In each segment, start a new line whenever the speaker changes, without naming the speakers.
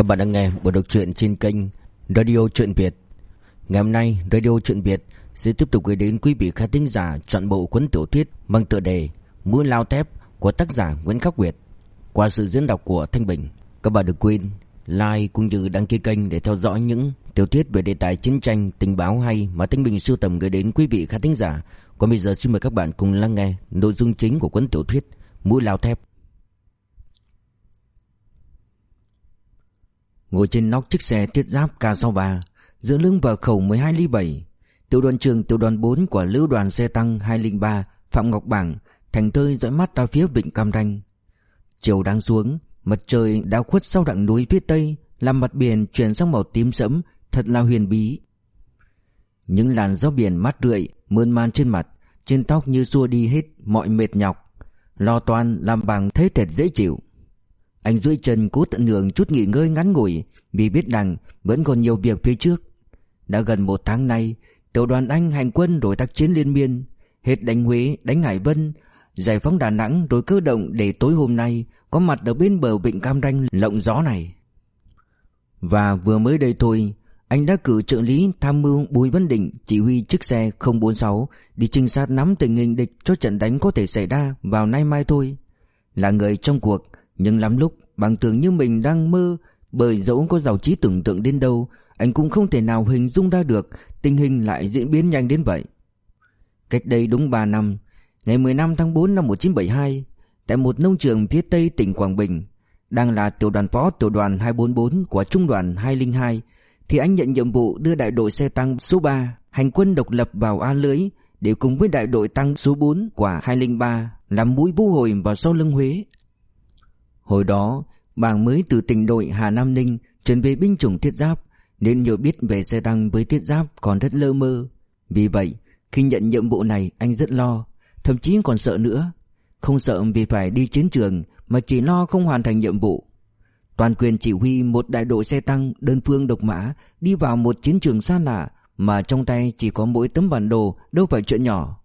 Các bạn đang nghe bộ đọc truyện trên kênh Radio Truyện Việt. Ngày hôm nay, Radio Truyện Việt sẽ tiếp tục gửi đến quý vị khán thính giả chọn bộ cuốn tiểu thuyết mang tựa đề Mũi lao thép của tác giả Nguyễn Khắc Việt qua sự diễn đọc của Thanh Bình. Các bạn đừng quên like cũng như đăng ký kênh để theo dõi những tiểu thuyết về đề tài chiến tranh, tình báo hay mà Thanh Bình sưu tầm gửi đến quý vị khán thính giả. Còn bây giờ xin mời các bạn cùng lắng nghe nội dung chính của cuốn tiểu thuyết Mũi lao thép. Ngồi trên nóc chiếc xe thiết giáp K63, Giữa lưng vào khẩu 12 ly 7 Tiểu đoàn trường, tiểu đoàn 4 của lữ đoàn xe tăng 203 Phạm Ngọc Bảng, Thành tơi dõi mắt ra phía vịnh Cam Ranh. Chiều đang xuống, Mặt trời đã khuất sau đặng núi phía tây, Làm mặt biển chuyển sang màu tím sẫm, Thật là huyền bí. Những làn gió biển mát rượi, Mơn man trên mặt, Trên tóc như xua đi hết mọi mệt nhọc. Lo toan, làm bằng thế thật dễ chịu anh duỗi chân cố tận hưởng chút nghỉ ngơi ngắn ngủi vì biết rằng vẫn còn nhiều việc phía trước. Đã gần một tháng nay, tiểu đoàn Anh hành quân rồi tác chiến liên miên, hết đánh Huế, đánh Hải Vân, giải phóng Đà Nẵng rồi cơ động để tối hôm nay có mặt ở bên bờ vịnh Cam Ranh lộng gió này. Và vừa mới đây thôi, anh đã cử trợ lý tham mưu Bùi Văn Định chỉ huy chiếc xe 046 đi trinh sát nắm tình hình địch cho trận đánh có thể xảy ra vào nay mai thôi. Là người trong cuộc, nhưng lắm lúc, bằng tưởng như mình đang mơ, Bởi dẫu có giàu trí tưởng tượng đến đâu, Anh cũng không thể nào hình dung ra được Tình hình lại diễn biến nhanh đến vậy. Cách đây đúng 3 năm, Ngày 15 tháng 4 năm 1972 Tại một nông trường phía tây tỉnh Quảng Bình, Đang là tiểu đoàn phó tiểu đoàn 244 Của trung đoàn 202 Thì anh nhận nhiệm vụ đưa đại đội xe tăng số 3 Hành quân độc lập vào A Lưới Để cùng với đại đội tăng số 4 của 203 Làm mũi vũ hồi vào sau lưng Huế. Hồi đó, bàng mới từ tỉnh đội Hà Nam Ninh chuyển về binh chủng thiết giáp, nên nhiều biết về xe tăng với thiết giáp còn rất lơ mơ. Vì vậy, khi nhận nhiệm vụ này anh rất lo, thậm chí còn sợ nữa. Không sợ vì phải đi chiến trường mà chỉ lo không hoàn thành nhiệm vụ. Toàn quyền chỉ huy một đại đội xe tăng đơn phương độc mã đi vào một chiến trường xa lạ mà trong tay chỉ có mỗi tấm bản đồ đâu phải chuyện nhỏ.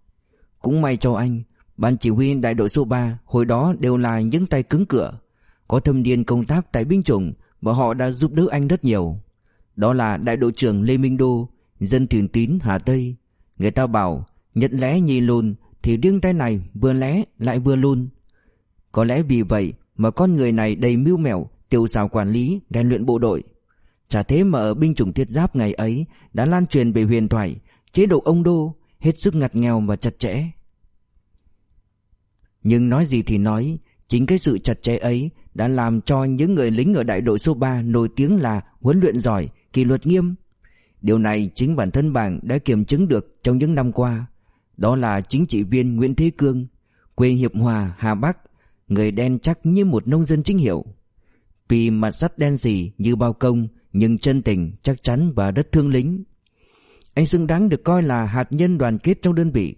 Cũng may cho anh, ban chỉ huy đại đội số 3 hồi đó đều là những tay cứng cửa có thâm niên công tác tại binh chủng và họ đã giúp đỡ anh rất nhiều. Đó là đại đội trưởng Lê Minh Đô, dân thường tín Hà Tây. Người ta bảo nhận lẽ nhì lùn thì riêng tay này vừa lẽ lại vừa lùn. Có lẽ vì vậy mà con người này đầy mưu mẹo, tiêu xào quản lý, rèn luyện bộ đội. Chả thế mà ở binh chủng thiết giáp ngày ấy đã lan truyền về huyền thoại, chế độ ông Đô hết sức ngặt nghèo và chặt chẽ. Nhưng nói gì thì nói, chính cái sự chặt chẽ ấy đã làm cho những người lính ở đại đội số 3 nổi tiếng là huấn luyện giỏi, kỷ luật nghiêm. Điều này chính bản thân bạn đã kiểm chứng được trong những năm qua. Đó là chính trị viên Nguyễn Thế Cương, quê Hiệp Hòa, Hà Bắc, người đen chắc như một nông dân chính hiệu. Tuy mặt sắt đen sì như bao công, nhưng chân tình, chắc chắn và rất thương lính. Anh xứng đáng được coi là hạt nhân đoàn kết trong đơn vị.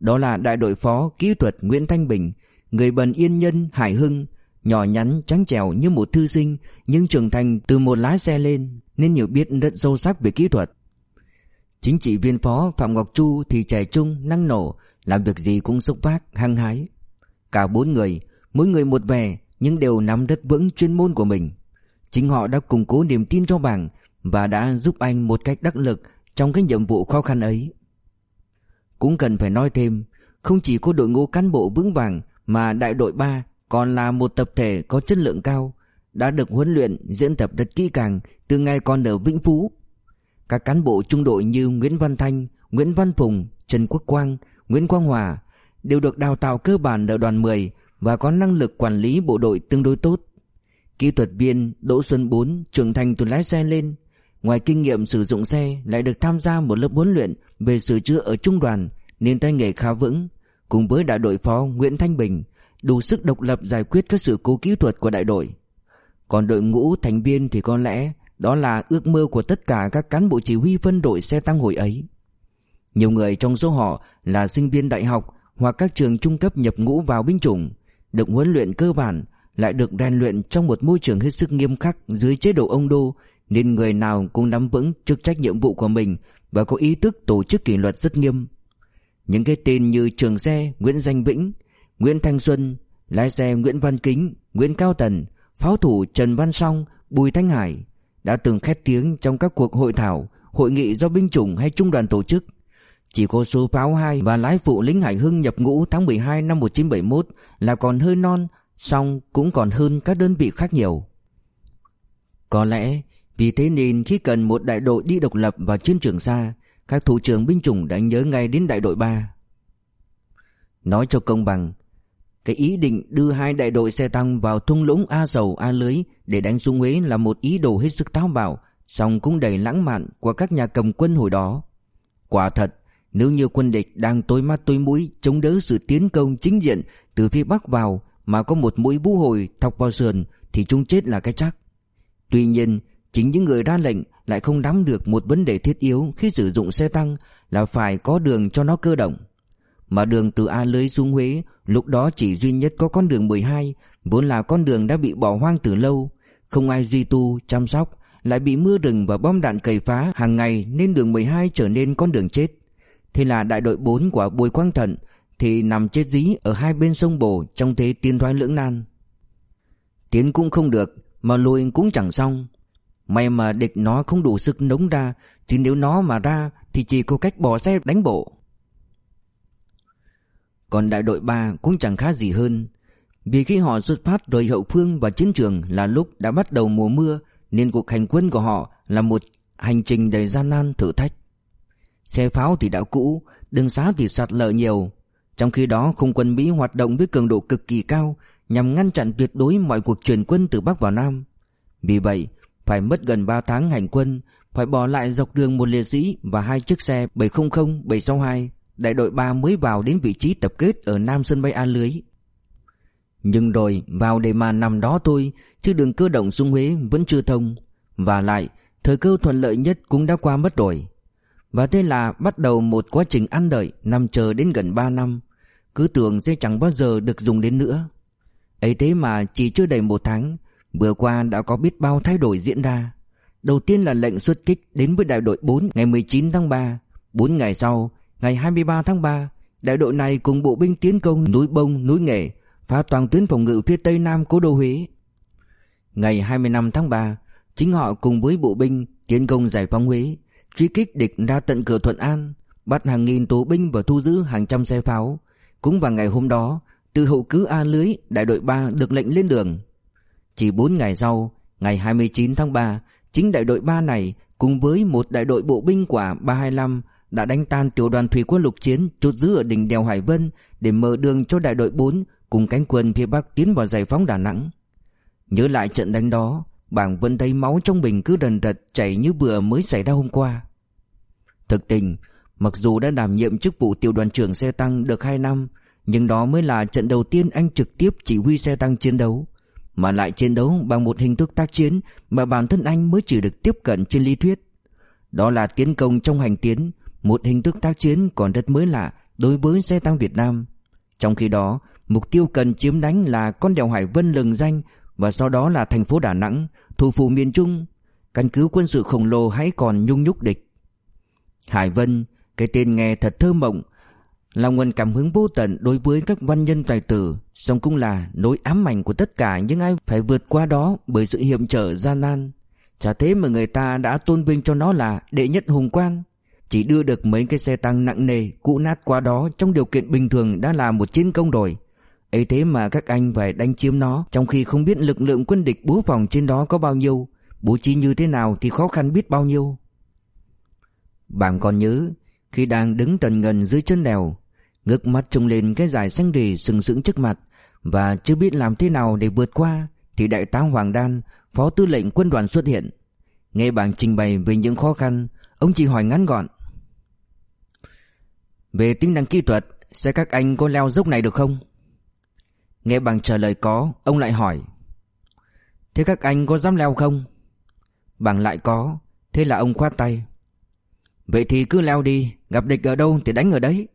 Đó là đại đội phó kỹ thuật Nguyễn Thanh Bình, người bần yên nhân Hải Hưng, Nhỏ nhắn trắng trẻo như một thư sinh Nhưng trưởng thành từ một lái xe lên Nên hiểu biết rất sâu sắc về kỹ thuật. Chính trị viên phó Phạm Ngọc Chu thì trẻ trung, năng nổ Làm việc gì cũng xúc vác, hăng hái. Cả bốn người, mỗi người một vẻ Nhưng đều nắm rất vững chuyên môn của mình. Chính họ đã củng cố niềm tin cho bảng Và đã giúp anh một cách đắc lực Trong cái nhiệm vụ khó khăn ấy. Cũng cần phải nói thêm Không chỉ có đội ngũ cán bộ vững vàng Mà đại đội 3 còn là một tập thể có chất lượng cao, đã được huấn luyện, diễn tập rất kỹ càng từ ngày còn ở Vĩnh Phú. Các cán bộ trung đội như Nguyễn Văn Thanh, Nguyễn Văn Phùng, Trần Quốc Quang, Nguyễn Quang Hòa đều được đào tạo cơ bản ở đoàn 10 và có năng lực quản lý bộ đội tương đối tốt. Kỹ thuật viên Đỗ Xuân Bốn trưởng thành từ lái xe lên, ngoài kinh nghiệm sử dụng xe lại được tham gia một lớp huấn luyện về sửa chữa ở trung đoàn nên tay nghề khá vững, cùng với đại đội phó Nguyễn Thanh Bình đủ sức độc lập giải quyết các sự cố kỹ thuật của đại đội. Còn đội ngũ thành viên thì có lẽ đó là ước mơ của tất cả các cán bộ chỉ huy phân đội xe tăng hồi ấy. Nhiều người trong số họ là sinh viên đại học hoặc các trường trung cấp nhập ngũ vào binh chủng, được huấn luyện cơ bản, lại được rèn luyện trong một môi trường hết sức nghiêm khắc dưới chế độ ông đô, nên người nào cũng nắm vững chức trách nhiệm vụ của mình và có ý thức tổ chức kỷ luật rất nghiêm. Những cái tên như Trường Xe, Nguyễn Danh Vĩnh, Nguyễn Thanh Xuân, lái xe Nguyễn Văn Kính, Nguyễn Cao Tần, pháo thủ Trần Văn Song Bùi Thanh Hải đã từng khét tiếng trong các cuộc hội thảo, hội nghị do binh chủng hay trung đoàn tổ chức. Chỉ có số pháo 2 và lái phụ lính Hải Hưng nhập ngũ tháng 12 năm 1971 là còn hơi non, song cũng còn hơn các đơn vị khác nhiều. Có lẽ vì thế nên khi cần một đại đội đi độc lập vào chiến trường xa, các thủ trưởng binh chủng đã nhớ ngay đến đại đội 3. Nói cho công bằng, cái ý định đưa hai đại đội xe tăng vào thung lũng A Sầu A Lưới để đánh xuống Huế là một ý đồ hết sức táo bạo, song cũng đầy lãng mạn của các nhà cầm quân hồi đó. Quả thật, nếu như quân địch đang tối mắt tối mũi chống đỡ sự tiến công chính diện từ phía bắc vào mà có một mũi bú hồi thọc vào sườn thì chúng chết là cái chắc. Tuy nhiên, chính những người ra lệnh lại không nắm được một vấn đề thiết yếu khi sử dụng xe tăng là phải có đường cho nó cơ động. Mà đường từ A Lưới xuống Huế lúc đó chỉ duy nhất có con đường 12, vốn là con đường đã bị bỏ hoang từ lâu, không ai duy tu, chăm sóc, lại bị mưa rừng và bom đạn cày phá hàng ngày nên đường 12 trở nên con đường chết. Thế là đại đội 4 của Bùi Quang Thận thì nằm chết dí ở hai bên sông Bồ trong thế tiên thoái lưỡng nan. Tiến cũng không được, mà lùi cũng chẳng xong. May mà địch nó không đủ sức nống ra, chứ nếu nó mà ra thì chỉ có cách bỏ xe đánh bộ. Còn đại đội 3 cũng chẳng khá gì hơn. Vì khi họ xuất phát rời hậu phương và chiến trường là lúc đã bắt đầu mùa mưa nên cuộc hành quân của họ là một hành trình đầy gian nan thử thách. Xe pháo thì đã cũ, đường xá thì sạt lở nhiều. Trong khi đó không quân Mỹ hoạt động với cường độ cực kỳ cao nhằm ngăn chặn tuyệt đối mọi cuộc chuyển quân từ Bắc vào Nam. Vì vậy, phải mất gần 3 tháng hành quân, phải bỏ lại dọc đường một liệt sĩ và hai chiếc xe 700 762, đại đội 3 mới vào đến vị trí tập kết ở Nam sân bay A Lưới. Nhưng rồi vào đề mà nằm đó thôi, chứ đường cơ động xuống Huế vẫn chưa thông. Và lại, thời cơ thuận lợi nhất cũng đã qua mất rồi. Và thế là bắt đầu một quá trình ăn đợi nằm chờ đến gần 3 năm. Cứ tưởng sẽ chẳng bao giờ được dùng đến nữa. ấy thế mà chỉ chưa đầy một tháng, vừa qua đã có biết bao thay đổi diễn ra. Đầu tiên là lệnh xuất kích đến với đại đội 4 ngày 19 tháng 3. 4 ngày sau, ngày 23 tháng 3, đại đội này cùng bộ binh tiến công núi Bông, núi Nghệ, phá toàn tuyến phòng ngự phía tây nam cố đô Huế. Ngày 25 tháng 3, chính họ cùng với bộ binh tiến công giải phóng Huế, truy kích địch ra tận cửa Thuận An, bắt hàng nghìn tù binh và thu giữ hàng trăm xe pháo. Cũng vào ngày hôm đó, từ hậu cứ A lưới, đại đội 3 được lệnh lên đường. Chỉ 4 ngày sau, ngày 29 tháng 3, chính đại đội 3 này cùng với một đại đội bộ binh của 325 đã đánh tan tiểu đoàn thủy quân lục chiến chốt giữ ở đỉnh đèo Hải Vân để mở đường cho đại đội 4 cùng cánh quân phía Bắc tiến vào giải phóng Đà Nẵng. Nhớ lại trận đánh đó, bảng vẫn thấy máu trong bình cứ đần đật chảy như vừa mới xảy ra hôm qua. Thực tình, mặc dù đã đảm nhiệm chức vụ tiểu đoàn trưởng xe tăng được 2 năm, nhưng đó mới là trận đầu tiên anh trực tiếp chỉ huy xe tăng chiến đấu, mà lại chiến đấu bằng một hình thức tác chiến mà bản thân anh mới chỉ được tiếp cận trên lý thuyết. Đó là tiến công trong hành tiến, một hình thức tác chiến còn rất mới lạ đối với xe tăng Việt Nam. Trong khi đó, mục tiêu cần chiếm đánh là con đèo Hải Vân lừng danh và sau đó là thành phố Đà Nẵng, thủ phủ miền Trung. Căn cứ quân sự khổng lồ hãy còn nhung nhúc địch. Hải Vân, cái tên nghe thật thơ mộng, là nguồn cảm hứng vô tận đối với các văn nhân tài tử, song cũng là nỗi ám ảnh của tất cả những ai phải vượt qua đó bởi sự hiểm trở gian nan. Chả thế mà người ta đã tôn vinh cho nó là đệ nhất hùng quan. Chỉ đưa được mấy cái xe tăng nặng nề, cũ nát qua đó trong điều kiện bình thường đã là một chiến công rồi. ấy thế mà các anh phải đánh chiếm nó trong khi không biết lực lượng quân địch bố phòng trên đó có bao nhiêu, bố trí như thế nào thì khó khăn biết bao nhiêu. Bạn còn nhớ, khi đang đứng tần ngần dưới chân đèo, ngước mắt trông lên cái dải xanh rì sừng sững trước mặt và chưa biết làm thế nào để vượt qua thì đại tá Hoàng Đan, phó tư lệnh quân đoàn xuất hiện. Nghe bảng trình bày về những khó khăn, ông chỉ hỏi ngắn gọn. Về tính năng kỹ thuật, xe các anh có leo dốc này được không? Nghe bằng trả lời có, ông lại hỏi. Thế các anh có dám leo không? Bằng lại có, thế là ông khoát tay. Vậy thì cứ leo đi, gặp địch ở đâu thì đánh ở đấy.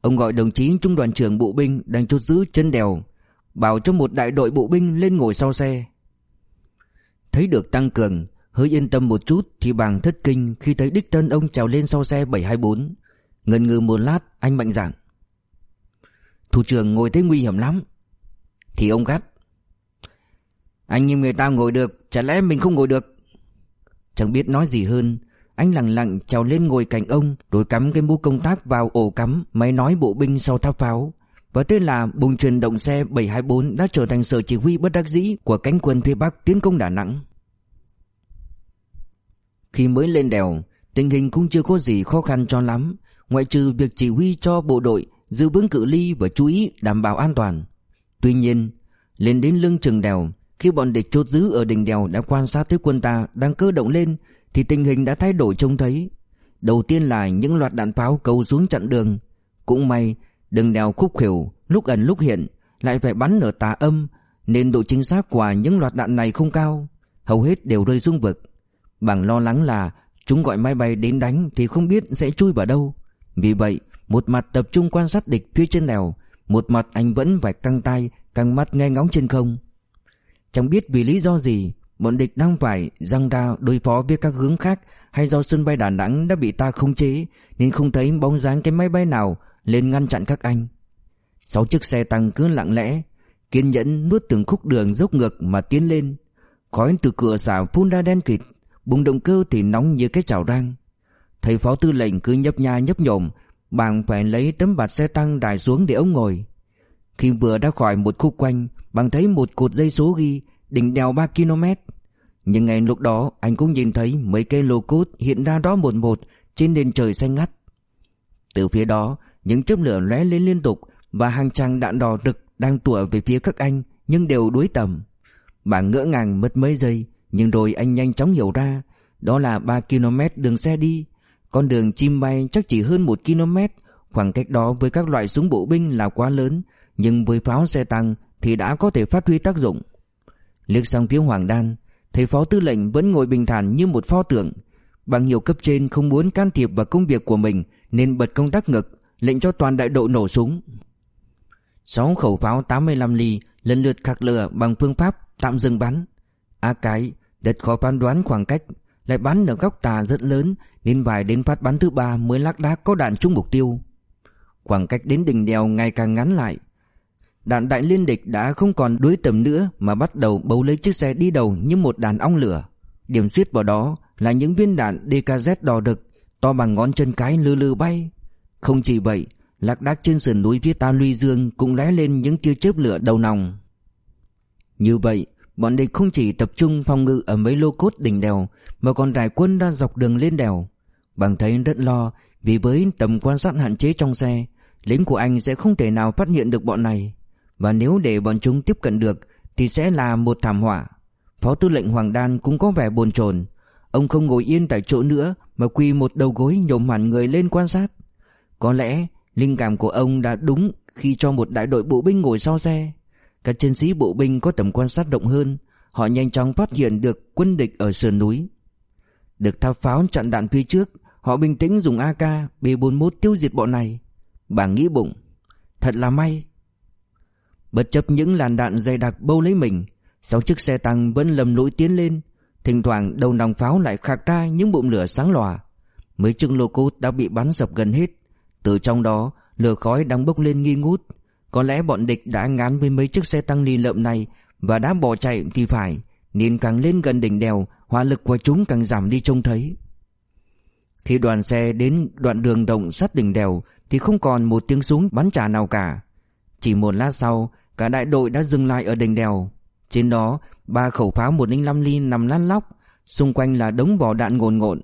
Ông gọi đồng chí trung đoàn trưởng bộ binh đang chốt giữ chân đèo, bảo cho một đại đội bộ binh lên ngồi sau xe. Thấy được tăng cường, hơi yên tâm một chút thì bằng thất kinh khi thấy đích thân ông trèo lên sau xe 724. Ngần ngừ một lát, anh mạnh dạn. Thủ trưởng ngồi thấy nguy hiểm lắm. Thì ông gắt. Anh nhìn người ta ngồi được, Chả lẽ mình không ngồi được? Chẳng biết nói gì hơn. Anh lặng lặng trèo lên ngồi cạnh ông, Rồi cắm cái mũ công tác vào ổ cắm, Máy nói bộ binh sau tháp pháo. Và thế là bùng truyền động xe 724 Đã trở thành sở chỉ huy bất đắc dĩ Của cánh quân phía Bắc tiến công Đà Nẵng. Khi mới lên đèo, Tình hình cũng chưa có gì khó khăn cho lắm. Ngoại trừ việc chỉ huy cho bộ đội Giữ vững cự ly và chú ý đảm bảo an toàn. Tuy nhiên, Lên đến lưng chừng đèo, Khi bọn địch chốt giữ ở đỉnh đèo đã quan sát thấy quân ta đang cơ động lên, Thì tình hình đã thay đổi trông thấy. Đầu tiên là những loạt đạn pháo cầu xuống chặn đường. Cũng may, đường đèo khúc khỉu Lúc ẩn lúc hiện Lại phải bắn ở tà âm, Nên độ chính xác của những loạt đạn này không cao, Hầu hết đều rơi xuống vực. Bằng lo lắng là Chúng gọi máy bay đến đánh Thì không biết sẽ chui vào đâu. Vì vậy, một mặt tập trung quan sát địch phía trên đèo Một mặt anh vẫn phải căng tay Căng mắt nghe ngóng trên không. Chẳng biết vì lý do gì, Bọn địch đang phải răng ra đối phó với các hướng khác Hay do sân bay Đà Nẵng đã bị ta khống chế, Nên không thấy bóng dáng cái máy bay nào Lên ngăn chặn các anh. Sáu chiếc xe tăng cứ lặng lẽ, Kiên nhẫn nuốt từng khúc đường dốc ngược mà tiến lên. Khói từ cửa xả phun ra đen kịt, Bùng động cơ thì nóng như cái chảo rang. Thầy phó tư lệnh cứ nhấp nha nhấp nhổm Bạn phải lấy tấm bạt xe tăng đài xuống để ông ngồi. Khi vừa đã khỏi một khúc quanh Bạn thấy một cột dây số ghi Đỉnh đèo 3 km. Nhưng ngay lúc đó, anh cũng nhìn thấy Mấy cây lô cốt hiện ra đó một một Trên nền trời xanh ngắt. Từ phía đó, Những chớp lửa lóe lên liên tục Và hàng trang đạn đỏ rực đang tủa về phía các anh, Nhưng đều đuối tầm. Bạn ngỡ ngàng mất mấy giây, Nhưng rồi anh nhanh chóng hiểu ra, Đó là 3 km đường xe đi con đường chim bay chắc chỉ hơn 1 km, Khoảng cách đó với các loại súng bộ binh là quá lớn, Nhưng với pháo xe tăng Thì đã có thể phát huy tác dụng. Liếc sang phía Hoàng Đan Thầy phó tư lệnh vẫn ngồi bình thản như một pho tượng. Bằng nhiều cấp trên không muốn can thiệp vào công việc của mình Nên bật công tác ngực, Lệnh cho toàn đại đội nổ súng. 6 khẩu pháo 85 ly Lần lượt khạc lửa bằng phương pháp tạm dừng bắn. A cái, Đợt khó phán đoán khoảng cách lại bắn ở góc tà rất lớn nên vài đến phát bắn thứ ba mới lác đác có đạn trúng mục tiêu. Khoảng cách đến đỉnh đèo ngày càng ngắn lại. Đạn đại liên địch đã không còn đối tầm nữa mà bắt đầu bấu lấy chiếc xe đi đầu như một đàn ong lửa. Điểm xuyết vào đó là những viên đạn DKZ đỏ đực to bằng ngón chân cái lư lư bay. Không chỉ vậy, lạc đác trên sườn núi phía ta Luy Dương cũng lóe lên những tia chớp lửa đầu nòng. Như vậy, Bọn địch không chỉ tập trung phòng ngự ở mấy lô cốt đỉnh đèo, Mà còn rải quân ra dọc đường lên đèo. Bằng thấy rất lo, Vì với tầm quan sát hạn chế trong xe, Lính của anh sẽ không thể nào phát hiện được bọn này. Và nếu để bọn chúng tiếp cận được, Thì sẽ là một thảm họa. Phó tư lệnh Hoàng Đan cũng có vẻ bồn chồn. Ông không ngồi yên tại chỗ nữa, Mà quỳ một đầu gối nhổm hẳn người lên quan sát. Có lẽ linh cảm của ông đã đúng Khi cho một đại đội bộ binh ngồi sau xe các chiến sĩ bộ binh có tầm quan sát rộng hơn, Họ nhanh chóng phát hiện được quân địch ở sườn núi. Được thao pháo chặn đạn phía trước, Họ bình tĩnh dùng AK B41 tiêu diệt bọn này. Bà nghĩ bụng, Thật là may. Bất chấp những làn đạn dày đặc bâu lấy mình, Sáu chiếc xe tăng vẫn lầm lỗi tiến lên. Thỉnh thoảng đầu nòng pháo lại khạc ra những bụng lửa sáng lòa. Mấy chừng lô cốt đã bị bắn sập gần hết. Từ trong đó, lửa khói đang bốc lên nghi ngút có lẽ bọn địch đã ngán với mấy chiếc xe tăng lì lợm này Và đã bỏ chạy thì phải, Nên càng lên gần đỉnh đèo, Hỏa lực của chúng càng giảm đi trông thấy. Khi đoàn xe đến đoạn đường động sát đỉnh đèo Thì không còn một tiếng súng bắn trả nào cả. Chỉ một lát sau, Cả đại đội đã dừng lại ở đỉnh đèo. Trên đó, ba khẩu pháo 105 ly nằm lăn lóc, Xung quanh là đống vỏ đạn ngồn ngộn.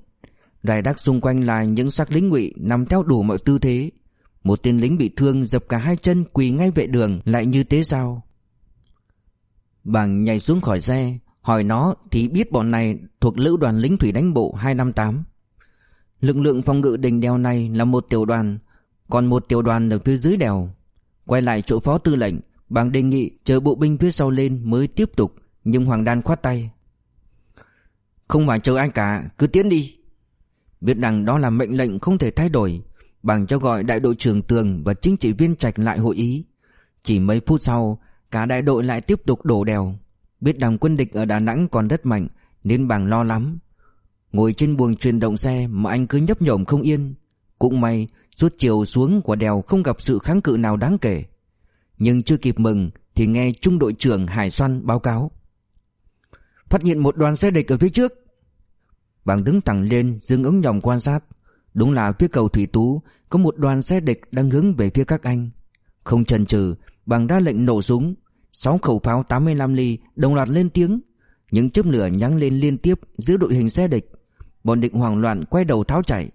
Rải đắc xung quanh là những xác lính ngụy nằm theo đủ mọi tư thế một tên lính bị thương dập cả hai chân quỳ ngay vệ đường, lại như tế sao Bằng nhảy xuống khỏi xe, Hỏi nó, thì biết bọn này thuộc lữ đoàn lính thủy đánh bộ 258 Lực lượng phòng ngự đỉnh đèo này là một tiểu đoàn, Còn một tiểu đoàn ở phía dưới đèo. Quay lại chỗ phó tư lệnh Bằng đề nghị chờ bộ binh phía sau lên mới tiếp tục, Nhưng Hoàng Đan khoát tay. Không phải chờ ai cả, Cứ tiến đi. Biết rằng đó là mệnh lệnh không thể thay đổi Bằng cho gọi đại đội trưởng Tường và chính trị viên Trạch lại hội ý. Chỉ mấy phút sau, cả đại đội lại tiếp tục đổ đèo. Biết đảng quân địch ở Đà Nẵng còn rất mạnh nên bằng lo lắm. Ngồi trên buồng truyền động xe mà anh cứ nhấp nhổm không yên. Cũng may, suốt chiều xuống của đèo không gặp sự kháng cự nào đáng kể. Nhưng chưa kịp mừng thì nghe trung đội trưởng Hải Xoan báo cáo. Phát hiện một đoàn xe địch ở phía trước Bàng đứng thẳng lên dừng ứng nhòm quan sát Đúng là phía cầu Thủy Tú Có một đoàn xe địch đang hướng về phía các anh. Không chần chừ bằng ra lệnh nổ súng Sáu khẩu pháo 85 ly đồng loạt lên tiếng. Những chớp lửa nhắng lên liên tiếp Giữa đội hình xe địch. Bọn địch hoảng loạn quay đầu tháo chạy.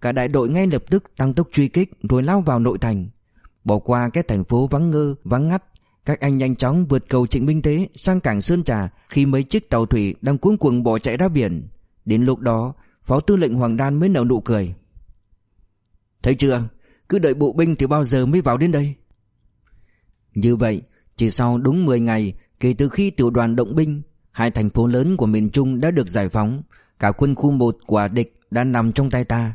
Cả đại đội ngay lập tức tăng tốc truy kích Rồi lao vào nội thành. Bỏ qua cái thành phố vắng ngơ, vắng ngắt Các anh nhanh chóng vượt cầu Trịnh Minh Tế Sang cảng Sơn Trà Khi mấy chiếc tàu thủy đang cuống cuồng bỏ chạy ra biển. Đến lúc đó Phó tư lệnh Hoàng Đan mới nở nụ cười. Thấy chưa Cứ đợi bộ binh thì bao giờ mới vào đến đây? Như vậy, Chỉ sau đúng 10 ngày, Kể từ khi tiểu đoàn động binh, Hai thành phố lớn của miền Trung đã được giải phóng, Cả quân khu 1 của địch đã nằm trong tay ta.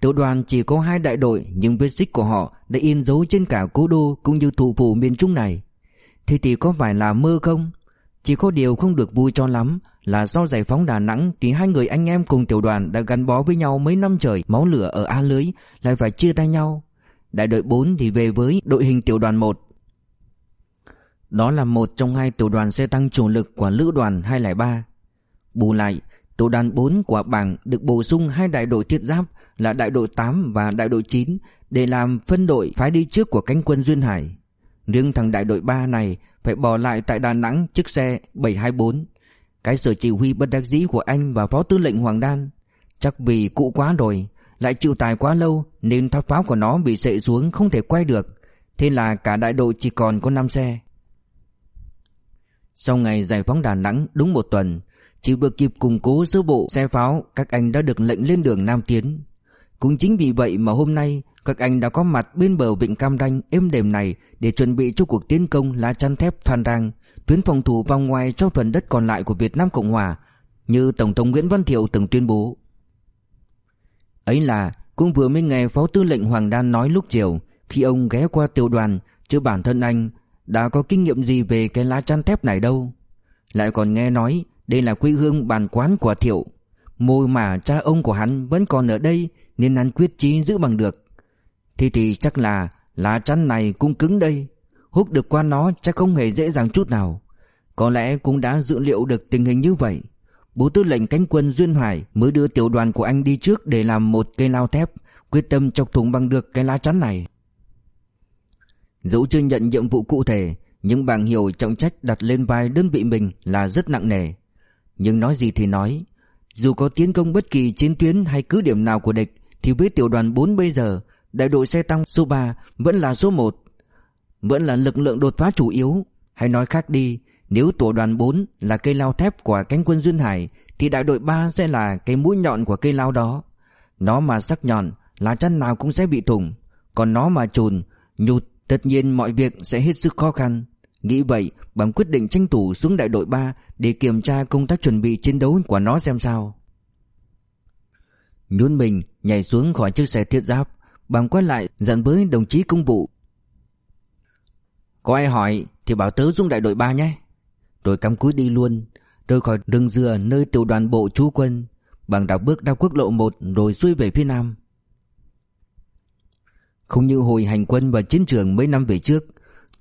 Tiểu đoàn chỉ có hai đại đội, Nhưng vết xích của họ đã in dấu trên cả cố đô Cũng như thủ phủ miền Trung này. Thế thì có phải là mơ không? Chỉ có điều không được vui cho lắm, Là do giải phóng Đà Nẵng Thì hai người anh em cùng tiểu đoàn đã gắn bó với nhau mấy năm trời, Máu lửa ở A Lưới, Lại phải chia tay nhau. Đại đội 4 thì về với đội hình tiểu đoàn 1 Đó là một trong hai tiểu đoàn xe tăng chủ lực của lữ đoàn 203 Bù lại, Tiểu đoàn 4 của bảng được bổ sung hai đại đội thiết giáp là đại đội 8 và đại đội 9 để làm phân đội phái đi trước của cánh quân Duyên Hải. Riêng thằng đại đội 3 này phải bỏ lại tại Đà Nẵng chiếc xe 724. Cái sở chỉ huy bất đắc dĩ của anh và phó tư lệnh Hoàng Đan. Chắc vì cũ quá rồi, lại chịu tài quá lâu nên tháp pháo của nó bị sệ xuống không thể quay được. Thế là cả đại đội chỉ còn có 5 xe. Sau ngày giải phóng Đà Nẵng đúng một tuần, chỉ vừa kịp củng cố sơ bộ xe pháo, các anh đã được lệnh lên đường Nam Tiến. Cũng chính vì vậy mà hôm nay các anh đã có mặt bên bờ vịnh Cam Ranh êm đềm này để chuẩn bị cho cuộc tiến công lá chắn thép Phan Rang, tuyến phòng thủ vòng ngoài cho phần đất còn lại của Việt Nam Cộng Hòa, như Tổng thống Nguyễn Văn Thiệu từng tuyên bố. Ấy là cũng vừa mới nghe Phó Tư lệnh Hoàng Đan nói lúc chiều khi ông ghé qua tiểu đoàn, chứ bản thân anh đã có kinh nghiệm gì về cái lá chắn thép này đâu. Lại còn nghe nói đây là quê hương bàn quán của Thiệu. Môi mà cha ông của hắn vẫn còn ở đây nên hắn quyết chí giữ bằng được. Thì thì chắc là lá chắn này cũng cứng đây. Hút được qua nó chắc không hề dễ dàng chút nào. Có lẽ cũng đã dự liệu được tình hình như vậy. Bố tư lệnh cánh quân Duyên Hải mới đưa tiểu đoàn của anh đi trước để làm một cây lao thép, quyết tâm chọc thủng bằng được cái lá chắn này. Dẫu chưa nhận nhiệm vụ cụ thể, nhưng bảng hiểu trọng trách đặt lên vai đơn vị mình là rất nặng nề. Nhưng nói gì thì nói, dù có tiến công bất kỳ chiến tuyến hay cứ điểm nào của địch, thì với tiểu đoàn 4 bây giờ, đại đội xe tăng số 3 vẫn là số 1. Vẫn là lực lượng đột phá chủ yếu. Hay nói khác đi, nếu tổ đoàn 4 là cây lao thép của cánh quân Duyên Hải, thì đại đội 3 sẽ là cái mũi nhọn của cây lao đó. Nó mà sắc nhọn, lá chăn nào cũng sẽ bị thủng. Còn nó mà trùn, nhụt, tất nhiên mọi việc sẽ hết sức khó khăn. Nghĩ vậy, bằng quyết định tranh thủ xuống đại đội 3 để kiểm tra công tác chuẩn bị chiến đấu của nó xem sao. Nhún mình nhảy xuống khỏi chiếc xe thiết giáp, bằng quay lại dặn với đồng chí công vụ. Có ai hỏi thì bảo tớ xuống đại đội 3 nhé. Rồi cắm cúi đi luôn, rời khỏi rừng dừa nơi tiểu đoàn bộ trú quân, bằng đảo bước ra quốc lộ 1 rồi xuôi về phía nam. Không như hồi hành quân và chiến trường mấy năm về trước,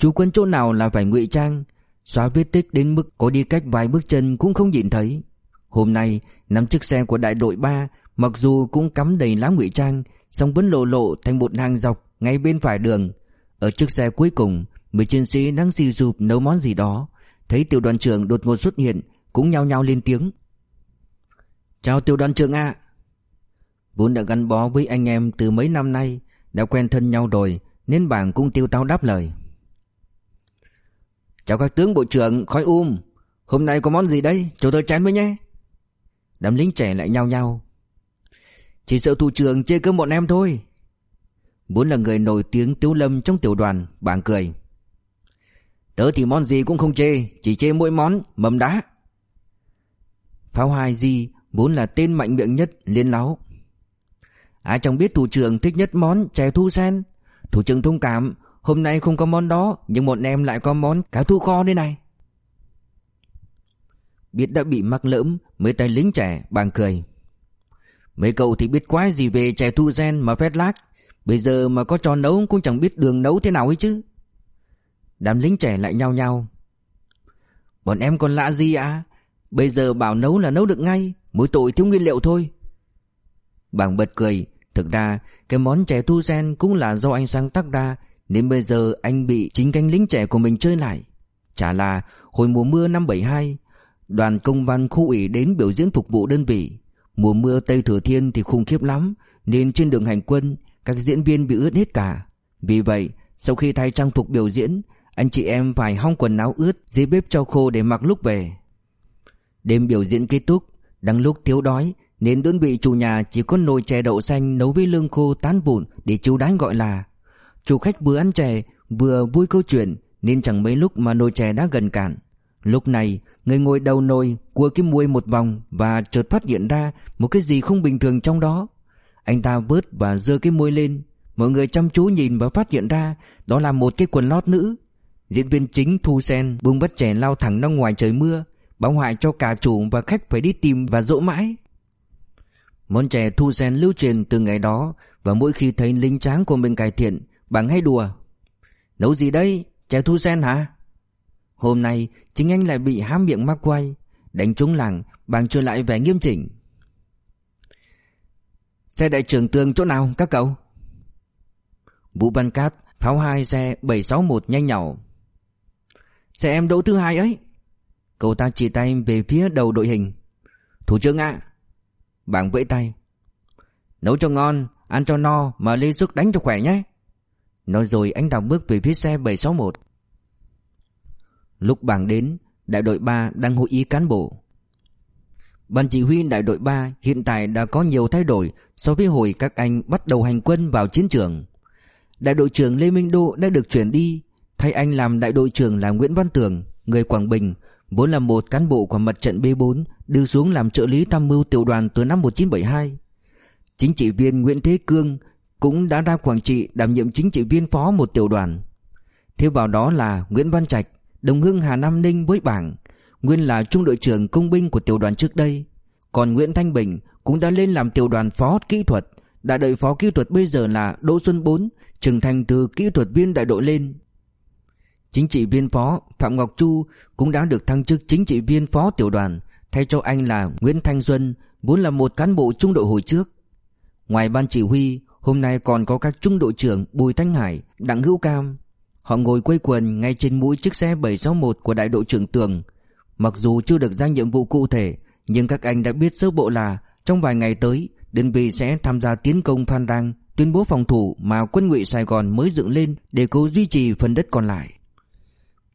Chú quân chỗ nào là phải ngụy trang Xóa vết tích đến mức có đi cách vài bước chân cũng không nhìn thấy Hôm nay nắm chiếc xe của đại đội 3 Mặc dù cũng cắm đầy lá ngụy trang song vẫn lộ lộ thành một hàng dọc Ngay bên phải đường. Ở chiếc xe cuối cùng, Mấy chiến sĩ đang xì sụp nấu món gì đó. Thấy tiểu đoàn trưởng đột ngột xuất hiện, Cũng nhao nhao lên tiếng. Chào tiểu đoàn trưởng ạ. Vốn đã gắn bó với anh em từ mấy năm nay, Đã quen thân nhau rồi, Nên bảng cũng tiêu táo đáp lời. Chào các tướng bộ trưởng, khói um. Hôm nay có món gì đây? Chúng tôi chén với nhé. Đám lính trẻ lại nhao nhao chỉ sợ thủ trưởng chê cơm bọn em thôi. Vốn là người nổi tiếng tiếu lâm trong tiểu đoàn Bảng cười. Tớ thì món gì cũng không chê, Chỉ chê mỗi món, mầm đá. Pháo hai di Vốn là tên mạnh miệng nhất liên láo. Ai chẳng biết thủ trưởng thích nhất món chè thu sen. Thủ trưởng thông cảm, Hôm nay không có món đó, Nhưng bọn em lại có món cá thu kho đây này. Biết đã bị mắc lỡm Mấy tay lính trẻ bàng cười. Mấy cậu thì biết quái gì về chè thu gen mà phét lác. Bây giờ mà có cho nấu cũng chẳng biết đường nấu thế nào ấy chứ. Đám lính trẻ lại nhau nhau Bọn em còn lạ gì à Bây giờ bảo nấu là nấu được ngay, Mỗi tội thiếu nguyên liệu thôi. Bảng bật cười. Thực ra, cái món chè thu sen cũng là do anh sáng tác ra, Nên bây giờ anh bị chính cánh lính trẻ của mình chơi lại. Chả là hồi mùa mưa năm 72 Đoàn công văn khu ủy đến biểu diễn phục vụ đơn vị. Mùa mưa Tây Thừa Thiên thì khủng khiếp lắm, Nên trên đường hành quân, Các diễn viên bị ướt hết cả. Vì vậy, sau khi thay trang phục biểu diễn, Anh chị em phải hong quần áo ướt Dưới bếp cho khô để mặc lúc về. Đêm biểu diễn kết thúc, Đang lúc thiếu đói, Nên đơn vị chủ nhà chỉ có nồi chè đậu xanh Nấu với lương khô tán vụn Để chú đánh gọi là. Chủ khách vừa ăn chè, vừa vui câu chuyện, Nên chẳng mấy lúc mà nồi chè đã gần cạn. Lúc này, người ngồi đầu nồi Cua cái muôi một vòng Và chợt phát hiện ra Một cái gì không bình thường trong đó. Anh ta vớt và dơ cái môi lên. Mọi người chăm chú nhìn và phát hiện ra Đó là một cái quần lót nữ. Diễn viên chính Thu Sen buông bất trẻ lao thẳng ra ngoài trời mưa Báo hoại cho cả chủ và khách phải đi tìm và dỗ mãi. Món chè Thu Sen lưu truyền từ ngày đó Và mỗi khi thấy linh tráng của mình cải thiện Bạn hay đùa. Nấu gì đây? Chè Thu Sen hả? Hôm nay chính anh lại bị hám miệng mắc quay. Đánh trúng làng Bằng trở lại vẻ nghiêm chỉnh. Xe đại trưởng tường chỗ nào các cậu? Vũ Văn Cát pháo hai xe 761 nhanh nhỏ Xe em đỗ thứ hai ấy. Cậu ta chỉ tay về phía đầu đội hình. Thủ trưởng ạ. À. Bảng vẫy tay. Nấu cho ngon, ăn cho no Mà lấy sức đánh cho khỏe nhé. Nói rồi anh đào bước về phía xe 761 Lúc bảng đến Đại đội 3 đang hội ý cán bộ Ban chỉ huy đại đội 3 hiện tại đã có nhiều thay đổi so với hồi các anh bắt đầu hành quân vào chiến trường. Đại đội trưởng Lê Minh Đô đã được chuyển đi, thay anh làm đại đội trưởng là Nguyễn Văn Tường, người Quảng Bình, vốn là một cán bộ của mặt trận B4, đưa xuống làm trợ lý tham mưu tiểu đoàn từ năm 1972. Chính trị viên Nguyễn Thế Cương cũng đã ra Quảng Trị đảm nhiệm chính trị viên phó một tiểu đoàn. Thêm vào đó là Nguyễn Văn Trạch, đồng hương Hà Nam Ninh với bảng, nguyên là trung đội trưởng công binh của tiểu đoàn trước đây. Còn Nguyễn Thanh Bình cũng đã lên làm tiểu đoàn phó kỹ thuật, đại đội phó kỹ thuật bây giờ là Đỗ Xuân Bốn, trưởng thành từ kỹ thuật viên đại đội lên. Chính trị viên phó Phạm Ngọc Chu cũng đã được thăng chức chính trị viên phó tiểu đoàn, thay cho anh là Nguyễn Thanh Xuân, vốn là một cán bộ trung đội hồi trước. Ngoài ban chỉ huy, hôm nay còn có các trung đội trưởng Bùi Thanh Hải, Đặng Hữu Cam. Họ ngồi quây quần ngay trên mũi chiếc xe 761 của đại đội trưởng Tường. Mặc dù chưa được giao nhiệm vụ cụ thể, nhưng các anh đã biết sơ bộ là trong vài ngày tới, đơn vị sẽ tham gia tiến công Phan Đăng, tuyên bố phòng thủ mà quân ngụy Sài Gòn mới dựng lên để cố duy trì phần đất còn lại.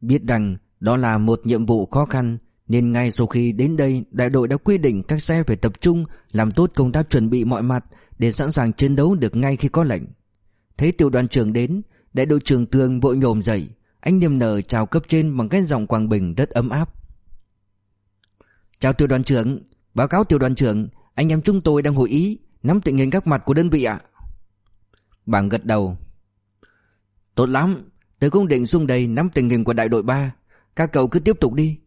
Biết rằng đó là một nhiệm vụ khó khăn nên ngay sau khi đến đây đại đội đã quy định các xe phải tập trung làm tốt công tác chuẩn bị mọi mặt để sẵn sàng chiến đấu được ngay khi có lệnh. Thấy tiểu đoàn trưởng đến, đại đội trưởng Tường vội nhổm dậy, anh niềm nở chào cấp trên bằng cái giọng Quảng Bình rất ấm áp. Chào tiểu đoàn trưởng, báo cáo tiểu đoàn trưởng, anh em chúng tôi đang hội ý, nắm tình hình các mặt của đơn vị ạ. Bảng gật đầu. Tốt lắm, tôi cũng định xuống đây nắm tình hình của đại đội 3, các cậu cứ tiếp tục đi.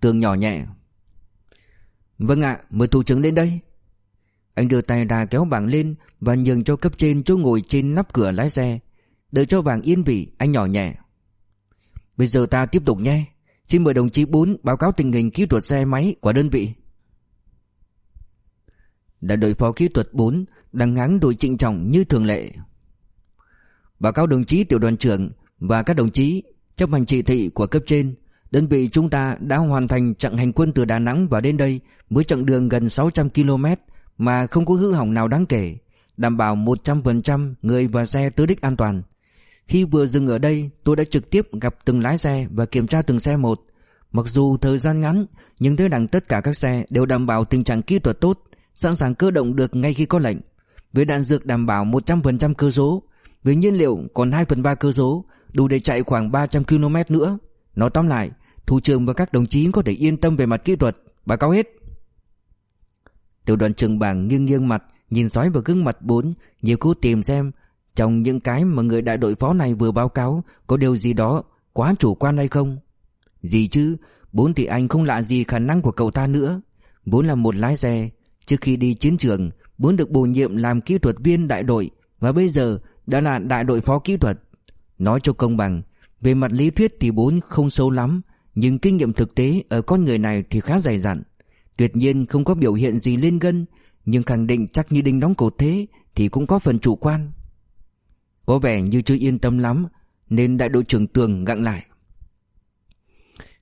Tường nhỏ nhẹ. Vâng ạ, mời thủ trưởng lên đây. Anh đưa tay ra kéo bảng lên và nhường cho cấp trên chỗ ngồi trên nắp cửa lái xe. Đợi cho vàng yên vị, anh nhỏ nhẹ. Bây giờ ta tiếp tục nhé. Xin mời đồng chí 4 báo cáo tình hình kỹ thuật xe máy của đơn vị. Đại đội phó kỹ thuật 4 đang ngáng đội trịnh trọng như thường lệ. Báo cáo đồng chí tiểu đoàn trưởng và các đồng chí chấp hành chỉ thị của cấp trên, đơn vị chúng ta đã hoàn thành chặng hành quân từ Đà Nẵng vào đến đây với chặng đường gần 600 km mà không có hư hỏng nào đáng kể, đảm bảo 100% người và xe tới đích an toàn. Khi vừa dừng ở đây, tôi đã trực tiếp gặp từng lái xe và kiểm tra từng xe một. Mặc dù thời gian ngắn, nhưng tới đằng tất cả các xe đều đảm bảo tình trạng kỹ thuật tốt, sẵn sàng cơ động được ngay khi có lệnh. Với đạn dược đảm bảo 100% cơ số, với nhiên liệu còn 2 phần 3 cơ số, đủ để chạy khoảng 300 km nữa. Nói tóm lại, thủ trưởng và các đồng chí có thể yên tâm về mặt kỹ thuật, báo cáo hết. Tiểu đoàn trưởng bảng nghiêng nghiêng mặt, nhìn sói vào gương mặt bốn, nhiều cố tìm xem trong những cái mà người đại đội phó này vừa báo cáo có điều gì đó quá chủ quan hay không. Gì chứ, bốn thì anh không lạ gì khả năng của cậu ta nữa. Bốn là một lái xe, trước khi đi chiến trường, bốn được bổ nhiệm làm kỹ thuật viên đại đội và bây giờ đã là đại đội phó kỹ thuật. Nói cho công bằng, về mặt lý thuyết thì bốn không sâu lắm, Nhưng kinh nghiệm thực tế ở con người này thì khá dày dặn Tuyệt nhiên không có biểu hiện gì lên gân Nhưng khẳng định chắc như đinh đóng cột thế Thì cũng có phần chủ quan có vẻ như chưa yên tâm lắm, Nên đại đội trưởng Tường gặng lại.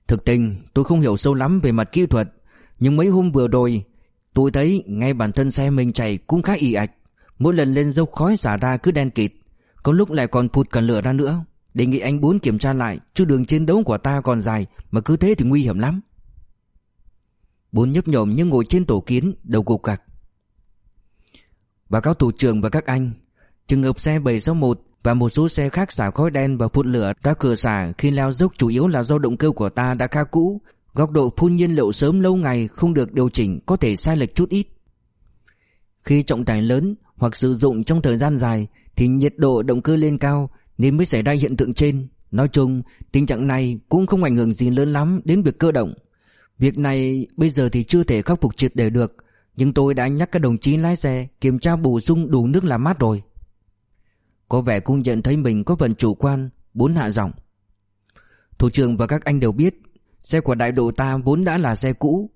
Thực tình, tôi không hiểu sâu lắm về mặt kỹ thuật, Nhưng mấy hôm vừa rồi, Tôi thấy ngay bản thân xe mình chạy cũng khá ì ạch. Mỗi lần lên dốc khói xả ra cứ đen kịt, Có lúc lại còn phụt cả lửa ra nữa. Đề nghị anh bốn kiểm tra lại, Chứ đường chiến đấu của ta còn dài, Mà cứ thế thì nguy hiểm lắm. Bốn nhấp nhổm như ngồi trên tổ kiến, Đầu cục cạc Báo cáo thủ trưởng và các anh Trường hợp xe 761 và một số xe khác xả khói đen và phun lửa ra cửa xả khi leo dốc chủ yếu là do động cơ của ta đã khá cũ Góc độ phun nhiên liệu sớm lâu ngày không được điều chỉnh có thể sai lệch chút ít. Khi trọng tải lớn hoặc sử dụng trong thời gian dài thì nhiệt độ động cơ lên cao nên mới xảy ra hiện tượng trên. Nói chung, tình trạng này cũng không ảnh hưởng gì lớn lắm đến việc cơ động. Việc này bây giờ thì chưa thể khắc phục triệt để được, nhưng tôi đã nhắc các đồng chí lái xe kiểm tra bổ sung đủ nước làm mát rồi. Có vẻ cũng nhận thấy mình có phần chủ quan, bốn hạ giọng. Thủ trưởng và các anh đều biết Xe của đại đội ta vốn đã là xe cũ.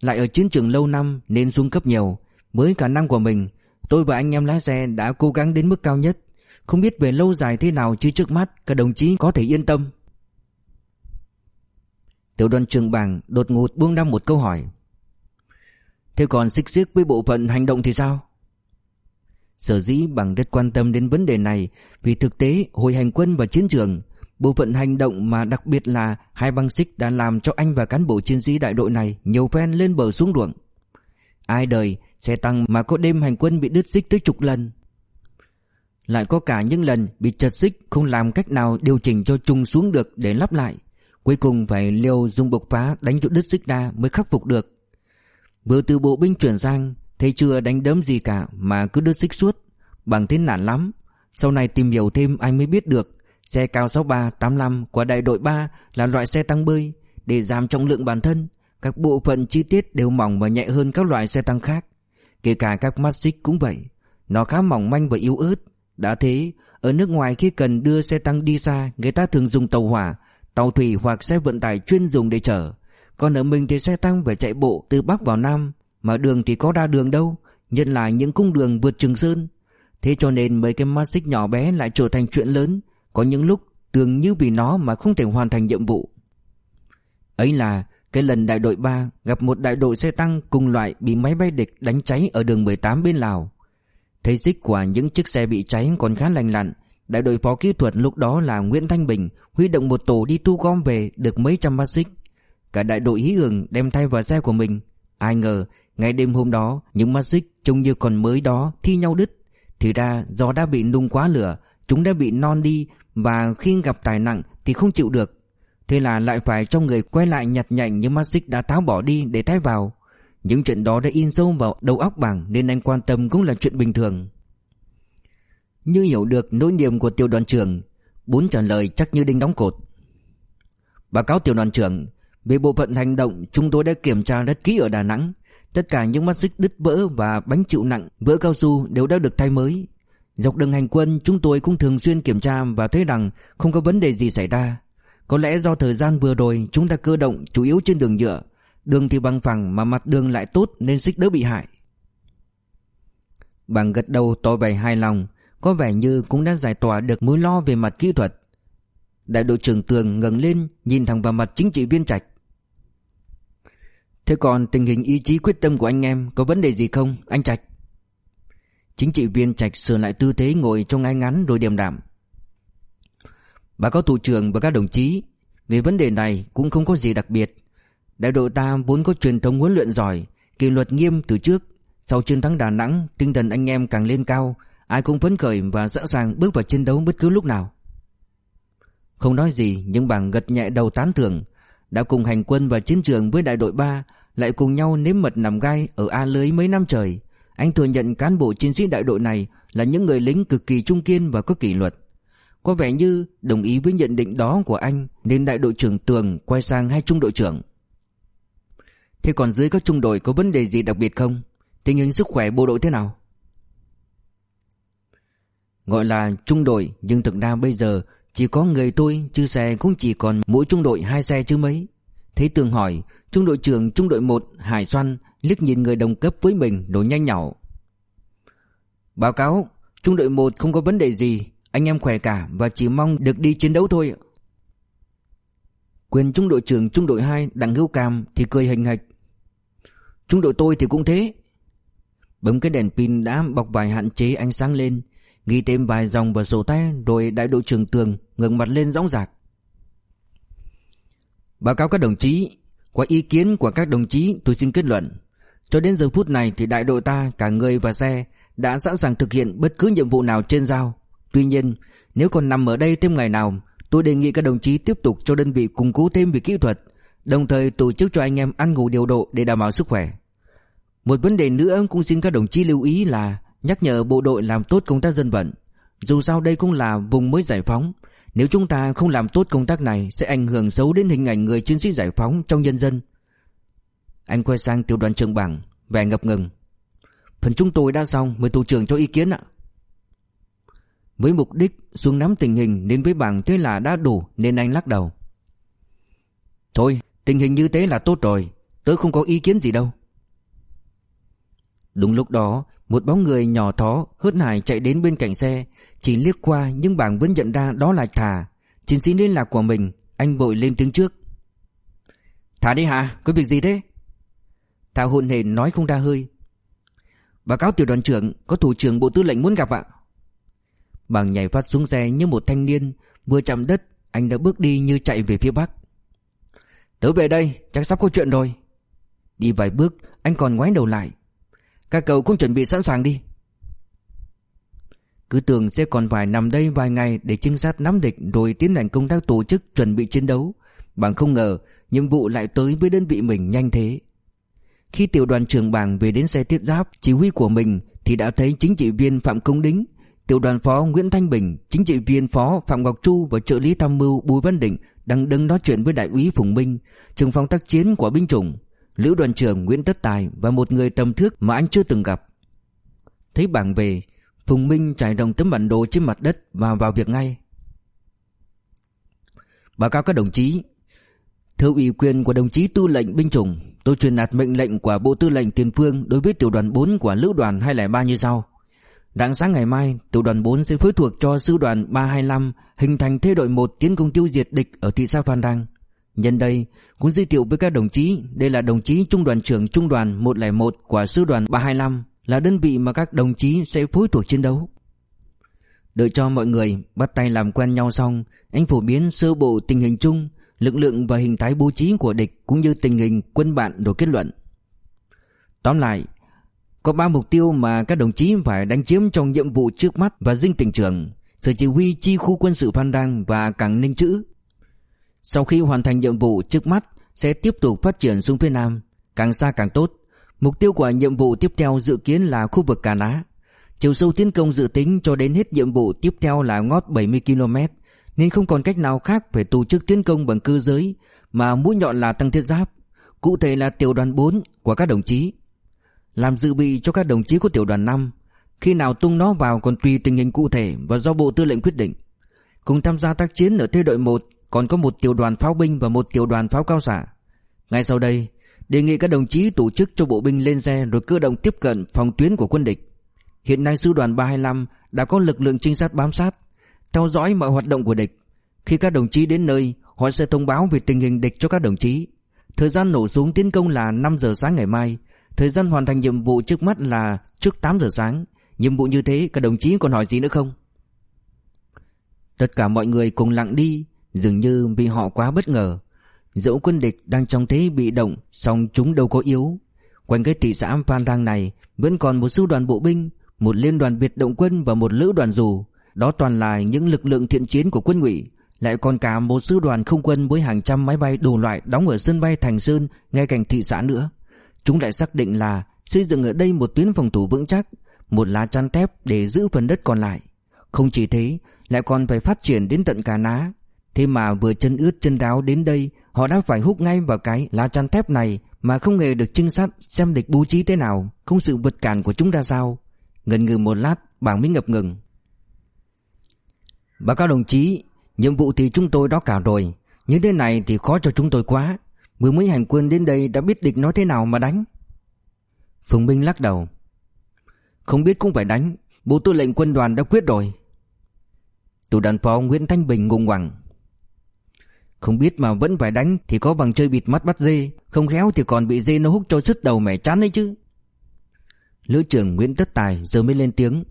Lại ở chiến trường lâu năm nên xuống cấp nhiều. Với khả năng của mình Tôi và anh em lái xe đã cố gắng đến mức cao nhất. Không biết về lâu dài thế nào chứ trước mắt Các đồng chí có thể yên tâm. Tiểu đoàn trường bảng đột ngột buông ra một câu hỏi. Thế còn xích xích với bộ phận hành động thì sao? Sở dĩ bằng rất quan tâm đến vấn đề này Vì thực tế hồi hành quân và chiến trường Bộ phận hành động mà đặc biệt là hai băng xích đã làm cho anh và cán bộ chiến sĩ đại đội này nhiều phen lên bờ xuống ruộng. Ai đời xe tăng mà có đêm hành quân bị đứt xích tới chục lần. Lại có cả những lần bị chật xích không làm cách nào điều chỉnh cho chung xuống được để lắp lại. Cuối cùng phải liều dùng bộc phá đánh chỗ đứt xích ra mới khắc phục được. Vừa từ bộ binh chuyển sang, thế chưa đánh đấm gì cả mà cứ đứt xích suốt. Bằng thế nản lắm. Sau này tìm hiểu thêm anh mới biết được Xe cao 63, 85 của đại đội 3 là loại xe tăng bơi để giảm trọng lượng bản thân. Các bộ phận chi tiết đều mỏng và nhẹ hơn các loại xe tăng khác. Kể cả các mắt xích cũng vậy. Nó khá mỏng manh và yếu ớt. Đã thế, ở nước ngoài khi cần đưa xe tăng đi xa, người ta thường dùng tàu hỏa, tàu thủy hoặc xe vận tải chuyên dùng để chở. Còn ở mình thì xe tăng phải chạy bộ từ Bắc vào Nam, mà đường thì có ra đường đâu, nhất là những cung đường vượt Trường Sơn. Thế cho nên mấy cái mắt xích nhỏ bé lại trở thành chuyện lớn, có những lúc tưởng như vì nó mà không thể hoàn thành nhiệm vụ Ấy là cái lần đại đội 3 gặp một đại đội xe tăng cùng loại bị máy bay địch đánh cháy ở đường 18 bên Lào. Thấy xích của những chiếc xe bị cháy còn khá lành lặn, đại đội phó kỹ thuật lúc đó là Nguyễn Thanh Bình huy động một tổ đi thu gom về được mấy trăm mắt xích. Cả đại đội hí hưởng đem thay vào xe của mình. Ai ngờ, ngay đêm hôm đó, những mắt xích trông như còn mới đó thi nhau đứt. Thì ra do đã bị nung quá lửa, chúng đã bị non đi và khi gặp tài nặng thì không chịu được. Thế là lại phải cho người quay lại nhặt nhạnh những mắt xích đã tháo bỏ đi để thay vào. Những chuyện đó đã in sâu vào đầu óc bảng nên anh quan tâm cũng là chuyện bình thường. Như hiểu được nỗi niềm của tiểu đoàn trưởng, bốn trả lời chắc như đinh đóng cột. Báo cáo tiểu đoàn trưởng, về bộ phận hành động chúng tôi đã kiểm tra rất kỹ ở Đà Nẵng. Tất cả những mắt xích đứt vỡ và bánh chịu nặng, vỡ cao su đều đã được thay mới. Dọc đường hành quân chúng tôi cũng thường xuyên kiểm tra và thấy rằng không có vấn đề gì xảy ra. Có lẽ do thời gian vừa rồi chúng ta cơ động chủ yếu trên đường nhựa. Đường thì bằng phẳng mà mặt đường lại tốt nên xích đỡ bị hại. Bằng gật đầu tỏ vẻ hài lòng, có vẻ như cũng đã giải tỏa được mối lo về mặt kỹ thuật. Đại đội trưởng Tường ngẩng lên nhìn thẳng vào mặt chính trị viên Trạch. Thế còn tình hình ý chí quyết tâm của anh em có vấn đề gì không, anh Trạch? Chính trị viên Trạch sửa lại tư thế ngồi trong ngay ngắn rồi điềm đạm. Bà có thủ trưởng và các đồng chí, về vấn đề này cũng không có gì đặc biệt. Đại đội ta vốn có truyền thống huấn luyện giỏi, kỷ luật nghiêm từ trước. Sau chiến thắng Đà Nẵng, tinh thần anh em càng lên cao, ai cũng phấn khởi và sẵn sàng bước vào chiến đấu bất cứ lúc nào. Không nói gì nhưng bằng gật nhẹ đầu tán thưởng, đã cùng hành quân vào chiến trường với đại đội 3, lại cùng nhau nếm mật nằm gai ở A lưới mấy năm trời. Anh thừa nhận cán bộ chiến sĩ đại đội này là những người lính cực kỳ trung kiên và có kỷ luật. Có vẻ như đồng ý với nhận định đó của anh nên đại đội trưởng Tường quay sang hai trung đội trưởng. Thế còn dưới các trung đội có vấn đề gì đặc biệt không? Tình hình sức khỏe bộ đội thế nào? Gọi là trung đội nhưng thực ra bây giờ chỉ có người tôi Chứ xe cũng chỉ còn mỗi trung đội hai xe chứ mấy. Thấy Tường hỏi, Trung đội trưởng, trung đội 1 Hải Xoăn liếc nhìn người đồng cấp với mình đổ nhanh nhỏ Báo cáo, Trung đội 1 không có vấn đề gì, Anh em khỏe cả và chỉ mong được đi chiến đấu thôi Quyền trung đội trưởng, trung đội 2 Đặng Hữu Cam thì cười hình hạch Trung đội tôi thì cũng thế. Bấm cái đèn pin đã bọc vài hạn chế ánh sáng lên Ghi thêm vài dòng vào sổ tay Rồi đại đội trưởng tường ngẩng mặt lên dõng dạc Báo cáo các đồng chí Qua ý kiến của các đồng chí tôi xin kết luận. Cho đến giờ phút này thì đại đội ta, Cả người và xe Đã sẵn sàng thực hiện bất cứ nhiệm vụ nào trên giao. Tuy nhiên, nếu còn nằm ở đây thêm ngày nào, Tôi đề nghị các đồng chí tiếp tục cho đơn vị củng cố thêm về kỹ thuật, Đồng thời tổ chức cho anh em ăn ngủ điều độ để đảm bảo sức khỏe. Một vấn đề nữa cũng xin các đồng chí lưu ý là Nhắc nhở bộ đội làm tốt công tác dân vận. Dù sao đây cũng là vùng mới giải phóng. Nếu chúng ta không làm tốt công tác này, Sẽ ảnh hưởng xấu đến hình ảnh người chiến sĩ giải phóng trong nhân dân. Anh quay sang tiểu đoàn trưởng bảng, Vẻ ngập ngừng. Phần chúng tôi đã xong, Mời thủ trưởng cho ý kiến ạ. Với mục đích xuống nắm tình hình Nên với bảng thế là đã đủ, Nên anh lắc đầu. Thôi, tình hình như thế là tốt rồi, Tớ không có ý kiến gì đâu. Đúng lúc đó một bóng người nhỏ thó hớt hải chạy đến bên cạnh xe. Chỉ liếc qua, nhưng bảng vẫn nhận ra đó là Thà. Chiến sĩ liên lạc của mình, Anh vội lên tiếng trước. Thà đi hả? Có việc gì thế? Thà hồn hển nói không ra hơi. Báo cáo tiểu đoàn trưởng, Có thủ trưởng bộ tư lệnh muốn gặp ạ. Bảng nhảy phát xuống xe như một thanh niên, Vừa chạm đất, Anh đã bước đi như chạy về phía bắc. Tớ về đây, chắc sắp có chuyện rồi. Đi vài bước, anh còn ngoái đầu lại. Các cậu cũng chuẩn bị sẵn sàng đi. Cứ tưởng sẽ còn vài nằm đây vài ngày Để trinh sát nắm địch Rồi tiến hành công tác tổ chức chuẩn bị chiến đấu. Bằng không ngờ Nhiệm vụ lại tới với đơn vị mình nhanh thế. Khi tiểu đoàn trưởng bảng về đến xe thiết giáp Chỉ huy của mình Thì đã thấy chính trị viên Phạm Công Đính Tiểu đoàn phó Nguyễn Thanh Bình Chính trị viên phó Phạm Ngọc Chu Và trợ lý tham mưu Bùi Văn Định đang đứng nói chuyện với đại úy Phùng Minh, trưởng phòng tác chiến của binh chủng, lữ đoàn trưởng Nguyễn Tất Tài và một người tầm thước mà anh chưa từng gặp. Thấy bảng về, Phùng Minh trải đồng tấm bản đồ trên mặt đất và vào việc ngay. Báo cáo các đồng chí, theo ủy quyền của đồng chí tư lệnh binh chủng, tôi truyền đạt mệnh lệnh của Bộ Tư lệnh Tiền Phương đối với tiểu đoàn 4 của lữ đoàn 203 như sau. Rạng sáng ngày mai, tiểu đoàn 4 sẽ phối thuộc cho sư đoàn 325 hình thành thế đội 1 tiến công tiêu diệt địch ở thị xã Phan Rang. Nhân đây, cũng giới thiệu với các đồng chí, đây là đồng chí trung đoàn trưởng trung đoàn 101 của sư đoàn 325, là đơn vị mà các đồng chí sẽ phối thuộc chiến đấu. Đợi cho mọi người bắt tay làm quen nhau xong, anh phổ biến sơ bộ tình hình chung, lực lượng và hình thái bố trí của địch cũng như tình hình quân bạn rồi kết luận. Tóm lại, có ba mục tiêu mà các đồng chí phải đánh chiếm trong nhiệm vụ trước mắt và dinh tỉnh trưởng, sở chỉ huy chi khu quân sự Phan Đăng và cảng Ninh Chữ. Sau khi hoàn thành nhiệm vụ trước mắt sẽ tiếp tục phát triển xuống phía Nam, càng xa càng tốt. Mục tiêu của nhiệm vụ tiếp theo dự kiến là khu vực Cà Ná. Chiều sâu tiến công dự tính cho đến hết nhiệm vụ tiếp theo là ngót 70 km, nên không còn cách nào khác phải tổ chức tiến công bằng cơ giới, mà mũi nhọn là tăng thiết giáp. Cụ thể là tiểu đoàn 4 của các đồng chí làm dự bị cho các đồng chí của tiểu đoàn 5. Khi nào tung nó vào còn tùy tình hình cụ thể và do Bộ Tư lệnh quyết định. Cùng tham gia tác chiến ở thế đội 1 còn có một tiểu đoàn pháo binh và một tiểu đoàn pháo cao xạ. Ngay sau đây, đề nghị các đồng chí tổ chức cho bộ binh lên xe rồi cơ động tiếp cận phòng tuyến của quân địch. Hiện nay sư đoàn 325 đã có lực lượng trinh sát bám sát, theo dõi mọi hoạt động của địch. Khi các đồng chí đến nơi, họ sẽ thông báo về tình hình địch cho các đồng chí. Thời gian nổ súng tiến công là 5 giờ sáng ngày mai, Thời gian hoàn thành nhiệm vụ trước mắt là trước 8 giờ sáng Nhiệm vụ như thế các đồng chí còn hỏi gì nữa không? Tất cả mọi người cùng lặng đi Dường như vì họ quá bất ngờ. Dẫu quân địch đang trong thế bị động song chúng đâu có yếu. Quanh cái thị xã Phan Rang này Vẫn còn một sư đoàn bộ binh Một liên đoàn biệt động quân và một lữ đoàn dù. Đó toàn là những lực lượng thiện chiến của quân ngụy. Lại còn cả một sư đoàn không quân với hàng trăm máy bay đủ loại Đóng ở sân bay Thành Sơn Ngay cạnh thị xã nữa. Chúng lại xác định là xây dựng ở đây một tuyến phòng thủ vững chắc, một lá chắn thép để giữ phần đất còn lại. Không chỉ thế, lại còn phải phát triển đến tận Cà Ná. Thế mà vừa chân ướt chân ráo đến đây, họ đã phải hút ngay vào cái lá chắn thép này mà không hề được trinh sát xem địch bố trí thế nào, không sự vượt cản của chúng ra sao. Ngần ngừ một lát, bảng mới ngập ngừng. Báo cáo đồng chí, Nhiệm vụ thì chúng tôi đó cả rồi. Như thế này thì khó cho chúng tôi quá. Mười mấy hành quân đến đây đã biết địch nói thế nào mà đánh. Phùng Minh lắc đầu. Không biết cũng phải đánh. Bộ tư lệnh quân đoàn đã quyết rồi. Tù đàn phó Nguyễn Thanh Bình ngùng ngoẳng không biết mà vẫn phải đánh Thì có bằng chơi bịt mắt bắt dê, Không khéo thì còn bị dê nó hút cho sứt đầu mẻ chán đấy chứ. Lữ trưởng Nguyễn Tất Tài giờ mới lên tiếng.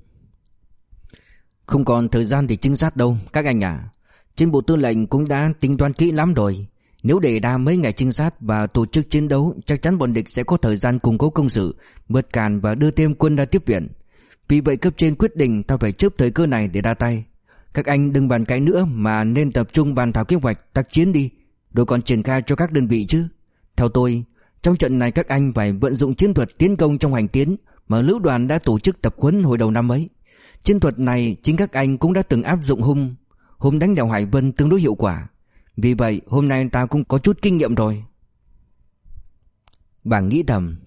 Không còn thời gian để trinh sát đâu, Các anh à Trên bộ tư lệnh cũng đã tính toán kỹ lắm rồi. Nếu để đa mấy ngày trinh sát Và tổ chức chiến đấu, Chắc chắn bọn địch sẽ có thời gian củng cố công sự Vượt càn và đưa thêm quân ra tiếp viện. Vì vậy cấp trên quyết định Ta phải chớp thời cơ này để ra tay. Các anh đừng bàn cãi nữa Mà nên tập trung bàn thảo kế hoạch tác chiến đi Rồi còn triển khai cho các đơn vị chứ Theo tôi Trong trận này các anh phải vận dụng chiến thuật tiến công trong hành tiến mà lữ đoàn đã tổ chức tập huấn hồi đầu năm ấy. Chiến thuật này chính các anh cũng đã từng áp dụng hôm hôm đánh đèo Hải Vân tương đối hiệu quả. Vì vậy hôm nay ta cũng có chút kinh nghiệm rồi. Bà nghĩ thầm,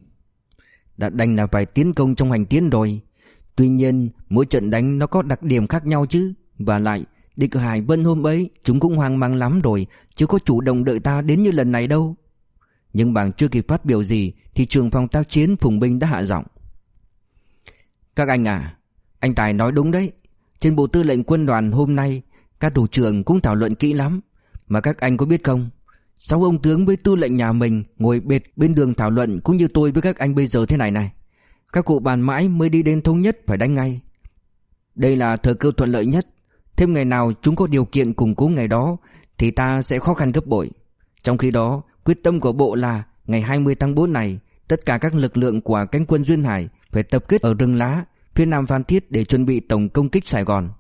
đã đánh là phải tiến công trong hành tiến rồi. Tuy nhiên mỗi trận đánh nó có đặc điểm khác nhau chứ. Và lại địch Hải Vân hôm ấy chúng cũng hoang mang lắm rồi, chứ có chủ động đợi ta đến như lần này đâu. Nhưng bảng chưa kịp phát biểu gì thì trường phòng tác chiến Phùng Binh đã hạ giọng. Các anh à, anh Tài nói đúng đấy. Trên bộ tư lệnh quân đoàn hôm nay, các thủ trưởng cũng thảo luận kỹ lắm. Mà các anh có biết không? Sáu ông tướng với tư lệnh nhà mình ngồi bệt bên đường thảo luận cũng như tôi với các anh bây giờ thế này này. Các cụ bàn mãi mới đi đến thống nhất phải đánh ngay. Đây là thời cơ thuận lợi nhất. Thêm ngày nào chúng có điều kiện củng cố ngày đó thì ta sẽ khó khăn gấp bội. Trong khi đó, quyết tâm của bộ là ngày 20 tháng 4 này, tất cả các lực lượng của cánh quân Duyên Hải phải tập kết ở rừng lá phía nam Phan Thiết để chuẩn bị tổng công kích Sài Gòn.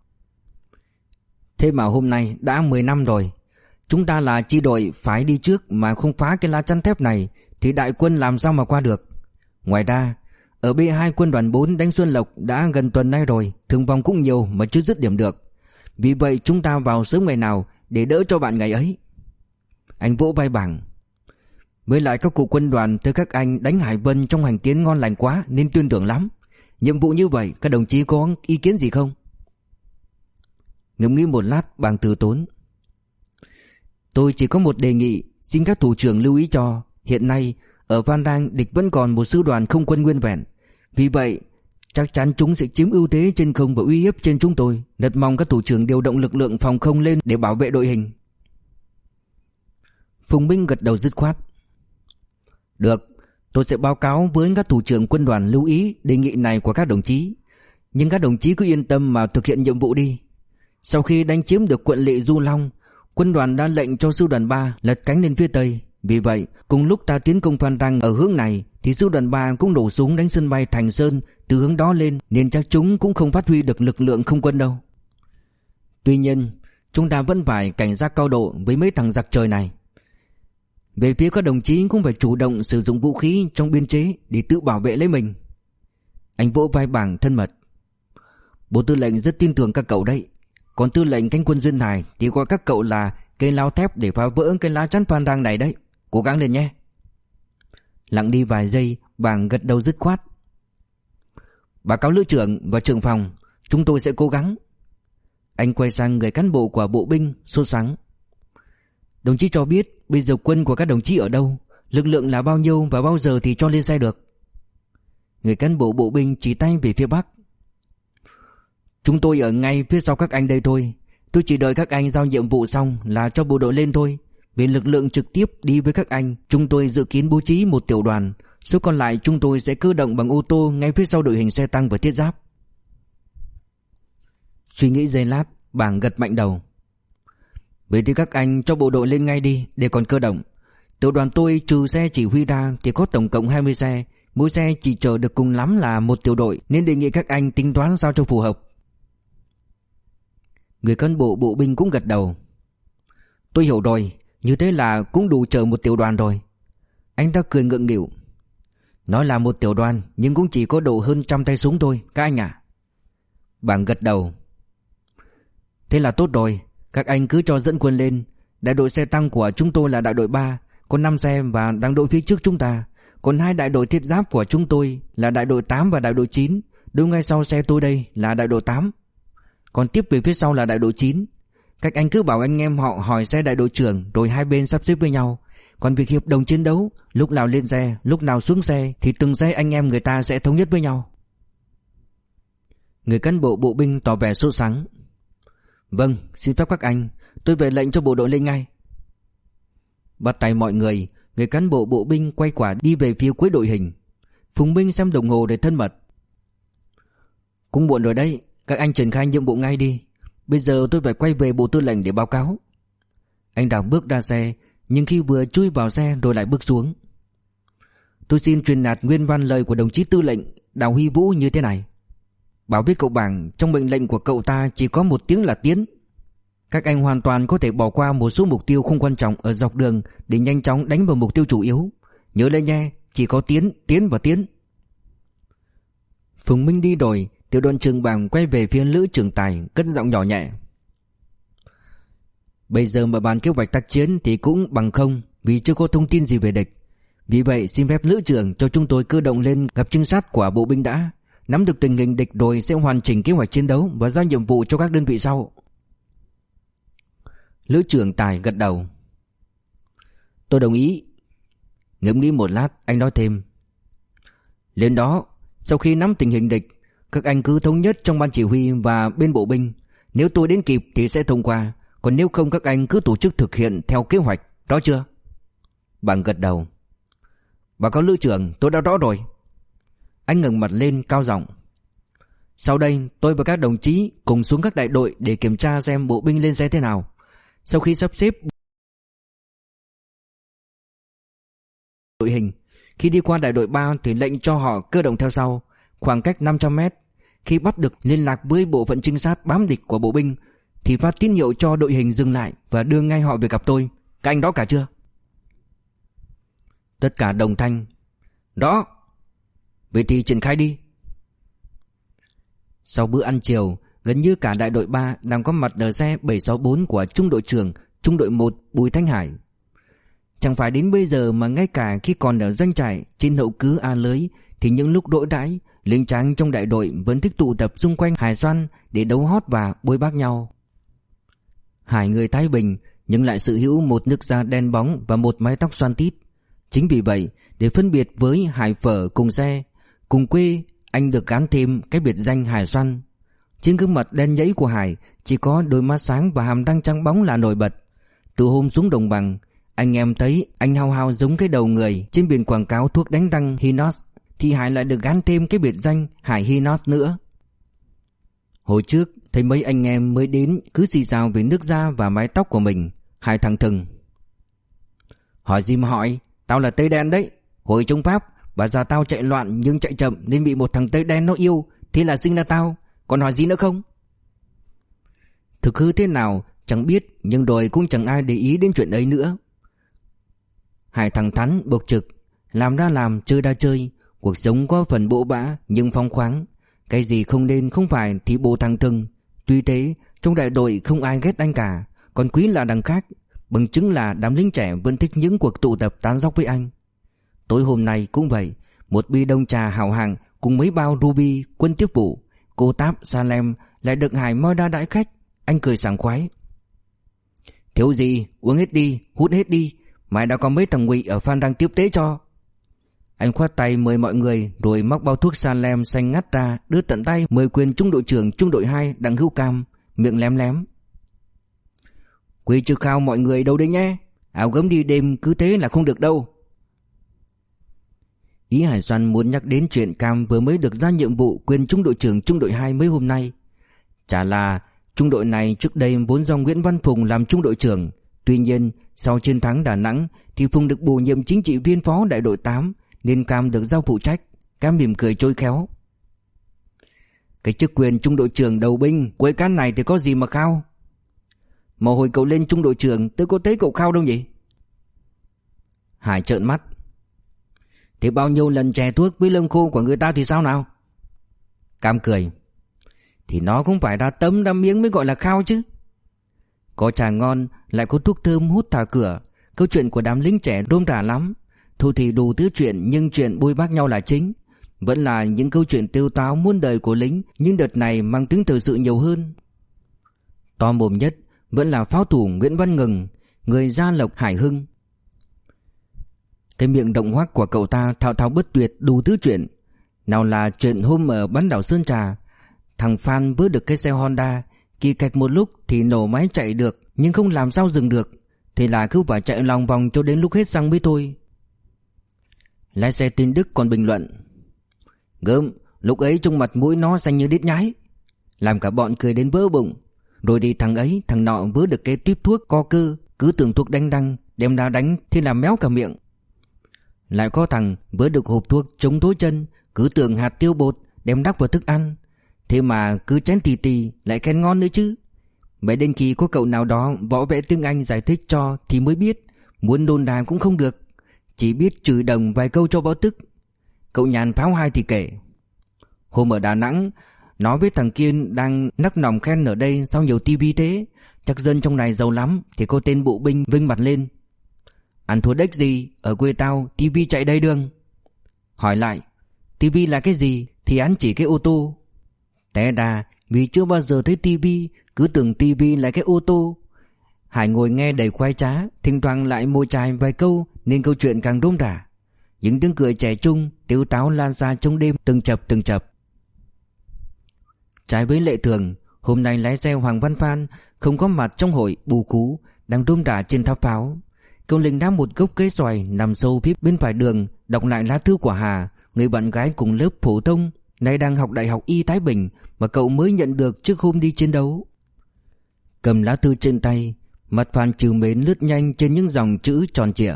Thế mà hôm nay đã 10 năm rồi, chúng ta là chi đội phải đi trước mà không phá cái lá chắn thép này thì đại quân làm sao mà qua được. Ngoài ra, ở B2 quân đoàn 4 đánh Xuân Lộc đã gần tuần nay rồi, thương vong cũng nhiều mà chưa dứt điểm được. Vì vậy chúng ta vào sớm ngày nào để đỡ cho bạn ngày ấy. Anh vỗ vai bảng. Với lại các cụ quân đoàn tới các anh đánh Hải Vân trong hành tiến ngon lành quá nên tuyên tưởng lắm. Nhiệm vụ như vậy, các đồng chí có ý kiến gì không? Ngẫm nghĩ một lát bằng từ tốn. Tôi chỉ có một đề nghị, xin các thủ trưởng lưu ý cho, hiện nay, ở Van Đăng địch vẫn còn một sư đoàn không quân nguyên vẹn. Vì vậy chắc chắn chúng sẽ chiếm ưu thế trên không và uy hiếp trên chúng tôi. Rất mong các thủ trưởng điều động lực lượng phòng không lên để bảo vệ đội hình. Phùng Minh gật đầu dứt khoát. Được, tôi sẽ báo cáo với các thủ trưởng quân đoàn lưu ý đề nghị này của các đồng chí. Nhưng các đồng chí cứ yên tâm mà thực hiện nhiệm vụ đi. Sau khi đánh chiếm được quận lệ Du Long, quân đoàn đã lệnh cho sư đoàn 3 lật cánh lên phía tây. Vì vậy, cùng lúc ta tiến công Phan Đăng ở hướng này thì sư đoàn 3 cũng nổ súng đánh sân bay Thành Sơn từ hướng đó lên nên chắc chúng cũng không phát huy được lực lượng không quân đâu. Tuy nhiên, chúng ta vẫn phải cảnh giác cao độ với mấy thằng giặc trời này. Về phía các đồng chí cũng phải chủ động sử dụng vũ khí trong biên chế để tự bảo vệ lấy mình. Anh vỗ vai bảng thân mật. Bộ tư lệnh rất tin tưởng các cậu đấy. Còn tư lệnh cánh quân duyên này thì gọi các cậu là cây lao thép để phá vỡ cái lá chắn phan đang này đấy. Cố gắng lên nhé. Lặng đi vài giây, bảng gật đầu dứt khoát. Báo cáo lữ trưởng và trưởng phòng, chúng tôi sẽ cố gắng. Anh quay sang người cán bộ của bộ binh, sốt sáng. Đồng chí cho biết bây giờ quân của các đồng chí ở đâu? Lực lượng là bao nhiêu và bao giờ thì cho lên xe được? Người cán bộ bộ binh chỉ tay về phía bắc. Chúng tôi ở ngay phía sau các anh đây thôi. Tôi chỉ đợi các anh giao nhiệm vụ xong là cho bộ đội lên thôi. Về lực lượng trực tiếp đi với các anh Chúng tôi dự kiến bố trí một tiểu đoàn Số còn lại chúng tôi sẽ cơ động bằng ô tô Ngay phía sau đội hình xe tăng và thiết giáp. Suy nghĩ giây lát, Bảng gật mạnh đầu. Vậy thì các anh cho bộ đội lên ngay đi, Để còn cơ động. Tiểu đoàn tôi trừ xe chỉ huy ra Thì có tổng cộng 20 xe. Mỗi xe chỉ chở được cùng lắm là một tiểu đội, Nên đề nghị các anh tính toán sao cho phù hợp. Người cán bộ bộ binh cũng gật đầu. Tôi hiểu rồi, Như thế là cũng đủ chở một tiểu đoàn rồi. Anh ta cười ngượng nghịu. Nói là một tiểu đoàn, Nhưng cũng chỉ có độ hơn trăm tay súng thôi, Các anh à Bảng gật đầu. Thế là tốt rồi, các anh cứ cho dẫn quân lên. Đại đội xe tăng của chúng tôi là đại đội 3 Có 5 xe và đang đội phía trước chúng ta. Còn hai đại đội thiết giáp của chúng tôi Là đại đội 8 và đại đội 9 Đứng ngay sau xe tôi đây là đại đội 8 Còn tiếp về phía sau là đại đội 9 Các anh cứ bảo anh em họ hỏi xe đại đội trưởng, Rồi hai bên sắp xếp với nhau. Còn việc hiệp đồng chiến đấu Lúc nào lên xe, lúc nào xuống xe Thì từng xe anh em người ta sẽ thống nhất với nhau. Người cán bộ bộ binh tỏ vẻ sốt sắng Vâng, xin phép các anh Tôi về lệnh cho bộ đội lên ngay. Bắt tay mọi người Người cán bộ bộ binh quay quả đi về phía cuối đội hình. Phùng Minh xem đồng hồ để thân mật. Cũng muộn rồi đấy Các anh triển khai nhiệm vụ ngay đi. Bây giờ tôi phải quay về bộ tư lệnh để báo cáo. Anh Đào bước ra xe nhưng khi vừa chui vào xe rồi lại bước xuống. Tôi xin truyền đạt nguyên văn lời của đồng chí tư lệnh Đào Huy Vũ như thế này. Bảo biết cậu bảng Trong mệnh lệnh của cậu ta chỉ có một tiếng là tiến. Các anh hoàn toàn có thể bỏ qua một số mục tiêu không quan trọng ở dọc đường Để nhanh chóng đánh vào mục tiêu chủ yếu. Nhớ lên nha Chỉ có tiến, tiến và tiến. Phùng Minh đi rồi Tiểu đoàn trường bảng quay về phía Lữ Trường Tài Cất giọng nhỏ nhẹ. Bây giờ mà bàn kế hoạch tác chiến Thì cũng bằng không, Vì chưa có thông tin gì về địch. Vì vậy, xin phép Lữ trưởng cho chúng tôi cơ động lên Gặp trinh sát của bộ binh đã. Nắm được tình hình địch rồi sẽ hoàn chỉnh kế hoạch chiến đấu Và giao nhiệm vụ cho các đơn vị sau. Lữ trưởng Tài gật đầu. Tôi đồng ý. Ngẫm nghĩ một lát, anh nói thêm. Lên đó, Sau khi nắm tình hình địch, Các anh cứ thống nhất trong ban chỉ huy và bên bộ binh. Nếu tôi đến kịp thì sẽ thông qua. Còn nếu không các anh cứ tổ chức thực hiện theo kế hoạch, Rõ chưa? Bằng gật đầu. Bà có lữ trưởng, tôi đã rõ rồi. Anh ngẩng mặt lên cao giọng. Sau đây, tôi và các đồng chí cùng xuống các đại đội để kiểm tra xem bộ binh lên xe thế nào. Sau khi sắp xếp đội hình, Khi đi qua đại đội 3 thì lệnh cho họ cơ động theo sau, Khoảng cách 500 mét. Khi bắt được liên lạc với bộ phận trinh sát bám địch của bộ binh thì phát tín hiệu cho đội hình dừng lại Và đưa ngay họ về gặp tôi. Các anh đó cả chưa? Tất cả đồng thanh. Đó Vậy thì triển khai đi. Sau bữa ăn chiều, Gần như cả đại đội 3 đang có mặt ở xe 764 của trung đội trưởng, Trung đội 1 Bùi Thanh Hải. Chẳng phải đến bây giờ mà ngay cả khi còn ở doanh trại, Trên hậu cứ A lưới, Thì những lúc đỗi đãi, Lính tráng trong đại đội vẫn thích tụ tập xung quanh Hải Xoan Để đấu hót và bôi bác nhau. Hải người Thái Bình, Nhưng lại sự hữu một nước da đen bóng Và một mái tóc xoan tít. Chính vì vậy, để phân biệt với Hải Phở cùng xe, Cùng quê, anh được gán thêm cái biệt danh Hải Xoăn. Trên gương mặt đen nhẫy của Hải Chỉ có đôi mắt sáng và hàm răng trắng bóng là nổi bật. Từ hôm xuống đồng bằng, Anh em thấy anh hao hao giống cái đầu người Trên biển quảng cáo thuốc đánh răng Hinos, Thì Hải lại được gán thêm cái biệt danh Hải Hinos nữa. Hồi trước, thấy mấy anh em mới đến, Cứ xì xào về nước da và mái tóc của mình. Hai thằng thừng. Hỏi gì mà hỏi, Tao là Tây Đen đấy. Hồi chống Pháp, Bà già tao chạy loạn nhưng chạy chậm Nên bị một thằng Tây đen nó yêu, Thế là sinh ra tao. Còn hỏi gì nữa không? Thực hư thế nào, chẳng biết, Nhưng rồi cũng chẳng ai để ý đến chuyện ấy nữa. Hai thằng thắn bộc trực, Làm ra làm, chơi ra chơi. Cuộc sống có phần bộ bã nhưng phong khoáng. Cái gì không nên không phải thì bộ thằng thừng Tuy thế, trong đại đội không ai ghét anh cả, Còn quý là đằng khác. Bằng chứng là đám lính trẻ vẫn thích những cuộc tụ tập tán dóc với anh. Tối hôm nay cũng vậy, Một bi đông trà hào hàng Cùng mấy bao ruby, quân tiếp vụ, Cô Táp Salem lại được Hải moi đa đãi khách. Anh cười sảng khoái. Thiếu gì, uống hết đi, Hút hết đi. Mai đã có mấy thằng ngụy ở Phan đang tiếp tế cho. Anh khoát tay mời mọi người, Rồi móc bao thuốc Salem xanh ngắt ra, Đưa tận tay mời quyền trung đội trưởng Trung đội 2 Đặng Hữu Cam, Miệng lém lém Quy chưa khao mọi người đâu đấy nhé, Áo gấm đi đêm cứ thế là không được đâu Ý Hải Soan muốn nhắc đến chuyện Cam vừa mới được ra nhiệm vụ quyền trung đội trưởng trung đội 2 mấy hôm nay. Chả là trung đội này trước đây vốn do Nguyễn Văn Phùng làm trung đội trưởng. Tuy nhiên sau chiến thắng Đà Nẵng thì Phùng được bổ nhiệm chính trị viên phó đại đội 8 nên Cam được giao phụ trách. Cam mỉm cười trôi khéo. Cái chức quyền trung đội trưởng đầu binh quấy cán này thì có gì mà khao. Mà hồi cậu lên trung đội trưởng, tôi có thấy cậu khao đâu nhỉ? Hải trợn mắt thì bao nhiêu lần chè thuốc với lông khô của người ta thì sao nào Cam cười Thì nó cũng phải ra tấm, ra miếng mới gọi là khao chứ Có trà ngon, Lại có thuốc thơm hút thả cửa Câu chuyện của đám lính trẻ đôm rả lắm Thu thì đủ thứ chuyện, Nhưng chuyện bôi bác nhau là chính. Vẫn là những câu chuyện tiêu táo muôn đời của lính, Nhưng đợt này mang tính thời sự nhiều hơn. To mồm nhất Vẫn là pháo thủ Nguyễn Văn Ngừng, Người gia lộc Hải Hưng. Cái miệng động hoác của cậu ta thao thao bất tuyệt đủ thứ chuyện. Nào là chuyện hôm ở bán đảo Sơn Trà, Thằng Phan vớt được cái xe Honda, Kỳ cạch một lúc thì nổ máy chạy được, Nhưng không làm sao dừng được. Thì là cứ phải chạy lòng vòng cho đến lúc hết xăng mới thôi. Lái xe tin Đức còn bình luận. Gớm, Lúc ấy trong mặt mũi nó xanh như đít nhái. Làm cả bọn cười đến vỡ bụng. Rồi đi thằng ấy, thằng nọ vớ được cái tuyếp thuốc co cơ, Cứ tưởng thuốc đánh đăng Đem đá đánh thì làm méo cả miệng. Lại có thằng vớ được hộp thuốc chống thối chân, Cứ tưởng hạt tiêu bột, Đem đắp vào thức ăn. Thế mà cứ chén tì tì, lại khen ngon nữa chứ. Vậy đến khi có cậu nào đó võ vẽ tiếng Anh giải thích cho Thì mới biết, Muốn đôn đà cũng không được. Chỉ biết chửi đồng vài câu cho bỏ tức. Cậu nhàn pháo hai thì kể, Hôm ở Đà Nẵng, Nó với thằng Kiên đang nắc nòng khen ở đây Sao nhiều tivi thế. Chắc dân trong này giàu lắm, Thì có tên bộ binh vinh mặt lên. Ăn thua đếch gì, Ở quê tao tivi chạy đây đường. Hỏi lại tivi là cái gì? Thì án chỉ cái ô tô. Té đà, vì chưa bao giờ thấy tivi Cứ tưởng tivi là cái ô tô. Hải ngồi nghe đầy khoái trá, Thỉnh thoảng lại môi chài vài câu nên câu chuyện càng rôm rả. Những tiếng cười trẻ trung, Tiếu táo lan ra trong đêm từng chập từng chập. Trái với lệ thường, Hôm nay lái xe Hoàng Văn Phan Không có mặt trong hội bù khú Đang rôm rả trên tháp pháo. Cậu linh đá một gốc cây xoài Nằm sâu phía bên phải đường, Đọc lại lá thư của Hà, Người bạn gái cùng lớp phổ thông, Nay đang học đại học Y Thái Bình Mà cậu mới nhận được trước hôm đi chiến đấu. Cầm lá thư trên tay Mặt Phan trừ mến lướt nhanh trên những dòng chữ tròn trịa.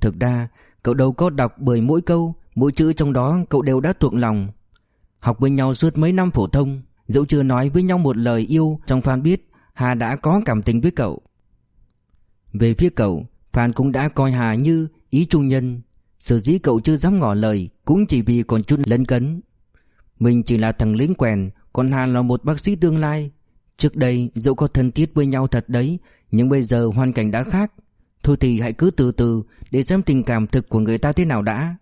Thực ra, cậu đâu có đọc bởi mỗi câu, Mỗi chữ trong đó cậu đều đã thuộc lòng. Học với nhau suốt mấy năm phổ thông, Dẫu chưa nói với nhau một lời yêu, Trong Phan biết Hà đã có cảm tình với cậu. Về phía cậu, Phan cũng đã coi Hà như ý trung nhân. Sở dĩ cậu chưa dám ngỏ lời Cũng chỉ vì còn chút lấn cấn. Mình chỉ là thằng lính quèn, Còn Hà là một bác sĩ tương lai. Trước đây, dẫu có thân thiết với nhau thật đấy, Nhưng bây giờ hoàn cảnh đã khác. Thôi thì hãy cứ từ từ Để xem tình cảm thực của người ta thế nào đã.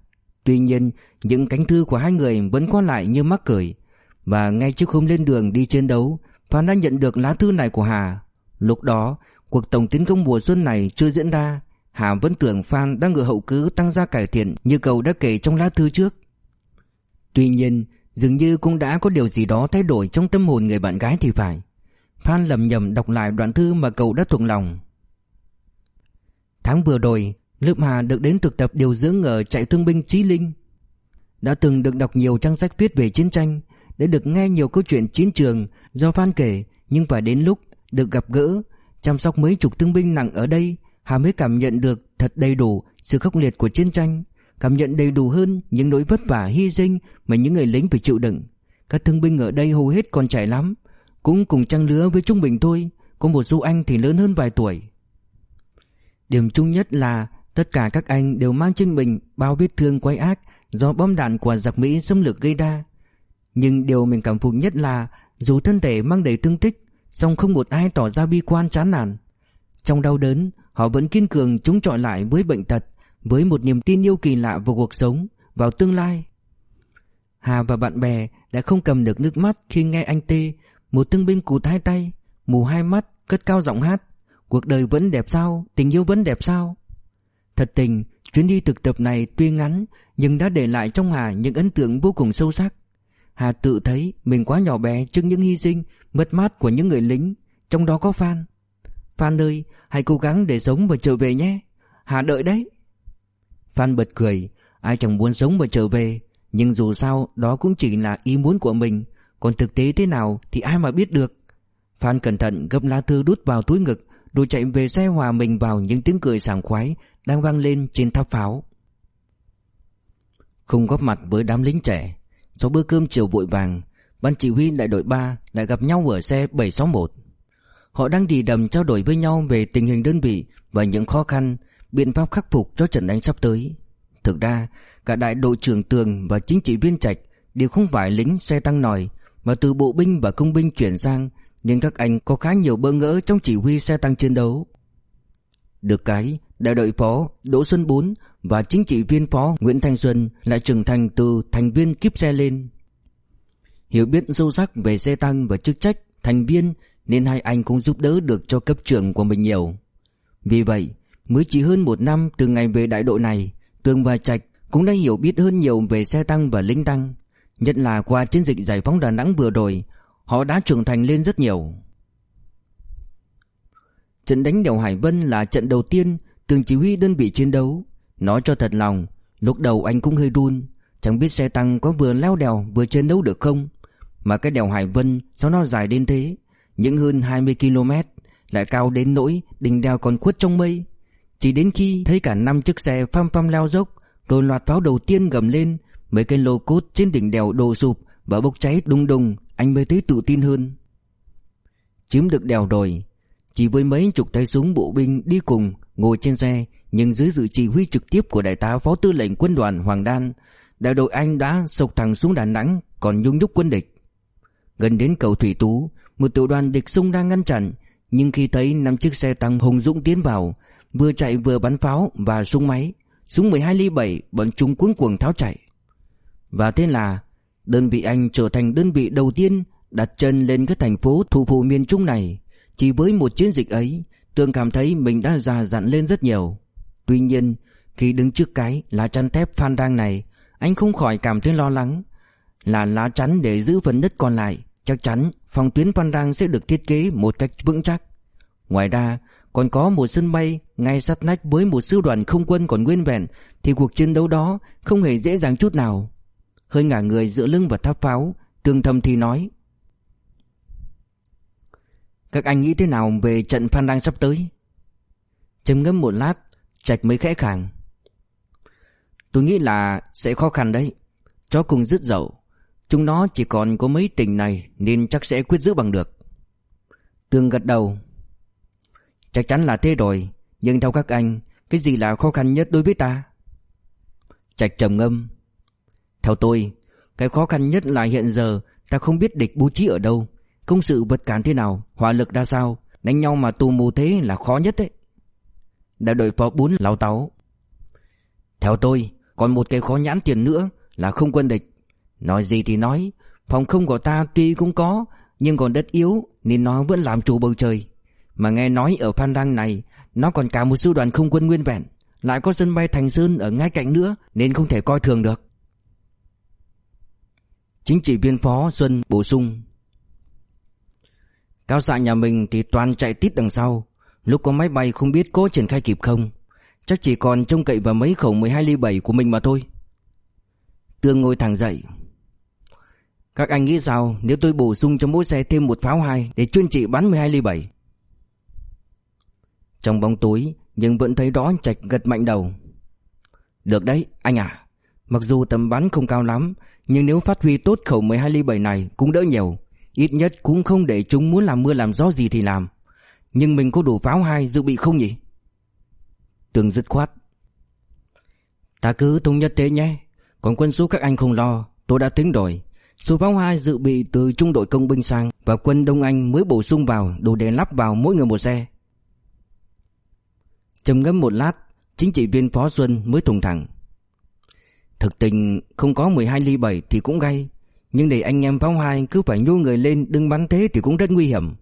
Tuy nhiên, những cánh thư của hai người Vẫn qua lại như mắc cười. Và ngay trước hôm lên đường đi chiến đấu, Phan đã nhận được lá thư này của Hà. Lúc đó, cuộc tổng tiến công mùa xuân này chưa diễn ra. Hà vẫn tưởng Phan đang ngựa hậu cứ tăng gia cải thiện Như cậu đã kể trong lá thư trước. Tuy nhiên, Dường như cũng đã có điều gì đó thay đổi trong tâm hồn người bạn gái thì phải. Phan lầm nhầm đọc lại đoạn thư mà cậu đã thuộc lòng. Tháng vừa rồi Lớp Hà được đến thực tập điều dưỡng ở trại thương binh Chí Linh Đã từng được đọc nhiều trang sách viết về chiến tranh Để được nghe nhiều câu chuyện chiến trường do Phan kể Nhưng phải đến lúc được gặp gỡ Chăm sóc mấy chục thương binh nặng ở đây Hà mới cảm nhận được thật đầy đủ sự khốc liệt của chiến tranh cảm nhận đầy đủ hơn những nỗi vất vả hy sinh mà những người lính phải chịu đựng. Các thương binh ở đây hầu hết còn trẻ lắm, cũng cùng trang lứa với trung bình thôi, có một số anh thì lớn hơn vài tuổi. Điểm chung nhất là tất cả các anh đều mang trên mình bao vết thương quái ác do bom đạn của giặc Mỹ xâm lược gây ra. Nhưng điều mình cảm phục nhất là dù thân thể mang đầy thương tích, song không một ai tỏ ra bi quan chán nản. Trong đau đớn, họ vẫn kiên cường chống chọi lại với bệnh tật với một niềm tin yêu kỳ lạ vào cuộc sống, vào tương lai. Hà và bạn bè đã không cầm được nước mắt khi nghe anh Tê, một thương binh cụt hai tay, mù hai mắt, cất cao giọng hát. Cuộc đời vẫn đẹp sao, tình yêu vẫn đẹp sao. Thật tình, chuyến đi thực tập này tuy ngắn nhưng đã để lại trong Hà những ấn tượng vô cùng sâu sắc. Hà tự thấy mình quá nhỏ bé trước những hy sinh, mất mát của những người lính, trong đó có Phan. Phan ơi, hãy cố gắng để sống và trở về nhé. Hà đợi đấy. Phan bật cười Ai chẳng muốn sống và trở về Nhưng dù sao đó cũng chỉ là ý muốn của mình Còn thực tế thế nào thì ai mà biết được Phan cẩn thận gấp lá thư đút vào túi ngực rồi chạy về xe hòa mình vào những tiếng cười sảng khoái Đang vang lên trên tháp pháo Không góp mặt với đám lính trẻ Sau bữa cơm chiều vội vàng Ban chỉ huy đại đội 3 lại gặp nhau ở xe 761 Họ đang đi đầm trao đổi với nhau về tình hình đơn vị Và những khó khăn biện pháp khắc phục cho trận đánh sắp tới. Thực ra, cả đại đội trưởng Tường và chính trị viên Trạch đều không phải lính xe tăng nòi mà từ bộ binh và công binh chuyển sang, nhưng các anh có khá nhiều bơ ngỡ trong chỉ huy xe tăng chiến đấu. Được cái, đại đội phó Đỗ Xuân Bốn và chính trị viên phó Nguyễn Thanh Xuân lại trưởng thành từ thành viên kiếp xe lên. Hiểu biết sâu sắc về xe tăng và chức trách thành viên Nên hai anh cũng giúp đỡ được cho cấp trưởng của mình nhiều Vì vậy Mới chỉ hơn một năm từ ngày về đại đội này Tường và Trạch cũng đã hiểu biết hơn nhiều về xe tăng và lính tăng Nhất là qua chiến dịch giải phóng Đà Nẵng vừa rồi Họ đã trưởng thành lên rất nhiều. Trận đánh đèo Hải Vân là trận đầu tiên Từng chỉ huy đơn vị chiến đấu. Nói cho thật lòng, Lúc đầu anh cũng hơi run, Chẳng biết xe tăng có vừa leo đèo vừa chiến đấu được không. Mà cái đèo Hải Vân, Sao nó dài đến thế? Những hơn 20 km Lại cao đến nỗi đỉnh đèo còn khuất trong mây. Chỉ đến khi thấy cả năm chiếc xe pham pham leo dốc, Rồi loạt pháo đầu tiên gầm lên, Mấy cây lô cốt trên đỉnh đèo đổ sụp Và bốc cháy đùng đùng. Anh mới thấy tự tin hơn. Chiếm được đèo rồi Chỉ với mấy chục tay súng bộ binh đi cùng Ngồi trên xe, Nhưng dưới sự chỉ huy trực tiếp của đại tá phó tư lệnh quân đoàn Hoàng Đan, Đại đội Anh đã sộc thẳng xuống Đà Nẵng, Còn nhung nhúc quân địch. Gần đến cầu Thủy Tú, Một tiểu đoàn địch xung đang ngăn chặn, Nhưng khi thấy năm chiếc xe tăng hùng dũng tiến vào, Vừa chạy vừa bắn pháo và súng máy, Súng 12 ly 7 Bọn chúng cuống cuồng tháo chạy. Và thế là Đơn vị Anh trở thành đơn vị đầu tiên Đặt chân lên cái thành phố thủ phủ miền Trung này. Chỉ với một chiến dịch ấy, Tường cảm thấy mình đã già dặn lên rất nhiều. Tuy nhiên, Khi đứng trước cái lá chắn thép phan rang này, Anh không khỏi cảm thấy lo lắng. Là lá chắn để giữ phần đất còn lại, Chắc chắn phòng tuyến phan rang sẽ được thiết kế một cách vững chắc. Ngoài ra, còn có một sân bay ngay sát nách với một sư đoàn không quân còn nguyên vẹn, Thì cuộc chiến đấu đó không hề dễ dàng chút nào. Hơi ngả người giữa lưng vào tháp pháo, Tương thầm thì nói. Các anh nghĩ thế nào về trận Phan Đăng sắp tới? Trầm ngâm một lát, Trạch mới khẽ khàng. Tôi nghĩ là sẽ khó khăn đấy. Chó cùng dứt dậu. Chúng nó chỉ còn có mấy tình này Nên chắc sẽ quyết giữ bằng được. Tương gật đầu. Chắc chắn là thế rồi, Nhưng theo các anh, Cái gì là khó khăn nhất đối với ta? Trạch trầm ngâm. Theo tôi, Cái khó khăn nhất là hiện giờ Ta không biết địch bố trí ở đâu. Công sự vật cản thế nào, Hỏa lực ra sao, Đánh nhau mà tù mù thế là khó nhất đấy. Đại đội phó 4 lao táo. Theo tôi, Còn một cái khó nhãn tiền nữa Là không quân địch. Nói gì thì nói, Phòng không của ta tuy cũng có, Nhưng còn đất yếu Nên nó vẫn làm chủ bầu trời. Mà nghe nói ở Phan Đăng này, Nó còn cả một sư đoàn không quân nguyên vẹn, Lại có sân bay Thành Sơn ở ngay cạnh nữa Nên không thể coi thường được. Chính trị viên phó Xuân bổ sung. Cao xạ nhà mình thì toàn chạy tít đằng sau. Lúc có máy bay không biết có triển khai kịp không. Chắc chỉ còn trông cậy vào mấy khẩu 12 ly 7 của mình mà thôi. Tương ngồi thẳng dậy. Các anh nghĩ sao nếu tôi bổ sung cho mỗi xe thêm một pháo hai Để chuyên trị bắn 12 ly 7 Trong bóng tối, Nhưng vẫn thấy rõ Trạch gật mạnh đầu. Được đấy, anh à. Mặc dù tầm bắn không cao lắm nhưng nếu phát huy tốt khẩu 12 ly 7 này Cũng đỡ nhiều. Ít nhất cũng không để chúng muốn làm mưa làm gió gì thì làm. Nhưng mình có đủ pháo hai dự bị không nhỉ? Tường dứt khoát. Ta cứ thống nhất thế nhé. Còn quân số các anh không lo, Tôi đã tính rồi. Số pháo hai dự bị từ trung đội công binh sang Và quân Đông Anh mới bổ sung vào Đủ để lắp vào mỗi người một xe. Trầm ngâm một lát, Chính trị viên Phó Xuân mới thùng thẳng. Thực tình, không có 12 ly 7 thì cũng gay Nhưng để anh em pháo hai cứ phải nhô người lên đừng bắn thế thì cũng rất nguy hiểm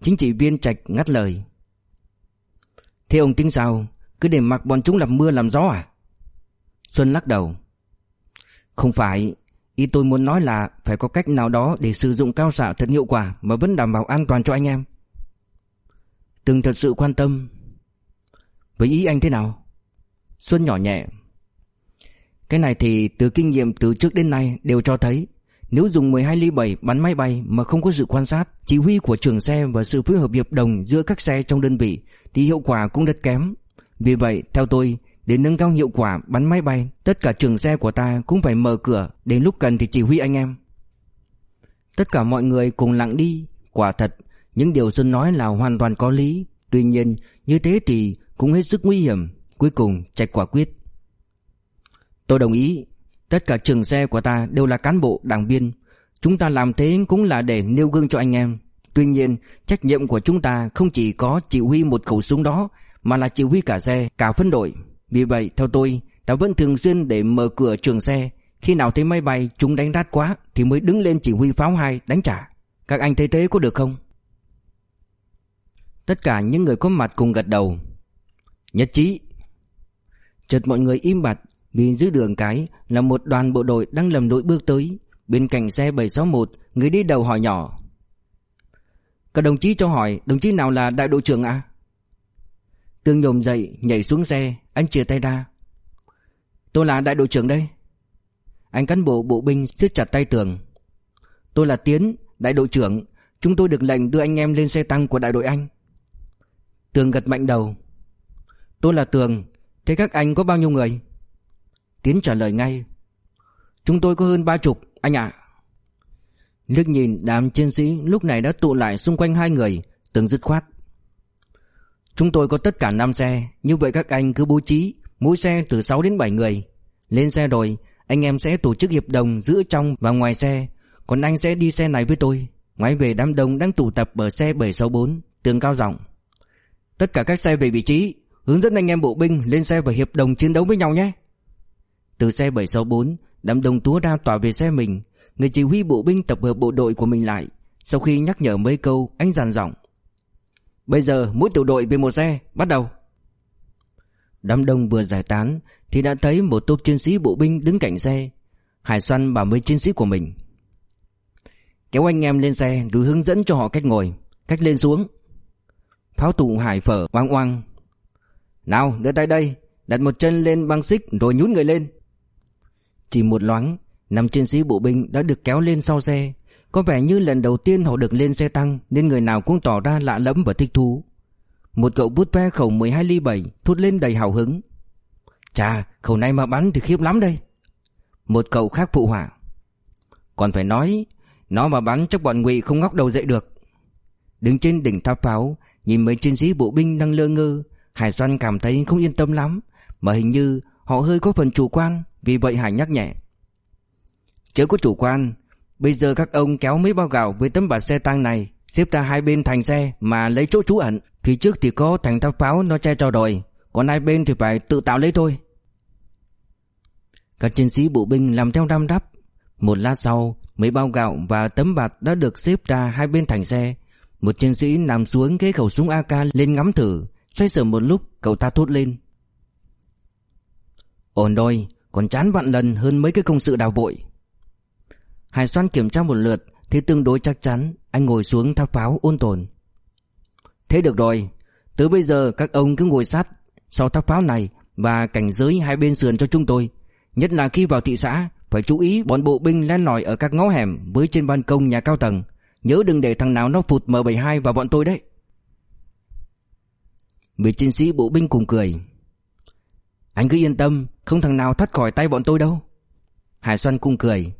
Chính trị viên Trạch ngắt lời Thế ông tính sao Cứ để mặc bọn chúng làm mưa làm gió à Xuân lắc đầu Không phải, Ý tôi muốn nói là phải có cách nào đó để sử dụng cao xạ thật hiệu quả mà vẫn đảm bảo an toàn cho anh em. Từng thật sự quan tâm. Với ý anh thế nào? Xuân nhỏ nhẹ. Cái này thì từ kinh nghiệm từ trước đến nay đều cho thấy nếu dùng 12 ly 7 bắn máy bay mà không có sự quan sát, chỉ huy của trưởng xe và sự phối hợp hiệp đồng giữa các xe trong đơn vị thì hiệu quả cũng rất kém. Vì vậy, theo tôi, để nâng cao hiệu quả bắn máy bay, tất cả trường xe của ta cũng phải mở cửa, đến lúc cần thì chỉ huy anh em. Tất cả mọi người cùng lặng đi, quả thật, những điều Xuân nói là hoàn toàn có lý. Tuy nhiên, như thế thì cũng hết sức nguy hiểm. Cuối cùng, Trạch quả quyết. Tôi đồng ý, tất cả trường xe của ta đều là cán bộ, đảng viên. Chúng ta làm thế cũng là để nêu gương cho anh em. Tuy nhiên, trách nhiệm của chúng ta không chỉ có chỉ huy một khẩu súng đó, mà là chỉ huy cả xe, cả phân đội. Vì vậy, theo tôi, ta vẫn thường xuyên để mở cửa trường xe. Khi nào thấy máy bay chúng đánh đát quá thì mới đứng lên chỉ huy pháo hai đánh trả. Các anh thấy thế có được không? Tất cả những người có mặt cùng gật đầu Nhất trí Chợt mọi người im bặt vì dưới đường cái là một đoàn bộ đội đang lầm lỗi bước tới. Bên cạnh xe 761 Người đi đầu hỏi nhỏ. Các đồng chí cho hỏi, Đồng chí nào là đại đội trưởng ạ? À? Tương nhồm dậy, nhảy xuống xe, Anh chia tay ra. Tôi là đại đội trưởng đây. Anh cán bộ bộ binh siết chặt tay tường. Tôi là Tiến, Đại đội trưởng. Chúng tôi được lệnh đưa anh em lên xe tăng của đại đội anh. Tường gật mạnh đầu. Tôi là Tường. Thế các anh có bao nhiêu người? Tiến trả lời ngay. Chúng tôi có hơn ba chục, anh ạ. À. nhìn đám chiến sĩ lúc này đã tụ lại xung quanh hai người, từng dứt khoát. Chúng tôi có tất cả 5 xe, Như vậy các anh cứ bố trí Mỗi xe từ 6 đến 7 người. Lên xe rồi, Anh em sẽ tổ chức hiệp đồng giữa trong và ngoài xe. Còn anh sẽ đi xe này với tôi. Ngoái về đám đông đang tụ tập ở xe 764 Tường cao rộng Tất cả các xe về vị trí, Hướng dẫn anh em bộ binh lên xe và hiệp đồng chiến đấu với nhau nhé. Từ xe 764 Đám đông túa ra tỏa về xe mình. Người chỉ huy bộ binh tập hợp bộ đội của mình lại. Sau khi nhắc nhở mấy câu, Anh dàn giọng. Bây giờ mỗi tiểu đội về một xe, Bắt đầu. Đám đông vừa giải tán, Thì đã thấy một tốp chiến sĩ bộ binh đứng cạnh xe. Hải Xoăn bảo mấy chiến sĩ của mình. Kéo anh em lên xe, rồi hướng dẫn cho họ cách ngồi, Cách lên xuống. Pháo tụ hải phở oang oang. Nào, đưa tay đây, Đặt một chân lên băng xích, rồi nhún người lên. Chỉ một loáng, Năm chiến sĩ bộ binh đã được kéo lên sau xe. Có vẻ như lần đầu tiên họ được lên xe tăng, Nên người nào cũng tỏ ra lạ lẫm và thích thú. Một cậu bút ve khẩu 12 ly 7 Thốt lên đầy hào hứng. Chà, khẩu này mà bắn thì khiếp lắm đây. Một cậu khác phụ hỏa Còn phải nói, Nó mà bắn chắc bọn ngụy không ngóc đầu dậy được. Đứng trên đỉnh tháp pháo, Nhìn mấy chiến sĩ bộ binh đang lơ ngơ, Hải soan cảm thấy không yên tâm lắm, Mà hình như họ hơi có phần chủ quan. Vì vậy Hải nhắc nhẹ. Chớ có chủ quan, Bây giờ các ông kéo mấy bao gạo với tấm bạt xe tăng này, Xếp ra hai bên thành xe Mà lấy chỗ trú ẩn, thì trước thì có thành tháp pháo nó che cho rồi Còn hai bên thì phải tự tạo lấy thôi. Các chiến sĩ bộ binh làm theo đam đắp. Một lát sau, Mấy bao gạo và tấm bạt đã được xếp ra hai bên thành xe. Một chiến sĩ nằm xuống cái khẩu súng AK lên ngắm thử, Xoay sở một lúc, cậu ta thốt lên. Ổn rồi còn chán vạn lần hơn mấy cái công sự đào vội Hải soan kiểm tra một lượt, thì tương đối chắc chắn Anh ngồi xuống tháp pháo ôn tồn. Thế được rồi Từ bây giờ các ông cứ ngồi sát Sau tháp pháo này Và cảnh giới hai bên sườn cho chúng tôi. Nhất là khi vào thị xã, Phải chú ý bọn bộ binh len lỏi ở các ngõ hẻm Với trên ban công nhà cao tầng. Nhớ đừng để thằng nào nó phụt M72 vào bọn tôi đấy. Vị chiến sĩ bộ binh cùng cười. Anh cứ yên tâm, Không thằng nào thoát khỏi tay bọn tôi đâu. Hải Xuân cung cười.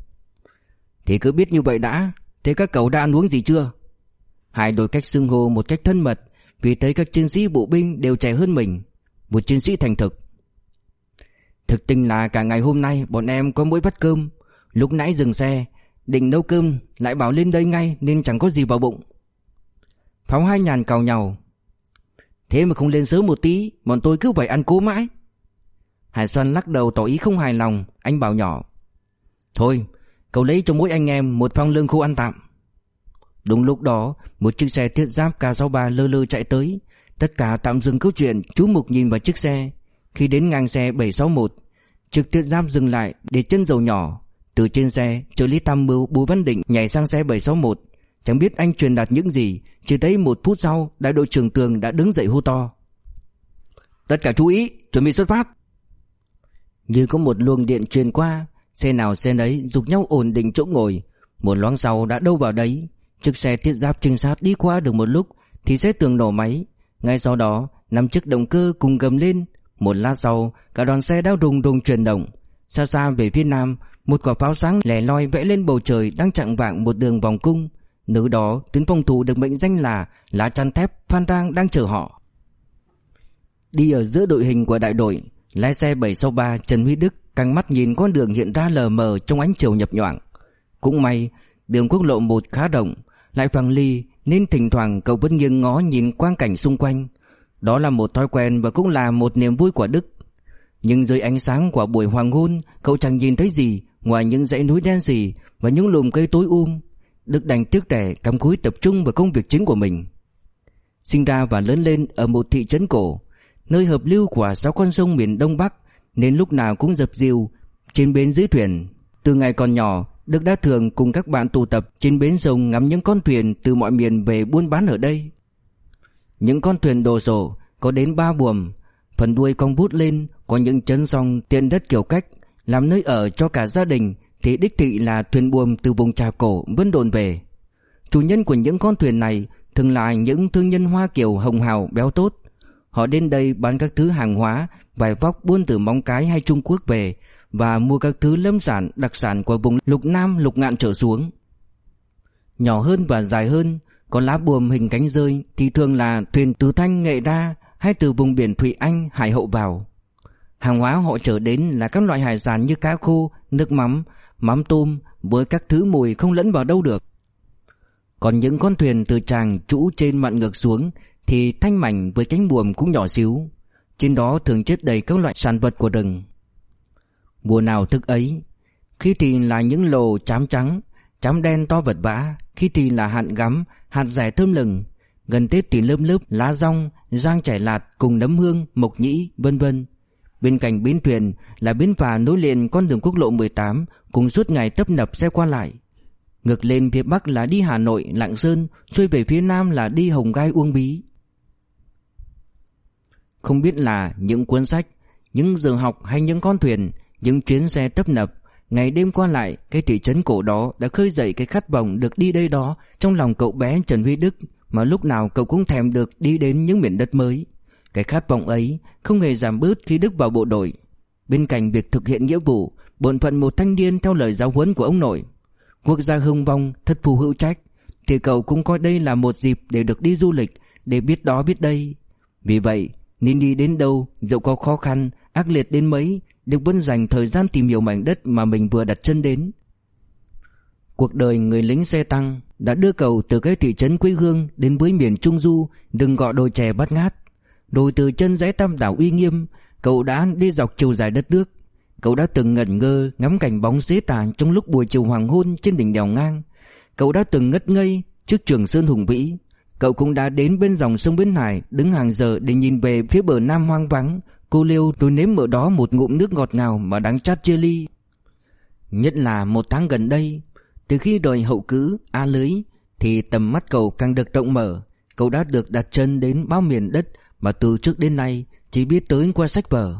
Thì cứ biết như vậy đã, Thế các cậu đã ăn uống gì chưa? Hải đổi cách xưng hô một cách thân mật, Vì thấy các chiến sĩ bộ binh đều trẻ hơn mình, Một chiến sĩ thành thực. Thực tình là cả ngày hôm nay Bọn em có mỗi bát cơm. Lúc nãy dừng xe, Định nấu cơm, lại bảo lên đây ngay Nên chẳng có gì vào bụng. Pháo hai nhàn cào nhau. Thế mà không lên sớm một tí, Bọn tôi cứ phải ăn cố mãi. Hải Xuân lắc đầu tỏ ý không hài lòng, Anh bảo nhỏ. Thôi, Cậu lấy cho mỗi anh em một phong lương khô ăn tạm. Đúng lúc đó, Một chiếc xe thiết giáp K63 lơ lơ chạy tới. Tất cả tạm dừng câu chuyện, Chú Mục nhìn vào chiếc xe. Khi đến ngang xe 761 Chiếc thiết giáp dừng lại để chân dầu nhỏ. Từ trên xe, trợ lý tam mưu, Bùi Văn Định nhảy sang xe 761 Chẳng biết anh truyền đạt những gì, Chỉ thấy một phút sau, Đại đội trưởng tường đã đứng dậy hô to. Tất cả chú ý, Chuẩn bị xuất phát. Như có một luồng điện truyền qua, Xe nào xe nấy dục nhau ổn định chỗ ngồi. Một loáng sau đã đâu vào đấy. Chiếc xe thiết giáp trinh sát đi qua được một lúc Thì xe tường nổ máy. Ngay sau đó, năm chiếc động cơ cùng gầm lên. Một lát sau, Cả đoàn xe đã đùng đùng chuyển động. Xa xa về phía nam, Một quả pháo sáng lẻ loi vẽ lên bầu trời Đang chặn vạng một đường vòng cung. Nữ đó, tuyến phòng thủ được mệnh danh là Lá chắn thép Phan Rang đang chờ họ. Đi ở giữa đội hình của đại đội Lái xe 763 Trần Huy Đức Căng mắt nhìn con đường hiện ra lờ mờ trong ánh chiều nhập nhoạng. Cũng may, Đường quốc lộ 1 khá rộng, Lại phẳng ly Nên thỉnh thoảng cậu vẫn nghiêng ngó nhìn quang cảnh xung quanh. Đó là một thói quen Và cũng là một niềm vui của Đức. Nhưng dưới ánh sáng của buổi hoàng hôn, Cậu chẳng nhìn thấy gì Ngoài những dãy núi đen sì Và những lùm cây tối um. Đức đành tiếc trẻ cắm cúi tập trung vào công việc chính của mình. Sinh ra và lớn lên ở một thị trấn cổ Nơi hợp lưu của sáu con sông miền Đông Bắc, Nên lúc nào cũng dập dìu, Trên bến dưới thuyền. Từ ngày còn nhỏ, Đức đã thường cùng các bạn tụ tập Trên bến sông ngắm những con thuyền Từ mọi miền về buôn bán ở đây. Những con thuyền đồ sộ Có đến ba buồm, Phần đuôi cong bút lên, Có những chân song tiện đất kiểu cách, Làm nơi ở cho cả gia đình, Thì đích thị là thuyền buồm từ vùng trà cổ Vân đồn về. Chủ nhân của những con thuyền này Thường là những thương nhân Hoa Kiều hồng hào, béo tốt. Họ đến đây bán các thứ hàng hóa Vải vóc buôn từ Móng Cái hay Trung Quốc về Và mua các thứ lâm sản đặc sản của vùng lục nam lục ngạn trở xuống Nhỏ hơn và dài hơn Có lá buồm hình cánh rơi Thì thường là thuyền từ Thanh Nghệ Đa Hay từ vùng biển Thụy Anh Hải Hậu vào Hàng hóa họ chở đến là các loại hải sản như cá khô, nước mắm, mắm tôm với các thứ mùi không lẫn vào đâu được. Còn những con thuyền từ tràng trũ trên mặn ngược xuống thì thanh mảnh với cánh buồm cũng nhỏ xíu. Trên đó thường chất đầy các loại sản vật của rừng. Mùa nào thức ấy, khi thì là những lồ chám trắng, chám đen to vật vã, khi thì là hạn gắm, hạt rẻ thơm lừng. Gần Tết thì lớp lớp lá rong, rang chảy lạt cùng nấm hương, mộc nhĩ, vân vân. Bên cạnh bến thuyền là bến phà nối liền con đường quốc lộ 18 cùng suốt ngày tấp nập xe qua lại. Ngược lên phía bắc là đi Hà Nội, Lạng Sơn, xuôi về phía nam là đi Hồng Gai Uông Bí. Không biết là những cuốn sách, những giờ học hay những con thuyền, những chuyến xe tấp nập, ngày đêm qua lại, cái thị trấn cổ đó đã khơi dậy cái khát vọng được đi đây đó trong lòng cậu bé Trần Huy Đức mà lúc nào cậu cũng thèm được đi đến những miền đất mới. Cái khát vọng ấy không hề giảm bớt khi Đức vào bộ đội. Bên cạnh việc thực hiện nghĩa vụ, bổn phận một thanh niên theo lời giáo huấn của ông nội, quốc gia hưng vong, thất phù hữu trách, thì cậu cũng coi đây là một dịp để được đi du lịch, để biết đó biết đây. Vì vậy, nên đi đến đâu, dẫu có khó khăn, ác liệt đến mấy, Đức vẫn dành thời gian tìm hiểu mảnh đất mà mình vừa đặt chân đến. Cuộc đời người lính xe tăng đã đưa cậu từ cái thị trấn quê hương đến với miền Trung Du, đừng gọi đồi chè bắt ngát. đồi từ chân dãy tam đảo uy nghiêm, cậu đã đi dọc chiều dài đất nước. Cậu đã từng ngẩn ngơ ngắm cảnh bóng xế tà trong lúc buổi chiều hoàng hôn trên đỉnh đèo ngang. Cậu đã từng ngất ngây trước trường sơn hùng vĩ. Cậu cũng đã đến bên dòng sông Bến Hải đứng hàng giờ để nhìn về phía bờ nam hoang vắng. Cô liêu tôi nếm ở đó một ngụm nước ngọt ngào mà đáng chát chia ly. Nhất là một tháng gần đây, từ khi đòi hậu cứ, A lưới, thì tầm mắt cậu càng được rộng mở. Cậu đã được đặt chân đến bao miền đất mà từ trước đến nay chỉ biết tới qua sách vở.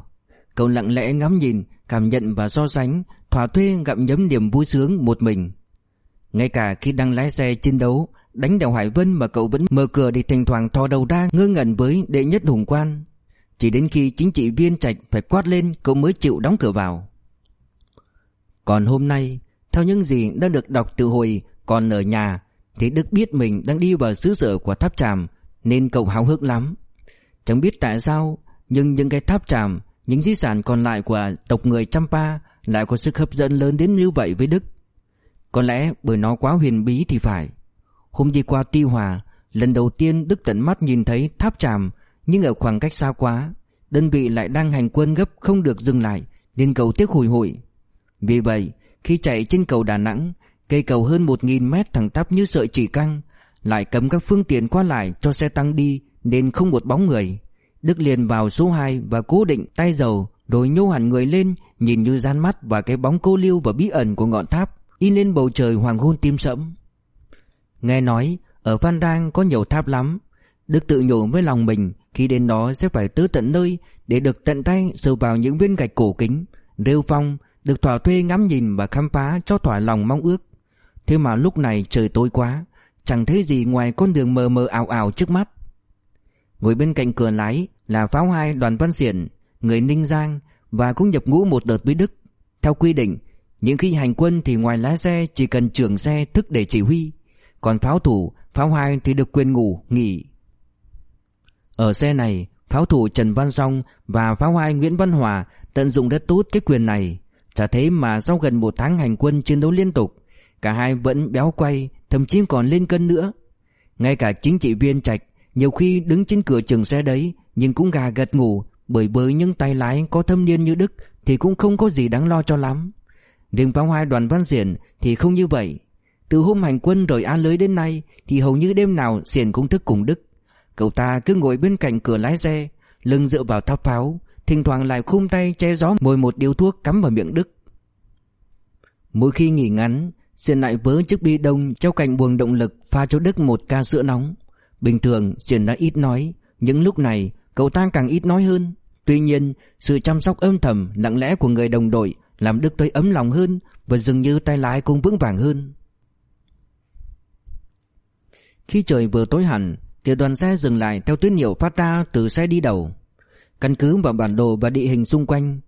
Cậu lặng lẽ ngắm nhìn, cảm nhận và so sánh, thỏa thuê gặm nhấm niềm vui sướng một mình. Ngay cả khi đang lái xe chiến đấu, đánh đèo Hải Vân mà cậu vẫn mở cửa để thỉnh thoảng thò đầu ra ngơ ngẩn với đệ nhất hùng quan. Chỉ đến khi chính trị viên trạch phải quát lên cậu mới chịu đóng cửa vào. Còn hôm nay, theo những gì đã được đọc từ hồi còn ở nhà, thì Đức biết mình đang đi vào xứ sở của tháp tràm, nên cậu háo hức lắm. Chẳng biết tại sao, nhưng những cái tháp tràm, những di sản còn lại của tộc người Champa lại có sức hấp dẫn lớn đến như vậy với Đức. Có lẽ bởi nó quá huyền bí thì phải. Hôm đi qua Tuy Hòa, lần đầu tiên Đức tận mắt nhìn thấy tháp tràm, nhưng ở khoảng cách xa quá, đơn vị lại đang hành quân gấp không được dừng lại, nên cầu tiếc hồi hội. Vì vậy, khi chạy trên cầu Đà Nẵng, cây cầu hơn 1.000 mét thẳng tắp như sợi chỉ căng, lại cấm các phương tiện qua lại cho xe tăng đi nên không một bóng người. Đức liền vào số 2 và cố định tay dầu rồi nhô hẳn người lên nhìn như gian mắt và cái bóng cô liêu và bí ẩn của ngọn tháp in lên bầu trời hoàng hôn tim sẫm. Nghe nói ở Phan Rang có nhiều tháp lắm. Đức tự nhủ với lòng mình khi đến đó sẽ phải tới tận nơi để được tận tay sờ vào những viên gạch cổ kính, rêu phong, được thỏa thuê ngắm nhìn và khám phá cho thỏa lòng mong ước. Thế mà lúc này trời tối quá, chẳng thấy gì ngoài con đường mờ mờ ảo ảo trước mắt. Ngồi bên cạnh cửa lái là pháo hai đoàn văn xiển, người Ninh Giang và cũng nhập ngũ một đợt với Đức. Theo quy định, những khi hành quân thì ngoài lái xe chỉ cần trưởng xe thức để chỉ huy. Còn pháo thủ, pháo hai thì được quyền ngủ, nghỉ. Ở xe này, pháo thủ Trần Văn Song và pháo hai Nguyễn Văn Hòa tận dụng rất tốt cái quyền này. Chả thế mà sau gần một tháng hành quân chiến đấu liên tục, cả hai vẫn béo quay, thậm chí còn lên cân nữa. Ngay cả chính trị viên Trạch nhiều khi đứng trên cửa trường xe đấy Nhưng cũng gà gật ngủ Bởi với những tay lái có thâm niên như Đức Thì cũng không có gì đáng lo cho lắm Riêng pháo hai đoàn văn diện Thì không như vậy từ hôm hành quân rồi a lưới đến nay, Thì hầu như đêm nào xiển cũng thức cùng Đức. Cậu ta cứ ngồi bên cạnh cửa lái xe, Lưng dựa vào tháp pháo, Thỉnh thoảng lại khum tay che gió mồi một điếu thuốc cắm vào miệng Đức. Mỗi khi nghỉ ngắn, Xiển lại vớ chiếc bi đông treo cạnh buồng động lực pha cho Đức một ca sữa nóng. Bình thường, Xiển đã ít nói những lúc này, cậu ta càng ít nói hơn. Tuy nhiên, sự chăm sóc âm thầm, lặng lẽ của người đồng đội Làm Đức thấy ấm lòng hơn Và dường như tay lái cũng vững vàng hơn. Khi trời vừa tối hẳn, Tiểu đoàn xe dừng lại theo tín hiệu phát ra từ xe đi đầu. Căn cứ vào bản đồ và địa hình xung quanh,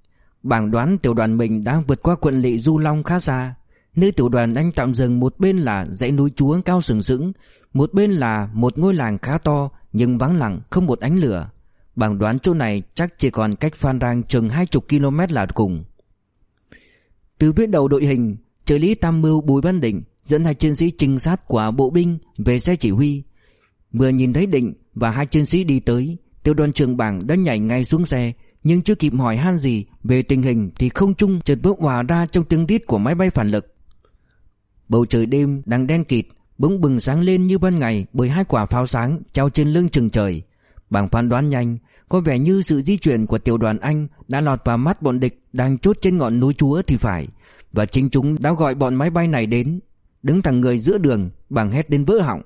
Bảng đoán tiểu đoàn mình đã vượt qua quận lỵ Du Long khá xa, Nơi tiểu đoàn anh tạm dừng một bên là dãy núi chúa cao sừng sững, Một bên là một ngôi làng khá to Nhưng vắng lặng, không một ánh lửa. Bảng đoán chỗ này chắc chỉ còn cách Phan Rang chừng 20 km là cùng. Từ phía đầu đội hình, Trợ lý Tam Mưu Bùi Văn Định Dẫn hai chiến sĩ trinh sát của bộ binh về xe chỉ huy. Vừa nhìn thấy Định và hai chiến sĩ đi tới Tiểu đoàn trưởng bảng đã nhảy ngay xuống xe, Nhưng chưa kịp hỏi han gì về tình hình Thì không trung chợt bước hòa ra trong tiếng rít của máy bay phản lực. Bầu trời đêm đang đen kịt, Bỗng bừng sáng lên như ban ngày Bởi hai quả pháo sáng treo trên lưng chừng trời. Bảng phán đoán nhanh, Có vẻ như sự di chuyển của tiểu đoàn Anh Đã lọt vào mắt bọn địch Đang chốt trên ngọn núi chúa thì phải, Và chính chúng đã gọi bọn máy bay này đến. Đứng thẳng người giữa đường bằng hét đến vỡ họng.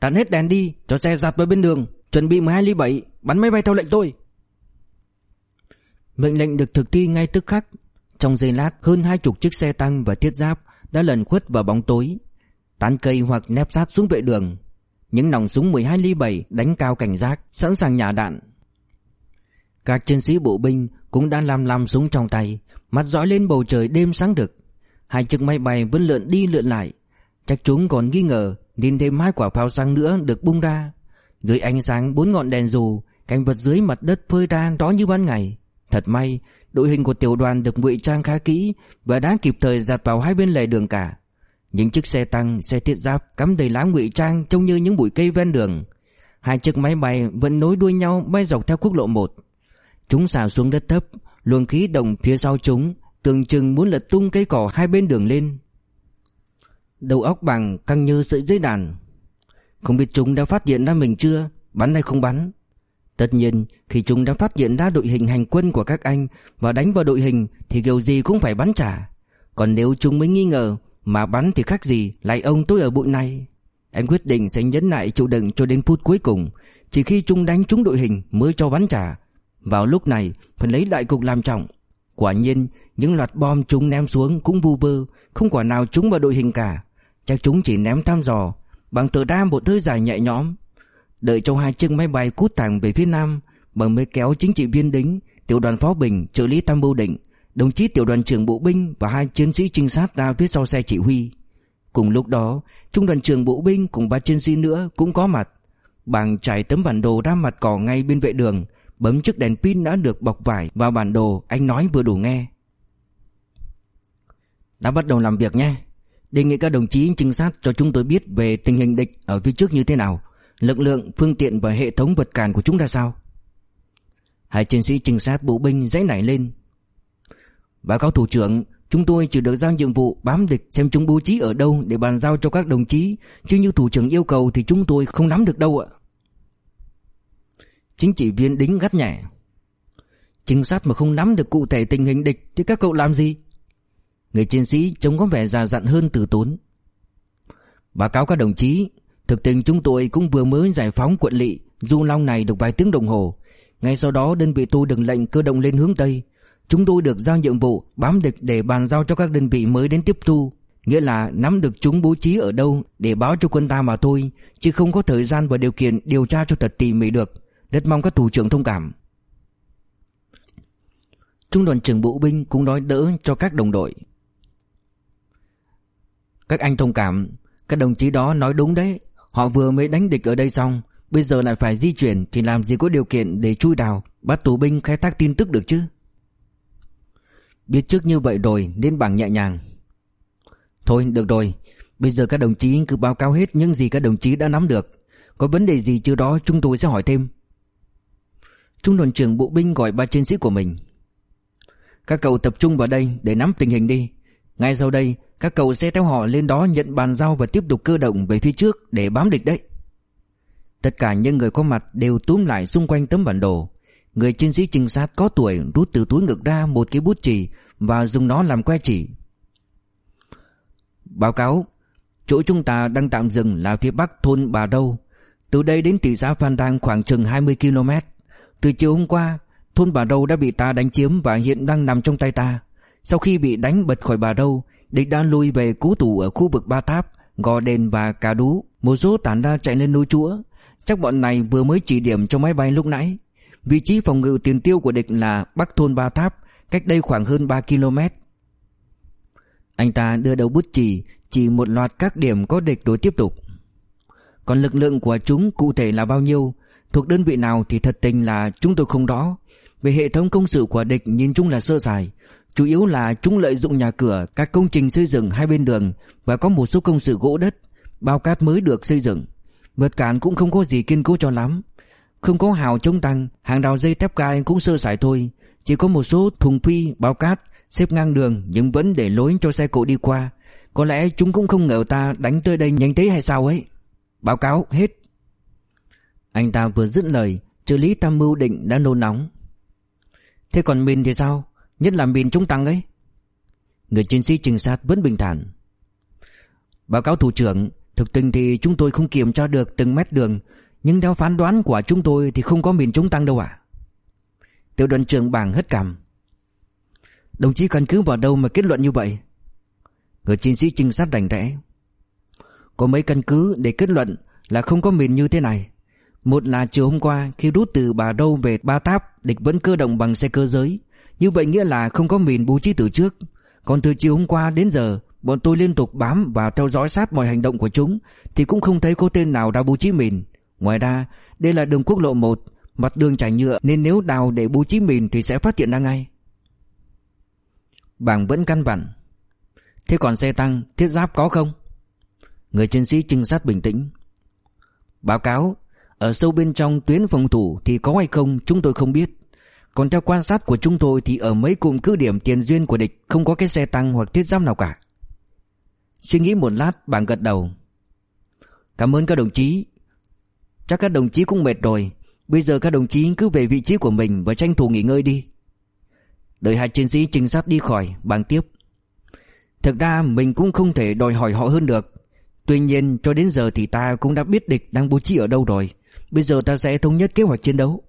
Tắt hết đèn đi, Cho xe giặt vào bên đường, Chuẩn bị 12 ly 7 Bắn máy bay theo lệnh tôi. Mệnh lệnh được thực thi ngay tức khắc. Trong giây lát, hơn hai chục chiếc xe tăng và thiết giáp Đã lần khuất vào bóng tối. Tán cây hoặc nép sát xuống vệ đường. Những nòng súng 12 ly 7 đánh cao cảnh giác, Sẵn sàng nhả đạn. Các chiến sĩ bộ binh cũng đã làm làm súng trong tay Mắt dõi lên bầu trời đêm sáng đực. Hai chiếc máy bay vẫn lượn đi lượn lại. Chắc chúng còn nghi ngờ Nên thêm hai quả pháo sáng nữa được bung ra. Dưới ánh sáng bốn ngọn đèn dù Cảnh vật dưới mặt đất phơi ra rõ như ban ngày. Thật may Đội hình của tiểu đoàn được ngụy trang khá kỹ Và đã kịp thời giặt vào hai bên lề đường cả. Những chiếc xe tăng, xe thiết giáp Cắm đầy lá ngụy trang trông như những bụi cây ven đường. Hai chiếc máy bay vẫn nối đuôi nhau bay dọc theo quốc lộ 1 Chúng xả xuống đất thấp Luồng khí động phía sau chúng Tưởng chừng muốn lật tung cây cỏ hai bên đường lên. Đầu óc bằng căng như sợi dây đàn. Không biết chúng đã phát hiện ra mình chưa, Bắn hay không bắn. Tất nhiên, khi chúng đã phát hiện ra đội hình hành quân của các anh Và đánh vào đội hình Thì kiểu gì cũng phải bắn trả. Còn nếu chúng mới nghi ngờ Mà bắn thì khác gì Lại ông tôi ở bụi này. Em quyết định sẽ nhấn lại chịu đựng cho đến phút cuối cùng, Chỉ khi chúng đánh trúng đội hình mới cho bắn trả. Vào lúc này, Phải lấy đại cục làm trọng. Quả nhiên những loạt bom chúng ném xuống cũng vu vơ, Không quả nào trúng vào đội hình cả. Chắc chúng chỉ ném thăm dò, Bằng tờ đa một hơi dài nhẹ nhõm. Đợi cho hai chiếc máy bay cút thẳng về phía nam, Bằng mới kéo chính trị viên đính Tiểu đoàn phó bình, trợ lý tam bưu định, Đồng chí tiểu đoàn trưởng bộ binh Và hai chiến sĩ trinh sát ra phía sau xe chỉ huy. Cùng lúc đó, Trung đoàn trưởng bộ binh cùng ba chiến sĩ nữa cũng có mặt. Bằng trải tấm bản đồ ra mặt cỏ ngay bên vệ đường, Bấm chiếc đèn pin đã được bọc vải vào bản đồ Anh nói vừa đủ nghe. Đã bắt đầu làm việc nhé. Đề nghị các đồng chí trinh sát cho chúng tôi biết về tình hình địch ở phía trước như thế nào Lực lượng, phương tiện và hệ thống vật cản của chúng ra sao. Hai chiến sĩ trinh sát bộ binh dãy nảy lên. Báo cáo thủ trưởng Chúng tôi chỉ được giao nhiệm vụ bám địch xem chúng bố trí ở đâu để bàn giao cho các đồng chí. Chứ như thủ trưởng yêu cầu thì chúng tôi không nắm được đâu ạ. Chính trị viên đính gắt nhẹ. Trinh sát mà không nắm được cụ thể tình hình địch Thì các cậu làm gì? Người chiến sĩ trông có vẻ già dặn hơn từ tốn. Báo cáo các đồng chí, Thực tình chúng tôi cũng vừa mới giải phóng quận lỵ, Du Long này được vài tiếng đồng hồ. Ngay sau đó, đơn vị tôi được lệnh cơ động lên hướng Tây. Chúng tôi được giao nhiệm vụ bám địch để bàn giao cho các đơn vị mới đến tiếp thu. Nghĩa là nắm được chúng bố trí ở đâu để báo cho quân ta mà thôi, Chứ không có thời gian và điều kiện điều tra cho thật tỉ mỉ được. Rất mong các thủ trưởng thông cảm. Trung đoàn trưởng bộ binh cũng nói đỡ cho các đồng đội. Các anh thông cảm. Các đồng chí đó nói đúng đấy. Họ vừa mới đánh địch ở đây xong, Bây giờ lại phải di chuyển Thì làm gì có điều kiện để chui đào. Bắt tù binh khai thác tin tức được chứ? Biết trước như vậy rồi Nên bằng nhẹ nhàng. Thôi, được rồi. Bây giờ các đồng chí cứ báo cáo hết những gì các đồng chí đã nắm được. Có vấn đề gì chưa đó, chúng tôi sẽ hỏi thêm. Trung đoàn trưởng bộ binh gọi ba chiến sĩ của mình. Các cậu tập trung vào đây để nắm tình hình đi. Ngay sau đây các cậu sẽ theo họ lên đó nhận bàn giao và tiếp tục cơ động về phía trước để bám địch đấy. Tất cả những người có mặt đều túm lại xung quanh tấm bản đồ. Người chiến sĩ trinh sát có tuổi rút từ túi ngực ra một cái bút chì Và dùng nó làm que chỉ Báo cáo, Chỗ chúng ta đang tạm dừng là phía bắc thôn Bà Đâu. Từ đây đến thị xã Phan Đăng khoảng chừng 20 km Từ chiều hôm qua, Thôn Bà Đâu đã bị ta đánh chiếm và hiện đang nằm trong tay ta. Sau khi bị đánh bật khỏi Bà Đâu Địch đã lui về cố thủ ở khu vực Ba Tháp, Gò Đền và Cà Đú. Một số tản ra chạy lên núi Chúa. Chắc bọn này vừa mới chỉ điểm cho máy bay lúc nãy. Vị trí phòng ngự tiền tiêu của địch là Bắc Thôn Ba Tháp, Cách đây khoảng hơn 3 km. Anh ta đưa đầu bút chỉ Chỉ một loạt các điểm có địch đối tiếp tục. Còn lực lượng của chúng cụ thể là bao nhiêu? Thuộc đơn vị nào thì thật tình là chúng tôi không rõ. Về hệ thống công sự của địch nhìn chung là sơ sài, Chủ yếu là chúng lợi dụng nhà cửa, Các công trình xây dựng hai bên đường Và có một số công sự gỗ đất, Bao cát mới được xây dựng. Vượt cản cũng không có gì kiên cố cho lắm. Không có hào chống tăng, Hàng đào dây thép gai cũng sơ sài thôi. Chỉ có một số thùng phi, bao cát, Xếp ngang đường nhưng vẫn để lối cho xe cộ đi qua. Có lẽ chúng cũng không ngờ ta đánh tới đây nhanh thế hay sao ấy? Báo cáo hết. Anh ta vừa dứt lời, Trợ lý tham mưu định đã nôn nóng. Thế còn mình thì sao? Nhất là mình trung tăng ấy. Người chiến sĩ trinh sát vẫn bình thản. Báo cáo thủ trưởng, Thực tình thì chúng tôi không kiểm tra được từng mét đường, Nhưng theo phán đoán của chúng tôi Thì không có mình trung tăng đâu ạ. Tiểu đoàn trưởng bảng hất cằm Đồng chí căn cứ vào đâu mà kết luận như vậy? Người chiến sĩ trinh sát đành rẽ Có mấy căn cứ để kết luận Là không có miền như thế này. Một là chiều hôm qua Khi rút từ Bà Đâu về Ba Táp Địch vẫn cơ động bằng xe cơ giới. Như vậy nghĩa là không có mìn bố trí từ trước. Còn từ chiều hôm qua đến giờ Bọn tôi liên tục bám và theo dõi sát mọi hành động của chúng Thì cũng không thấy có tên nào đã bố trí mìn. Ngoài ra đây là đường quốc lộ 1 Mặt đường trải nhựa nên nếu đào để bố trí mìn thì sẽ phát hiện ra ngay. Bảng vẫn căn bản. Thế còn xe tăng, thiết giáp có không? Người chiến sĩ trinh sát bình tĩnh. Báo cáo ở sâu bên trong tuyến phòng thủ thì có hay không, chúng tôi không biết. Còn theo quan sát của chúng tôi thì ở mấy cụm cứ điểm tiền duyên của địch Không có cái xe tăng hoặc thiết giáp nào cả. Suy nghĩ một lát bảng gật đầu. Cảm ơn các đồng chí. Chắc các đồng chí cũng mệt rồi. Bây giờ các đồng chí cứ về vị trí của mình Và tranh thủ nghỉ ngơi đi. Đợi hai chiến sĩ trinh sát đi khỏi Bảng tiếp. Thực ra mình cũng không thể đòi hỏi họ hơn được. Tuy nhiên, cho đến giờ thì ta cũng đã biết địch đang bố trí ở đâu rồi. Bây giờ ta sẽ thống nhất kế hoạch chiến đấu.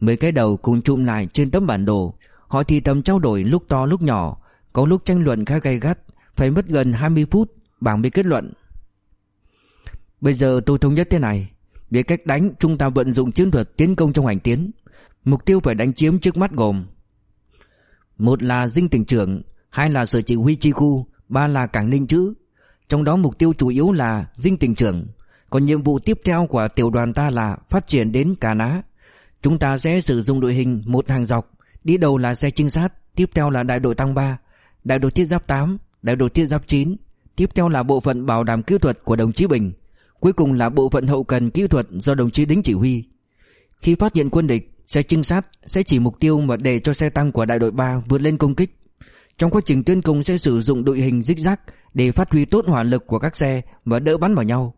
Mấy cái đầu cùng chụm lại trên tấm bản đồ. Họ thì tầm trao đổi lúc to lúc nhỏ. Có lúc tranh luận khá gay gắt, phải mất gần 20 phút, Bảng mới kết luận. Bây giờ tôi thống nhất thế này. Về cách đánh, chúng ta vận dụng chiến thuật tiến công trong hành tiến. Mục tiêu phải đánh chiếm trước mắt gồm. Một là dinh tỉnh trưởng, Hai là sở chỉ huy chi khu, Ba là cảng ninh chữ. Trong đó mục tiêu chủ yếu là dinh tỉnh trưởng. Còn nhiệm vụ tiếp theo của tiểu đoàn ta là Phát triển đến Cà Ná Chúng ta sẽ sử dụng đội hình một hàng dọc Đi đầu là xe trinh sát Tiếp theo là đại đội tăng 3 Đại đội thiết giáp 8 đại đội thiết giáp 9, tiếp theo là bộ phận bảo đảm kỹ thuật của đồng chí Bình, cuối cùng là bộ phận hậu cần kỹ thuật do đồng chí Đính chỉ huy. Khi phát hiện quân địch, xe trinh sát sẽ chỉ mục tiêu và để cho xe tăng của đại đội 3 vượt lên công kích. Trong quá trình tiến công sẽ sử dụng đội hình zigzag để phát huy tốt hỏa lực của các xe và đỡ bắn vào nhau.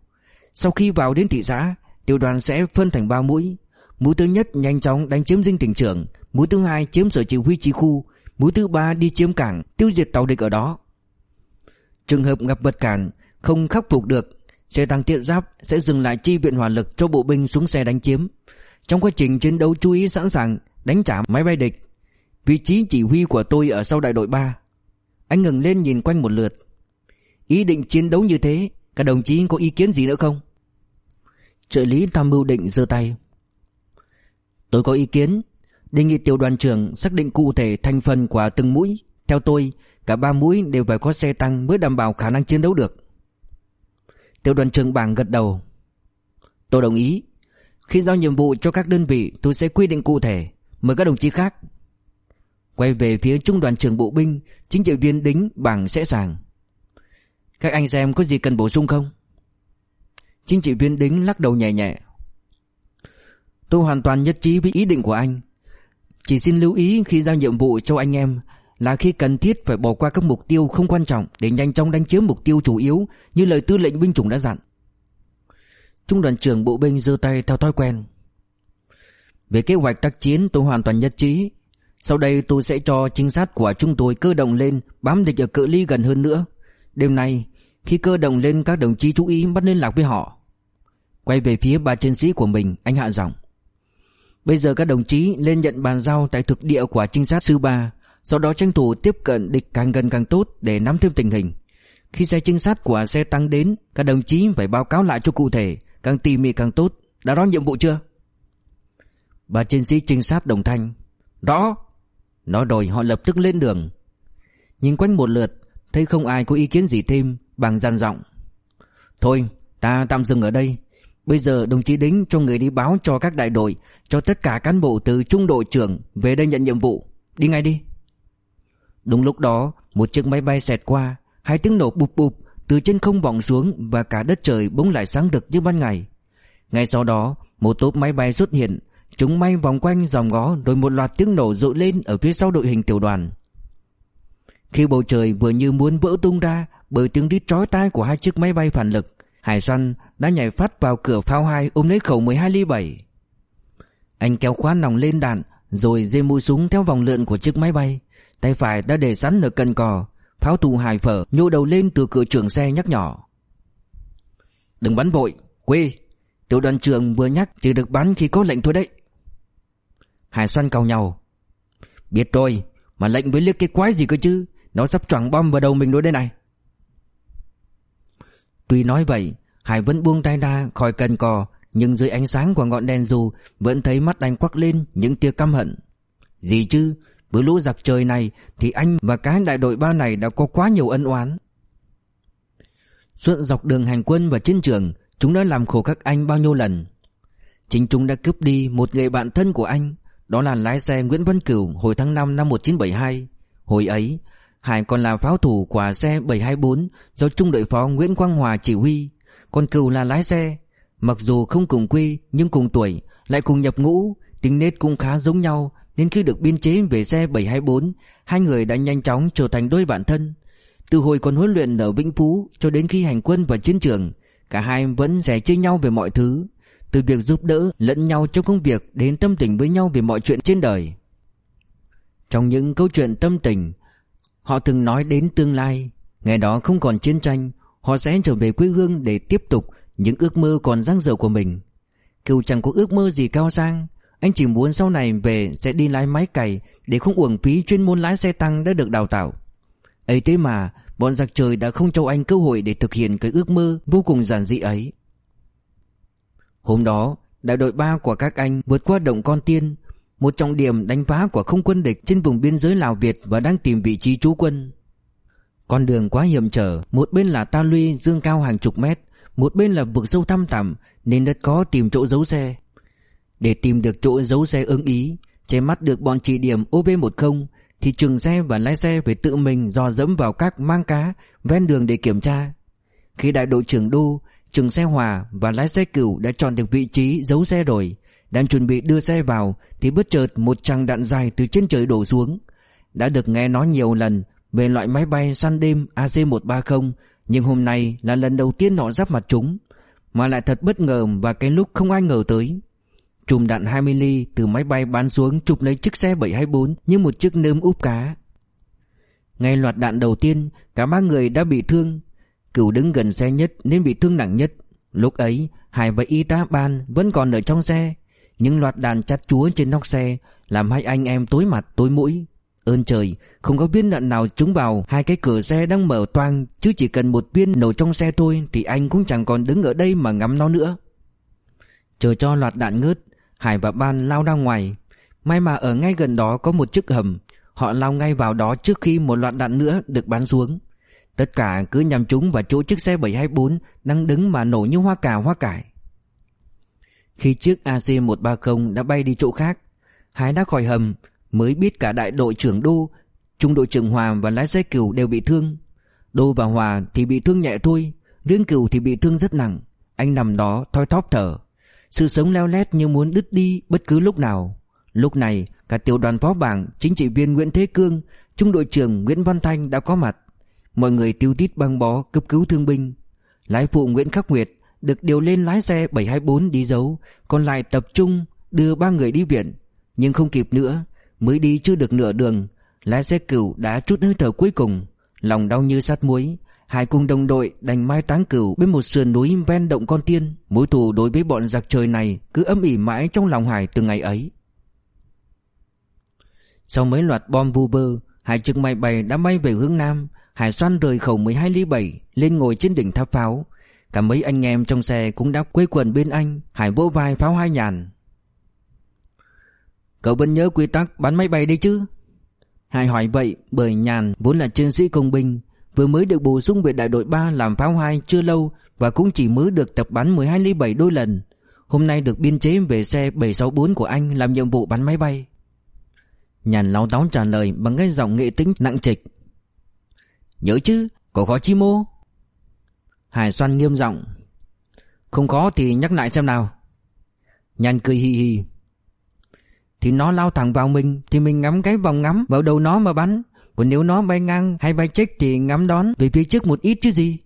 Sau khi vào đến thị xã, tiểu đoàn sẽ phân thành 3 mũi. Mũi thứ nhất nhanh chóng đánh chiếm dinh tỉnh trưởng, mũi thứ hai chiếm sở chỉ huy chi khu, mũi thứ ba đi chiếm cảng, tiêu diệt tàu địch ở đó. Trường hợp gặp vật cản không khắc phục được, xe tăng tiện giáp sẽ dừng lại chi viện hỏa lực cho bộ binh xuống xe đánh chiếm. Trong quá trình chiến đấu chú ý sẵn sàng đánh trả máy bay địch. Vị trí chỉ huy của tôi ở sau đại đội 3. Anh ngừng lên nhìn quanh một lượt. Ý định chiến đấu như thế, các đồng chí có ý kiến gì nữa không? Trợ lý tham mưu định giơ tay. Tôi có ý kiến, đề nghị tiểu đoàn trưởng xác định cụ thể thành phần của từng mũi. Theo tôi, Cả ba mũi đều phải có xe tăng mới đảm bảo khả năng chiến đấu được. Tiểu đoàn trưởng bảng gật đầu. Tôi đồng ý. Khi giao nhiệm vụ cho các đơn vị tôi sẽ quy định cụ thể. Mời các đồng chí khác. Quay về phía trung đoàn trưởng bộ binh Chính trị viên đính bảng sẽ sàng. Các anh xem có gì cần bổ sung không? Chính trị viên đính lắc đầu nhẹ nhẹ. Tôi hoàn toàn nhất trí với ý định của anh. Chỉ xin lưu ý khi giao nhiệm vụ cho anh em là khi cần thiết phải bỏ qua các mục tiêu không quan trọng để nhanh chóng đánh chiếm mục tiêu chủ yếu, như lời tư lệnh binh chủng đã dặn. Trung đoàn trưởng bộ binh giơ tay theo thói quen. Về kế hoạch tác chiến, tôi hoàn toàn nhất trí. Sau đây tôi sẽ cho trinh sát của chúng tôi cơ động lên Bám địch ở cự ly gần hơn nữa. Đêm nay, Khi cơ động lên, các đồng chí chú ý bắt liên lạc với họ. Quay về phía ba chiến sĩ của mình, Anh hạ giọng. Bây giờ các đồng chí lên nhận bàn giao Tại thực địa của trinh sát sư ba, Sau đó tranh thủ tiếp cận địch càng gần càng tốt Để nắm thêm tình hình. Khi xe trinh sát của xe tăng đến, Các đồng chí phải báo cáo lại cho cụ thể, Càng tỉ mỉ càng tốt. Đã đón nhiệm vụ chưa? Ba chiến sĩ trinh sát đồng thanh. Đó Nói rồi họ lập tức lên đường. Nhìn quanh một lượt, Thấy không ai có ý kiến gì thêm Bằng dàn giọng. Thôi, ta tạm dừng ở đây. Bây giờ đồng chí Đính cho người đi báo cho các đại đội, Cho tất cả cán bộ từ trung đội trưởng Về đây nhận nhiệm vụ. Đi ngay đi. Đúng lúc đó, Một chiếc máy bay xẹt qua, Hai tiếng nổ bụp bụp Từ trên không vọng xuống Và cả đất trời bỗng lại sáng rực như ban ngày. Ngay sau đó, Một tốp máy bay xuất hiện, Chúng bay vòng quanh dòng ngó Rồi một loạt tiếng nổ rội lên Ở phía sau đội hình tiểu đoàn. Khi bầu trời vừa như muốn vỡ tung ra Bởi tiếng rít chói tai của hai chiếc máy bay phản lực, Hải Xoăn đã nhảy phát vào cửa pháo hai ôm lấy khẩu 12 ly 7. Anh kéo khóa nòng lên đạn rồi dê mũi súng theo vòng lượn của chiếc máy bay. Tay phải đã để sẵn ở cần cò. Pháo thủ hải phở nhô đầu lên từ cửa trưởng xe nhắc nhỏ. Đừng bắn vội, quê. Tiểu đoàn trưởng vừa nhắc chỉ được bắn khi có lệnh thôi đấy. Hải Xoăn cầu nhau. Biết rồi, mà lệnh với liếc cái quái gì cơ chứ. Nó sắp choảng bom vào đầu mình rồi đây này. Tuy nói vậy Hải vẫn buông tay ra khỏi cần cò Nhưng dưới ánh sáng của ngọn đèn dù Vẫn thấy mắt anh quắc lên những tia căm hận. Gì chứ Với lũ giặc trời này Thì anh và cái đại đội ba này đã có quá nhiều ân oán. Suốt dọc đường hành quân và chiến trường Chúng đã làm khổ các anh bao nhiêu lần. Chính chúng đã cướp đi một người bạn thân của anh Đó là lái xe Nguyễn Văn Cửu hồi tháng 5 năm 1972 Hồi ấy Hải còn là pháo thủ của xe 724 do trung đội phó Nguyễn Quang Hòa chỉ huy, còn cừu là lái xe. Mặc dù không cùng quy nhưng cùng tuổi, lại cùng nhập ngũ, tính nết cũng khá giống nhau nên khi được biên chế về xe 724, hai người đã nhanh chóng trở thành đôi bạn thân. Từ hồi còn huấn luyện ở Vĩnh Phú cho đến khi hành quân vào chiến trường, cả hai vẫn sẻ chia nhau về mọi thứ, từ việc giúp đỡ lẫn nhau trong công việc đến tâm tình với nhau về mọi chuyện trên đời. Trong những câu chuyện tâm tình, Họ từng nói đến tương lai Ngày đó không còn chiến tranh Họ sẽ trở về quê hương để tiếp tục Những ước mơ còn dang dở của mình. Cựu chẳng có ước mơ gì cao sang. Anh chỉ muốn sau này về sẽ đi lái máy cày Để không uổng phí chuyên môn lái xe tăng đã được đào tạo. Ấy thế mà, Bọn giặc trời đã không cho anh cơ hội để thực hiện cái ước mơ vô cùng giản dị ấy. Hôm đó, Đại đội 3 của các anh vượt qua động con tiên, một trọng điểm đánh phá của không quân địch trên vùng biên giới Lào Việt và đang tìm vị trí trú quân. Con đường quá hiểm trở, một bên là ta luy dương cao hàng chục mét, một bên là vực sâu thăm thẳm nên rất khó tìm chỗ giấu xe. Để tìm được chỗ giấu xe ưng ý, che mắt được bọn chỉ điểm OV10 thì trường xe và lái xe phải tự mình dò dẫm vào các mang cá ven đường để kiểm tra. Khi đại đội trưởng Đô, trường xe Hòa và lái xe Cửu đã chọn được vị trí giấu xe rồi, đang chuẩn bị đưa xe vào Thì bất chợt một tràng đạn dài từ trên trời đổ xuống Đã được nghe nói nhiều lần về loại máy bay săn đêm AC-130 Nhưng hôm nay là lần đầu tiên họ giáp mặt chúng Mà lại thật bất ngờ và cái lúc không ai ngờ tới Chùm đạn 20 ly từ máy bay bắn xuống chụp lấy chiếc xe 724 như một chiếc nơm úp cá. Ngay loạt đạn đầu tiên, cả ba người đã bị thương. Cửu đứng gần xe nhất nên bị thương nặng nhất. Lúc ấy, Hải và y tá ban vẫn còn ở trong xe. Những loạt đạn chặt chúa trên nóc xe Làm hai anh em tối mặt tối mũi Ơn trời, Không có viên đạn nào trúng vào. Hai cái cửa xe đang mở toang, Chứ chỉ cần một viên nổ trong xe thôi, Thì anh cũng chẳng còn đứng ở đây mà ngắm nó nữa. Chờ cho loạt đạn ngớt, Hải và Ban lao ra ngoài. May mà ở ngay gần đó có một chiếc hầm. Họ lao ngay vào đó trước khi một loạt đạn nữa được bắn xuống. Tất cả cứ nhằm trúng vào chỗ chiếc xe 724 Đang đứng mà nổ như hoa cà hoa cải. Khi chiếc AC-130 đã bay đi chỗ khác, Hải đã khỏi hầm Mới biết cả đại đội trưởng Đô, Trung đội trưởng Hòa và lái xe Cửu đều bị thương. Đô và Hòa thì bị thương nhẹ thôi, Riêng Cửu thì bị thương rất nặng. Anh nằm đó thoi thóp thở. Sự sống leo lét như muốn đứt đi bất cứ lúc nào. Lúc này, cả tiểu đoàn phó bảng, Chính trị viên Nguyễn Thế Cương, Trung đội trưởng Nguyễn Văn Thanh đã có mặt. Mọi người tiêu tít băng bó cấp cứu thương binh. Lái phụ Nguyễn Khắc Nguyệt Được điều lên lái xe 724 đi giấu Còn lại tập trung đưa ba người đi viện. Nhưng không kịp nữa Mới đi chưa được nửa đường, Lái xe cửu đã chút hơi thở cuối cùng. Lòng đau như sát muối, Hai cùng đồng đội đành mai táng cửu bên một sườn núi ven động con tiên. Mối thù đối với bọn giặc trời này cứ âm ỉ mãi trong lòng Hải từ ngày ấy. Sau mấy loạt bom vu bơ Hải trực máy bay đã bay về hướng Nam. Hải xoan rời khẩu 12 ly 7 Lên ngồi trên đỉnh tháp pháo. Cả mấy anh em trong xe cũng đã quây quần bên anh, Hải vỗ vai pháo hai nhàn. Cậu vẫn nhớ quy tắc bắn máy bay đấy chứ? Hải hỏi vậy bởi nhàn vốn là chiến sĩ công binh Vừa mới được bổ sung về đại đội 3 làm pháo hai chưa lâu Và cũng chỉ mới được tập bắn 12 ly 7 đôi lần. Hôm nay được biên chế về xe 764 của anh làm nhiệm vụ bắn máy bay. Nhàn láo táo trả lời bằng cái giọng nghệ tính nặng trịch. Nhớ chứ, có khó chi mô? Hải Xoan nghiêm giọng. Không có thì nhắc lại xem nào. Nhàn cười hi hi thì nó lao thẳng vào mình, Thì mình ngắm cái vòng ngắm vào đầu nó mà bắn. Còn nếu nó bay ngang hay bay chích Thì ngắm đón về phía trước một ít chứ gì.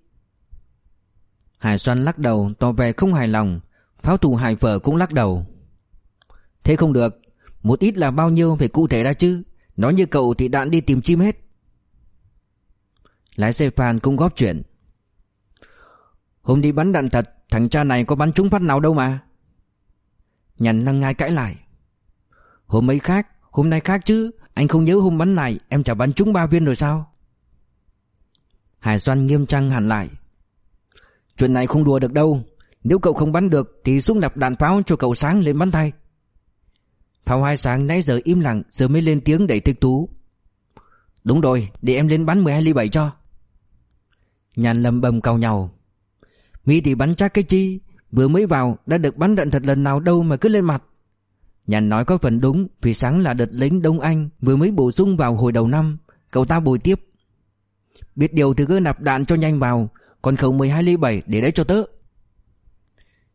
Hải Xoan lắc đầu, tỏ vẻ không hài lòng. Pháo thủ Hải Phở cũng lắc đầu. Thế không được, Một ít là bao nhiêu phải cụ thể ra chứ. Nói như cậu thì đạn đi tìm chim hết. Lái xe Phan cũng góp chuyện. Hôm đi bắn đạn thật, Thằng cha này có bắn trúng phát nào đâu mà. Nhàn năng ngai cãi lại. Hôm ấy khác, Hôm nay khác chứ. Anh không nhớ hôm bắn này Em chả bắn trúng ba viên rồi sao? Hải Doan nghiêm trang hẳn lại. Chuyện này không đùa được đâu. Nếu cậu không bắn được, Thì xuống đập đạn pháo cho cậu sáng lên bắn thay. Pháo hai sáng nãy giờ im lặng, Giờ mới lên tiếng đẩy thích tú Đúng rồi, Để em lên bắn 12 ly 7 cho. Nhàn lầm bầm cau nhau. Mi thì bắn chắc cái chi? Vừa mới vào, đã được bắn đạn thật lần nào đâu mà cứ lên mặt. Nhàn nói có phần đúng, Vì sáng là đợt lính Đông Anh Vừa mới bổ sung vào hồi đầu năm. Cậu ta bồi tiếp. Biết điều thì cứ nạp đạn cho nhanh vào, Còn khẩu 12 ly 7 để đấy cho tớ.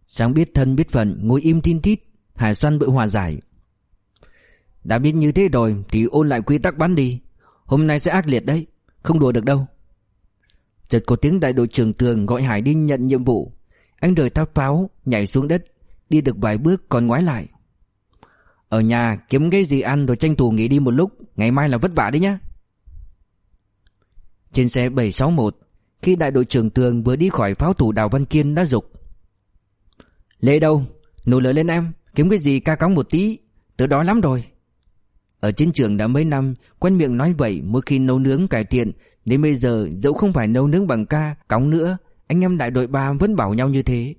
Sáng biết thân biết phận, Ngồi im tin tít, Hải Xoan bự hòa giải. Đã biết như thế rồi Thì ôn lại quy tắc bắn đi. Hôm nay sẽ ác liệt đấy, Không đùa được đâu. Chợt có tiếng đại đội trưởng tường gọi Hải đi nhận nhiệm vụ. Anh rời tháp pháo, Nhảy xuống đất, Đi được vài bước còn ngoái lại. Ở nhà kiếm cái gì ăn rồi tranh thủ nghỉ đi một lúc, Ngày mai là vất vả đấy nhá. Trên xe 761 Khi đại đội trưởng tường vừa đi khỏi pháo thủ Đào Văn Kiên đã dục. Lê đâu? Nổ lửa lên em, Kiếm cái gì ca cóng một tí, Tớ đói lắm rồi. Ở chiến trường đã mấy năm, Quen miệng nói vậy, mỗi khi nấu nướng cải thiện, Đến bây giờ dẫu không phải nấu nướng bằng ca Cóng nữa, Anh em đại đội 3 vẫn bảo nhau như thế.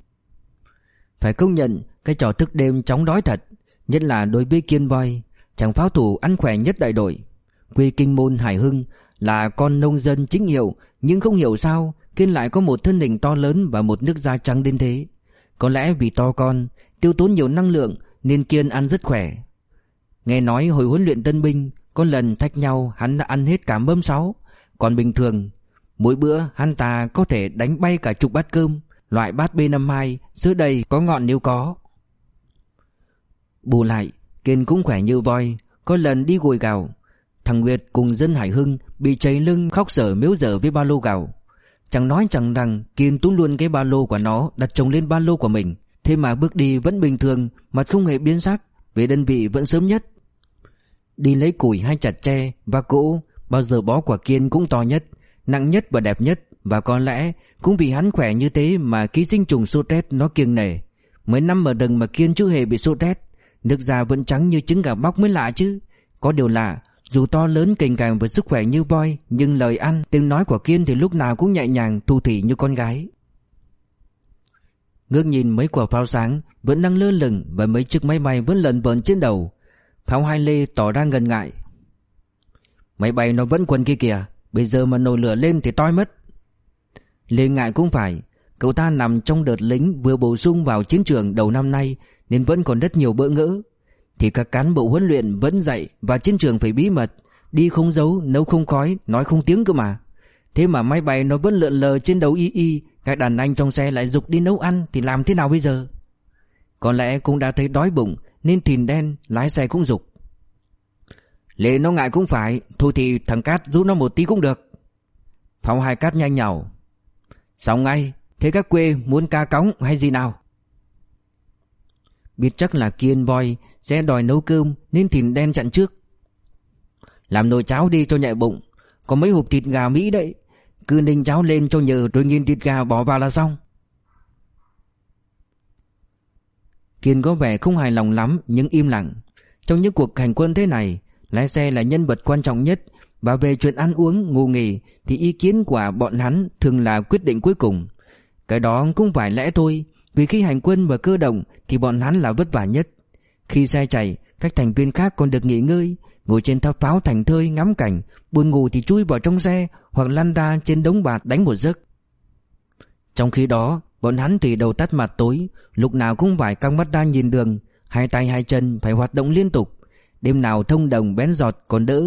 Phải công nhận, Cái trò thức đêm chóng đói thật. Nhất là đối với Kiên Voi, Chàng pháo thủ ăn khỏe nhất đại đội. Quê kinh môn, Hải Hưng Là con nông dân chính hiệu, Nhưng không hiểu sao Kiên lại có một thân hình to lớn Và một nước da trắng đến thế. Có lẽ vì to con, Tiêu tốn nhiều năng lượng Nên Kiên ăn rất khỏe. Nghe nói hồi huấn luyện tân binh, Có lần thách nhau hắn đã ăn hết cả mâm sáu còn bình thường, Mỗi bữa hắn ta có thể đánh bay cả chục bát cơm. Loại bát B52 Giữa đầy có ngọn nếu có. Bù lại, Kiên cũng khỏe như voi, Có lần đi gùi gạo Thằng Nguyệt cùng dân Hải Hưng Bị cháy lưng khóc sở miếu dở với ba lô gạo Chẳng nói chẳng rằng, Kiên túm luôn cái ba lô của nó Đặt chồng lên ba lô của mình. Thế mà bước đi vẫn bình thường, Mặt không hề biến sắc, Về đơn vị vẫn sớm nhất. Đi lấy củi hay chặt tre Và cỗ Bao giờ bó quả kiên cũng to nhất, Nặng nhất và đẹp nhất. Và có lẽ cũng vì hắn khỏe như thế Mà ký sinh trùng sốt rét nó kiêng nể. Mấy năm ở rừng mà kiên chưa hề bị sốt rét. Nước da vẫn trắng như trứng gà bóc mới lạ chứ. Có điều lạ Dù to lớn kềnh càng và sức khỏe như voi Nhưng lời ăn, tiếng nói của Kiên thì lúc nào cũng nhẹ nhàng thu thị như con gái. Ngước nhìn mấy quả pháo sáng Vẫn đang lơ lửng Và mấy chiếc máy bay vẫn lẩn vẩn trên đầu. Pháo hai lê tỏ ra ngần ngại. Máy bay nó vẫn quần kia kìa Bây giờ mà nổi lửa lên thì toi mất. Lê Ngại cũng phải Cậu ta nằm trong đợt lính vừa bổ sung vào chiến trường đầu năm nay nên vẫn còn rất nhiều bỡ ngỡ. Thì các cán bộ huấn luyện vẫn dạy Và chiến trường phải bí mật Đi không giấu, nấu không khói, nói không tiếng cơ mà. Thế mà máy bay nó vẫn lượn lờ trên đầu y y Các đàn anh trong xe lại dục đi nấu ăn Thì làm thế nào bây giờ? Có lẽ cũng đã thấy đói bụng Nên thìn đen lái xe cũng dục. Lệ nó ngại cũng phải Thôi thì thằng Cát giúp nó một tí cũng được. Pháo hai Cát nhanh nhào. Xong ngay? Thế các quê muốn ca cóng hay gì nào? Biết chắc là Kiên voi Sẽ đòi nấu cơm Nên thìn đen chặn trước. Làm nồi cháo đi cho nhẹ bụng. Có mấy hộp thịt gà Mỹ đấy. Cứ ninh cháo lên cho nhờ rồi nghiên thịt gà bỏ vào là xong. Kiên có vẻ không hài lòng lắm Nhưng im lặng. Trong những cuộc hành quân thế này Lái xe là nhân vật quan trọng nhất. Và về chuyện ăn uống, ngủ nghỉ Thì ý kiến của bọn hắn thường là quyết định cuối cùng. Cái đó cũng phải lẽ thôi vì khi hành quân và cơ động Thì bọn hắn là vất vả nhất. Khi xe chạy, Các thành viên khác còn được nghỉ ngơi, Ngồi trên tháp pháo thành thơi ngắm cảnh, Buồn ngủ thì chui vào trong xe Hoặc lăn ra trên đống bạt đánh một giấc. Trong khi đó, Bọn hắn thì đầu tắt mặt tối, Lúc nào cũng phải căng mắt ra nhìn đường, Hai tay hai chân phải hoạt động liên tục. Đêm nào thông đồng bén giọt còn đỡ,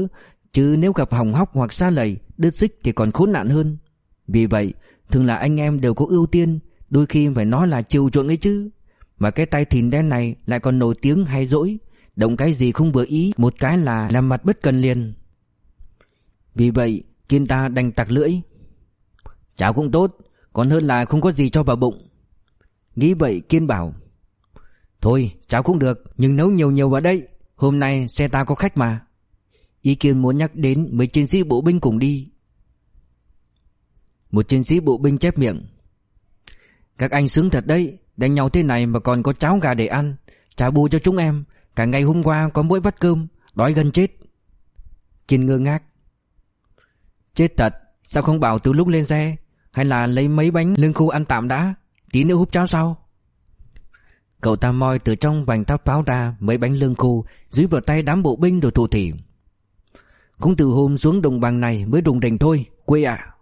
Chứ nếu gặp hỏng hóc hoặc xa lầy, Đứt xích thì còn khốn nạn hơn. Vì vậy, thường là anh em đều có ưu tiên Đôi khi phải nói là chiều chuộng ấy chứ. Mà cái tay thìn đen này lại còn nổi tiếng hay dỗi. Động cái gì không vừa ý, Một cái là làm mặt bất cần liền. Vì vậy Kiên ta đành tặc lưỡi. Cháo cũng tốt, Còn hơn là không có gì cho vào bụng. Nghĩ vậy, Kiên bảo, Thôi cháo cũng được, Nhưng nấu nhiều nhiều vào đây. Hôm nay xe ta có khách mà. Ý kiên muốn nhắc đến mấy chiến sĩ bộ binh cùng đi. Một chiến sĩ bộ binh chép miệng các anh sướng thật đấy Đánh nhau thế này mà còn có cháo gà để ăn. Trả bù cho chúng em Cả ngày hôm qua có mỗi bát cơm Đói gần chết. Kiên ngơ ngác. Chết thật Sao không bảo từ lúc lên xe? Hay là lấy mấy bánh lương khô ăn tạm đã Tí nữa húp cháo sau? Cậu ta moi từ trong vành tháp pháo ra mấy bánh lương khô dưới vào tay đám bộ binh rồi thủ thỉ. Cũng từ hôm xuống đồng bằng này mới đùng đỉnh thôi, quê ạ.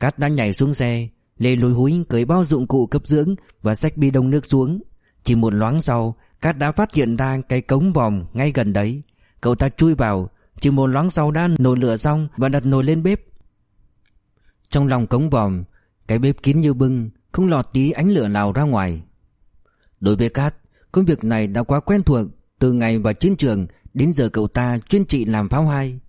Cát đã nhảy xuống xe, Lê lùi húi cởi bao dụng cụ cấp dưỡng và xách bi đông nước xuống. Chỉ một loáng sau, Cát đã phát hiện ra cái cống vòm ngay gần đấy. Cậu ta chui vào, chỉ một loáng sau đã nồi lửa xong và đặt nồi lên bếp. Trong lòng cống vòm, cái bếp kín như bưng, không lọt tí ánh lửa nào ra ngoài. Đối với Cát, công việc này đã quá quen thuộc từ ngày vào chiến trường đến giờ cậu ta chuyên trị làm pháo hai.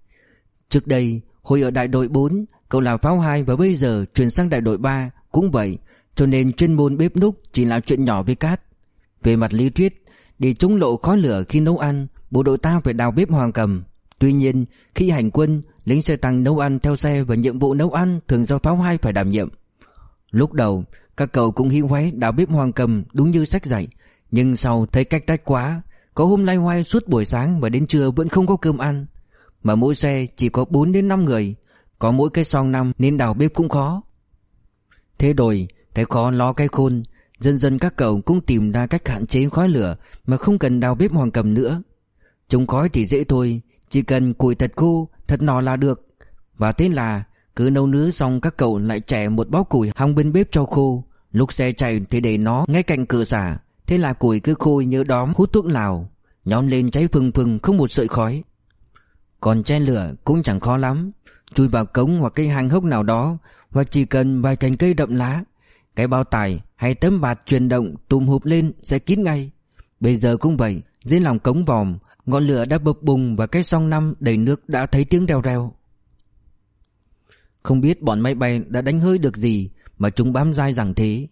Trước đây, hồi ở đại đội 4, cậu là pháo hai và bây giờ chuyển sang đại đội 3 cũng vậy, cho nên chuyên môn bếp núc chỉ là chuyện nhỏ với Cát. Về mặt lý thuyết, để chống lộ khói lửa khi nấu ăn, bộ đội ta phải đào bếp hoàng cầm. Tuy nhiên, khi hành quân, lính xe tăng nấu ăn theo xe và nhiệm vụ nấu ăn thường do pháo hai phải đảm nhiệm. Lúc đầu, các cậu cũng hiếu hoáy đào bếp hoàng cầm đúng như sách dạy Nhưng sau thấy cách tách quá Có hôm lai hoai suốt buổi sáng và đến trưa vẫn không có cơm ăn Mà mỗi xe chỉ có 4 đến 5 người có mỗi cái song năm nên đào bếp cũng khó. Thế rồi cái khó lo cái khôn Dần dần các cậu cũng tìm ra cách hạn chế khói lửa Mà không cần đào bếp hoàng cầm nữa. Chống khói thì dễ thôi Chỉ cần củi thật khô, thật nò là được. Và thế là cứ nấu nướng xong các cậu lại trẻ một bó củi hong bên bếp cho khô. Lúc xe chạy thì để nó ngay cạnh cửa xả Thế là củi cứ khôi như đóm hút thuốc lào. Nhón lên cháy phừng phừng không một sợi khói. Còn che lửa cũng chẳng khó lắm Chui vào cống hoặc cây hàng hốc nào đó, Hoặc chỉ cần vài cành cây đậm lá. Cái bao tải hay tấm bạt chuyển động, tùm hụp lên sẽ kín ngay. Bây giờ cũng vậy, Dưới lòng cống vòm, Ngọn lửa đã bập bùng và cái song năm đầy nước đã thấy tiếng reo reo. Không biết bọn máy bay đã đánh hơi được gì Mà chúng bám dai rằng thế.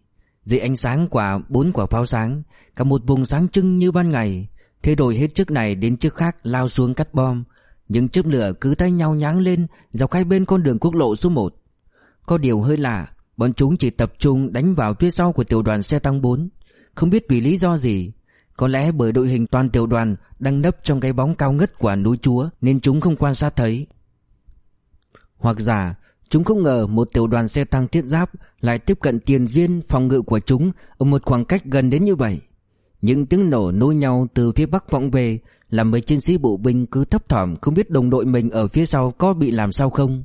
Dưới ánh sáng quả bốn quả pháo sáng, Cả một vùng sáng trưng như ban ngày. Thay đổi hết chiếc này đến chiếc khác lao xuống cắt bom những chớp lửa cứ tay nhau nháng lên, Dọc hai bên con đường quốc lộ số 1 Có điều hơi lạ, Bọn chúng chỉ tập trung đánh vào phía sau của tiểu đoàn xe tăng 4 Không biết vì lý do gì, Có lẽ bởi đội hình toàn tiểu đoàn Đang nấp trong cái bóng cao ngất của núi chúa Nên chúng không quan sát thấy. Hoặc giả, Chúng không ngờ một tiểu đoàn xe tăng thiết giáp lại tiếp cận tiền viên phòng ngự của chúng ở một khoảng cách gần đến như vậy. Những tiếng nổ nối nhau từ phía bắc vọng về làm mấy chiến sĩ bộ binh cứ thấp thỏm không biết đồng đội mình ở phía sau có bị làm sao không.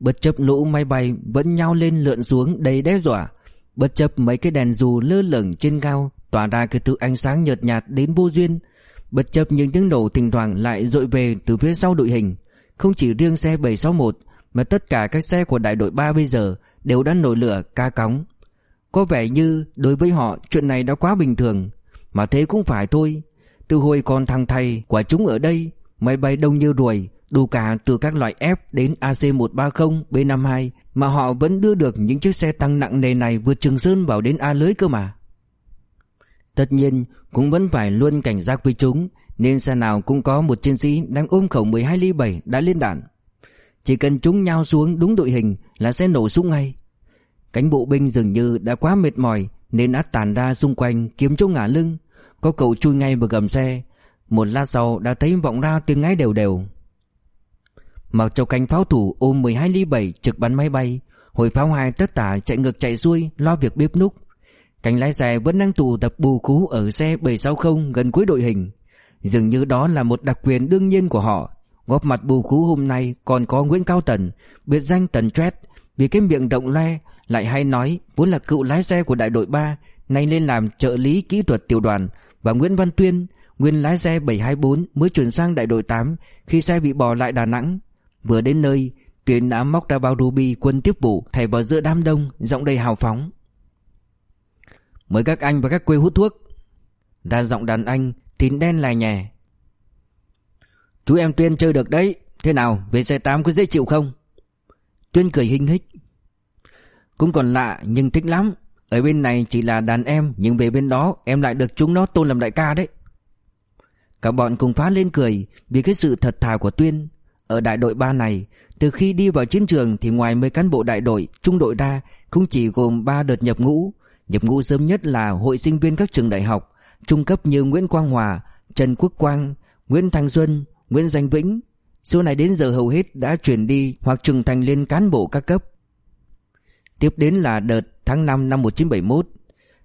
Bất chấp lũ máy bay vẫn nhau lên lượn xuống đầy đe dọa, bất chấp mấy cái đèn dù lơ lửng trên cao tỏa ra cái thứ ánh sáng nhợt nhạt đến vô duyên, bất chấp những tiếng nổ thỉnh thoảng lại dội về từ phía sau đội hình, không chỉ riêng xe 761 mà tất cả các xe của đại đội 3 bây giờ đều đã nổi lửa ca cóng. Có vẻ như đối với họ chuyện này đã quá bình thường, mà thế cũng phải thôi. Từ hồi còn thằng thầy của chúng ở đây, máy bay đông như ruồi, Đủ cả từ các loại F đến AC130, B52 Mà họ vẫn đưa được những chiếc xe tăng nặng nề này vượt Trường Sơn vào đến A lưới cơ mà. Tất nhiên cũng vẫn phải luôn cảnh giác với chúng Nên xe nào cũng có một chiến sĩ đang ôm khẩu 12 ly 7 đã lên đạn. Chỉ cần chúng nhau xuống đúng đội hình là sẽ nổ súng ngay. Cánh bộ binh dường như đã quá mệt mỏi Nên đã tàn ra xung quanh kiếm chỗ ngả lưng. Có cậu chui ngay vào gầm xe. Một lát sau đã thấy vọng ra tiếng ngáy đều đều. Mặc cho cánh pháo thủ ôm 12 ly 7 trực bắn máy bay Hồi pháo hai tất tả chạy ngược chạy xuôi, lo việc bếp núc. Cánh lái xe vẫn đang tụ tập bù cú ở xe 760 gần cuối đội hình. Dường như đó là một đặc quyền đương nhiên của họ. Góp mặt bù cú hôm nay còn có Nguyễn Cao Tần, Biệt danh Tần Tret Vì cái miệng động le, lại hay nói vốn là cựu lái xe của đại đội 3 Nay lên làm trợ lý kỹ thuật tiểu đoàn và Nguyễn Văn Tuyên, Nguyên lái xe 724 mới chuyển sang đại đội 8 Khi xe bị bỏ lại Đà Nẵng. Vừa đến nơi, Tuyên đã móc ra bao ruby quân tiếp vụ thay vào giữa đám đông, Giọng đầy hào phóng. Mời các anh và các quê hút thuốc. Ra giọng đàn anh, Tín đen lại nhè. Chú em Tuyên chơi được đấy. Thế nào, về xe 8 có dễ chịu không? Tuyên cười hinh hích. Cũng còn lạ, nhưng thích lắm. Ở bên này chỉ là đàn em, Nhưng về bên đó em lại được chúng nó tôn làm đại ca đấy. Cả bọn cùng phá lên cười Vì cái sự thật thà của Tuyên. Ở đại đội 3 này, Từ khi đi vào chiến trường Thì ngoài mấy cán bộ đại đội, Trung đội ra Cũng chỉ gồm 3 đợt nhập ngũ. Nhập ngũ sớm nhất là hội sinh viên các trường đại học, Trung cấp như Nguyễn Quang Hòa, Trần Quốc Quang, Nguyễn Thanh Xuân, Nguyễn Danh Vĩnh. Số này đến giờ hầu hết đã chuyển đi Hoặc trưởng thành lên cán bộ các cấp. Tiếp đến là đợt tháng 5 năm 1971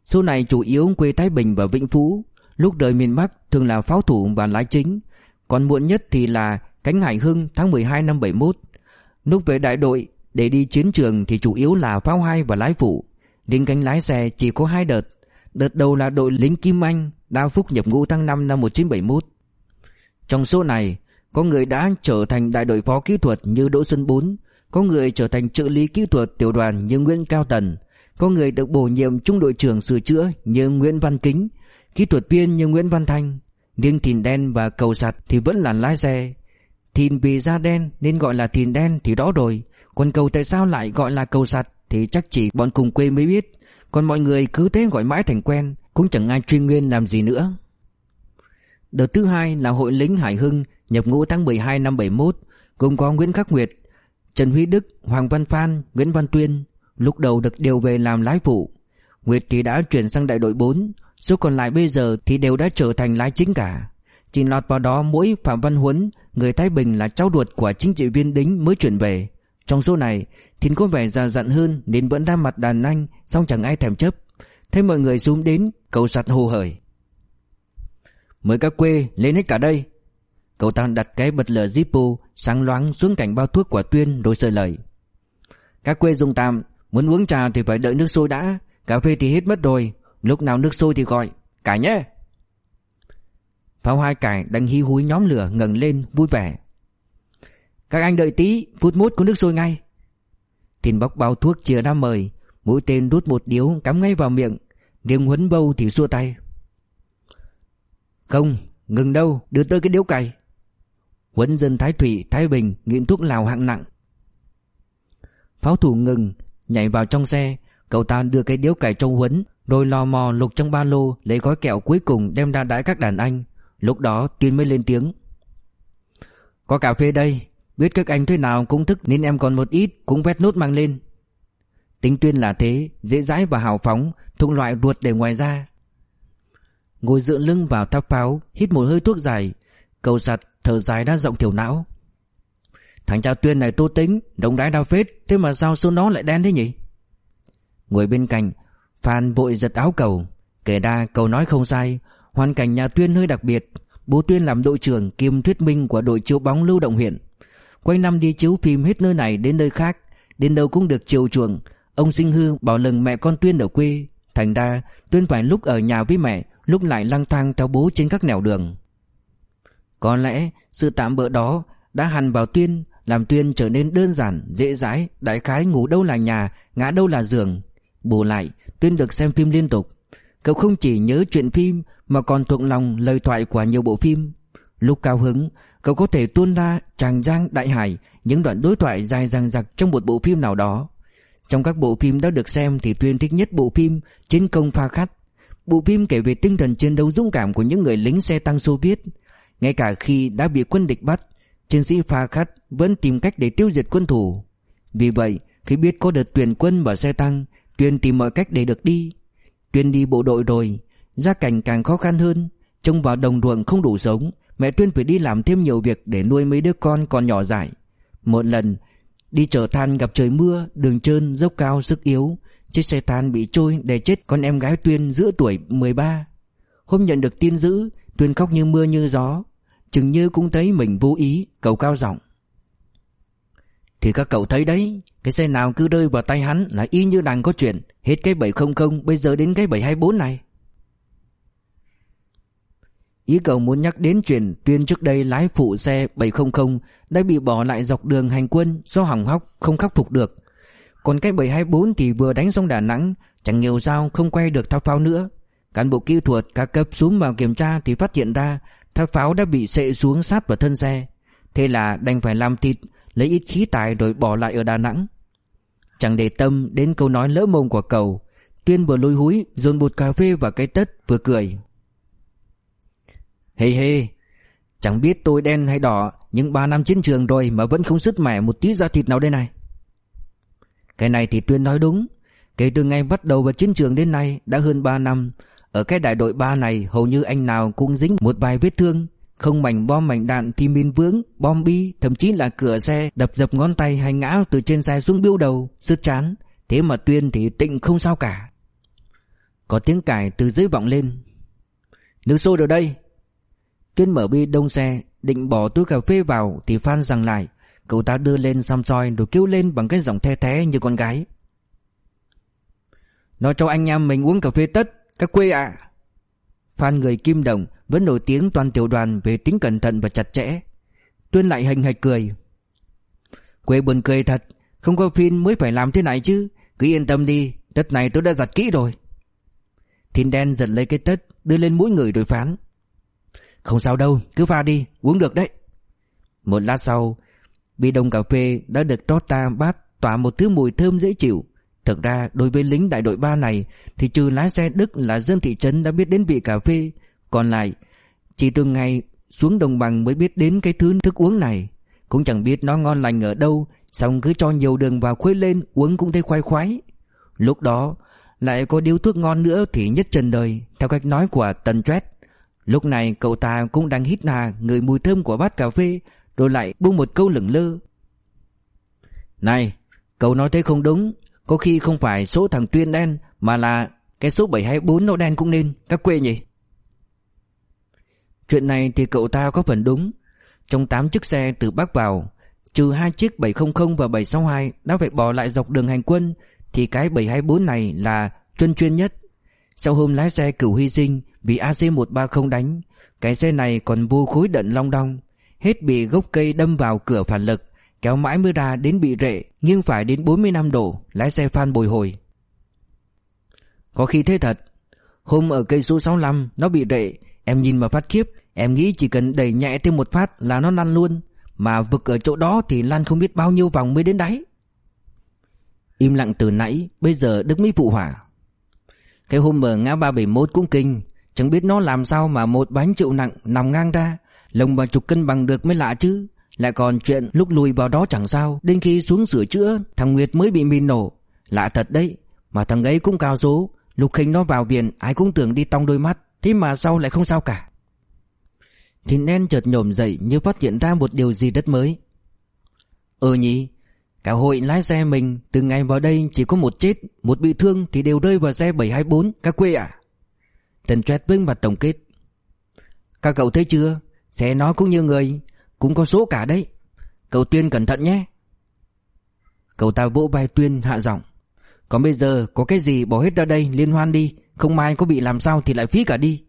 Số này chủ yếu quê Thái Bình và Vĩnh Phú. Lúc đời miền Bắc, thường là pháo thủ và lái chính. Còn muộn nhất thì là cánh Hải Hưng tháng 12 năm 71 Lúc về đại đội, để đi chiến trường thì chủ yếu là pháo hai và lái phụ. Đến cánh lái xe chỉ có hai đợt. Đợt đầu là đội lính Kim Anh, Đa Phúc nhập ngũ tháng 5 năm 1971 Trong số này, Có người đã trở thành đại đội phó kỹ thuật như Đỗ Xuân Bốn có người trở thành trợ lý kỹ thuật tiểu đoàn như Nguyễn Cao Tần. Có người được bổ nhiệm trung đội trưởng sửa chữa như Nguyễn Văn Kính, Kỹ thuật viên như Nguyễn Văn Thanh. Riêng thìn đen và cầu sạt thì vẫn là lái xe. Thìn vì da đen nên gọi là thìn đen thì đó rồi. Còn cầu tại sao lại gọi là cầu sạt thì chắc chỉ bọn cùng quê mới biết. Còn mọi người cứ thế gọi mãi thành quen, Cũng chẳng ai truy nguyên làm gì nữa. Đợt thứ hai là hội lính Hải Hưng nhập ngũ tháng 12 năm 71 Cùng có Nguyễn Khắc Nguyệt Trần Huy Đức, Hoàng Văn Phan, Nguyễn Văn Tuyên Lúc đầu được điều về làm lái phụ. Nguyệt thì đã chuyển sang đại đội 4 Số còn lại bây giờ thì đều đã trở thành lái chính cả. Chỉ lọt vào đó mỗi Phạm Văn Huấn Người Thái Bình là cháu ruột của chính trị viên đính mới chuyển về. Trong số này Thìn có vẻ già dặn hơn Nên vẫn đang mặt đàn anh song chẳng ai thèm chấp. Thấy mọi người xuống đến cầu sạt hồ hởi. Mời các quê lên hết cả đây. Cậu ta đặt cái bật lửa Zippo Sáng loáng xuống cạnh bao thuốc của Tuyên Rồi sơi lời. Các quê dùng tạm, Muốn uống trà thì phải đợi nước sôi đã, Cà phê thì hết mất rồi, Lúc nào nước sôi thì gọi, cải nhé. Pháo hai cải đang hí húi nhóm lửa ngẩng lên vui vẻ. Các anh đợi tí, Phút mút có nước sôi ngay. Thìn bóc bao thuốc chia ra mời, Mũi tên rút một điếu cắm ngay vào miệng Riêng huấn bâu thì xua tay. Không, Ngừng đâu, đưa tới cái điếu cày. Huấn dân Thái Thủy Thái Bình nghiện thuốc lào hạng nặng. Pháo thủ ngừng, Nhảy vào trong xe. Cậu ta đưa cái điếu cày cho Huấn, Rồi lò mò lục trong ba lô, Lấy gói kẹo cuối cùng đem ra đãi các đàn anh. Lúc đó Tuyên mới lên tiếng. Có cà phê đây, Biết các anh thế nào cũng thức nên em còn một ít, cũng vét nốt mang lên. Tính Tuyên là thế, Dễ dãi và hào phóng, Thuộc loại ruột để ngoài ra Ngồi dựa lưng vào tháp pháo, Hít một hơi thuốc dài. Cầu sạt thở dài đã rộng thiểu não. Thằng cha Tuyên này tu tính Động đái đau phết, Thế mà sao số nó lại đen thế nhỉ? Ngồi bên cạnh, Phan vội giật áo cầu. Kể ra cầu nói không sai, Hoàn cảnh nhà Tuyên hơi đặc biệt. Bố Tuyên làm đội trưởng kiêm thuyết minh của đội chiếu bóng lưu động huyện. Quanh năm đi chiếu phim hết nơi này đến nơi khác, Đến đâu cũng được chiều chuộng. Ông sinh hư bảo lần mẹ con Tuyên ở quê. Thành ra, Tuyên phải lúc ở nhà với mẹ, Lúc lại lang thang theo bố trên các nẻo đường. Có lẽ sự tạm bỡ đó Đã hằn vào Tuyên Làm Tuyên trở nên đơn giản, dễ dãi. Đại khái ngủ đâu là nhà Ngã đâu là giường. Bù lại Tuyên được xem phim liên tục. Cậu không chỉ nhớ chuyện phim Mà còn thuộc lòng lời thoại của nhiều bộ phim. Lúc cao hứng Cậu có thể tuôn ra tràng giang đại hải Những đoạn đối thoại dài dằng dặc trong một bộ phim nào đó. Trong các bộ phim đã được xem Thì Tuyên thích nhất bộ phim Chiến công pha khắt Bộ phim kể về tinh thần chiến đấu dũng cảm Của những người lính xe tăng Xô Viết. Ngay cả khi đã bị quân địch bắt, Chiến sĩ pha khắt vẫn tìm cách để tiêu diệt quân thủ. Vì vậy, khi biết có đợt tuyển quân vào xe tăng Tuyên tìm mọi cách để được đi. Tuyên đi bộ đội rồi, Gia cảnh càng khó khăn hơn. Trông vào đồng ruộng không đủ sống, Mẹ Tuyên phải đi làm thêm nhiều việc để nuôi mấy đứa con còn nhỏ dại. Một lần, Đi chở than gặp trời mưa, Đường trơn, dốc cao, sức yếu. Chiếc xe than bị trôi để chết con em gái Tuyên giữa tuổi 13 Hôm nhận được tin dữ Tuyên khóc như mưa như gió. Chừng như cũng thấy mình vô ý Cầu cao giọng Thì các cậu thấy đấy Cái xe nào cứ rơi vào tay hắn là y như đang có chuyện Hết cái 700 bây giờ đến cái 724 này Ý cậu muốn nhắc đến chuyện Tuyên trước đây lái phụ xe 700 đã bị bỏ lại dọc đường hành quân do hỏng hóc không khắc phục được. Còn cái 724 thì vừa đánh xong Đà Nẵng, chẳng nhiều sao không quay được thao pháo nữa. Cán bộ kỹ thuật các cấp xuống vào kiểm tra thì phát hiện ra tháp pháo đã bị sệ xuống sát vào thân xe. Thế là đành phải làm thịt, lấy ít khí tài rồi bỏ lại ở Đà Nẵng. Chẳng để tâm đến câu nói lỡ mồm của cậu, Tuyên vừa lôi húi dồn bột cà phê vào cái tất vừa cười. Hê hê Chẳng biết tôi đen hay đỏ Nhưng 3 năm chiến trường rồi mà vẫn không sứt mẻ một tí da thịt nào đây này Cái này thì Tuyên nói đúng Kể từ ngày bắt đầu vào chiến trường đến nay Đã hơn 3 năm ở cái đại đội 3 này, hầu như anh nào cũng dính một vài vết thương. Không mảnh bom mảnh đạn thì min vướng, Bom bi, Thậm chí là cửa xe Đập dập ngón tay hay ngã từ trên xe xuống biêu đầu, Sứt chán. Thế mà Tuyên thì tịnh không sao cả. Có tiếng cải từ dưới vọng lên. Nước sôi ở đây. Tuyên mở bi đông xe, Định bỏ túi cà phê vào Thì Phan rằng lại, Cậu ta đưa lên xăm soi rồi kêu lên bằng cái giọng the thế như con gái. Nói cho anh em mình uống cà phê tất. Các quê ạ. Phan người Kim Đồng Vẫn nổi tiếng toàn tiểu đoàn Về tính cẩn thận và chặt chẽ. Tuyên lại hình hạch cười. Quê buồn cười thật Không có phim mới phải làm thế này chứ. Cứ yên tâm đi Tất này tôi đã giặt kỹ rồi. Thìn đen giật lấy cái tất Đưa lên mũi người rồi phán. Không sao đâu, cứ pha đi, uống được đấy. Một lát sau, bi đông cà phê đã được trót ra bát tỏa một thứ mùi thơm dễ chịu. Thực ra đối với lính đại đội 3 này thì trừ lái xe Đức là dân thị trấn đã biết đến vị cà phê. Còn lại, chỉ từ ngày xuống đồng bằng mới biết đến cái thứ thức uống này. Cũng chẳng biết nó ngon lành ở đâu, xong cứ cho nhiều đường vào khuấy lên uống cũng thấy khoái khoái. Lúc đó, lại có điếu thuốc ngon nữa thì nhất trần đời, theo cách nói của Tần Trét. Lúc này cậu ta cũng đang hít hà người mùi thơm của bát cà phê Rồi lại buông một câu lửng lơ Này Cậu nói thế không đúng có khi không phải số thằng Tuyên đen, Mà là cái số 724 nó đen cũng nên, Các quê nhỉ? Chuyện này thì cậu ta có phần đúng. Trong 8 chiếc xe từ Bắc vào, Trừ hai chiếc 700 và 762 Đã phải bỏ lại dọc đường hành quân, Thì cái 724 này là chuyên chuyên nhất. Sau hôm lái xe cửu hy sinh vì AC130 đánh, Cái xe này còn vô khối đận long đong, Hết bị gốc cây đâm vào cửa phản lực. Kéo mãi mới ra đến bị rệ Nhưng phải đến 45 độ, Lái xe phan bồi hồi. Có khi thế thật, Hôm ở cây số 65 Nó bị rệ, Em nhìn mà phát khiếp, Em nghĩ chỉ cần đẩy nhẹ thêm một phát là nó lăn luôn, Mà vực ở chỗ đó thì lăn không biết bao nhiêu vòng mới đến đáy. Im lặng từ nãy, Bây giờ Đức mỹ phụ hỏa Cái hôm ở ngã 371 cũng kinh, Chẳng biết nó làm sao mà một bánh chịu nặng nằm ngang ra, Lồng vào chục cân bằng được mới lạ chứ. Lại còn chuyện lúc lùi vào đó chẳng sao, Đến khi xuống sửa chữa, Thằng Nguyệt mới bị min nổ. Lạ thật đấy, Mà thằng ấy cũng cao số, Lục khinh nó vào viện, Ai cũng tưởng đi tong đôi mắt, Thế mà sau lại không sao cả. Thì nên chợt nhổm dậy Như phát hiện ra một điều gì đất mới. Ừ nhỉ, Cả hội lái xe mình, Từ ngày vào đây chỉ có một chết, Một bị thương thì đều rơi vào xe 724 Các quê à Tần Trét với mặt tổng kết. Các cậu thấy chưa, Xe nó cũng như người cũng có số cả đấy. Cậu Tuyên cẩn thận nhé. Cậu ta vỗ vai Tuyên hạ giọng. Còn bây giờ có cái gì bỏ hết ra đây Liên hoan đi, Không mai có bị làm sao thì lại phí cả đi.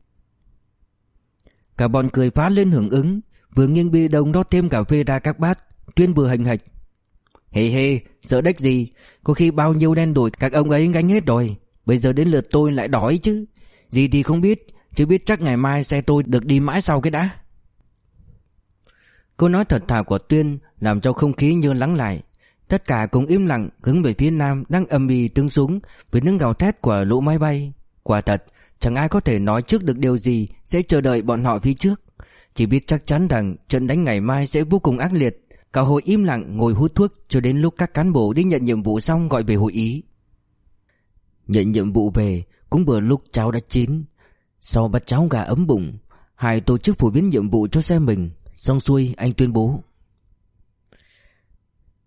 Cả bọn cười phá lên hưởng ứng, Vừa nghiêng bia đông rót thêm cà phê ra các bát, Tuyên vừa hành hạch. Hề hề, sợ đếch gì, Có khi bao nhiêu đen đổi các ông ấy gánh hết rồi, Bây giờ đến lượt tôi lại đói chứ. Gì thì không biết Chứ biết chắc ngày mai xe tôi được đi mãi sau cái đã. Câu nói thật thà của Tuyên làm cho không khí như lắng lại. Tất cả cùng im lặng hướng về phía nam đang âm ỉ tiếng súng với những gào thét của lũ máy bay. Quả thật, chẳng ai có thể nói trước được điều gì sẽ chờ đợi bọn họ phía trước. Chỉ biết chắc chắn rằng trận đánh ngày mai sẽ vô cùng ác liệt. Cả hội im lặng ngồi hút thuốc cho đến lúc các cán bộ đi nhận nhiệm vụ xong gọi về hội ý. Nhận nhiệm vụ về cũng vừa lúc cháo đã chín. Sau bắt cháo gà ấm bụng, Hải tổ chức phổ biến nhiệm vụ cho xe mình. Xong xuôi anh tuyên bố.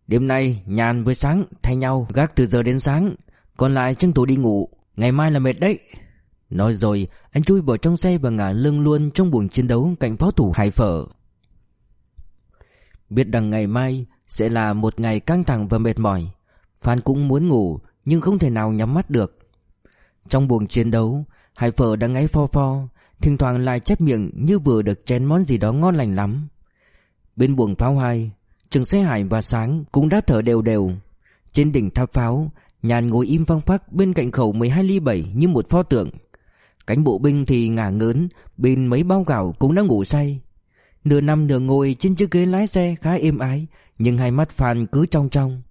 Đêm nay, nhàn với sáng thay nhau gác từ giờ đến sáng, Còn lại tranh thủ đi ngủ. Ngày mai là mệt đấy. Nói rồi, anh chui vào trong xe và ngả lưng luôn trong buồng chiến đấu cạnh phó thủ Hải Phở. Biết rằng ngày mai sẽ là một ngày căng thẳng và mệt mỏi. Phan cũng muốn ngủ, nhưng không thể nào nhắm mắt được. Trong buồng chiến đấu, Hải Phở đang ngáy pho pho Thỉnh thoảng lại chép miệng như vừa được chén món gì đó ngon lành lắm. Bên buồng pháo hai Trường xe hải và sáng cũng đã thở đều đều. Trên đỉnh tháp pháo, Nhàn ngồi im phăng phắc bên cạnh khẩu 12 ly 7 như một pho tượng. Cánh bộ binh thì ngả ngớn, Bên mấy bao gạo cũng đã ngủ say. Nửa nằm nửa ngồi trên chiếc ghế lái xe khá êm ái, Nhưng hai mắt Phan cứ trong trong.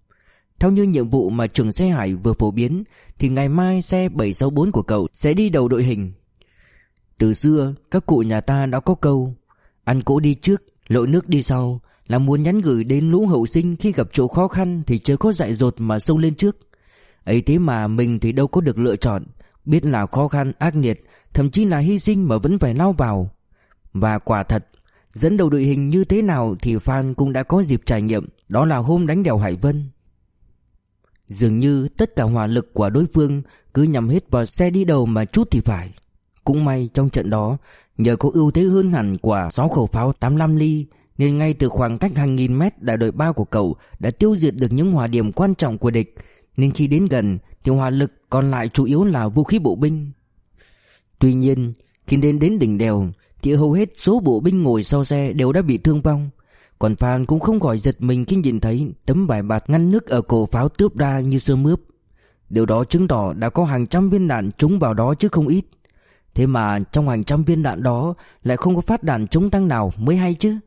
Theo như nhiệm vụ mà trường xe hải vừa phổ biến, Thì ngày mai xe 764 của cậu sẽ đi đầu đội hình. Từ xưa các cụ nhà ta đã có câu Ăn cỗ đi trước, lội nước đi sau là muốn nhắn gửi đến lũ hậu sinh khi gặp chỗ khó khăn thì chưa có dại dột mà xông lên trước. ấy thế mà mình thì đâu có được lựa chọn, biết là khó khăn ác liệt thậm chí là hy sinh mà vẫn phải lao vào. Và quả thật, dẫn đầu đội hình như thế nào thì Phan cũng đã có dịp trải nghiệm, đó là hôm đánh đèo Hải Vân. Dường như tất cả hỏa lực của đối phương cứ nhằm hết vào xe đi đầu mà chút thì phải. Cũng may trong trận đó, nhờ có ưu thế hơn hẳn của 6 khẩu pháo 85 ly nên ngay từ khoảng cách hàng nghìn mét đại đội 3 của cậu đã tiêu diệt được những hỏa điểm quan trọng của địch nên khi đến gần thì hỏa lực còn lại chủ yếu là vũ khí bộ binh. Tuy nhiên khi đến đến đỉnh đèo thì hầu hết số bộ binh ngồi sau xe đều đã bị thương vong. Còn Phan cũng không khỏi giật mình khi nhìn thấy tấm vải bạt ngăn nước ở cổ pháo tướp ra như sơ mướp. Điều đó chứng tỏ đã có hàng trăm viên đạn trúng vào đó chứ không ít. Thế mà trong hàng trăm viên đạn đó lại không có phát đạn chống tăng nào mới hay chứ.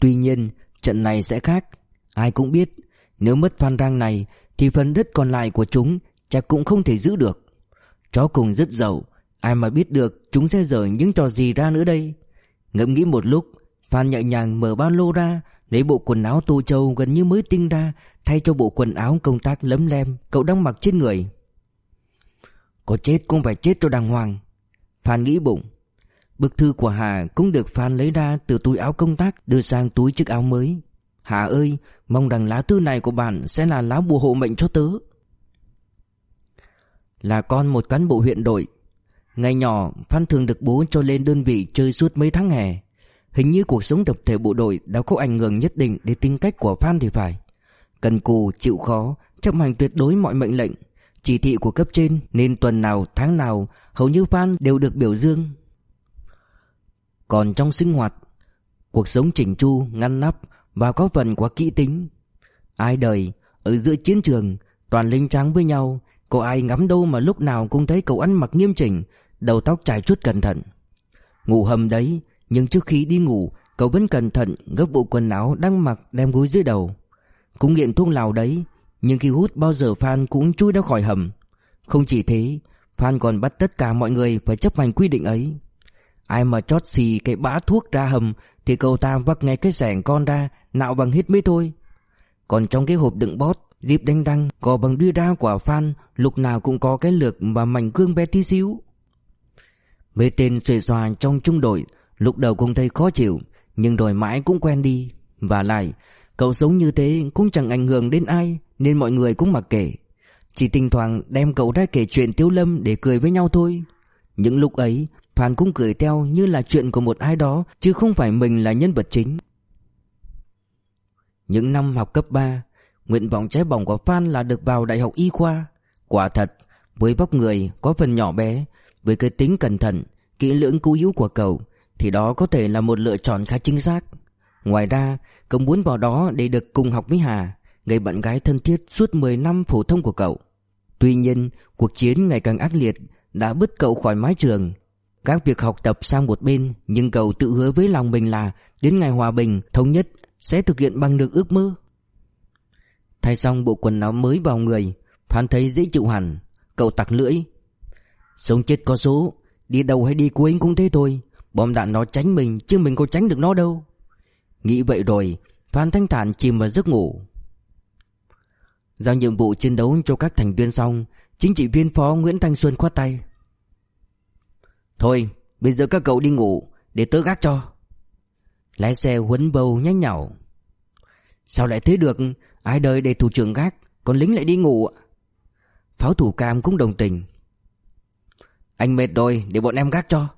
Tuy nhiên, trận này sẽ khác. Ai cũng biết, Nếu mất Phan Rang này, Thì phần đất còn lại của chúng Chắc cũng không thể giữ được. Chó cùng rất giàu, Ai mà biết được chúng sẽ dở những trò gì ra nữa đây? Ngẫm nghĩ một lúc, Phan nhẹ nhàng mở ba lô ra, Lấy bộ quần áo tô châu gần như mới tinh ra, Thay cho bộ quần áo công tác lấm lem Cậu đang mặc trên người. Có chết cũng phải chết cho đàng hoàng Phan nghĩ bụng Bức thư của Hà cũng được Phan lấy ra từ túi áo công tác đưa sang túi chiếc áo mới. Hà ơi, mong rằng lá thư này của bạn sẽ là lá bùa hộ mệnh cho tớ. Là con một cán bộ huyện đội. Ngày nhỏ, Phan thường được bố cho lên đơn vị chơi suốt mấy tháng hè. Hình như cuộc sống tập thể bộ đội đã có ảnh hưởng nhất định đến tính cách của Phan thì phải. Cần cù, chịu khó, chấp hành tuyệt đối mọi mệnh lệnh. Chỉ thị của cấp trên nên tuần nào, tháng nào, hầu như Phan đều được biểu dương. Còn trong sinh hoạt Cuộc sống chỉnh chu, ngăn nắp Và có phần quá kỹ tính. Ai đời Ở giữa chiến trường Toàn linh trắng với nhau Có ai ngắm đâu mà lúc nào cũng thấy cậu ăn mặc nghiêm chỉnh Đầu tóc trải chút cẩn thận. Ngủ hầm đấy Nhưng trước khi đi ngủ Cậu vẫn cẩn thận gấp bộ quần áo đang mặc đem gối dưới đầu. Cũng nghiện thuốc lào đấy nhưng khi hút bao giờ Phan cũng chui ra khỏi hầm. Không chỉ thế, Phan còn bắt tất cả mọi người phải chấp hành quy định ấy. Ai mà chót xì cái bã thuốc ra hầm Thì cậu ta vắt ngay cái sẻng con ra, Nạo bằng hết mới thôi. Còn trong cái hộp đựng bót Dịp đánh đăng Có bằng đưa ra quả phan, Lúc nào cũng có cái lược và mảnh cương bé tí xíu. Mấy tên xuề xòa trong trung đội, Lúc đầu cũng thấy khó chịu, Nhưng rồi mãi cũng quen đi. Và lại, Cậu sống như thế cũng chẳng ảnh hưởng đến ai. Nên mọi người cũng mặc kệ. Chỉ thỉnh thoảng đem cậu ra kể chuyện Tiếu Lâm để cười với nhau thôi. Những lúc ấy, Phan cũng cười theo như là chuyện của một ai đó, Chứ không phải mình là nhân vật chính. Những năm học cấp 3 Nguyện vọng trái bỏng của Phan là được vào đại học y khoa. Quả thật, Với vóc người có phần nhỏ bé, Với cái tính cẩn thận, Kỹ lưỡng cứu hữu của cậu, Thì đó có thể là một lựa chọn khá chính xác. Ngoài ra, Cậu muốn vào đó để được cùng học với Hà. Người bạn gái thân thiết suốt 10 năm phổ thông của cậu. Tuy nhiên Cuộc chiến ngày càng ác liệt Đã bứt cậu khỏi mái trường. Các việc học tập sang một bên Nhưng cậu tự hứa với lòng mình là Đến ngày hòa bình, thống nhất Sẽ thực hiện bằng được ước mơ. Thay xong bộ quần áo mới vào người Phan thấy dễ chịu hẳn. Cậu tặc lưỡi. Sống chết có số Đi đầu hay đi cuối cũng thế thôi. Bom đạn nó tránh mình chứ mình có tránh được nó đâu. Nghĩ vậy rồi Phan thanh thản chìm vào giấc ngủ. Giao nhiệm vụ chiến đấu cho các thành viên xong, Chính trị viên phó Nguyễn Thanh Xuân khoát tay. Thôi, bây giờ các cậu đi ngủ, Để tớ gác cho. Lái xe huấn bầu nhanh nhảu Sao lại thế được? Ai đời để thủ trưởng gác, Còn lính lại đi ngủ Pháo thủ cam cũng đồng tình. Anh mệt rồi, để bọn em gác cho.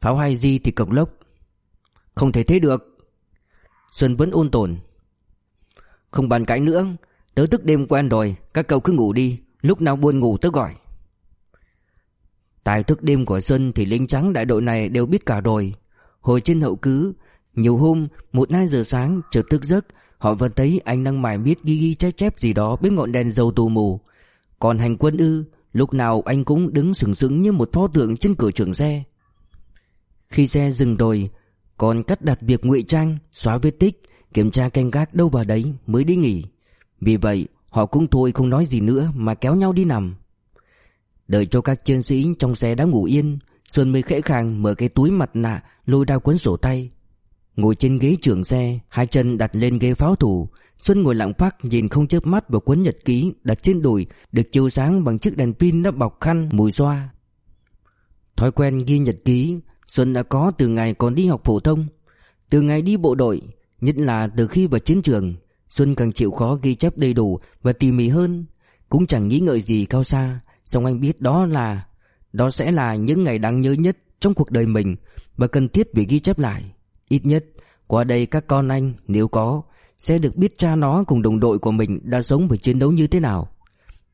Pháo hai di thì cộc lốc. Không thể thế được. Xuân vẫn ôn tồn. Không bàn cãi nữa Tớ thức đêm quen rồi, Các cậu cứ ngủ đi, Lúc nào buồn ngủ tớ gọi. Tài thức đêm của Xuân thì lính trắng đại đội này đều biết cả rồi. Hồi trên hậu cứ, Nhiều hôm, một hai giờ sáng, chợt thức giấc, Họ vẫn thấy anh đang mải miết ghi ghi chép chép gì đó bên ngọn đèn dầu tù mù. Còn hành quân ư, Lúc nào anh cũng đứng sừng sững như một pho tượng trên cửa trường xe. Khi xe dừng rồi, Còn cắt đặt việc ngụy trang, Xóa vết tích, Kiểm tra canh gác đâu vào đấy mới đi nghỉ. Vì vậy họ cũng thôi không nói gì nữa Mà kéo nhau đi nằm. Đợi cho các chiến sĩ trong xe đã ngủ yên Xuân mới khẽ khàng mở cái túi mặt nạ Lôi đao cuốn sổ tay. Ngồi trên ghế trưởng xe Hai chân đặt lên ghế pháo thủ Xuân ngồi lặng phát nhìn không chớp mắt vào cuốn nhật ký đặt trên đùi được chiếu sáng bằng chiếc đèn pin đã bọc khăn mùi xoa. Thói quen ghi nhật ký Xuân đã có từ ngày còn đi học phổ thông, từ ngày đi bộ đội, nhất là từ khi vào chiến trường, Xuân càng chịu khó ghi chép đầy đủ và tỉ mỉ hơn, cũng chẳng nghĩ ngợi gì cao xa, song anh biết đó là đó sẽ là những ngày đáng nhớ nhất trong cuộc đời mình và cần thiết phải ghi chép lại. Ít nhất, qua đây các con anh nếu có sẽ được biết cha nó cùng đồng đội của mình đã sống và chiến đấu như thế nào.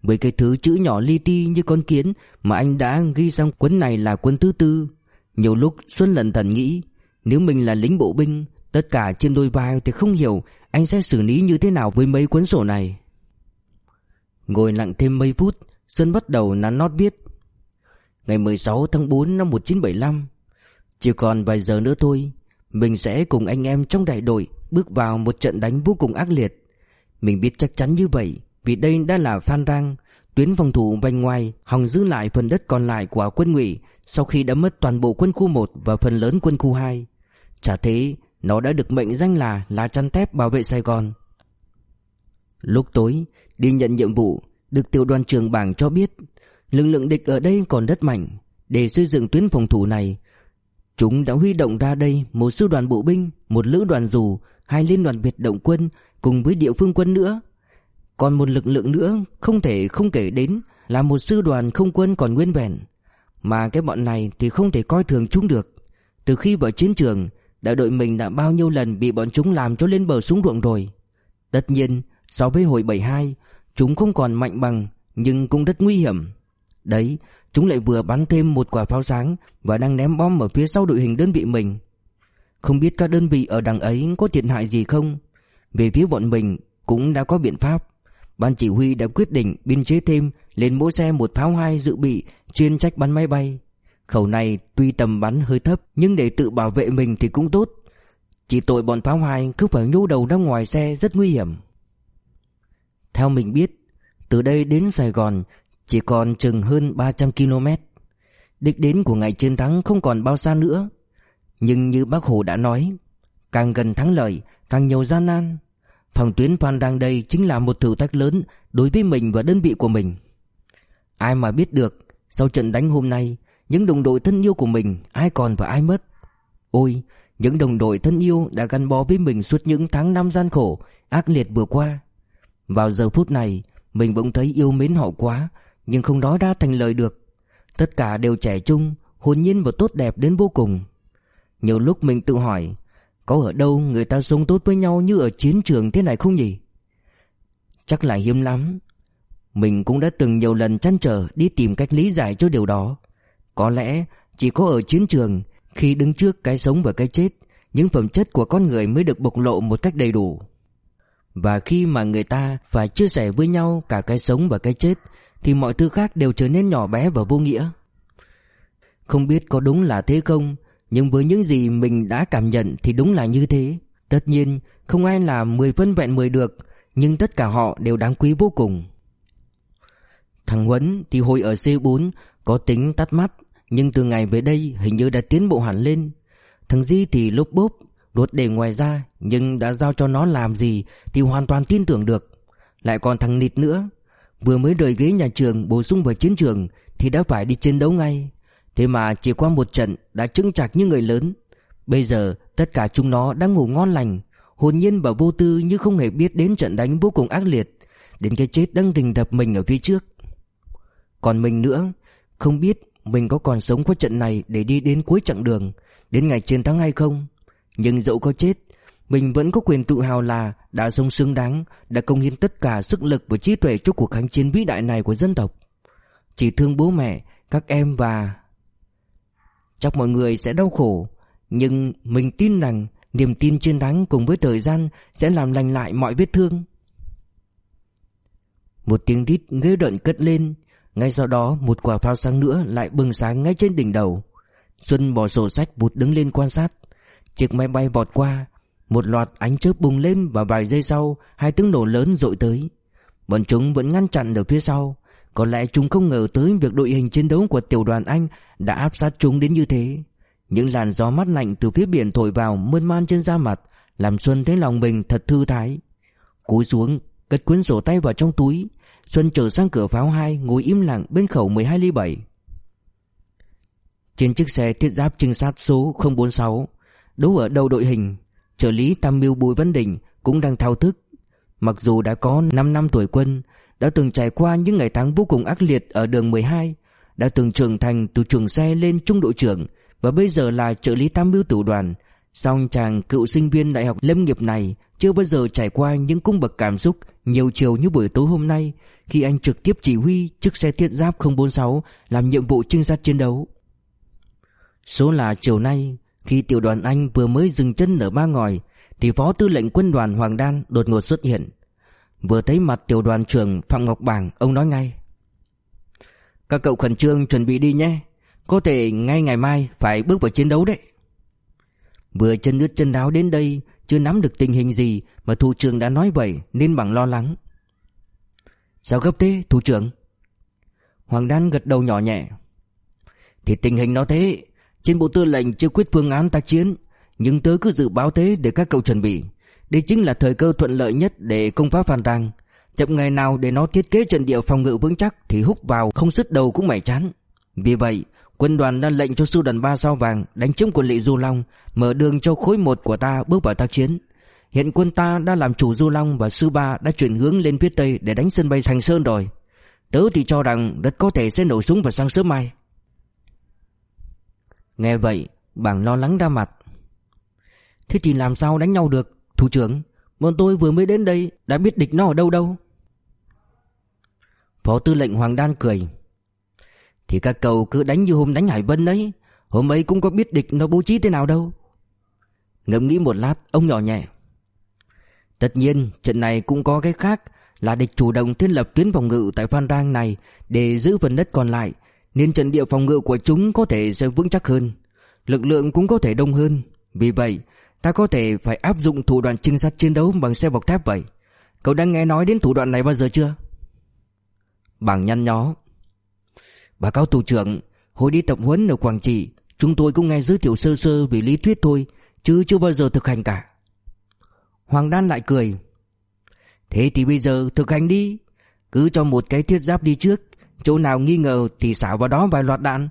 Với cái thứ chữ nhỏ li ti như con kiến mà anh đã ghi sang cuốn này là cuốn thứ tư. Nhiều lúc Xuân lần thần nghĩ nếu mình là lính bộ binh tất cả trên đôi vai thì không hiểu anh sẽ xử lý như thế nào với mấy cuốn sổ này. Ngồi lặng thêm mấy phút Xuân bắt đầu nắn nót viết. Ngày 16 tháng 4 năm 1975 Chỉ còn vài giờ nữa thôi Mình sẽ cùng anh em trong đại đội bước vào một trận đánh vô cùng ác liệt. Mình biết chắc chắn như vậy vì đây đã là Phan Rang, tuyến phòng thủ vành ngoài hòng giữ lại phần đất còn lại của quân ngụy sau khi đã mất toàn bộ quân khu 1 và phần lớn quân khu 2. Chả thế, nó đã được mệnh danh là lá chắn thép bảo vệ Sài Gòn. Lúc tối, đi nhận nhiệm vụ, được tiểu đoàn trưởng bảng cho biết lực lượng địch ở đây còn rất mạnh. Để xây dựng tuyến phòng thủ này, chúng đã huy động ra đây một sư đoàn bộ binh, một lữ đoàn dù, hai liên đoàn biệt động quân cùng với địa phương quân nữa. Còn một lực lượng nữa không thể không kể đến là một sư đoàn không quân còn nguyên vẹn. Mà cái bọn này thì không thể coi thường chúng được. Từ khi vào chiến trường, đại đội mình đã bao nhiêu lần bị bọn chúng làm cho lên bờ xuống ruộng rồi. Tất nhiên, so với hồi 72, chúng không còn mạnh bằng nhưng cũng rất nguy hiểm. Đấy, chúng lại vừa bắn thêm một quả pháo sáng và đang ném bom ở phía sau đội hình đơn vị mình. Không biết các đơn vị ở đằng ấy có thiệt hại gì không Về phía bọn mình cũng đã có biện pháp Ban chỉ huy đã quyết định biên chế thêm lên mỗi xe một pháo hai dự bị chuyên trách bắn máy bay Khẩu này tuy tầm bắn hơi thấp, nhưng để tự bảo vệ mình thì cũng tốt. Chỉ tội bọn pháo hai cứ phải nhô đầu ra ngoài xe rất nguy hiểm. Theo mình biết, Từ đây đến Sài Gòn chỉ còn chừng hơn 300 km Đích đến của ngày chiến thắng không còn bao xa nữa. Nhưng như bác Hồ đã nói, Càng gần thắng lợi, Càng nhiều gian nan. Phòng tuyến Phan đang đây chính là một thử thách lớn Đối với mình và đơn vị của mình. Ai mà biết được, Sau trận đánh hôm nay những đồng đội thân yêu của mình Ai còn và ai mất Ôi những đồng đội thân yêu đã gắn bó với mình suốt những tháng năm gian khổ, ác liệt vừa qua. Vào giờ phút này, mình bỗng thấy yêu mến họ quá, nhưng không nói ra thành lời được. Tất cả đều trẻ trung, hồn nhiên và tốt đẹp đến vô cùng. Nhiều lúc mình tự hỏi Có ở đâu người ta sống tốt với nhau như ở chiến trường thế này không nhỉ? Chắc là hiếm lắm Mình cũng đã từng nhiều lần chăn trở đi tìm cách lý giải cho điều đó có lẽ chỉ có ở chiến trường, Khi đứng trước cái sống và cái chết, Những phẩm chất của con người mới được bộc lộ một cách đầy đủ. Và khi mà người ta phải chia sẻ với nhau cả cái sống và cái chết, Thì mọi thứ khác đều trở nên nhỏ bé và vô nghĩa. Không biết có đúng là thế không, Nhưng với những gì mình đã cảm nhận Thì đúng là như thế. Tất nhiên, không ai là 10 phân vẹn 10 được, Nhưng tất cả họ đều đáng quý vô cùng. Thằng Huấn thì hồi ở C4 Có tính tắt mắt. Nhưng từ ngày về đây hình như đã tiến bộ hẳn lên. Thằng Di thì lúc bốp Đột để ngoài ra, Nhưng đã giao cho nó làm gì Thì hoàn toàn tin tưởng được. Lại còn thằng Nịt nữa, Vừa mới rời ghế nhà trường bổ sung vào chiến trường Thì đã phải đi chiến đấu ngay. Thế mà chỉ qua một trận đã chứng chạc như người lớn. Bây giờ tất cả chúng nó đang ngủ ngon lành, Hồn nhiên và vô tư như không hề biết đến trận đánh vô cùng ác liệt, Đến cái chết đang rình đập mình ở phía trước. Còn mình nữa, Không biết mình có còn sống qua trận này để đi đến cuối chặng đường Đến ngày chiến thắng hay không? Nhưng dẫu có chết Mình vẫn có quyền tự hào là đã sống xứng đáng Đã công hiến tất cả sức lực và trí tuệ cho cuộc kháng chiến vĩ đại này của dân tộc. Chỉ thương bố mẹ, các em và... Chắc mọi người sẽ đau khổ Nhưng mình tin rằng Niềm tin chiến thắng cùng với thời gian Sẽ làm lành lại mọi vết thương. Một tiếng rít ghê đợn cất lên ngay sau đó, một quả pháo sáng nữa Lại bừng sáng ngay trên đỉnh đầu. Xuân bỏ sổ sách vụt đứng lên quan sát. Chiếc máy bay vọt qua, Một loạt ánh chớp bùng lên và vài giây sau, Hai tiếng nổ lớn dội tới. Bọn chúng vẫn ngăn chặn ở phía sau. Có lẽ chúng không ngờ tới việc đội hình chiến đấu của tiểu đoàn Anh Đã áp sát chúng đến như thế. Những làn gió mát lạnh từ phía biển thổi vào mơn man trên da mặt, Làm Xuân thấy lòng mình thật thư thái. Cúi xuống, Cất cuốn sổ tay vào trong túi. Xuân trở sang cửa pháo 2 Ngồi im lặng bên khẩu 12 ly 7 trên chiếc xe thiết giáp trinh sát số 046 Đấu ở đầu đội hình, Trợ lý Tam Miêu Bùi Văn Đình Cũng đang thao thức. Mặc dù đã có 5 năm tuổi quân, Đã từng trải qua những ngày tháng vô cùng ác liệt Ở đường 12 Đã từng trưởng thành từ trường xe lên trung đội trưởng Và bây giờ là trợ lý Tam Miêu tiểu đoàn Song chàng cựu sinh viên đại học lâm nghiệp này Chưa bao giờ trải qua những cung bậc cảm xúc Nhiều chiều như buổi tối hôm nay Khi anh trực tiếp chỉ huy chiếc xe thiết giáp 046 Làm nhiệm vụ trinh sát chiến đấu. Số là chiều nay, Khi tiểu đoàn Anh vừa mới dừng chân ở ba ngòi, Thì phó tư lệnh quân đoàn Hoàng Đan đột ngột xuất hiện. Vừa thấy mặt tiểu đoàn trưởng Phạm Ngọc Bảng, Ông nói ngay, Các cậu khẩn trương chuẩn bị đi nhé. Có thể ngay ngày mai phải bước vào chiến đấu đấy. Vừa chân nước chân đáo đến đây, Chưa nắm được tình hình gì Mà thủ trưởng đã nói vậy Nên bằng lo lắng. Sao gấp thế, thủ trưởng? Hoàng Đan gật đầu nhỏ nhẹ. Thì tình hình nó thế, trên bộ tư lệnh chưa quyết phương án tác chiến, Nhưng tớ cứ dự báo thế để các cậu chuẩn bị. Đây chính là thời cơ thuận lợi nhất để công phá phản đàng Chậm ngày nào để nó thiết kế trận địa phòng ngự vững chắc Thì húc vào không sứt đầu cũng mẻ chán. Vì vậy quân đoàn đã lệnh cho sư đoàn ba sao vàng Đánh chiếm quân lỵ Du Long, Mở đường cho khối một của ta bước vào tác chiến. Hiện quân ta đã làm chủ Du Long Và sư ba đã chuyển hướng lên phía tây Để đánh sân bay Thành Sơn rồi. Tớ thì cho rằng rất có thể sẽ nổ súng vào sáng sớm mai. Nghe vậy, Bảng lo lắng ra mặt. Thế thì làm sao đánh nhau được, Thủ trưởng? Bọn tôi vừa mới đến đây, Đã biết địch nó ở đâu đâu? Phó tư lệnh Hoàng Đan cười. Thì các cậu cứ đánh như hôm đánh Hải Vân đấy. Hôm ấy cũng có biết địch nó bố trí thế nào đâu. Ngẫm nghĩ một lát, Ông nhỏ nhẹ. Tất nhiên, trận này cũng có cái khác, Là địch chủ động thiết lập tuyến phòng ngự Tại Phan Rang này Để giữ phần đất còn lại, nên trận địa phòng ngự của chúng có thể sẽ vững chắc hơn. Lực lượng cũng có thể đông hơn. Vì vậy, ta có thể phải áp dụng thủ đoạn trinh sát chiến đấu bằng xe bọc thép vậy. Cậu đã nghe nói đến thủ đoạn này bao giờ chưa? bảng nhăn nhó báo cáo thủ trưởng Hồi đi tập huấn ở Quảng Trị, Chúng tôi cũng nghe giới thiệu sơ sơ về lý thuyết thôi, Chứ chưa bao giờ thực hành cả. Hoàng Đan lại cười, Thế thì bây giờ thực hành đi, Cứ cho một cái thiết giáp đi trước, Chỗ nào nghi ngờ thì xả vào đó vài loạt đạn,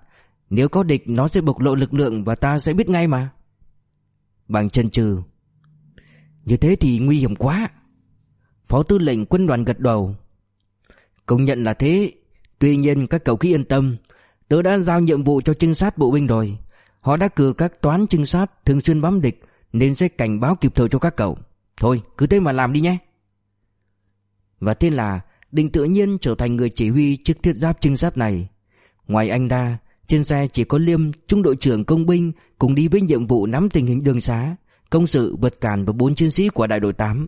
Nếu có địch nó sẽ bộc lộ lực lượng Và ta sẽ biết ngay mà. Bằng chân trừ, Như thế thì nguy hiểm quá. Phó tư lệnh quân đoàn gật đầu, Công nhận là thế Tuy nhiên các cậu cứ yên tâm, Tớ đã giao nhiệm vụ cho trinh sát bộ binh rồi. Họ đã cử các toán trinh sát Thường xuyên bám địch Nên sẽ cảnh báo kịp thời cho các cậu. Thôi, cứ thế mà làm đi nhé. Và thế là đinh tự nhiên trở thành người chỉ huy chiếc thiết giáp trinh sát này. Ngoài anh ra, Trên xe chỉ có Liêm, Trung đội trưởng công binh, Cùng đi với nhiệm vụ nắm tình hình đường xá, Công sự vượt cản và bốn chiến sĩ của đại đội 8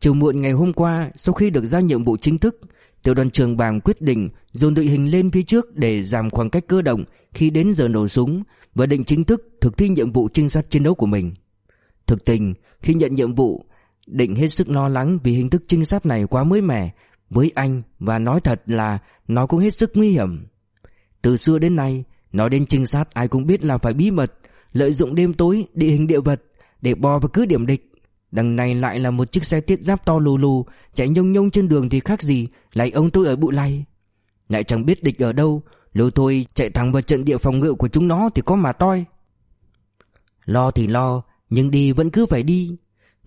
Chiều muộn ngày hôm qua, Sau khi được giao nhiệm vụ chính thức Tiểu đoàn trường bàng quyết định dồn đội hình lên phía trước để giảm khoảng cách cơ động khi đến giờ nổ súng và định chính thức thực thi nhiệm vụ trinh sát chiến đấu của mình. Thực tình, khi nhận nhiệm vụ, định hết sức lo lắng vì hình thức trinh sát này quá mới mẻ với anh và nói thật là nó cũng hết sức nguy hiểm. Từ xưa đến nay, nói đến trinh sát ai cũng biết là phải bí mật, lợi dụng đêm tối, địa hình địa vật để bò vào cứ điểm địch. Đằng này lại là một chiếc xe thiết giáp to lù lù Chạy nhông nhông trên đường thì khác gì Lại ông tôi ở bụi lay Lại chẳng biết địch ở đâu Lôi tôi chạy thẳng vào trận địa phòng ngự của chúng nó Thì có mà toi. Lo thì lo Nhưng đi vẫn cứ phải đi.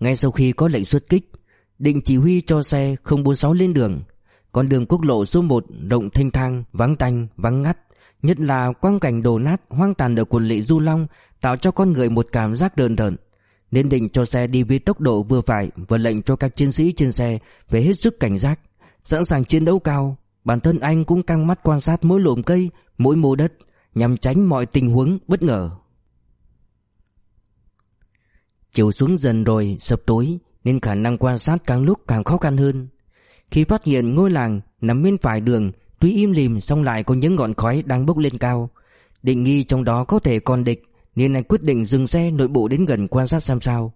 Ngay sau khi có lệnh xuất kích Định chỉ huy cho xe 046 lên đường. Con đường quốc lộ số 1 Rộng thanh thang, vắng tanh, vắng ngắt Nhất là quang cảnh đổ nát hoang tàn ở quần lệ Du Long Tạo cho con người một cảm giác đờn đợn nên định cho xe đi với tốc độ vừa phải và lệnh cho các chiến sĩ trên xe phải hết sức cảnh giác, sẵn sàng chiến đấu cao. Bản thân anh cũng căng mắt quan sát mỗi lùm cây, mỗi mô đất nhằm tránh mọi tình huống bất ngờ. Chiều xuống dần rồi, sập tối nên khả năng quan sát càng lúc càng khó khăn hơn. Khi phát hiện ngôi làng nằm bên phải đường, tuy im lìm song lại có những ngọn khói đang bốc lên cao, định nghi trong đó có thể còn địch nên anh quyết định dừng xe nội bộ đến gần quan sát xem sao.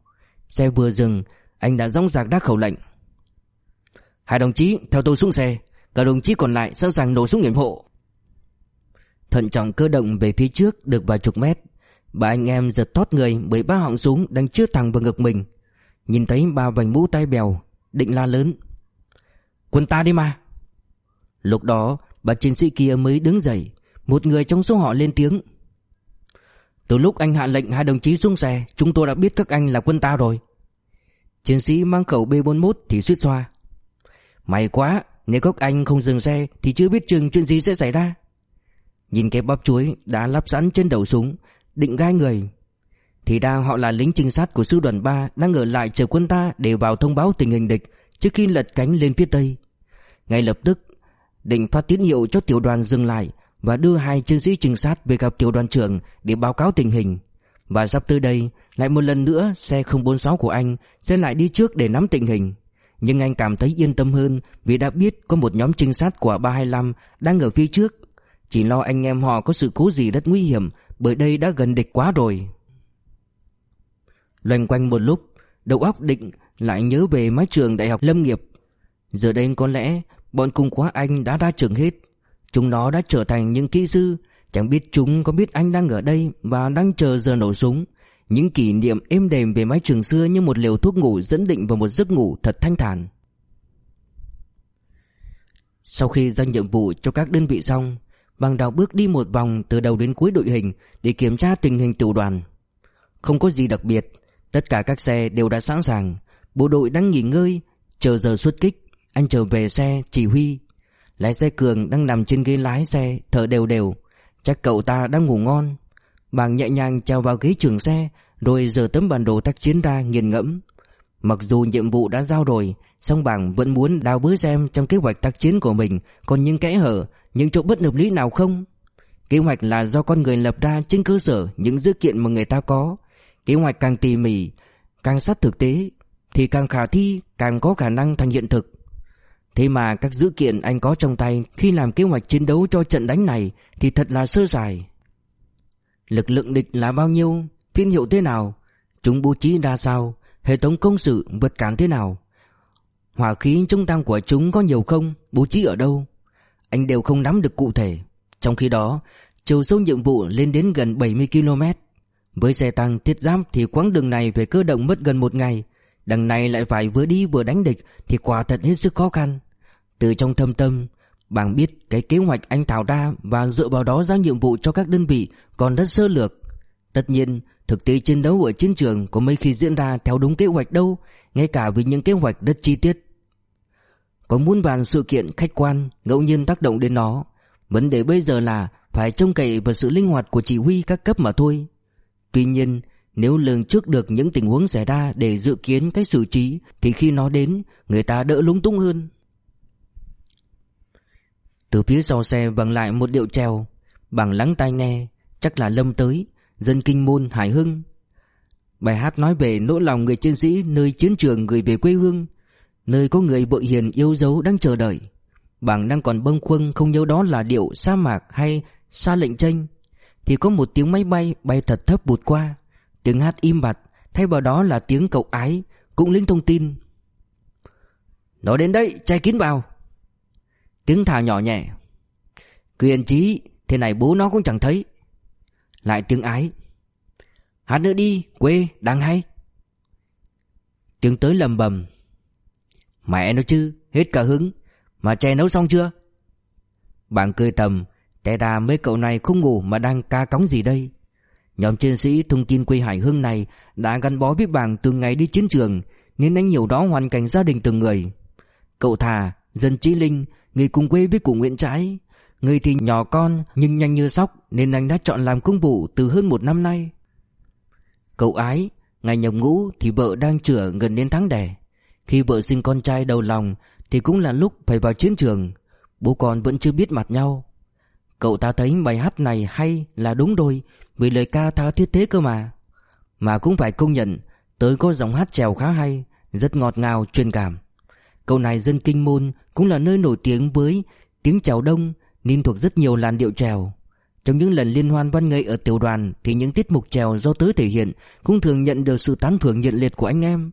Xe vừa dừng, Anh đã rong rạc đáp khẩu lệnh. Hai đồng chí, theo tôi xuống xe. Cả đồng chí còn lại sẵn sàng nổ súng nghiệm hộ. Thận trọng cơ động về phía trước được vài chục mét. Ba anh em giật thoát người bởi ba họng súng đang chứa thẳng vào ngực mình. Nhìn thấy ba vành mũ tay bèo, Định la lớn. Quân ta đi mà. Lúc đó bà chiến sĩ kia mới đứng dậy. Một người trong số họ lên tiếng từ lúc anh hạ lệnh hai đồng chí xuống xe, Chúng tôi đã biết các anh là quân ta rồi. Chiến sĩ mang khẩu B41 thì suýt xoa. May quá, Nếu các anh không dừng xe Thì chưa biết chừng chuyện gì sẽ xảy ra. Nhìn cái bắp chuối đã lắp sẵn trên đầu súng, Định gai người. Thì ra họ là lính trinh sát của sư đoàn 3 Đang ở lại chờ quân ta để vào thông báo tình hình địch Trước khi lật cánh lên phía tây. Ngay lập tức, Định phát tín hiệu cho tiểu đoàn dừng lại và đưa hai chiến sĩ trinh sát về gặp tiểu đoàn trưởng để báo cáo tình hình. Và sắp tới đây, lại một lần nữa xe 046 của anh sẽ lại đi trước để nắm tình hình. Nhưng anh cảm thấy yên tâm hơn vì đã biết có một nhóm trinh sát của 325 đang ở phía trước. Chỉ lo anh em họ có sự cố gì rất nguy hiểm bởi đây đã gần địch quá rồi. Loanh quanh một lúc, đầu óc định lại nhớ về mái trường đại học lâm nghiệp. Giờ đây có lẽ bọn cùng khóa anh đã ra trường hết. Chúng nó đã trở thành những kỹ sư. Chẳng biết chúng có biết anh đang ở đây Và đang chờ giờ nổ súng. Những kỷ niệm êm đềm về mái trường xưa Như một liều thuốc ngủ dẫn định vào một giấc ngủ thật thanh thản. Sau khi giao nhiệm vụ cho các đơn vị xong Bằng đào bước đi một vòng từ đầu đến cuối đội hình Để kiểm tra tình hình tiểu đoàn. Không có gì đặc biệt, Tất cả các xe đều đã sẵn sàng. Bộ đội đang nghỉ ngơi, Chờ giờ xuất kích. Anh trở về xe, chỉ huy. Lái xe Cường đang nằm trên ghế lái xe, Thở đều đều. Chắc cậu ta đang ngủ ngon. Bàng nhẹ nhàng trèo vào ghế trường xe, Rồi giờ tấm bản đồ tác chiến ra nghiền ngẫm. Mặc dù nhiệm vụ đã giao rồi, song bảng vẫn muốn đào bới xem Trong kế hoạch tác chiến của mình Còn những kẽ hở, Những chỗ bất hợp lý nào không. Kế hoạch là do con người lập ra trên cơ sở Những dữ kiện mà người ta có. Kế hoạch càng tỉ mỉ, Càng sát thực tế, Thì càng khả thi, Càng có khả năng thành hiện thực. Thế mà các dữ kiện anh có trong tay khi làm kế hoạch chiến đấu cho trận đánh này thì thật là sơ sài. Lực lượng địch là bao nhiêu? Phiên hiệu thế nào? Chúng bố trí ra sao? Hệ thống công sự vượt cản thế nào? Hỏa khí trung tăng của chúng có nhiều không? Bố trí ở đâu? Anh đều không nắm được cụ thể. Trong khi đó, chiều sâu nhiệm vụ lên đến gần 70 km. Với xe tăng thiết giáp thì quãng đường này phải cơ động mất gần một ngày. Đằng này lại phải vừa đi vừa đánh địch thì quả thật hết sức khó khăn. Từ trong thâm tâm Bàng biết cái kế hoạch anh thảo ra Và dựa vào đó giao nhiệm vụ cho các đơn vị Còn rất sơ lược. Tất nhiên thực tế chiến đấu ở chiến trường Có mấy khi diễn ra theo đúng kế hoạch đâu Ngay cả với những kế hoạch rất chi tiết. Có muôn vàn sự kiện khách quan Ngẫu nhiên tác động đến nó. Vấn đề bây giờ là Phải trông cậy vào sự linh hoạt của chỉ huy các cấp mà thôi. Tuy nhiên nếu lường trước được những tình huống xảy ra để dự kiến cách xử trí thì khi nó đến, người ta đỡ lúng túng hơn. Từ phía sau xe vang lại một điệu trèo Bằng lắng tai nghe, Chắc là Lâm tới, Dân kinh môn Hải Hưng. Bài hát nói về nỗi lòng người chiến sĩ Nơi chiến trường gửi về quê hương, Nơi có người bội hiền yêu dấu đang chờ đợi. Bảng đang còn bâng khuâng không nhớ đó là điệu sa mạc hay sa lệnh tranh. Thì có một tiếng máy bay bay thật thấp bụt qua, Tiếng hát im bặt, Thay vào đó là tiếng cậu ái, Cũng lính thông tin. Nó đến đây chai kín vào. Tiếng thào nhỏ nhẹ. Cứ trí Thế này bố nó cũng chẳng thấy. Lại tiếng ái. Hát nữa đi, quê, đang hay. Tiếng tới lầm bầm. Mẹ nó chứ, Hết cả hứng. Mà chè nấu xong chưa? Bạn cười tầm Té ra mấy cậu này không ngủ mà đang ca cóng gì đây? Nhóm chiến sĩ thông tin quê Hải Hưng này Đã gắn bó với bảng từ ngày đi chiến trường, Nên anh hiểu rõ hoàn cảnh gia đình từng người. Cậu thà, Dân trí linh Người cùng quê với cụ Nguyễn Trái Người thì nhỏ con, nhưng nhanh như sóc, Nên anh đã chọn làm công vụ từ hơn một năm nay. Cậu ái, Ngày nhập ngũ thì vợ đang chữa gần đến tháng đẻ. Khi vợ sinh con trai đầu lòng, Thì cũng là lúc phải vào chiến trường. Bố con vẫn chưa biết mặt nhau. Cậu ta thấy bài hát này hay là đúng rồi Vì lời ca tha thiết thế cơ mà. Mà cũng phải công nhận Tới có giọng hát trèo khá hay, Rất ngọt ngào, truyền cảm câu này dân kinh môn Cũng là nơi nổi tiếng với tiếng chào đông, Nên thuộc rất nhiều làn điệu trèo trong những lần liên hoan văn nghệ ở tiểu đoàn, thì những tiết mục trèo do tớ thể hiện cũng thường nhận được sự tán thưởng nhiệt liệt của anh em.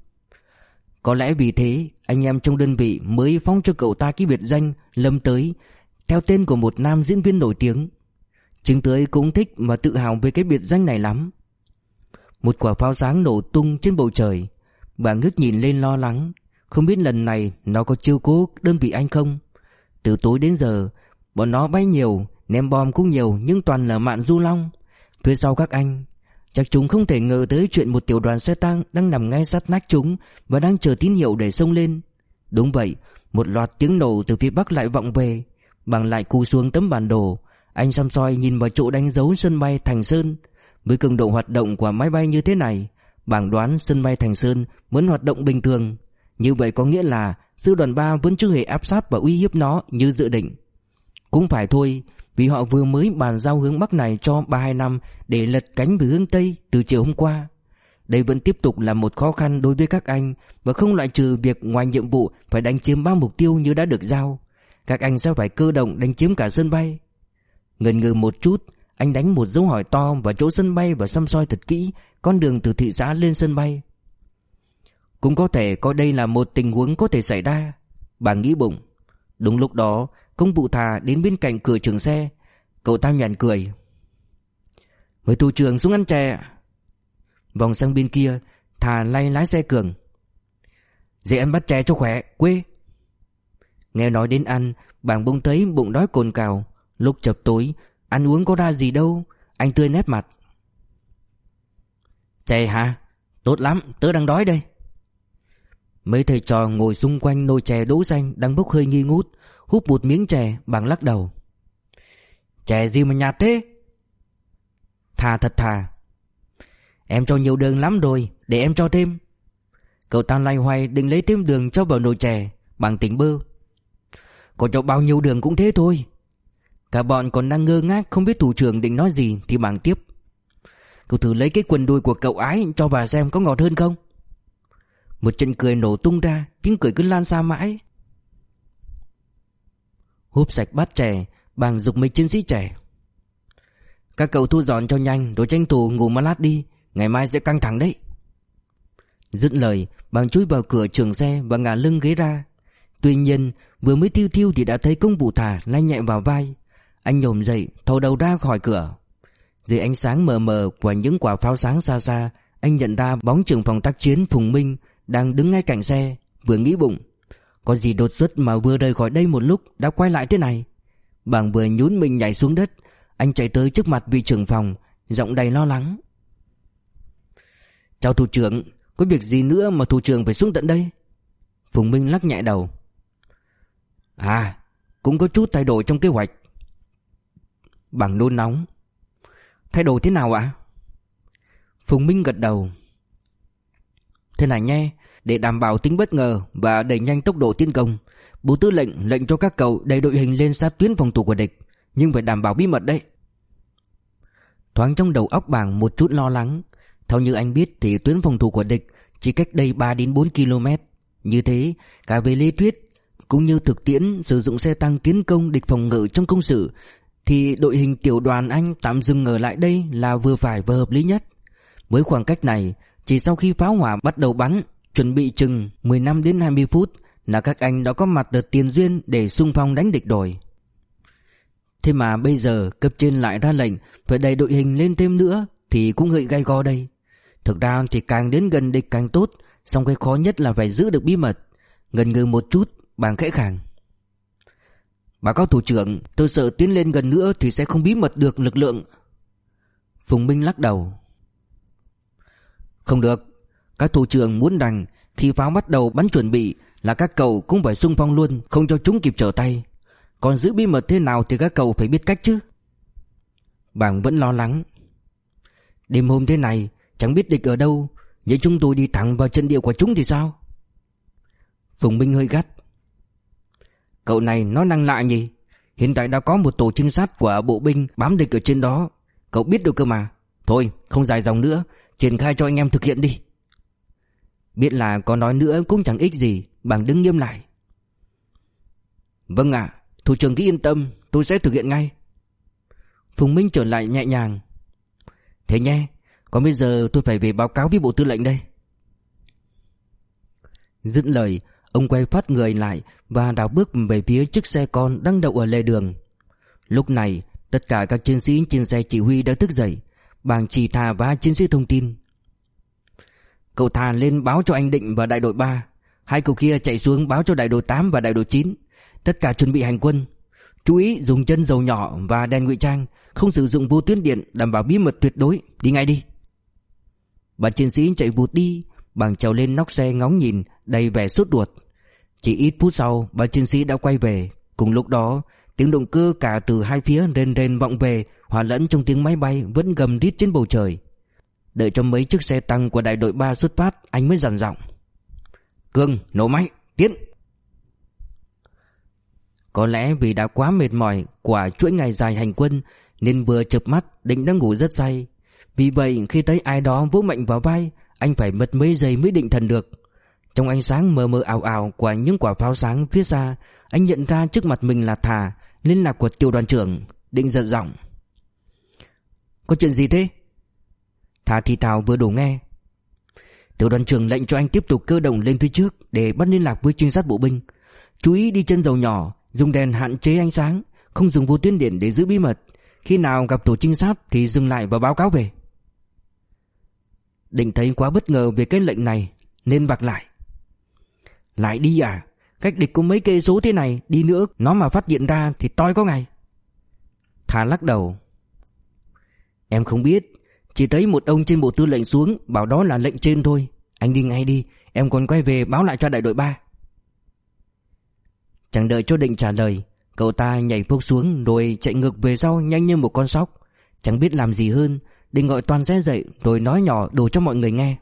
Có lẽ vì thế, anh em trong đơn vị mới phong cho cậu ta cái biệt danh Lâm Tới, theo tên của một nam diễn viên nổi tiếng. Chính tới cũng thích và tự hào về cái biệt danh này lắm. Một quả pháo sáng nổ tung trên bầu trời. Bà ngước nhìn lên lo lắng. Không biết lần này nó có chiêu cố đơn vị anh không? Từ tối đến giờ, bọn nó bay nhiều Ném bom cũng nhiều nhưng toàn là mạn du long. Phía sau các anh Chắc chúng không thể ngờ tới chuyện một tiểu đoàn xe tăng Đang nằm ngay sát nách chúng Và đang chờ tín hiệu để xông lên. Đúng vậy Một loạt tiếng nổ từ phía bắc lại vọng về Bằng lại cú xuống tấm bản đồ. Anh xăm soi nhìn vào chỗ đánh dấu sân bay Thành Sơn. Với cường độ hoạt động của máy bay như thế này Bảng đoán sân bay Thành Sơn Vẫn hoạt động bình thường. Như vậy có nghĩa là Sư đoàn 3 vẫn chưa hề áp sát và uy hiếp nó như dự định Cũng phải thôi vì họ vừa mới bàn giao hướng Bắc này cho 32 năm để lật cánh về hướng Tây từ chiều hôm qua. Đây vẫn tiếp tục là một khó khăn đối với các anh và không loại trừ việc ngoài nhiệm vụ phải đánh chiếm ba mục tiêu như đã được giao. Các anh sẽ phải cơ động đánh chiếm cả sân bay. Ngần ngừ một chút, anh đánh một dấu hỏi to vào chỗ sân bay và xăm soi thật kỹ con đường từ thị xã lên sân bay. Cũng có thể coi đây là một tình huống có thể xảy ra. Bà nghĩ bụng. Đúng lúc đó, Công vụ thà đến bên cạnh cửa trường xe. Cậu ta nhàn cười. Mời thủ trưởng xuống ăn chè. Vòng sang bên kia Thà lay lái xe cường. Dễ ăn bắt chè cho khỏe Quê. Nghe nói đến ăn Bàng bông thấy bụng đói cồn cào. Lúc chập tối Ăn uống có ra gì đâu. Anh tươi nét mặt. Chè hả? Tốt lắm tớ đang đói đây. Mấy thầy trò ngồi xung quanh nồi chè đỗ xanh Đang bốc hơi nghi ngút Hút một miếng chè bằng lắc đầu. Chè gì mà nhạt thế? Thà thật thà. Em cho nhiều đường lắm rồi, Để em cho thêm. Cậu ta lay hoay định lấy thêm đường cho vào nồi chè Bằng tỉnh bơ. Có cho bao nhiêu đường cũng thế thôi. Cả bọn còn đang ngơ ngác Không biết thủ trưởng định nói gì Thì bằng tiếp. Cậu thử lấy cái quần đùi của cậu ái Cho bà xem có ngọt hơn không? Một trận cười nổ tung ra, Tiếng cười cứ lan xa mãi. Húp sạch bát chè, Bàng dục mấy chiến sĩ trẻ. Các cậu thu dọn cho nhanh Rồi tranh thủ ngủ mà lát đi, Ngày mai sẽ căng thẳng đấy. Dứt lời, Bàng chui vào cửa trường xe Và ngả lưng ghế ra. Tuy nhiên, vừa mới tiêu tiêu thì đã thấy công vụ thả Lay nhẹ vào vai. Anh nhổm dậy, thò đầu ra khỏi cửa. Dưới ánh sáng mờ mờ của những quả pháo sáng xa xa, Anh nhận ra bóng trưởng phòng tác chiến Phùng Minh đang đứng ngay cạnh xe, Vừa nghĩ bụng. Có gì đột xuất mà vừa rời khỏi đây một lúc Đã quay lại thế này? Bảng vừa nhún mình nhảy xuống đất, Anh chạy tới trước mặt vị trưởng phòng, Giọng đầy lo lắng. Chào thủ trưởng, Có việc gì nữa mà thủ trưởng phải xuống tận đây? Phùng Minh lắc nhẹ đầu. À Cũng có chút thay đổi trong kế hoạch. Bằng nôn nóng. Thay đổi thế nào ạ? Phùng Minh gật đầu. Thế này nghe để đảm bảo tính bất ngờ và đẩy nhanh tốc độ tiến công. Bố tư lệnh lệnh cho các cậu đẩy đội hình lên sát tuyến phòng thủ của địch, nhưng phải đảm bảo bí mật đấy. Thoáng trong đầu óc bảng một chút lo lắng. Theo như anh biết thì tuyến phòng thủ của địch chỉ cách đây 3 đến 4 km, Như thế, cả về lý thuyết cũng như thực tiễn sử dụng xe tăng tiến công địch phòng ngự trong công sự thì đội hình tiểu đoàn anh tạm dừng ở lại đây là vừa phải và hợp lý nhất. Với khoảng cách này, chỉ sau khi pháo hỏa bắt đầu bắn, chuẩn bị chừng 15 đến 20 phút là các anh đã có mặt ở tiền duyên để xung phong đánh địch rồi. Thế mà bây giờ cấp trên lại ra lệnh phải đẩy đội hình lên thêm nữa thì cũng hơi gay go đây. Thực ra thì càng đến gần địch càng tốt, song cái khó nhất là phải giữ được bí mật. Gần ngừ một chút, bàng khẽ khàng. Báo cáo thủ trưởng, tôi sợ tiến lên gần nữa thì sẽ không bí mật được lực lượng. Phùng Minh lắc đầu. Không được, các thủ trưởng muốn đành khi pháo bắt đầu bắn chuẩn bị là các cậu cũng phải xung phong luôn, không cho chúng kịp trở tay. Còn giữ bí mật thế nào thì các cậu phải biết cách chứ. Bàng vẫn lo lắng. Đêm hôm thế này, chẳng biết địch ở đâu, vậy chúng tôi đi thẳng vào chân địa của chúng thì sao? Phùng Minh hơi gắt. Cậu này nó năng lạ nhỉ? Hiện tại đã có một tổ trinh sát của bộ binh bám địch ở trên đó. Cậu biết được cơ mà. Thôi, không dài dòng nữa, triển khai cho anh em thực hiện đi. Biết là có nói nữa cũng chẳng ích gì, bằng đứng nghiêm lại. Vâng ạ, thủ trưởng cứ yên tâm, tôi sẽ thực hiện ngay. Phùng Minh trở lại nhẹ nhàng. Thế nhé, còn bây giờ tôi phải về báo cáo với bộ tư lệnh đây. Dứt lời, Ông quay phát người lại và đảo bước về phía chiếc xe con đang đậu ở lề đường. Lúc này, tất cả các chiến sĩ trên xe chỉ huy đã thức dậy. Bàng chỉ thà và chiến sĩ thông tin. Cậu thà lên báo cho anh Định và đại đội 3. Hai cậu kia chạy xuống báo cho đại đội 8 và đại đội 9. Tất cả chuẩn bị hành quân. Chú ý dùng chân dầu nhỏ và đèn ngụy trang, không sử dụng vô tuyến điện đảm bảo bí mật tuyệt đối. Đi ngay đi. Bà chiến sĩ chạy vụt đi, bàng trèo lên nóc xe ngóng nhìn, đầy vẻ sốt ruột. Chỉ ít phút sau ba chiến sĩ đã quay về Cùng lúc đó tiếng động cơ cả từ hai phía rên rên vọng về Hòa lẫn trong tiếng máy bay vẫn gầm rít trên bầu trời. Đợi cho mấy chiếc xe tăng của đại đội 3 xuất phát Anh mới dằn giọng. Cương nổ máy tiến. Có lẽ vì đã quá mệt mỏi Quả chuỗi ngày dài hành quân Nên vừa chợp mắt định đang ngủ rất say. Vì vậy khi thấy ai đó vỗ mạnh vào vai Anh phải mất mấy giây mới định thần được. Trong ánh sáng mờ mờ ảo ảo của những quả pháo sáng phía xa, anh nhận ra trước mặt mình là Thà, liên lạc của tiểu đoàn trưởng, định giật giọng. Có chuyện gì thế? Thà thì thào vừa đủ nghe. Tiểu đoàn trưởng lệnh cho anh tiếp tục cơ động lên phía trước để bắt liên lạc với trinh sát bộ binh. Chú ý đi chân dầu nhỏ, dùng đèn hạn chế ánh sáng, không dùng vô tuyến điện để giữ bí mật. Khi nào gặp tổ trinh sát thì dừng lại và báo cáo về. Định thấy quá bất ngờ về cái lệnh này nên vặc lại. Lại đi à Cách địch có mấy cây số thế này Đi nữa, nó mà phát hiện ra thì toi có ngày. Thà lắc đầu. Em không biết, Chỉ thấy một ông trên bộ tư lệnh xuống, Bảo đó là lệnh trên thôi. Anh đi ngay đi, Em còn quay về báo lại cho đại đội 3 Chẳng đợi cho định trả lời, Cậu ta nhảy phốc xuống Rồi chạy ngược về sau nhanh như một con sóc. Chẳng biết làm gì hơn, Định gọi toàn xe dậy Rồi nói nhỏ đồ cho mọi người nghe.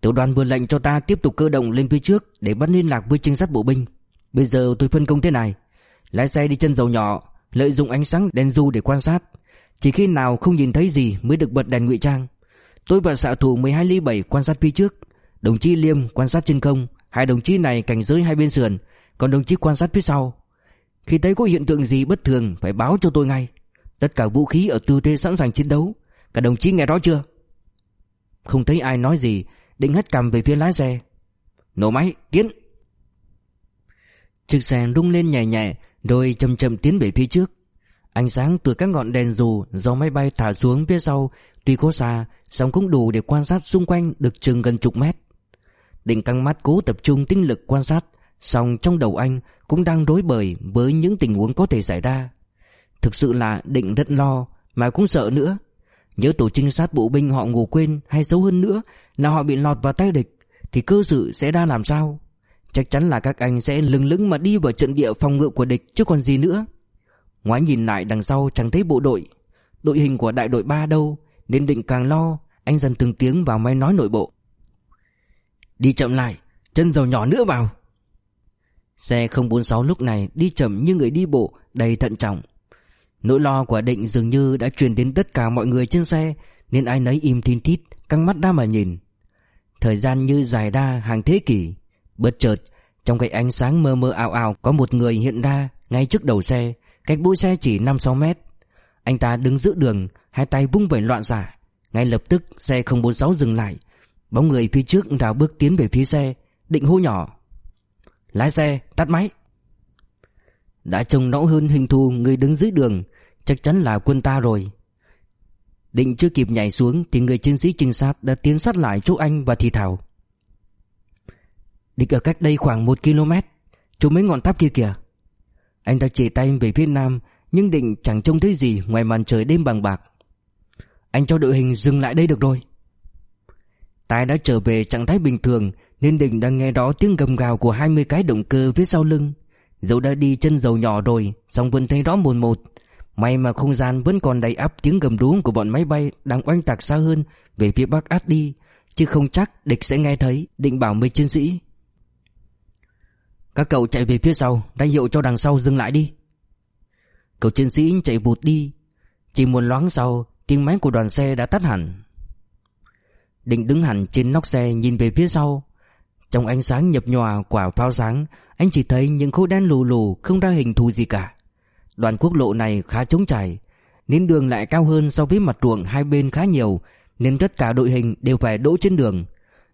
Tiểu đoàn vừa lệnh cho ta tiếp tục cơ động lên phía trước để bắt liên lạc với trinh sát bộ binh. Bây giờ tôi phân công thế này. Lái xe đi chân dầu nhỏ, lợi dụng ánh sáng đèn du để quan sát. Chỉ khi nào không nhìn thấy gì mới được bật đèn ngụy trang. Tôi và xạ thủ 12 ly 7 quan sát phía trước. Đồng chí Liêm quan sát trên không. Hai đồng chí này cảnh giới hai bên sườn. Còn đồng chí quan sát phía sau. Khi thấy có hiện tượng gì bất thường phải báo cho tôi ngay. Tất cả vũ khí ở tư thế sẵn sàng chiến đấu. Cả đồng chí nghe rõ chưa? Không thấy ai nói gì Định hất cầm về phía lái xe. Nổ máy, tiến. Chiếc xe rung lên nhẹ nhẹ, Rồi chậm chậm tiến về phía trước. Ánh sáng từ các ngọn đèn dù Do máy bay thả xuống phía sau, Tuy có xa, song cũng đủ để quan sát xung quanh Được chừng gần chục mét. Định căng mắt cố tập trung tinh lực quan sát, song trong đầu anh Cũng đang rối bời với những tình huống có thể xảy ra. Thực sự là định rất lo, Mà cũng sợ nữa. Nhớ tổ trinh sát bộ binh họ ngủ quên Hay xấu hơn nữa là họ bị lọt vào tay địch, Thì cơ sự sẽ ra làm sao? Chắc chắn là các anh sẽ lừng lững mà đi vào trận địa phòng ngự của địch chứ còn gì nữa. Ngoái nhìn lại đằng sau chẳng thấy bộ đội. Đội hình của đại đội 3 đâu, Nên định càng lo, Anh dần từng tiếng vào máy nói nội bộ. Đi chậm lại, Chân dầu nhỏ nữa vào. Xe 046 lúc này đi chậm như người đi bộ, Đầy thận trọng. Nỗi lo của định dường như đã truyền đến tất cả mọi người trên xe, Nên ai nấy im tin tít, Căng mắt ra mà nhìn. Thời gian như dài đa hàng thế kỷ. Bất chợt, Trong cái ánh sáng mơ mơ ảo ảo, Có một người hiện ra ngay trước đầu xe, Cách bụi xe chỉ 5-6 mét. Anh ta đứng giữa đường, Hai tay vung vẩy loạn xả Ngay lập tức, xe 046 dừng lại. Bóng người phía trước rào bước tiến về phía xe, Định hô nhỏ. Lái xe, tắt máy. Đã trông rõ hơn hình thù người đứng dưới đường, Chắc chắn là quân ta rồi. Định chưa kịp nhảy xuống Thì người chiến sĩ trinh sát đã tiến sát lại chỗ anh và thì thảo. Địch ở cách đây khoảng 1 km, Chỗ mấy ngọn tháp kia kìa. Anh ta chỉ tay về phía nam, Nhưng định chẳng trông thấy gì ngoài màn trời đêm bằng bạc. Anh cho đội hình dừng lại đây được rồi. Tai đã trở về trạng thái bình thường, Nên định đang nghe đó tiếng gầm gào của 20 cái động cơ phía sau lưng. Dẫu đã đi chân dầu nhỏ rồi, song vẫn thấy rõ mồn một. May mà không gian vẫn còn đầy áp tiếng gầm rú của bọn máy bay đang oanh tạc xa hơn về phía bắc át đi, chứ không chắc địch sẽ nghe thấy, định bảo mấy chiến sĩ. Các cậu chạy về phía sau, ra hiệu cho đằng sau dừng lại đi. Cậu chiến sĩ chạy vụt đi, chỉ một loáng sau, tiếng máy của đoàn xe đã tắt hẳn. Định đứng hẳn trên nóc xe nhìn về phía sau. Trong ánh sáng nhập nhòa quả pháo sáng, anh chỉ thấy những khối đen lù lù không ra hình thù gì cả. Đoạn quốc lộ này khá trống trải Nên đường lại cao hơn so với mặt ruộng hai bên khá nhiều, Nên tất cả đội hình đều phải đỗ trên đường.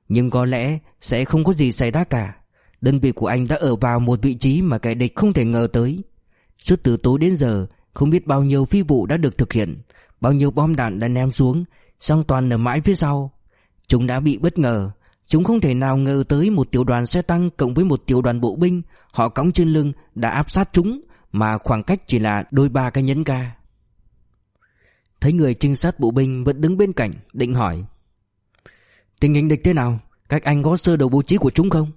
Nhưng có lẽ sẽ không có gì xảy ra cả. Đơn vị của anh đã ở vào một vị trí mà kẻ địch không thể ngờ tới. Suốt từ tối đến giờ, Không biết bao nhiêu phi vụ đã được thực hiện, Bao nhiêu bom đạn đã ném xuống, Song toàn ở mãi phía sau. Chúng đã bị bất ngờ. Chúng không thể nào ngờ tới một tiểu đoàn xe tăng cộng với một tiểu đoàn bộ binh, Họ cõng trên lưng đã áp sát chúng mà khoảng cách chỉ là đôi ba cái nhấn ga. Thấy người trinh sát bộ binh vẫn đứng bên cạnh, Định hỏi, Tình hình địch thế nào? Các anh có sơ đồ bố trí của chúng không?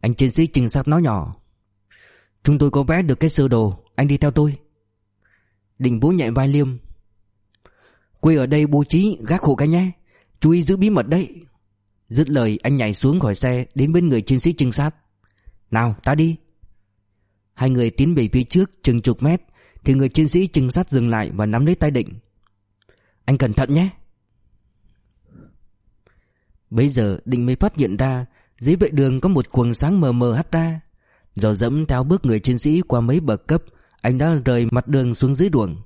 Anh chiến sĩ trinh sát nói nhỏ, Chúng tôi có vẽ được cái sơ đồ, Anh đi theo tôi. Đình bố nhẹ vai liêm, Quê ở đây bố trí gác hộ cái nhé, Chú ý giữ bí mật đấy. Dứt lời, anh nhảy xuống khỏi xe, Đến bên người chiến sĩ trinh sát, Nào, ta đi. Hai người tiến về phía trước chừng chục mét, Thì người chiến sĩ trinh sát dừng lại và nắm lấy tay định. Anh cẩn thận nhé. Bây giờ định mới phát hiện ra, Dưới vệ đường có một quần sáng mờ mờ hắt ra. Do dẫm theo bước người chiến sĩ qua mấy bậc cấp, Anh đã rời mặt đường xuống dưới đường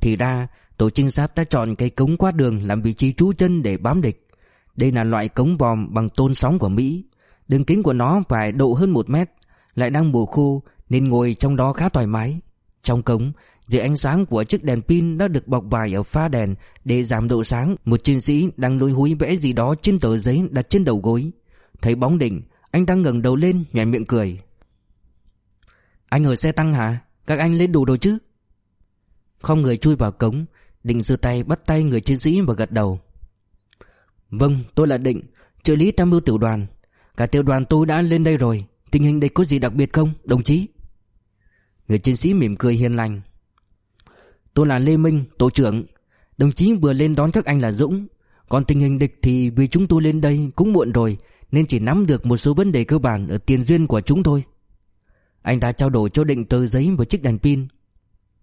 Thì ra, tổ trinh sát đã chọn cây cống qua đường làm vị trí trú chân để bám địch. Đây là loại cống vòm bằng tôn sóng của Mỹ. Đường kính của nó phải độ hơn một mét, Lại đang mùa khô nên ngồi trong đó khá thoải mái. Trong cống, dưới ánh sáng của chiếc đèn pin đã được bọc vải ở pha đèn để giảm độ sáng, một chiến sĩ đang lôi húi vẽ gì đó trên tờ giấy đặt trên đầu gối. Thấy bóng đỉnh, anh đang ngẩng đầu lên, nhẹ miệng cười. Anh ở xe tăng hả? Các anh lên đủ đồ chứ? Không người chui vào cống, Định giơ tay bắt tay người chiến sĩ và gật đầu. Vâng, tôi là Định, trợ lý tham mưu tiểu đoàn. Cả tiểu đoàn tôi đã lên đây rồi, tình hình địch có gì đặc biệt không, đồng chí? Người chiến sĩ mỉm cười hiền lành. Tôi là Lê Minh, tổ trưởng. Đồng chí vừa lên đón các anh là Dũng. Còn tình hình địch thì vì chúng tôi lên đây cũng muộn rồi Nên chỉ nắm được một số vấn đề cơ bản ở tiền duyên của chúng thôi. Anh ta trao đổi cho định tờ giấy và chiếc đèn pin.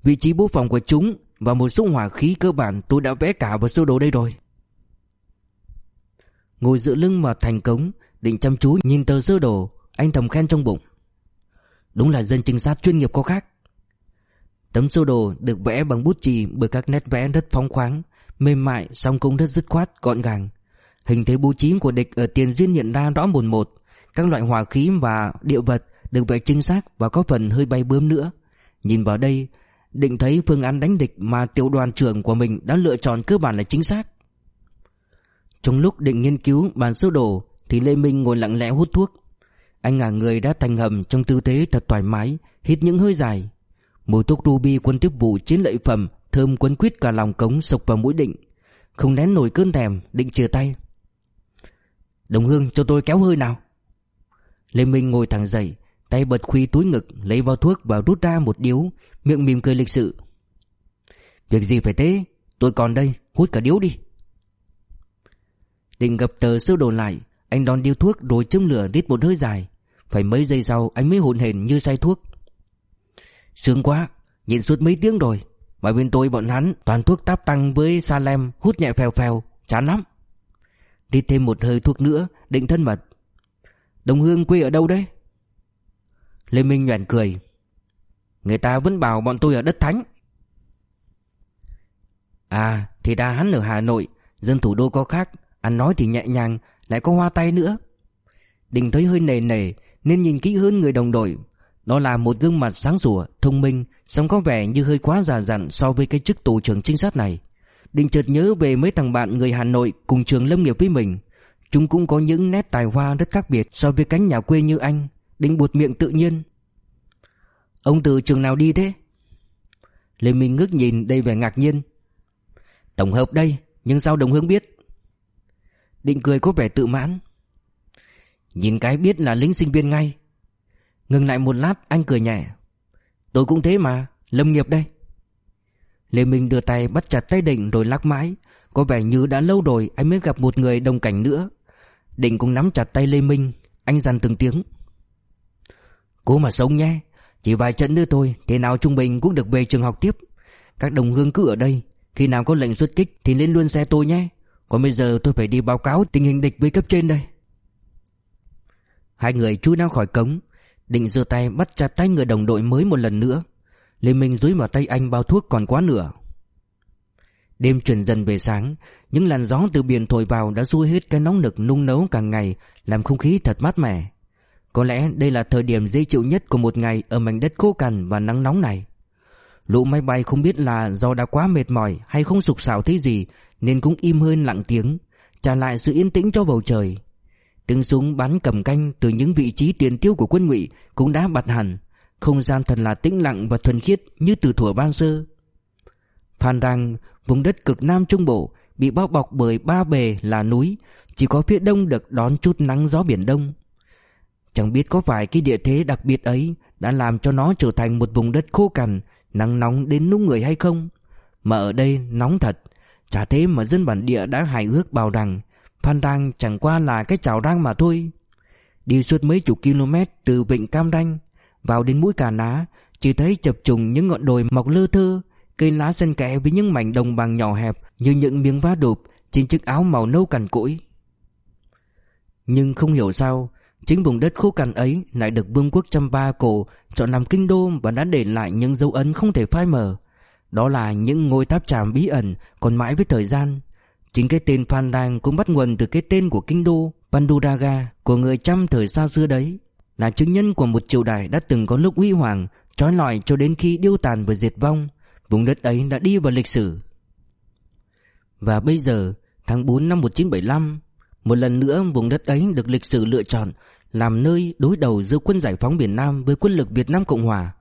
Vị trí bố phòng của chúng và một số hỏa khí cơ bản tôi đã vẽ cả vào sơ đồ đây rồi. Ngồi dựa lưng vào thành cống Định chăm chú nhìn tờ sơ đồ Anh thầm khen trong bụng. Đúng là dân trinh sát chuyên nghiệp có khác Tấm sơ đồ được vẽ bằng bút chì bởi các nét vẽ rất phóng khoáng, mềm mại song cũng rất dứt khoát, gọn gàng. Hình thế bố trí của địch ở tiền duyên nhận ra rõ một một, các loại hỏa khí và địa vật được vẽ chính xác và có phần hơi bay bướm nữa. Nhìn vào đây, định thấy phương án đánh địch mà tiểu đoàn trưởng của mình đã lựa chọn cơ bản là chính xác. Trong lúc định nghiên cứu bản sơ đồ thì Lê Minh ngồi lặng lẽ hút thuốc. Anh ngả người đã thành hầm trong tư thế thật thoải mái, Hít những hơi dài. Mùi thuốc ruby quân tiếp vụ chiến lợi phẩm, Thơm quấn quýt cả lòng cống sộc vào mũi định. Không nén nổi cơn thèm, Định chừa tay. Đồng hương, cho tôi kéo hơi nào. Lê Minh ngồi thẳng dậy, Tay bật khuy túi ngực, Lấy bao thuốc và rút ra một điếu, Miệng mỉm cười lịch sự. Việc gì phải thế? Tôi còn đây, hút cả điếu đi. Định gập tờ sơ đồ lại, Anh đón điếu thuốc rồi châm lửa rít một hơi dài phải mấy giây sau anh mới hồn hển như say thuốc. Sướng quá, nhịn suốt mấy tiếng rồi. Mà bên tôi bọn hắn toàn thuốc táp tăng với Salem, Hút nhẹ phèo phèo, Chán lắm. Đi thêm một hơi thuốc nữa, Định thân mật. Đồng Hương quê ở đâu đấy? Lê Minh nhoẻn cười. Người ta vẫn bảo bọn tôi ở đất thánh. À thì ra hắn ở Hà Nội, Dân thủ đô có khác. Ăn nói thì nhẹ nhàng, Lại có hoa tay nữa. Định thấy hơi nề nề nên nhìn kỹ hơn người đồng đội. Đó là một gương mặt sáng sủa, thông minh Sống có vẻ như hơi quá già dặn So với cái chức tổ trưởng trinh sát này. Định chợt nhớ về mấy thằng bạn người Hà Nội Cùng trường lâm nghiệp với mình. Chúng cũng có những nét tài hoa rất khác biệt So với cánh nhà quê như anh Định buột miệng tự nhiên. Ông từ trường nào đi thế? Lê Minh ngước nhìn đầy vẻ ngạc nhiên. Tổng hợp đây Nhưng sao đồng hướng biết? Định cười có vẻ tự mãn. Nhìn cái biết là lính sinh viên ngay. Ngừng lại một lát, anh cười nhẹ. Tôi cũng thế mà, Lâm nghiệp đây. Lê Minh đưa tay bắt chặt tay Định rồi lắc mãi. Có vẻ như đã lâu rồi anh mới gặp một người đồng cảnh nữa. Định cũng nắm chặt tay Lê Minh, Anh dằn từng tiếng. Cố mà sống nhé, Chỉ vài trận nữa thôi, Thế nào trung bình cũng được về trường học tiếp. Các đồng hương cứ ở đây, Khi nào có lệnh xuất kích thì lên luôn xe tôi nhé. Còn bây giờ tôi phải đi báo cáo tình hình địch với cấp trên đây. Hai người chui ra khỏi cống, Định giơ tay bắt chặt tay người đồng đội mới một lần nữa. Lê Minh dúi vào tay anh bao thuốc còn quá nửa. Đêm chuyển dần về sáng, Những làn gió từ biển thổi vào đã xua hết cái nóng nực nung nấu càng ngày, Làm không khí thật mát mẻ. Có lẽ đây là thời điểm dễ chịu nhất của một ngày Ở mảnh đất khô cằn và nắng nóng này. Lũ máy bay không biết là do đã quá mệt mỏi Hay không sục sạo thế gì, Nên cũng im hơn lặng tiếng, Trả lại sự yên tĩnh cho bầu trời. Tiếng súng bắn cầm canh từ những vị trí tiền tiêu của quân ngụy Cũng đã bật hẳn. Không gian thật là tĩnh lặng và thuần khiết Như từ thuở ban sơ. Phan Rang, vùng đất cực nam trung bộ Bị bao bọc bởi ba bề là núi Chỉ có phía đông được đón chút nắng gió biển đông. Chẳng biết có phải cái địa thế đặc biệt ấy Đã làm cho nó trở thành một vùng đất khô cằn Nắng nóng đến nung người hay không? Mà ở đây nóng thật. Chả thế mà dân bản địa đã hài ước bảo rằng Phan Rang chẳng qua là cái chảo rang mà thôi. Đi suốt mấy chục km từ vịnh Cam Ranh Vào đến mũi Cà Ná, Chỉ thấy chập trùng những ngọn đồi mọc lơ thơ, Cây lá xen kẽ với những mảnh đồng bằng nhỏ hẹp Như những miếng vá đục Trên chiếc áo màu nâu cằn cỗi. Nhưng không hiểu sao, Chính vùng đất khô cằn ấy Lại được vương quốc trăm ba cổ Chọn làm kinh đô và đã để lại những dấu ấn không thể phai mờ. Đó là những ngôi tháp tràm bí ẩn Còn mãi với thời gian. Chính cái tên Phan Đăng cũng bắt nguồn từ cái tên của kinh đô, Panduraga, của người trăm thời xa xưa đấy. Là chứng nhân của một triều đại đã từng có lúc huy hoàng, Trói lọi cho đến khi điêu tàn và diệt vong. Vùng đất ấy đã đi vào lịch sử. Và bây giờ, tháng 4 năm 1975 Một lần nữa vùng đất ấy được lịch sử lựa chọn Làm nơi đối đầu giữa quân giải phóng miền Nam với quân lực Việt Nam Cộng Hòa.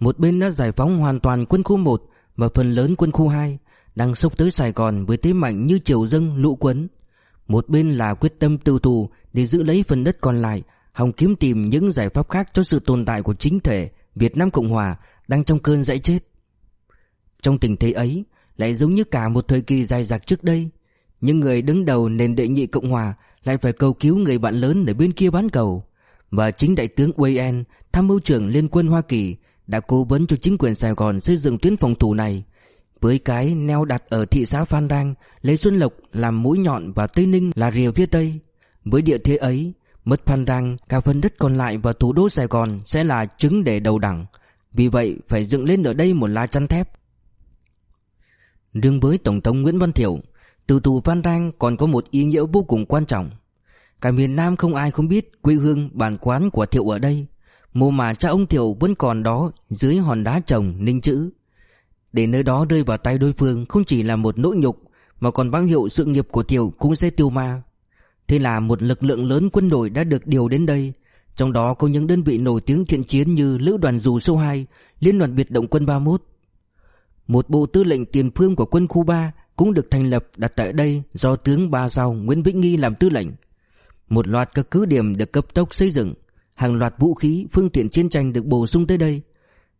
Một bên đã giải phóng hoàn toàn quân khu 1 và phần lớn quân khu 2 đang sốc tới Sài Gòn với thế mạnh như triều dâng lũ quấn. Một bên là quyết tâm tiêu thù để giữ lấy phần đất còn lại, hòng kiếm tìm những giải pháp khác cho sự tồn tại của chính thể Việt Nam Cộng Hòa đang trong cơn dãy chết. Trong tình thế ấy, lại giống như cả một thời kỳ dài dặc trước đây, những người đứng đầu nền đệ nhị Cộng Hòa lại phải cầu cứu người bạn lớn ở bên kia bán cầu. Và chính đại tướng Wayne, tham mưu trưởng Liên quân Hoa Kỳ, đã cố vấn cho chính quyền Sài Gòn xây dựng tuyến phòng thủ này với cái neo đặt ở thị xã Phan Rang, Lấy Xuân Lộc làm mũi nhọn và Tây Ninh là rìa phía Tây. Với địa thế ấy, Mất Phan Rang, Cả phần đất còn lại và thủ đô Sài Gòn Sẽ là trứng để đầu đẳng Vì vậy, phải dựng lên ở đây một lá chắn thép. Đương với Tổng thống Nguyễn Văn Thiệu Từ tù Phan Rang còn có một ý nghĩa vô cùng quan trọng. Cả miền Nam không ai không biết quê hương, bản quán của Thiệu ở đây. Mồ mà cha ông Thiệu vẫn còn đó dưới hòn đá trồng, ninh chữ để nơi đó rơi vào tay đối phương không chỉ là một nỗi nhục Mà còn báo hiệu sự nghiệp của Tiểu cũng sẽ tiêu ma Thế là một lực lượng lớn quân đội đã được điều đến đây Trong đó có những đơn vị nổi tiếng thiện chiến như Lữ đoàn dù sâu 2 Liên đoàn biệt động quân 31 Một bộ tư lệnh tiền phương của quân khu 3 cũng được thành lập đặt tại đây do tướng Ba Giao Nguyễn Vĩnh Nghi làm tư lệnh. Một loạt các cứ điểm được cấp tốc xây dựng, hàng loạt vũ khí, phương tiện chiến tranh được bổ sung tới đây.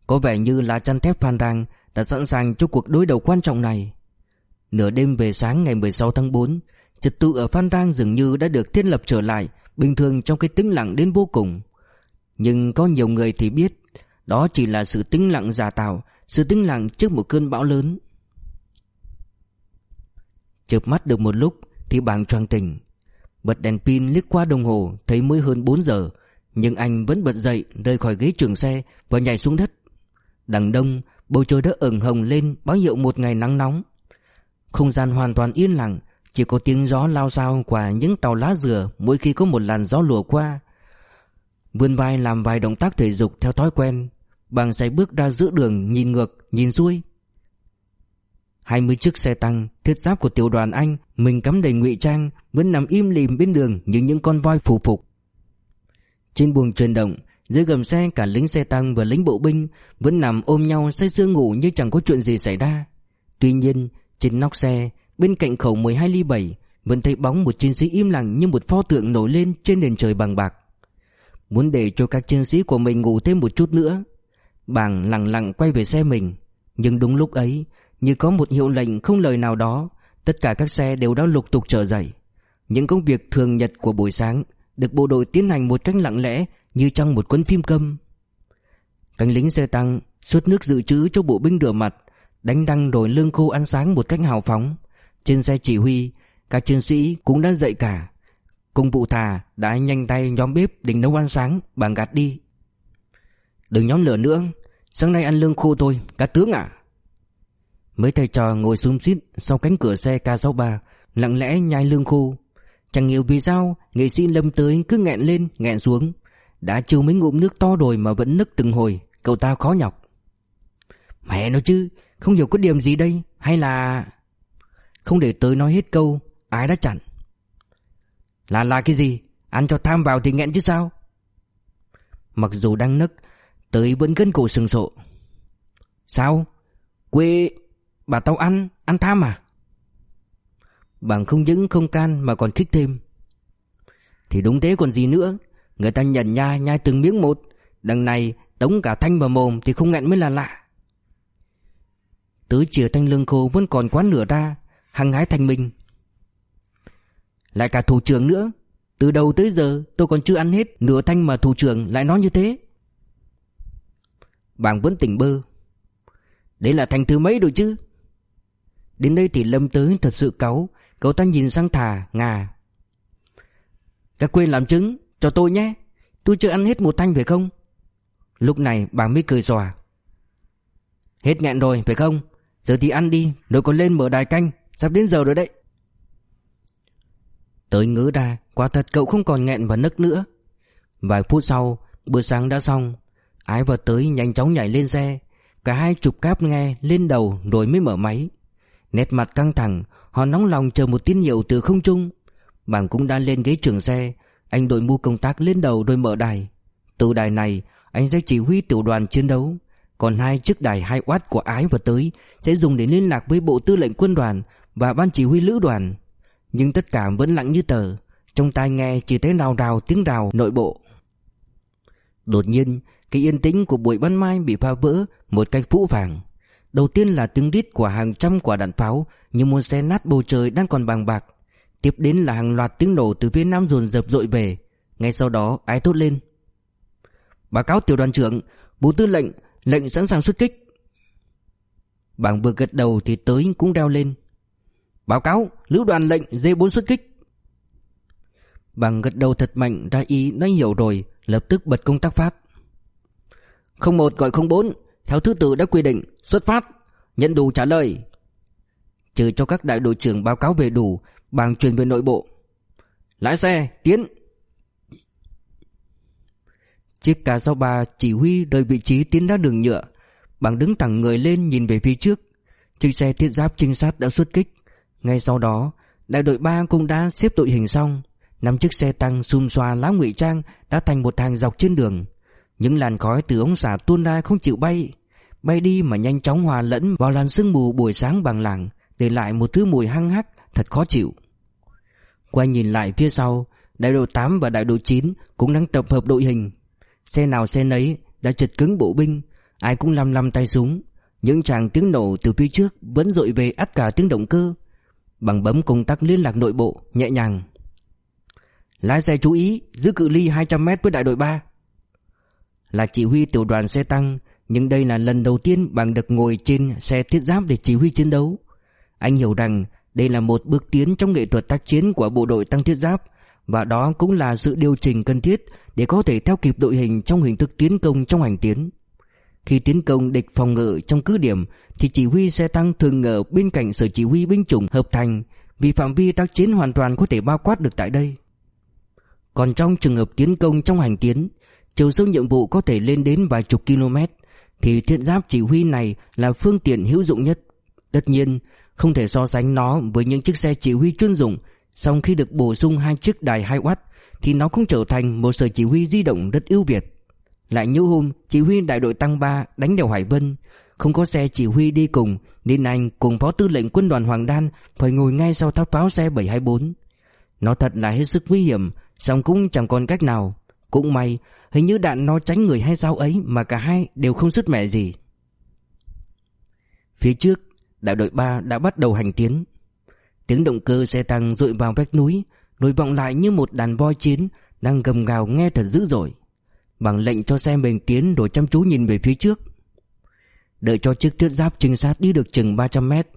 Có vẻ như lá chăn thép Phan Rang đã sẵn sàng cho cuộc đối đầu quan trọng này. Nửa đêm về sáng ngày 16 tháng 4, trật tự ở Phan Rang dường như đã được thiết lập trở lại, bình thường trong cái tĩnh lặng đến vô cùng. Nhưng có nhiều người thì biết, đó chỉ là sự tĩnh lặng giả tạo, sự tĩnh lặng trước một cơn bão lớn. Chợp mắt được một lúc thì bàng choàng tỉnh, Bật đèn pin liếc qua đồng hồ Thấy mới hơn 4 giờ Nhưng anh vẫn bật dậy rời khỏi ghế trường xe Và nhảy xuống đất Đằng đông bầu trời đã ửng hồng lên Báo hiệu một ngày nắng nóng. Không gian hoàn toàn yên lặng Chỉ có tiếng gió lao sao qua những tàu lá dừa Mỗi khi có một làn gió lùa qua. Vươn vai làm vài động tác thể dục theo thói quen Bằng giày bước ra giữa đường Nhìn ngược, nhìn xuôi. Hai mươi chiếc xe tăng Thiết giáp của tiểu đoàn Anh Mình cắm đầy ngụy trang Vẫn nằm im lìm bên đường như những con voi phù phục. Trên buồng truyền động dưới gầm xe, cả lính xe tăng và lính bộ binh Vẫn nằm ôm nhau say sưa ngủ như chẳng có chuyện gì xảy ra. Tuy nhiên, trên nóc xe, Bên cạnh khẩu 12 ly 7 Vẫn thấy bóng một chiến sĩ im lặng như một pho tượng nổi lên trên nền trời bằng bạc. Muốn để cho các chiến sĩ của mình ngủ thêm một chút nữa, Bàng lặng lặng quay về xe mình. Nhưng đúng lúc ấy, Như có một hiệu lệnh không lời nào đó, Tất cả các xe đều đã lục tục trở dậy. Những công việc thường nhật của buổi sáng Được bộ đội tiến hành một cách lặng lẽ như trong một cuốn phim câm. Cánh lính xe tăng Suốt nước dự trữ cho bộ binh rửa mặt, Đánh đăng rồi lương khô ăn sáng một cách hào phóng. Trên xe chỉ huy, Các chiến sĩ cũng đã dậy cả. Cùng vụ thà đã nhanh tay nhóm bếp định nấu ăn sáng bằng gạt đi. Đừng nhóm lửa nữa, Sáng nay ăn lương khô thôi cả tướng à Mấy thầy trò ngồi xung xít Sau cánh cửa xe K63, Lặng lẽ nhai lương khô. Chẳng hiểu vì sao Nghệ sĩ lâm tới cứ nghẹn lên, nghẹn xuống. Đã chiều mấy ngụm nước to rồi mà vẫn nức từng hồi, Cậu ta khó nhọc. Mẹ nói chứ, Không hiểu có điểm gì đây, Hay là Không để tới nói hết câu Ai đã chặn. Là là cái gì? Ăn cho tham vào thì nghẹn chứ sao? Mặc dù đang nức Tới vẫn gân cổ sừng sộ. Sao? Quê, Bà tao ăn Ăn tham à? Bằng không những không can mà còn khích thêm. Thì đúng thế còn gì nữa Người ta nhận nhai nhai từng miếng một. Đằng này, tống cả thanh vào mồm Thì không nghẹn mới là lạ. Tới chiều thanh lương khô vẫn còn quá nửa ra, Hăng hái thành mình Lại cả thủ trưởng nữa. Từ đầu tới giờ, tôi còn chưa ăn hết Nửa thanh mà thủ trưởng lại nói như thế. Bàng vẫn tỉnh bơ. Đấy là thành thứ mấy rồi chứ? Đến đây thì Lâm tới thật sự cáu. Cậu ta nhìn sang thà ngà. Các quên làm chứng cho tôi nhé, Tôi chưa ăn hết một thanh phải không? Lúc này bà mới cười xòa Hết nghẹn rồi, phải không? Giờ thì ăn đi, Rồi còn lên mở đài canh, Sắp đến giờ rồi đấy. Tới ngỡ ra, Quả thật cậu không còn nghẹn và nức nữa. Vài phút sau, Bữa sáng đã xong, Ái vào tới nhanh chóng nhảy lên xe. Cả hai chụp cáp nghe lên đầu rồi mới mở máy. Nét mặt căng thẳng, Họ nóng lòng chờ một tín hiệu từ không trung. Bảng cũng đã lên ghế trường xe anh đội mũ công tác lên đầu đôi mở đài. Từ đài này, Anh sẽ chỉ huy tiểu đoàn chiến đấu. Còn hai chiếc đài 2W của Ái và tới Sẽ dùng để liên lạc với bộ tư lệnh quân đoàn Và ban chỉ huy lữ đoàn. Nhưng tất cả vẫn lặng như tờ. Trong tai nghe chỉ thấy rào rào tiếng rào nội bộ. Đột nhiên, cái yên tĩnh của buổi ban mai bị phá vỡ một cách phũ vàng. Đầu tiên là tiếng rít của hàng trăm quả đạn pháo như một xe nát bầu trời đang còn bằng bạc. Tiếp đến là hàng loạt tiếng nổ từ phía nam dồn dập dội về. Ngay sau đó ai thốt lên. Báo cáo tiểu đoàn trưởng, bộ tư lệnh, lệnh sẵn sàng xuất kích. Bảng vừa gật đầu thì tới cũng đeo lên. Báo cáo, lữ đoàn lệnh D4 xuất kích. Bằng gật đầu thật mạnh ra ý đã hiểu rồi, lập tức bật công tác phát. 01 gọi 04 Theo thứ tự đã quy định Xuất phát Nhận đủ trả lời Trừ cho các đại đội trưởng báo cáo về đủ Bằng truyền về nội bộ. Lái xe, tiến. Chiếc cà sau ba chỉ huy rời vị trí tiến ra đường nhựa. Bằng đứng thẳng người lên nhìn về phía trước. Chiếc xe thiết giáp trinh sát đã xuất kích. Ngay sau đó, Đại đội ba cũng đã xếp đội hình xong. Năm chiếc xe tăng xùm xoa lá ngụy trang đã thành một hàng dọc trên đường. Những làn khói từ ống xả tuôn ra không chịu bay. Bay đi mà nhanh chóng hòa lẫn vào làn sương mù buổi sáng bằng làng, Để lại một thứ mùi hăng hắc thật khó chịu. Quay nhìn lại phía sau, Đại đội 8 và đại đội 9 cũng đang tập hợp đội hình. Xe nào xe nấy đã chật cứng bộ binh, Ai cũng lăm lăm tay súng. Những tràng tiếng nổ từ phía trước vẫn dội về áp cả tiếng động cơ, Bằng bấm công tắc liên lạc nội bộ nhẹ nhàng. Lái xe chú ý giữ cự ly 200m với đại đội 3 là chỉ huy tiểu đoàn xe tăng, Nhưng đây là lần đầu tiên bằng được ngồi trên xe thiết giáp để chỉ huy chiến đấu. Anh hiểu rằng đây là một bước tiến trong nghệ thuật tác chiến của bộ đội tăng thiết giáp, Và đó cũng là sự điều chỉnh cần thiết Để có thể theo kịp đội hình trong hình thức tiến công trong hành tiến. Khi tiến công địch phòng ngự trong cứ điểm, Thì chỉ huy xe tăng thường ở bên cạnh sở chỉ huy binh chủng hợp thành, Vì phạm vi tác chiến hoàn toàn có thể bao quát được tại đây. Còn trong trường hợp tiến công trong hành tiến, Chiều sâu nhiệm vụ có thể lên đến vài chục km Thì thiết giáp chỉ huy này là phương tiện hữu dụng nhất. Tất nhiên không thể so sánh nó với những chiếc xe chỉ huy chuyên dụng Song khi được bổ sung hai chiếc đài 2W Thì nó cũng trở thành một sở chỉ huy di động rất ưu việt. Lại như hôm, chỉ huy đại đội tăng 3 đánh đèo Hải Vân. Không có xe chỉ huy đi cùng, Nên anh cùng phó tư lệnh quân đoàn Hoàng Đan Phải ngồi ngay sau tháp pháo xe 724 Nó thật là hết sức nguy hiểm, Song cũng chẳng còn cách nào. Cũng may, Hình như đạn nó tránh người hay sao ấy Mà cả hai đều không sứt mẻ gì. Phía trước Đại đội 3 đã bắt đầu hành tiến. Tiếng động cơ xe tăng rội vào vách núi, Nổi vọng lại như một đàn voi chiến Đang gầm gào nghe thật dữ dội. Bằng lệnh cho xe mình tiến Rồi chăm chú nhìn về phía trước. Đợi cho chiếc thiết giáp trinh sát đi được chừng 300 mét,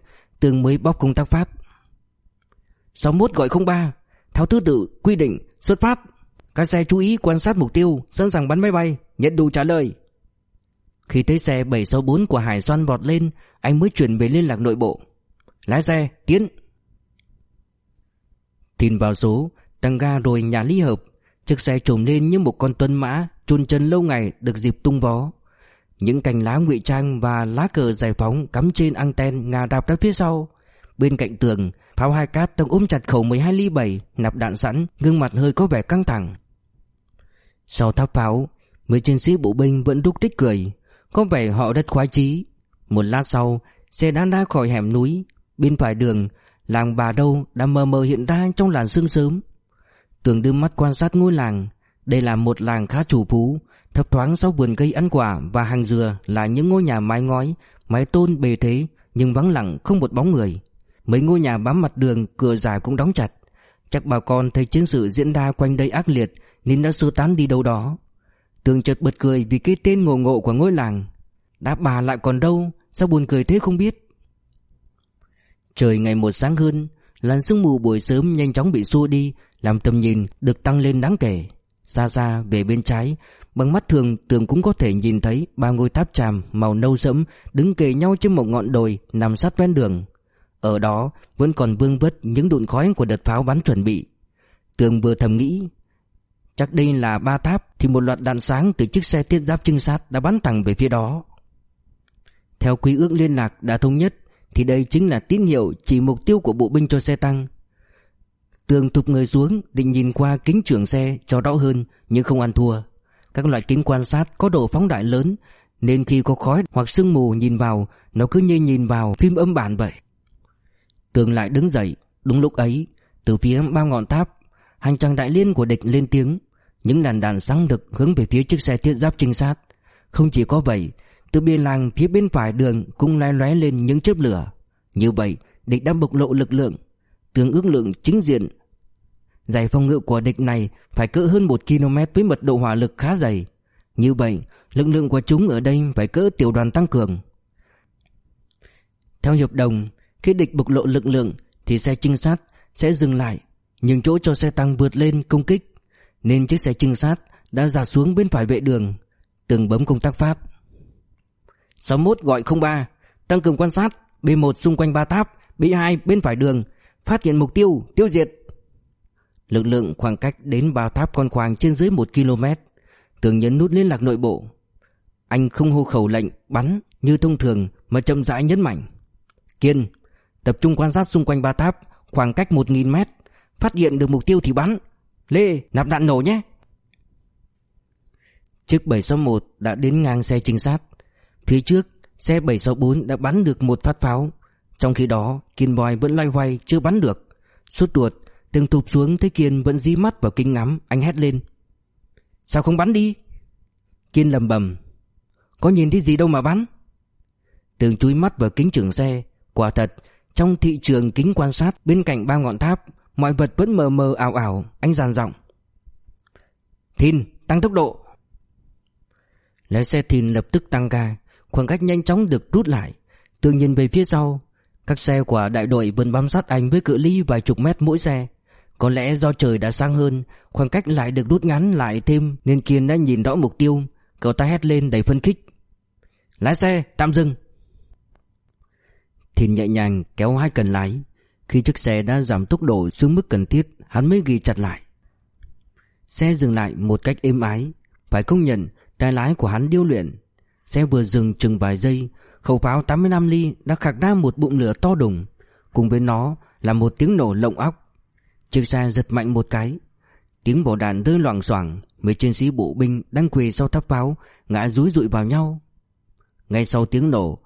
Tường mới bóc công tác phát. 61 gọi 03 Theo thứ tự, quy định, xuất phát. Các xe chú ý quan sát mục tiêu, Sẵn sàng bắn máy bay, Nhận đủ trả lời. Khi thấy xe 764 của Hải Xoan vọt lên, Anh mới chuyển về liên lạc nội bộ. Lái xe, tiến. Tin vào số, Tăng ga rồi nhà ly hợp. Chiếc xe trồm lên như một con tuân mã, Chôn chân lâu ngày được dịp tung vó. Những cành lá ngụy trang và lá cờ giải phóng Cắm trên anten ngà đạp ra phía sau. Bên cạnh tường, Pháo hai cát đang ôm chặt khẩu 12 ly 7 Nạp đạn sẵn, Gương mặt hơi có vẻ căng thẳng. Sau tháp pháo, Mấy chiến sĩ bộ binh vẫn đúc tích cười. Có vẻ họ rất khoái chí. Một lát sau, Xe đã ra khỏi hẻm núi. Bên phải đường, Làng bà đâu đã mờ mờ hiện ra trong làn sương sớm. Tường đưa mắt quan sát ngôi làng. Đây là một làng khá chủ phú, Thấp thoáng sau vườn cây ăn quả và hàng dừa là những ngôi nhà mái ngói, Mái tôn bề thế, nhưng vắng lặng không một bóng người. Mấy ngôi nhà bám mặt đường, cửa dài cũng đóng chặt. Chắc bà con thấy chiến sự diễn ra quanh đây ác liệt, Nên đã sơ tán đi đâu đó. Tường chợt bật cười vì cái tên ngộ ngộ của ngôi làng. Đáp bà lại còn đâu, Sao buồn cười thế không biết? Trời ngày một sáng hơn, Làn sương mù buổi sớm nhanh chóng bị xua đi, Làm tầm nhìn được tăng lên đáng kể. Xa xa, về bên trái, Bằng mắt thường, tường cũng có thể nhìn thấy Ba ngôi tháp tràm màu nâu sẫm Đứng kề nhau trên một ngọn đồi Nằm sát ven đường. Ở đó, vẫn còn vương vất những đụn khói Của đợt pháo bắn chuẩn bị. Tường vừa thầm nghĩ Chắc đây là ba tháp Thì một loạt đạn sáng từ chiếc xe thiết giáp trinh sát Đã bắn thẳng về phía đó Theo quý ước liên lạc đã thống nhất thì đây chính là tín hiệu chỉ mục tiêu của bộ binh cho xe tăng. Tường tụt người xuống định nhìn qua kính trưởng xe cho rõ hơn nhưng không ăn thua. Các loại kính quan sát có độ phóng đại lớn nên khi có khói hoặc sương mù nhìn vào nó cứ như nhìn vào phim âm bản vậy. Tường lại đứng dậy, đúng lúc ấy, từ phía ba ngọn tháp, hành trang đại liên của địch lên tiếng, những làn đạn sáng đực hướng về phía chiếc xe thiết giáp trinh sát. Không chỉ có vậy, từ biên làng phía bên phải đường cũng lóe lóe lên những chớp lửa. Như vậy, địch đang bộc lộ lực lượng, tương ước lượng chính diện. Giải phòng ngự của địch này phải cỡ hơn 1 km với mật độ hỏa lực khá dày. Như vậy, lực lượng của chúng ở đây phải cỡ tiểu đoàn tăng cường. Theo hiệp đồng, khi địch bộc lộ lực lượng thì xe trinh sát sẽ dừng lại, nhưng chỗ cho xe tăng vượt lên công kích, nên chiếc xe trinh sát đã dạt xuống bên phải vệ đường, từng bấm công tác Pháp. 61 gọi 03 Tăng cường quan sát B1 xung quanh ba tháp B2 bên phải đường Phát hiện mục tiêu Tiêu diệt. Lực lượng khoảng cách đến ba tháp con khoảng trên dưới 1 km Tường nhấn nút liên lạc nội bộ. Anh không hô khẩu lệnh bắn như thông thường mà chậm rãi nhấn mạnh. Kiên Tập trung quan sát xung quanh ba tháp Khoảng cách 1.000 mét Phát hiện được mục tiêu thì bắn. Lê, nạp đạn nổ nhé. Chiếc 761 đã đến ngang xe trinh sát. Phía trước, Xe 764 đã bắn được một phát pháo. Trong khi đó Kiên Boy vẫn loay hoay, chưa bắn được. Suốt ruột Từng thụp xuống thấy Kiên vẫn dí mắt vào kính ngắm, Anh hét lên. Sao không bắn đi? Kiên lầm bầm Có nhìn thấy gì đâu mà bắn. Tường chúi mắt vào kính trưởng xe. Quả thật, Trong thị trường kính quan sát bên cạnh ba ngọn tháp Mọi vật vẫn mờ mờ ảo ảo Anh giàn giọng. Thìn tăng tốc độ. Lái xe Thìn lập tức tăng ga, Khoảng cách nhanh chóng được rút lại. Tự nhiên về phía sau, Các xe của đại đội vẫn bám sát anh với cự ly vài chục mét mỗi xe. Có lẽ do trời đã sáng hơn, Khoảng cách lại được rút ngắn lại thêm Nên Kiên đã nhìn rõ mục tiêu. Cậu ta hét lên đầy phân khích. Lái xe, tạm dừng. Thìn nhẹ nhàng kéo hai cần lái. Khi chiếc xe đã giảm tốc độ xuống mức cần thiết, Hắn mới ghi chặt lại. Xe dừng lại một cách êm ái, Phải công nhận tay lái của hắn điêu luyện. Xe vừa dừng chừng vài giây, Khẩu pháo 85 ly đã khạc ra một bụng lửa to đùng. Cùng với nó là một tiếng nổ lộng óc. Chiếc xe giật mạnh một cái. Tiếng bỏ đạn rơi loảng xoảng Mấy chiến sĩ bộ binh đang quỳ sau tháp pháo, Ngã rúi rụi vào nhau. Ngay sau tiếng nổ,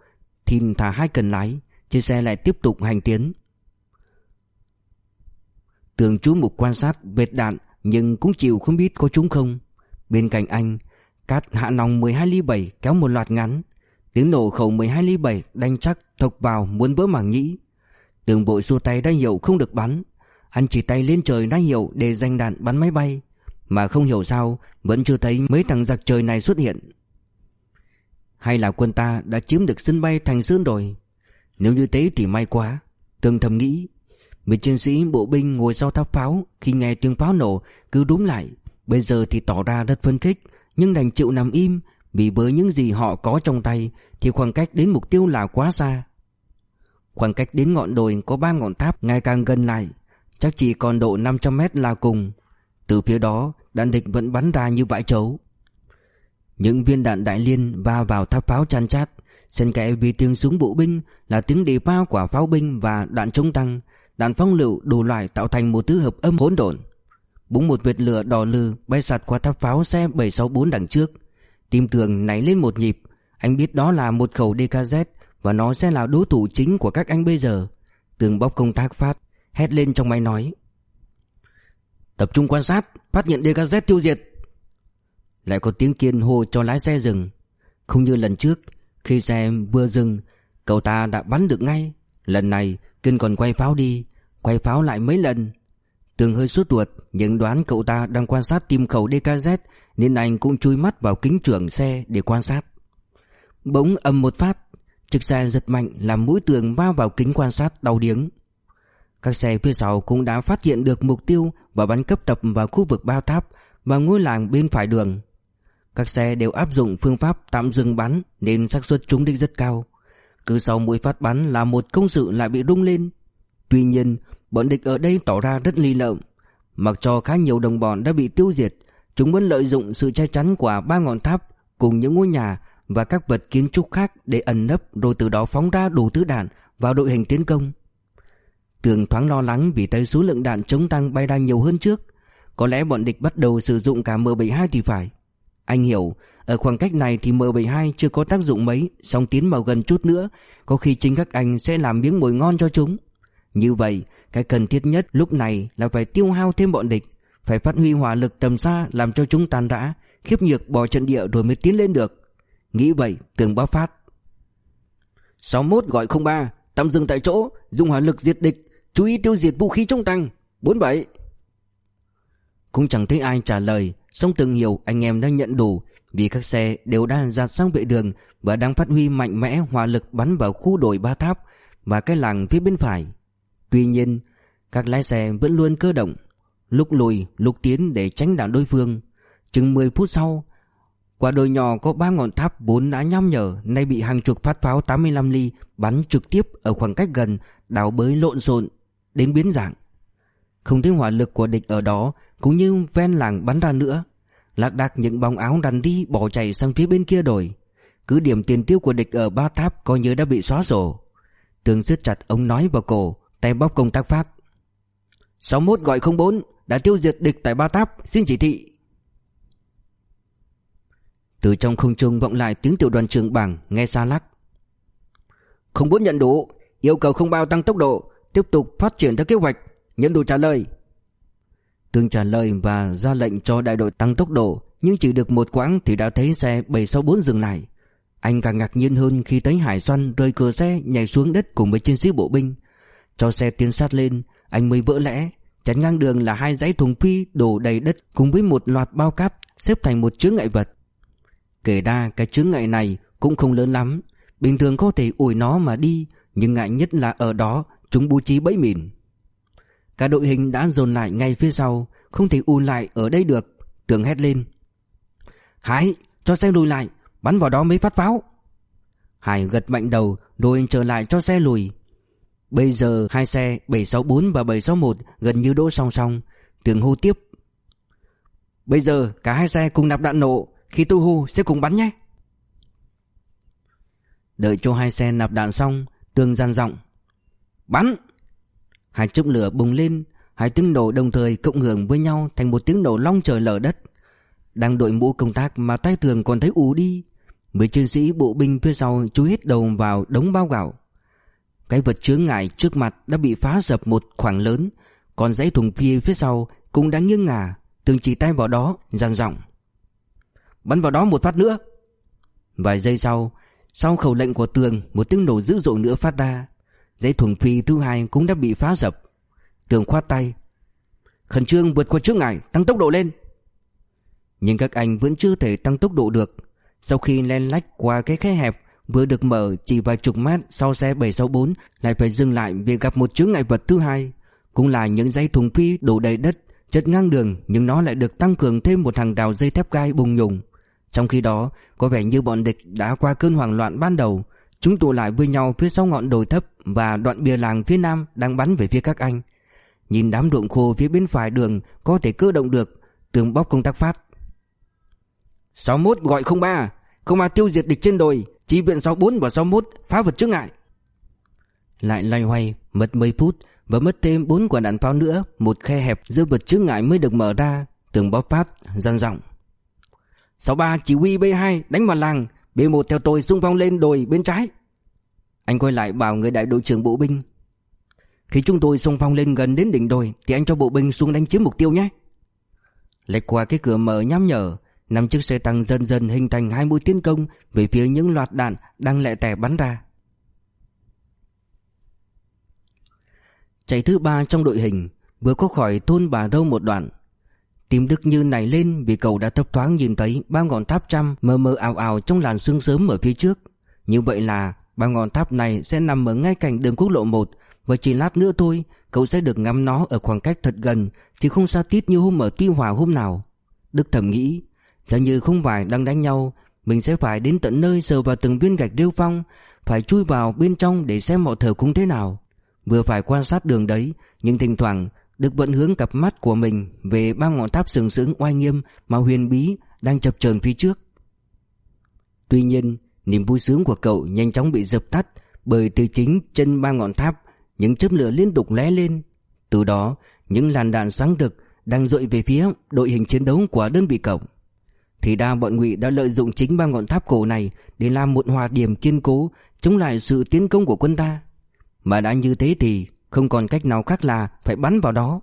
Thìn thả hai cần lái, Chiếc xe lại tiếp tục hành tiến. Tường chú mục quan sát vệt đạn Nhưng cũng chịu không biết có trúng không. Bên cạnh anh, Cát hạ nòng 12 ly 7 kéo một loạt ngắn. Tiếng nổ khẩu 12 ly 7 đánh chắc thọc vào muốn vỡ mảng nhĩ. Tường bội xua tay đã hiểu không được bắn. Anh chỉ tay lên trời đã hiểu để giành đạn bắn máy bay. Mà không hiểu sao, Vẫn chưa thấy mấy thằng giặc trời này xuất hiện. Hay là quân ta đã chiếm được sân bay Thành Sơn rồi? Nếu như thế thì may quá. Tường thầm nghĩ. Mấy chiến sĩ bộ binh ngồi sau tháp pháo, Khi nghe tiếng pháo nổ, cứ đúng lại. Bây giờ thì tỏ ra rất phấn khích, Nhưng đành chịu nằm im, Vì với những gì họ có trong tay, Thì khoảng cách đến mục tiêu là quá xa. Khoảng cách đến ngọn đồi có ba ngọn tháp ngày càng gần lại, Chắc chỉ còn độ 500 mét là cùng. Từ phía đó, đạn địch vẫn bắn ra như vãi chấu Những viên đạn đại liên va vào tháp pháo chan chát, Xen kẽ vì tiếng súng bộ binh là tiếng đề bao quả pháo binh và đạn chống tăng. Đạn phong lựu đủ loại tạo thành một thứ hợp âm hỗn độn. Búng một vệt lửa đỏ lừ, bay sạt qua tháp pháo xe 764 đằng trước. Tim tường nảy lên một nhịp. Anh biết đó là một khẩu DKZ Và nó sẽ là đối thủ chính của các anh bây giờ. Tường bóc công tác phát, Hét lên trong máy nói. Tập trung quan sát, Phát hiện DKZ tiêu diệt. Lại có tiếng kiên hô cho lái xe dừng. Không như lần trước, Khi xe vừa dừng, Cậu ta đã bắn được ngay. Lần này Kiên còn quay pháo đi, Quay pháo lại mấy lần. Tường hơi sốt ruột, Nhưng đoán cậu ta đang quan sát tim khẩu DKZ Nên anh cũng chui mắt vào kính trưởng xe để quan sát. Bỗng ầm một phát, Chiếc xe giật mạnh làm mũi tường va vào kính quan sát đau điếng. Các xe phía sau cũng đã phát hiện được mục tiêu Và bắn cấp tập vào khu vực bao tháp Và ngôi làng bên phải đường. Các xe đều áp dụng phương pháp tạm dừng bắn Nên xác suất trúng đích rất cao. Cứ sau mỗi phát bắn là một công sự lại bị rung lên. Tuy nhiên, Bọn địch ở đây tỏ ra rất ly lợm. Mặc cho khá nhiều đồng bọn đã bị tiêu diệt, Chúng vẫn lợi dụng sự che chắn của ba ngọn tháp Cùng những ngôi nhà Và các vật kiến trúc khác để ẩn nấp Rồi từ đó phóng ra đủ thứ đạn Vào đội hình tiến công. Tường thoáng lo lắng vì thấy số lượng đạn chống tăng bay ra nhiều hơn trước. Có lẽ bọn địch bắt đầu sử dụng cả M72 thì phải. Anh hiểu, Ở khoảng cách này thì M72 chưa có tác dụng mấy song tiến vào gần chút nữa, Có khi chính các anh sẽ làm miếng mồi ngon cho chúng. Như vậy, cái cần thiết nhất lúc này là phải tiêu hao thêm bọn địch, Phải phát huy hỏa lực tầm xa làm cho chúng tan rã, Khiếp nhược bỏ trận địa rồi mới tiến lên được. Nghĩ vậy tường báo phát. 61 gọi 03 Tạm dừng tại chỗ, Dùng hỏa lực diệt địch, Chú ý tiêu diệt vũ khí chống tăng 47 Cũng chẳng thấy ai trả lời Song từng hiểu anh em đã nhận đủ, Vì các xe đều đang ra sang vệ đường Và đang phát huy mạnh mẽ hỏa lực bắn vào khu đồi ba tháp Và cái làng phía bên phải. Tuy nhiên, Các lái xe vẫn luôn cơ động, Lúc lùi, lúc tiến để tránh đạn đối phương. Chừng 10 phút sau, Quả đồi nhỏ có ba ngọn tháp bốn đã nham nhở, Nay bị hàng chục phát pháo 85 ly Bắn trực tiếp ở khoảng cách gần Đào bới lộn xộn, Đến biến dạng. Không thấy hỏa lực của địch ở đó, Cũng như ven làng bắn ra nữa. Lạc đạc những bóng áo đàn đi bỏ chạy sang phía bên kia đồi. Cứ điểm tiền tiêu của địch ở ba tháp Coi như đã bị xóa sổ. Tường siết chặt ông nói vào cổ, Tay bóp công tác phát. 61 gọi 04 Đã tiêu diệt địch tại Ba Tháp, Xin chỉ thị. Từ trong không trung vọng lại tiếng tiểu đoàn trưởng bảng, Nghe xa lắc. Không muốn nhận đủ, Yêu cầu không bao tăng tốc độ, Tiếp tục phát triển theo kế hoạch. Nhận đủ trả lời. Tương trả lời và ra lệnh cho đại đội tăng tốc độ, Nhưng chỉ được một quãng thì đã thấy xe 764 dừng lại. Anh càng ngạc nhiên hơn khi thấy Hải Xuân rơi cửa xe, nhảy xuống đất cùng với chiến sĩ bộ binh. Cho xe tiến sát lên, Anh mới vỡ lẽ, Chắn ngang đường là hai dãy thùng phi đổ đầy đất Cùng với một loạt bao cát Xếp thành một chướng ngại vật. Kể ra cái chướng ngại này Cũng không lớn lắm, Bình thường có thể ủi nó mà đi, Nhưng ngại nhất là ở đó Chúng bố trí bẫy mìn. Cả đội hình đã dồn lại ngay phía sau, Không thể u lại ở đây được. Tường hét lên. Hải cho xe lùi lại, Bắn vào đó mấy phát pháo. Hải gật mạnh đầu, Rồi trở lại cho xe lùi. Bây giờ hai xe 764 và 761 Gần như đỗ song song. Tường hô tiếp. Bây giờ cả hai xe cùng nạp đạn nổ, Khi tôi hô sẽ cùng bắn nhé. Đợi cho hai xe nạp đạn xong, Tường gian giọng. Bắn! Hai chốc lửa bùng lên, Hai tiếng nổ đồng thời cộng hưởng với nhau Thành một tiếng nổ long trời lở đất. Đang đội mũ công tác mà tay tường còn thấy ù đi, Mấy chiến sĩ bộ binh phía sau Chú hết đầu vào đống bao gạo. Cái vật chướng ngại trước mặt Đã bị phá dập một khoảng lớn, Còn dãy thùng kia phía sau Cũng đã nghiêng ngả Tường chỉ tay vào đó, giang giọng. Bắn vào đó một phát nữa. Vài giây sau Sau khẩu lệnh của tường, Một tiếng nổ dữ dội nữa phát ra. Dãy thuần phi thứ hai cũng đã bị phá dập Tường khoát tay. Khẩn trương vượt qua trước ngài, Tăng tốc độ lên. Nhưng các anh vẫn chưa thể tăng tốc độ được. Sau khi len lách qua cái khe hẹp Vừa được mở chỉ vài chục mét Sau xe 764 Lại phải dừng lại vì gặp một chướng ngại vật thứ hai. Cũng là những dây thùng phi đổ đầy đất Chất ngang đường Nhưng nó lại được tăng cường thêm một hàng đào dây thép gai bùng nhùng. Trong khi đó Có vẻ như bọn địch đã qua cơn hoảng loạn ban đầu. Chúng tụ lại với nhau phía sau ngọn đồi thấp Và đoạn bìa làng phía nam đang bắn về phía các anh. Nhìn đám ruộng khô phía bên phải đường Có thể cơ động được, Tường bóc công tác phát. 61 gọi 03 03 tiêu diệt địch trên đồi, Chỉ viện 64 và 61 phá vật trước ngại. Lại loay hoay, Mất mấy phút Và mất thêm 4 quả đạn pháo nữa, Một khe hẹp giữa vật trước ngại mới được mở ra, Tường bóp phát gian giọng 63 chỉ huy B2 đánh vào làng B1 theo tôi xung phong lên đồi bên trái. Anh quay lại bảo người đại đội trưởng bộ binh. Khi chúng tôi xung phong lên gần đến đỉnh đồi, Thì anh cho bộ binh xuống đánh chiếm mục tiêu nhé. Lệch qua cái cửa mở nhắm nhở, năm chiếc xe tăng dần dần hình thành hai mũi tiến công Về phía những loạt đạn đang lẹ tẻ bắn ra. Chạy thứ ba trong đội hình, Vừa có khỏi thôn bà râu một đoạn Tim Đức Như nảy lên vì cậu đã thấp thoáng nhìn thấy ba ngọn tháp trăm mờ mờ ảo ảo trong làn sương sớm ở phía trước. Như vậy là ba ngọn tháp này sẽ nằm ở ngay cạnh đường quốc lộ 1 và chỉ lát nữa thôi cậu sẽ được ngắm nó ở khoảng cách thật gần chứ không xa tít như hôm ở Tuy Hòa hôm nào. Đức thầm nghĩ, giả như không phải đang đánh nhau mình sẽ phải đến tận nơi sờ vào từng viên gạch rêu phong phải chui vào bên trong để xem mọi thờ cúng thế nào. Vừa phải quan sát đường đấy nhưng thỉnh thoảng Đức vẫn hướng cặp mắt của mình về ba ngọn tháp sừng sững oai nghiêm mà huyền bí đang chập chờn phía trước. Tuy nhiên, niềm vui sướng của cậu nhanh chóng bị dập tắt bởi từ chính chân ba ngọn tháp những chớp lửa liên tục lóe lên. Từ đó, những làn đạn sáng rực đang dội về phía đội hình chiến đấu của đơn vị cậu. Thì đa bọn Ngụy đã lợi dụng chính ba ngọn tháp cổ này để làm một hòa điểm kiên cố chống lại sự tiến công của quân ta. Mà đã như thế thì không còn cách nào khác là phải bắn vào đó.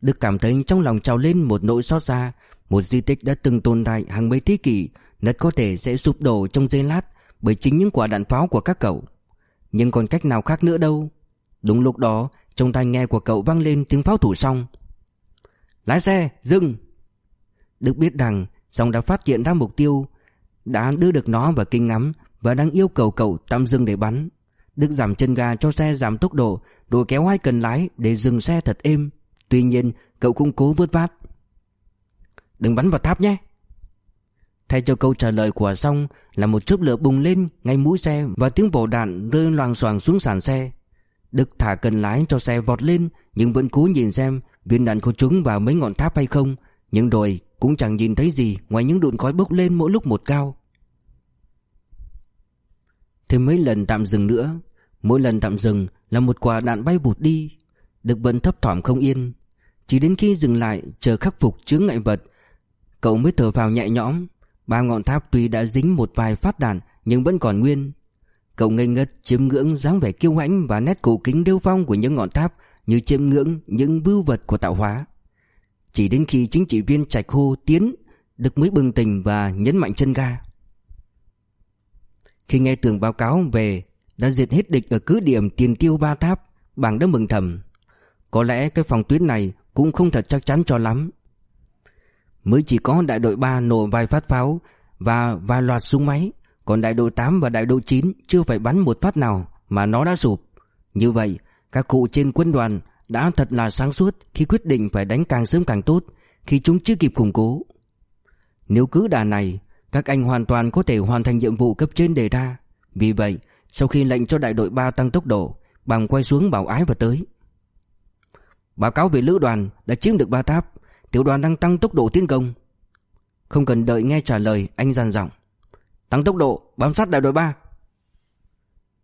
Đức cảm thấy trong lòng trào lên một nỗi xót xa. Một di tích đã từng tồn tại hàng mấy thế kỷ Rất có thể sẽ sụp đổ trong giây lát Bởi chính những quả đạn pháo của các cậu. Nhưng còn cách nào khác nữa đâu. Đúng lúc đó Trong tai nghe của cậu vang lên tiếng pháo thủ xong Lái xe, dừng! Đức biết rằng Song đã phát hiện ra mục tiêu Đã đưa được nó vào kinh ngắm Và đang yêu cầu cậu tạm dừng để bắn. Đức giảm chân ga cho xe giảm tốc độ Rồi kéo hai cần lái để dừng xe thật êm. Tuy nhiên, cậu cũng cố vớt vát. Đừng bắn vào tháp nhé. Thay cho câu trả lời của xong Là một chớp lửa bùng lên ngay mũi xe Và tiếng bổ đạn rơi loàng xoàng xuống sàn xe. Đức thả cần lái cho xe vọt lên, Nhưng vẫn cố nhìn xem Viên đạn có trúng vào mấy ngọn tháp hay không. Nhưng rồi cũng chẳng nhìn thấy gì Ngoài những đụn khói bốc lên mỗi lúc một cao. Thêm mấy lần tạm dừng nữa Mỗi lần tạm dừng là một quả đạn bay vụt đi. Đức Vân thấp thỏm không yên. Chỉ đến khi dừng lại chờ khắc phục chướng ngại vật, Cậu mới thở vào nhẹ nhõm. Ba ngọn tháp tuy đã dính một vài phát đạn Nhưng vẫn còn nguyên. Cậu ngây ngất chiếm ngưỡng dáng vẻ kiêu hãnh Và nét cổ kính đêu phong của những ngọn tháp Như chiếm ngưỡng những vưu vật của tạo hóa. Chỉ đến khi chính trị viên trạch hô tiến Đức mới bừng tỉnh và nhấn mạnh chân ga. Khi nghe tường báo cáo về đã diệt hết địch ở cứ điểm tiền tiêu ba tháp Bảng đã mừng thầm Có lẽ cái phòng tuyến này cũng không thật chắc chắn cho lắm Mới chỉ có đại đội 3 nổ vài phát pháo Và vài loạt súng máy Còn đại đội 8 và đại đội 9 chưa phải bắn một phát nào Mà nó đã sụp Như vậy các cụ trên quân đoàn đã thật là sáng suốt khi quyết định phải đánh càng sớm càng tốt khi chúng chưa kịp củng cố. Nếu cứ đà này, các anh hoàn toàn có thể hoàn thành nhiệm vụ cấp trên đề ra. Vì vậy, sau khi lệnh cho đại đội 3 tăng tốc độ, bằng quay xuống bảo ái và tới. Báo cáo về lữ đoàn đã chiếm được ba tháp, tiểu đoàn đang tăng tốc độ tiến công. Không cần đợi nghe trả lời, anh dàn giọng. Tăng tốc độ, bám sát đại đội 3.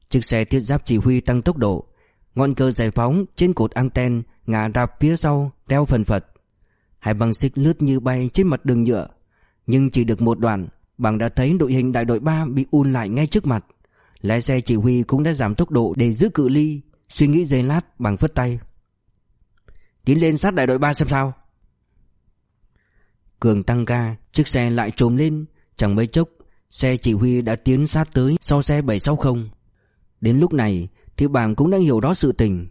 Chiếc xe thiết giáp chỉ huy tăng tốc độ, ngọn cờ giải phóng trên cột anten ngả ra phía sau đeo phần phật. Hai băng xích lướt như bay trên mặt đường nhựa, nhưng chỉ được một đoạn, bằng đã thấy đội hình đại đội 3 bị un lại ngay trước mặt. Lái xe chỉ huy cũng đã giảm tốc độ để giữ cự ly, suy nghĩ giây lát bằng phất tay. Tiến lên sát đại đội 3 xem sao. Cường tăng ga, chiếc xe lại trồm lên, chẳng mấy chốc, xe chỉ huy đã tiến sát tới sau xe 760. Đến lúc này, thì bảng cũng đang hiểu rõ sự tình.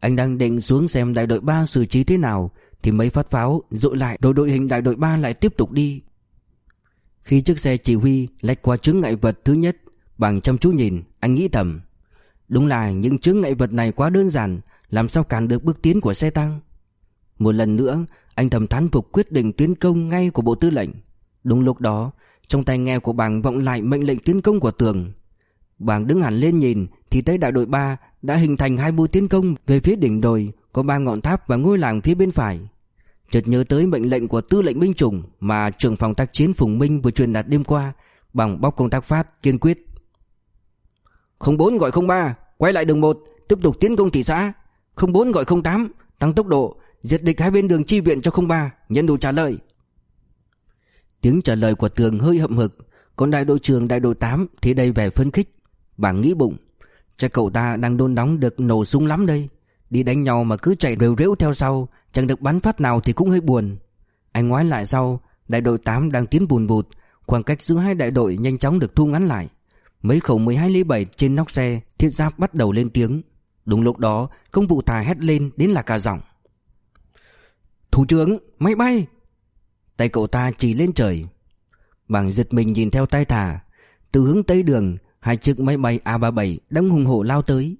Anh đang định xuống xem đại đội 3 xử trí thế nào thì mấy phát pháo dội lại đội đội hình đại đội 3 lại tiếp tục đi. Khi chiếc xe chỉ huy lách qua chứng ngại vật thứ nhất, bằng chăm chú nhìn, anh nghĩ thầm. Đúng là những chứng ngại vật này quá đơn giản, làm sao cản được bước tiến của xe tăng. Một lần nữa, anh thầm thán phục quyết định tiến công ngay của bộ tư lệnh. Đúng lúc đó, trong tay nghe của bằng vọng lại mệnh lệnh tiến công của tường. bằng đứng hẳn lên nhìn thì thấy đại đội 3 đã hình thành hai mũi tiến công về phía đỉnh đồi có ba ngọn tháp và ngôi làng phía bên phải. Chợt nhớ tới mệnh lệnh của tư lệnh binh chủng mà trưởng phòng tác chiến Phùng Minh vừa truyền đạt đêm qua bằng bóc công tác phát kiên quyết. 04 gọi 03, quay lại đường 1, tiếp tục tiến công thị xã. 04 gọi 08, tăng tốc độ, diệt địch hai bên đường chi viện cho 03, nhận đủ trả lời. Tiếng trả lời của Tường hơi hậm hực, còn đại đội trưởng đại đội 8 thì đầy vẻ phấn khích. Bảng nghĩ bụng, chắc cậu ta đang đôn đóng được nổ súng lắm đây. Đi đánh nhau mà cứ chạy rêu rễu theo sau, chẳng được bắn phát nào thì cũng hơi buồn. Anh ngoái lại sau, đại đội 8 đang tiến bùn bụt khoảng cách giữa hai đại đội nhanh chóng được thu ngắn lại. Mấy khẩu 12 ly 7 trên nóc xe, thiết giáp bắt đầu lên tiếng. Đúng lúc đó, công vụ thà hét lên đến là cả giọng. Thủ trưởng, máy bay! Tay cậu ta chỉ lên trời. Bằng giật mình nhìn theo tay thả. Từ hướng tây đường, hai chiếc máy bay A-37 đang hùng hổ lao tới.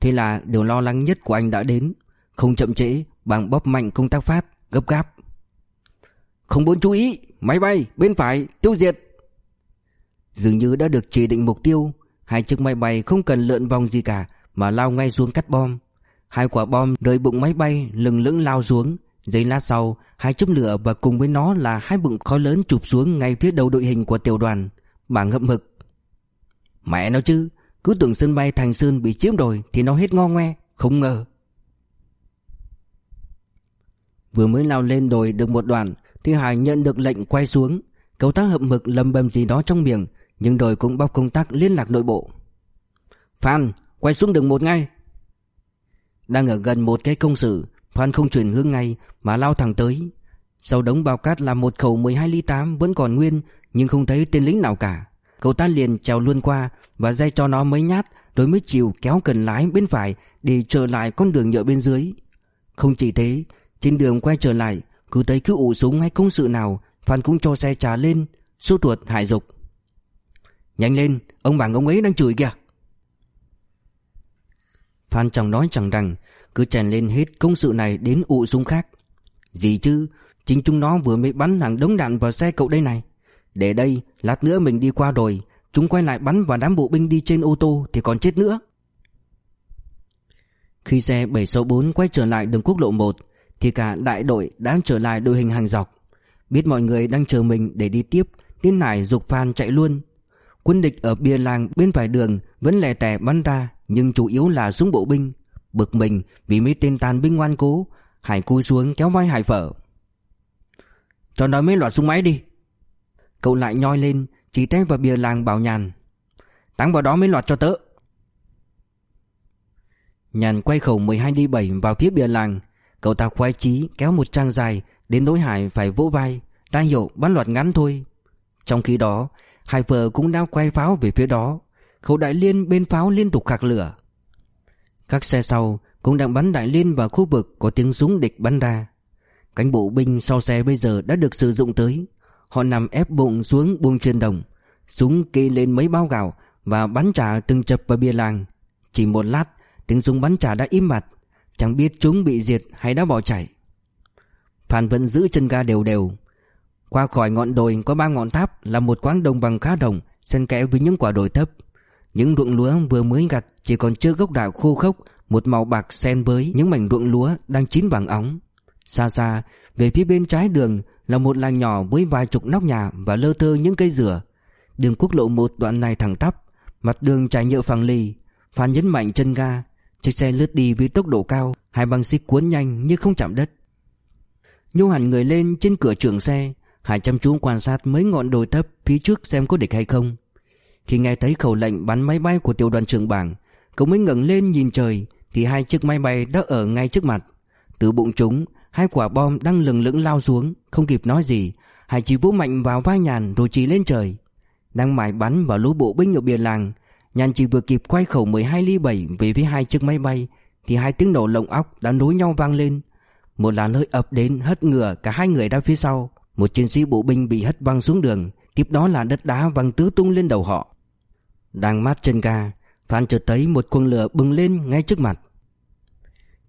Thế là điều lo lắng nhất của anh đã đến. Không chậm trễ, bằng bóp mạnh công tác phát, gấp gáp. Không muốn chú ý, máy bay, bên phải, tiêu diệt. Dường như đã được chỉ định mục tiêu, hai chiếc máy bay không cần lượn vòng gì cả mà lao ngay xuống cắt bom. Hai quả bom rơi bụng máy bay lừng lững lao xuống, giây lát sau, hai chấm lửa và cùng với nó là hai bụng khói lớn chụp xuống ngay phía đầu đội hình của tiểu đoàn. Bà ngậm mực Mẹ nó chứ, cứ tưởng sân bay Thành Sơn bị chiếm rồi thì nó hết ngo ngoe, không ngờ. Vừa mới lao lên đồi được một đoạn thì Hải nhận được lệnh quay xuống. Cậu ta hậm mực lầm bầm gì đó trong miệng nhưng đội cũng bóc công tác liên lạc nội bộ. Phan, quay xuống đường một ngay. Đang ở gần một cái công sự, Phan không chuyển hướng ngay mà lao thẳng tới. Sau đống bao cát là một khẩu 12 ly 8 vẫn còn nguyên nhưng không thấy tên lính nào cả. Cậu ta liền trèo luôn qua và dây cho nó mấy nhát rồi mới chịu kéo cần lái bên phải để trở lại con đường nhựa bên dưới. Không chỉ thế, trên đường quay trở lại, cứ thấy cứ ủ súng hay công sự nào, Phan cũng cho xe trả lên, sốt ruột hại dục. Nhanh lên, ông bạn ông ấy đang chửi kìa. Phan chẳng nói chẳng rằng, cứ chèn lên hết công sự này đến ụ súng khác. Gì chứ, chính chúng nó vừa mới bắn hàng đống đạn vào xe cậu đây này. Để đây, lát nữa mình đi qua rồi, chúng quay lại bắn vào đám bộ binh đi trên ô tô thì còn chết nữa. Khi xe 764 quay trở lại đường quốc lộ 1 thì cả đại đội đã trở lại đội hình hàng dọc. Biết mọi người đang chờ mình để đi tiếp, Tiến Hải dục Phan chạy luôn. Quân địch ở bia làng bên phải đường vẫn lẻ tẻ bắn ra, nhưng chủ yếu là súng bộ binh. Bực mình vì mấy tên tàn binh ngoan cố, Hải cúi xuống kéo vai Hải phở. Cho nói mấy loạt súng máy đi. Cậu lại nhoi lên, chỉ tay vào bia làng bảo nhàn. Tăng vào đó mấy loạt cho tớ. Nhàn quay khẩu 12 đi 7 vào phía bia làng, Cậu ta khoái chí kéo một trang dài Đến nỗi Hải phải vỗ vai Đang hiệu bắn loạt ngắn thôi Trong khi đó hai vợ cũng đang quay pháo về phía đó. Khẩu đại liên bên pháo liên tục khạc lửa. Các xe sau Cũng đang bắn đại liên vào khu vực Có tiếng súng địch bắn ra. Cánh bộ binh sau xe bây giờ đã được sử dụng tới. Họ nằm ép bụng xuống buông truyền đồng. Súng kê lên mấy bao gạo Và bắn trả từng chập vào bia làng. Chỉ một lát, Tiếng súng bắn trả đã im mặt. Chẳng biết chúng bị diệt hay đã bỏ chạy. Phan vẫn giữ chân ga đều đều. Qua khỏi ngọn đồi có ba ngọn tháp Là một quãng đồng bằng khá đồng Xen kẽ với những quả đồi thấp. Những ruộng lúa vừa mới gặt Chỉ còn chưa gốc đào khô khốc, Một màu bạc xen với những mảnh ruộng lúa Đang chín vàng óng. Xa xa, về phía bên trái đường Là một làng nhỏ với vài chục nóc nhà Và lơ thơ những cây dừa. Đường quốc lộ một đoạn này thẳng tắp, Mặt đường trải nhựa phẳng lì Phan nhấn mạnh chân ga, Chiếc xe lướt đi với tốc độ cao, Hai băng xích cuốn nhanh như không chạm đất. Nhô hẳn người lên trên cửa trưởng xe Hải chăm chú quan sát mấy ngọn đồi thấp Phía trước xem có địch hay không. Khi nghe thấy khẩu lệnh bắn máy bay của tiểu đoàn trưởng bảng, Cậu mới ngẩng lên nhìn trời, Thì hai chiếc máy bay đã ở ngay trước mặt. Từ bụng chúng, Hai quả bom đang lừng lững lao xuống, Không kịp nói gì. Hải chỉ vỗ mạnh vào vai nhàn rồi chỉ lên trời. Đang mải bắn vào lũ bộ binh ở bìa làng, Nhàn chỉ vừa kịp quay khẩu 12 ly 7 Về phía hai chiếc máy bay, Thì hai tiếng nổ lồng óc đã nối nhau vang lên. Một làn hơi ập đến hất ngửa cả hai người ra phía sau. Một chiến sĩ bộ binh bị hất văng xuống đường, Tiếp đó là đất đá văng tứ tung lên đầu họ. Đang mát chân ga, Phan chợt thấy một cuồng lửa bừng lên ngay trước mặt.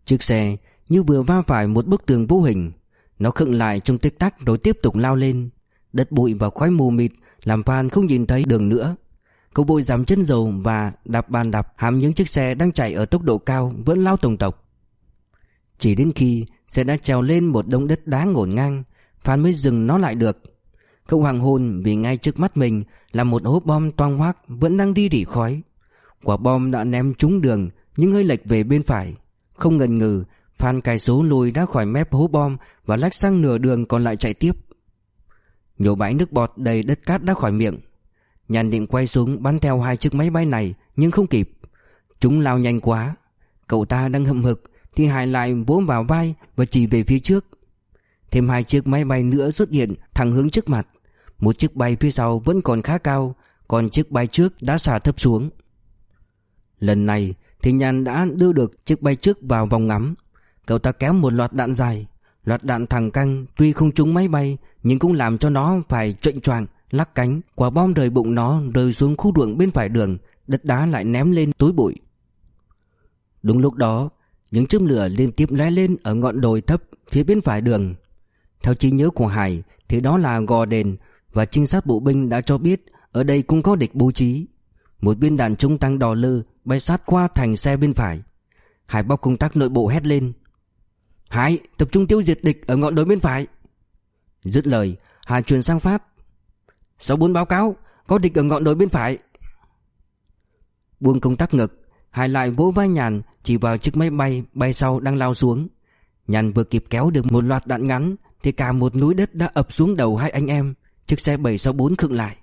Chiếc xe như vừa va phải một bức tường vô hình, Nó khựng lại trong tích tắc rồi tiếp tục lao lên. Đất bụi và khói mù mịt Làm Phan không nhìn thấy đường nữa. Cậu bụi giảm chân dầu và đạp bàn đạp Hàm những chiếc xe đang chạy ở tốc độ cao Vẫn lao tổng tộc. Chỉ đến khi xe đã trèo lên một đống đất đá ngổn ngang Phan mới dừng nó lại được. Cậu hoàng hôn vì ngay trước mắt mình Là một hố bom toang hoác Vẫn đang đi rỉ khói. Quả bom đã ném trúng đường Nhưng hơi lệch về bên phải. Không ngần ngừ, Phan cài số lùi đã khỏi mép hố bom Và lách sang nửa đường còn lại chạy tiếp. Nhổ bãi nước bọt đầy đất cát đã khỏi miệng. Nhàn định quay xuống bắn theo hai chiếc máy bay này, Nhưng không kịp. Chúng lao nhanh quá. Cậu ta đang hậm hực, Thì Hải lại vỗ vào vai Và chỉ về phía trước. Thêm hai chiếc máy bay nữa xuất hiện Thẳng hướng trước mặt. Một chiếc bay phía sau vẫn còn khá cao, Còn chiếc bay trước đã xả thấp xuống. Lần này, thì Nhàn đã đưa được chiếc bay trước vào vòng ngắm. Cậu ta kéo một loạt đạn dài, Loạt đạn thẳng căng, tuy không trúng máy bay, Nhưng cũng làm cho nó phải trệnh choạng, Lắc cánh, Quả bom rời bụng nó rơi xuống khu ruộng bên phải đường, Đất đá lại ném lên túi bụi. Đúng lúc đó, Những chớp lửa liên tiếp lóe lên Ở ngọn đồi thấp phía bên phải đường. Theo trí nhớ của Hải, Thì đó là gò đền Và trinh sát bộ binh đã cho biết Ở đây cũng có địch bố trí. Một viên đạn trung tăng đỏ lơ Bay sát qua thành xe bên phải. Hải bóc công tác nội bộ hét lên. Hải, tập trung tiêu diệt địch ở ngọn đồi bên phải. Dứt lời, Hải truyền sang Phát Sáu bốn báo cáo, Có địch ở ngọn đồi bên phải. Buông công tác ngực, Hải lại vỗ vai nhàn, Chỉ vào chiếc máy bay bay sau đang lao xuống. Nhàn vừa kịp kéo được một loạt đạn ngắn thì cả một núi đất đã ập xuống đầu hai anh em Chiếc xe 764 khựng lại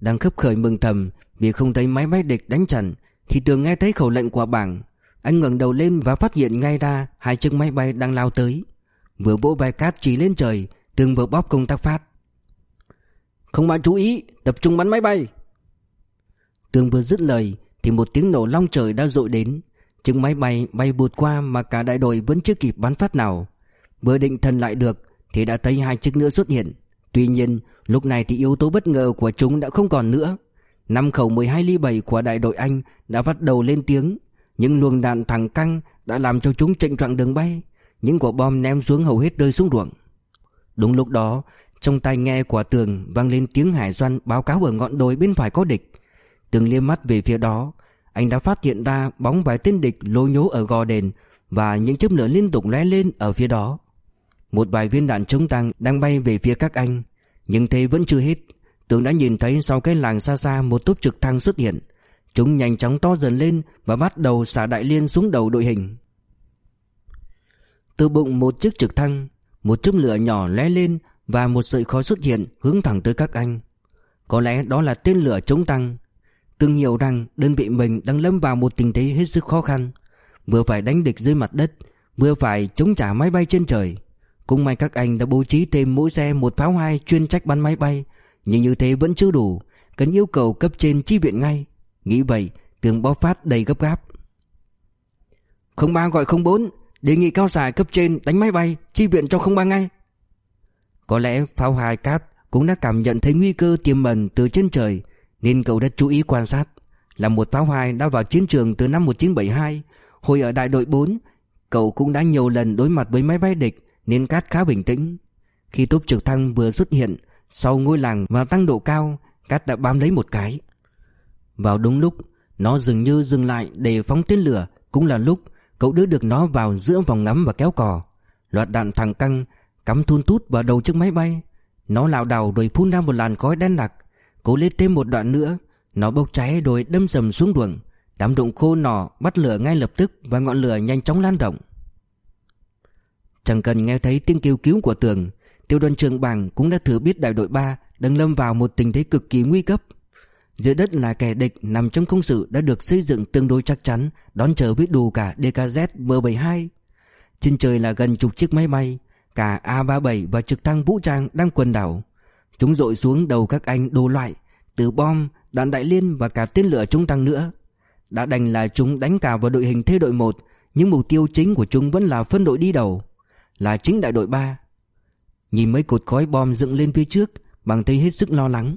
Đang khấp khởi mừng thầm Vì không thấy máy bay địch đánh trần Thì tường nghe thấy khẩu lệnh của bảng anh ngẩng đầu lên và phát hiện ngay ra hai chiếc máy bay đang lao tới. Vừa vỗ vai cát chỉ lên trời, tường vừa bóp công tác phát. Không bạn chú ý, tập trung bắn máy bay. Tường vừa dứt lời thì một tiếng nổ long trời đã dội đến. Chứng máy bay bay bụt qua mà cả đại đội vẫn chưa kịp bắn phát nào. Vừa định thần lại được thì đã thấy hai chiếc nữa xuất hiện. Tuy nhiên, lúc này thì yếu tố bất ngờ của chúng đã không còn nữa. Năm khẩu 12 ly 7 của đại đội Anh đã bắt đầu lên tiếng những luồng đạn thẳng căng đã làm cho chúng chệnh choạng đường bay Những quả bom ném xuống hầu hết rơi xuống ruộng Đúng lúc đó Trong tai nghe của tường vang lên tiếng hải doanh báo cáo ở ngọn đồi bên phải có địch Tường liếc mắt về phía đó anh đã phát hiện ra bóng vài tên địch lôi nhố ở gò đền Và những chớp lửa liên tục lóe lên ở phía đó Một vài viên đạn chống tăng đang bay về phía các anh Nhưng thế vẫn chưa hết Tướng đã nhìn thấy sau cái làng xa xa một túp trực thăng xuất hiện Chúng nhanh chóng to dần lên và bắt đầu xả đại liên xuống đầu đội hình. Từ bụng một chiếc trực thăng, một chớp lửa nhỏ lóe lên và một sợi khói xuất hiện hướng thẳng tới các anh. Có lẽ đó là tên lửa chống tăng. Từng hiểu rằng đơn vị mình đang lâm vào một tình thế hết sức khó khăn. Vừa phải đánh địch dưới mặt đất, vừa phải chống trả máy bay trên trời. Cũng may các anh đã bố trí thêm mỗi xe một pháo hai chuyên trách bắn máy bay. Nhưng như thế vẫn chưa đủ, cần yêu cầu cấp trên chi viện ngay. Nghĩ vậy Tường bó phát đầy gấp gáp Không ba gọi không bốn Đề nghị cao xài cấp trên đánh máy bay Chi viện cho không ba ngay Có lẽ pháo hai cát Cũng đã cảm nhận thấy nguy cơ tiềm ẩn từ trên trời nên cậu đã chú ý quan sát. Là một pháo hài đã vào chiến trường từ năm 1972 Hồi ở đại đội 4 Cậu cũng đã nhiều lần đối mặt với máy bay địch Nên Cát khá bình tĩnh. Khi tốp trực thăng vừa xuất hiện, Sau ngôi làng và tăng độ cao, Cát đã bám lấy một cái. Vào đúng lúc, Nó dường như dừng lại để phóng tên lửa. Cũng là lúc, cậu đưa được nó vào giữa vòng ngắm và kéo cò. Loạt đạn thẳng căng, Cắm thun tút vào đầu chiếc máy bay. Nó lảo đảo rồi phun ra một làn khói đen đặc. Cố lên thêm một đoạn nữa. Nó bốc cháy rồi đâm sầm xuống ruộng. Đám rụng khô nỏ bắt lửa ngay lập tức Và ngọn lửa nhanh chóng lan rộng. Chẳng cần nghe thấy tiếng kêu cứu của tường, Tiêu đoàn trường bảng cũng đã thừa biết đại đội 3 Đang lâm vào một tình thế cực kỳ nguy cấp. Dưới đất là kẻ địch nằm trong công sự đã được xây dựng tương đối chắc chắn, Đón chờ với đủ cả DKZ M72 Trên trời là gần chục chiếc máy bay, Cả A37 và trực thăng vũ trang đang quần đảo. Chúng dội xuống đầu các anh đồ loại Từ bom, đạn đại liên và cả tên lửa chống tăng nữa. Đã đành là chúng đánh cả vào đội hình thế đội 1 Nhưng mục tiêu chính của chúng vẫn là phân đội đi đầu Là chính đại đội 3 Nhìn mấy cột khói bom dựng lên phía trước Bằng thấy hết sức lo lắng.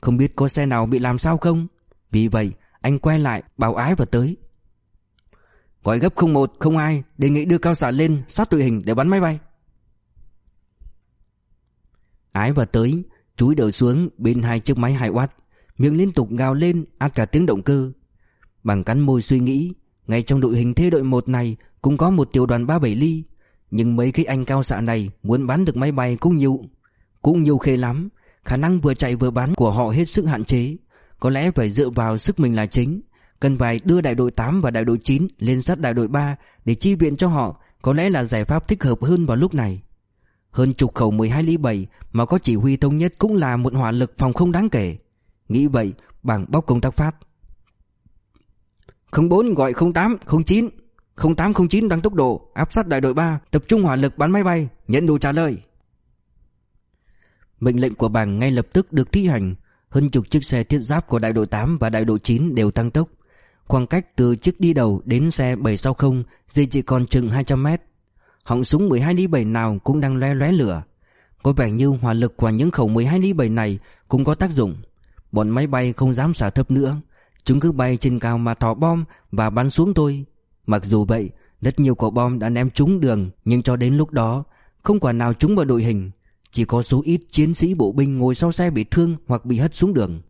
Không biết có xe nào bị làm sao không? Vì vậy anh quay lại bảo ái và tới. Gọi gấp 01 không ai Đề nghị đưa cao xạ lên sát đội hình để bắn máy bay. Ái và tới, Chúi đầu xuống bên hai chiếc máy 2W Miệng liên tục gào lên, át cả tiếng động cơ. Bằng cắn môi suy nghĩ, Ngay trong đội hình thế đội 1 này Cũng có một tiểu đoàn 37 ly, Nhưng mấy cái anh cao xạ này Muốn bắn được máy bay cũng nhiều Cũng nhiều khê lắm, Khả năng vừa chạy vừa bắn của họ hết sức hạn chế. Có lẽ phải dựa vào sức mình là chính, Cần phải đưa đại đội 8 và đại đội 9 Lên sát đại đội 3 Để chi viện cho họ, Có lẽ là giải pháp thích hợp hơn vào lúc này hơn chục khẩu 12 ly 7 mà có chỉ huy thống nhất cũng là một hỏa lực phòng không đáng kể. Nghĩ vậy, bảng bóc công tác phát. 04 gọi 08, 09, 08, 09 tăng tốc độ, áp sát đại đội 3, tập trung hỏa lực bắn máy bay, nhận đồ trả lời. Mệnh lệnh của bảng ngay lập tức được thi hành, hơn chục chiếc xe thiết giáp của đại đội 8 và đại đội 9 đều tăng tốc. Khoảng cách từ chiếc đi đầu đến xe 760 dây chỉ còn chừng 200 mét. Họng súng 12 ly 7 nào cũng đang lóe lóe lửa. Có vẻ như hỏa lực của những khẩu 12 ly 7 này cũng có tác dụng. Bọn máy bay không dám xả thấp nữa. Chúng cứ bay trên cao mà thỏ bom và bắn xuống tôi. Mặc dù vậy, Rất nhiều quả bom đã ném trúng đường, Nhưng cho đến lúc đó, Không quả nào trúng vào đội hình. Chỉ có số ít chiến sĩ bộ binh ngồi sau xe bị thương Hoặc bị hất xuống đường.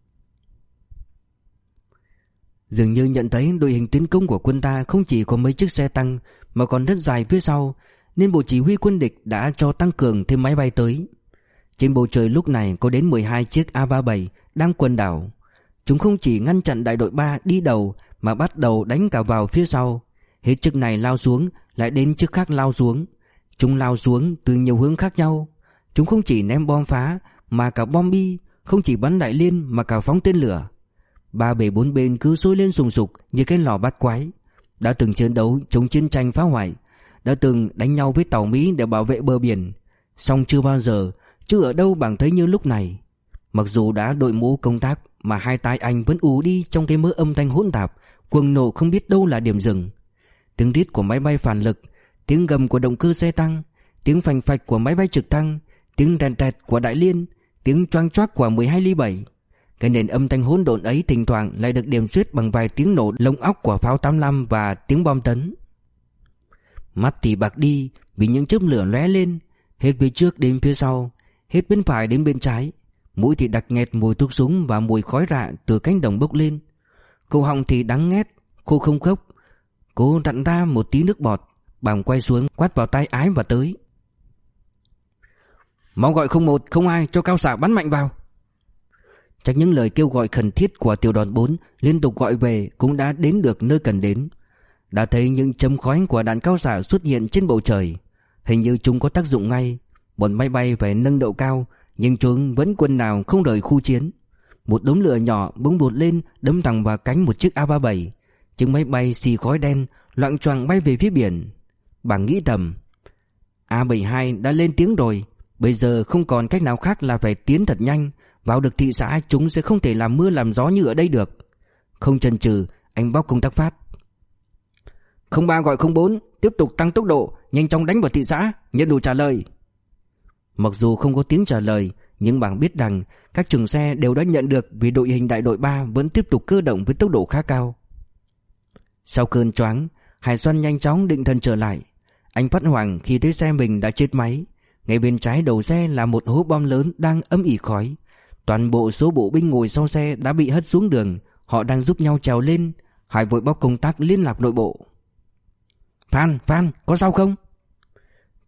Dường như nhận thấy đội hình tiến công của quân ta Không chỉ có mấy chiếc xe tăng, Mà còn rất dài phía sau nên bộ chỉ huy quân địch đã cho tăng cường thêm máy bay tới. Trên bầu trời lúc này có đến 12 chiếc A-37 đang quần đảo. Chúng không chỉ ngăn chặn đại đội 3 đi đầu mà bắt đầu đánh cả vào phía sau. Hết chiếc này lao xuống, lại đến chiếc khác lao xuống. Chúng lao xuống từ nhiều hướng khác nhau. Chúng không chỉ ném bom phá mà cả bom bi, không chỉ bắn đại liên mà cả phóng tên lửa. Ba bể bốn bên cứ sôi lên sùng sục như cái lò bát quái. Đã từng chiến đấu chống chiến tranh phá hoại, đã từng đánh nhau với tàu Mỹ để bảo vệ bờ biển. Song chưa bao giờ chưa ở đâu bằng thấy như lúc này. Mặc dù đã đội mũ công tác, Mà hai tai anh vẫn ù đi trong cái mớ âm thanh hỗn tạp, Cuồng nổ không biết đâu là điểm dừng. Tiếng rít của máy bay phản lực, Tiếng gầm của động cơ xe tăng, Tiếng phành phạch của máy bay trực thăng, Tiếng rèn rẹt của đại liên, Tiếng choang choác của 12 ly 7 Cái nền âm thanh hỗn độn ấy thỉnh thoảng lại được điểm xuyết bằng vài tiếng nổ lông óc của pháo 85 và tiếng bom tấn. Mắt thì bạc đi vì những chớp lửa lóe lên. Hết phía trước đến phía sau Hết bên phải đến bên trái. Mũi thì đặc nghẹt mùi thuốc súng và mùi khói rạ từ cánh đồng bốc lên. Cổ họng thì đắng nghét, cô không khóc. Cô đặn ra một tí nước bọt Bằng quay xuống quát vào tay ái và tới. Mau gọi không một không ai cho cao xạ bắn mạnh vào. Chắc những lời kêu gọi khẩn thiết của tiểu đoàn 4 Liên tục gọi về cũng đã đến được nơi cần đến đã thấy những chấm khói của đạn cao xạ xuất hiện trên bầu trời. Hình như chúng có tác dụng ngay. Bọn máy bay phải nâng độ cao, Nhưng chúng vẫn quân nào không rời khu chiến. Một đống lửa nhỏ bỗng bột lên đấm thẳng vào cánh một chiếc A-37 Chiếc máy bay xì khói đen Loạn choạng bay về phía biển. Bà nghĩ thầm A-72 đã lên tiếng rồi. Bây giờ không còn cách nào khác là phải tiến thật nhanh. Vào được thị xã, chúng sẽ không thể làm mưa làm gió như ở đây được. Không chần chừ, Anh bóc công tác phát. 03 gọi 04 Tiếp tục tăng tốc độ Nhanh chóng đánh vào thị xã Nhận đủ trả lời Mặc dù không có tiếng trả lời Nhưng bảng biết rằng các trường xe đều đã nhận được vì đội hình đại đội 3 vẫn tiếp tục cơ động với tốc độ khá cao. Sau cơn choáng, Hải Xuân nhanh chóng định thần trở lại. Anh phát hoảng khi thấy xe mình đã chết máy. Ngay bên trái đầu xe là một hố bom lớn đang ấm ỉ khói. Toàn bộ số bộ binh ngồi sau xe đã bị hất xuống đường. Họ đang giúp nhau trèo lên. Hải vội báo công tác liên lạc nội bộ. Phan, Phan, có sao không?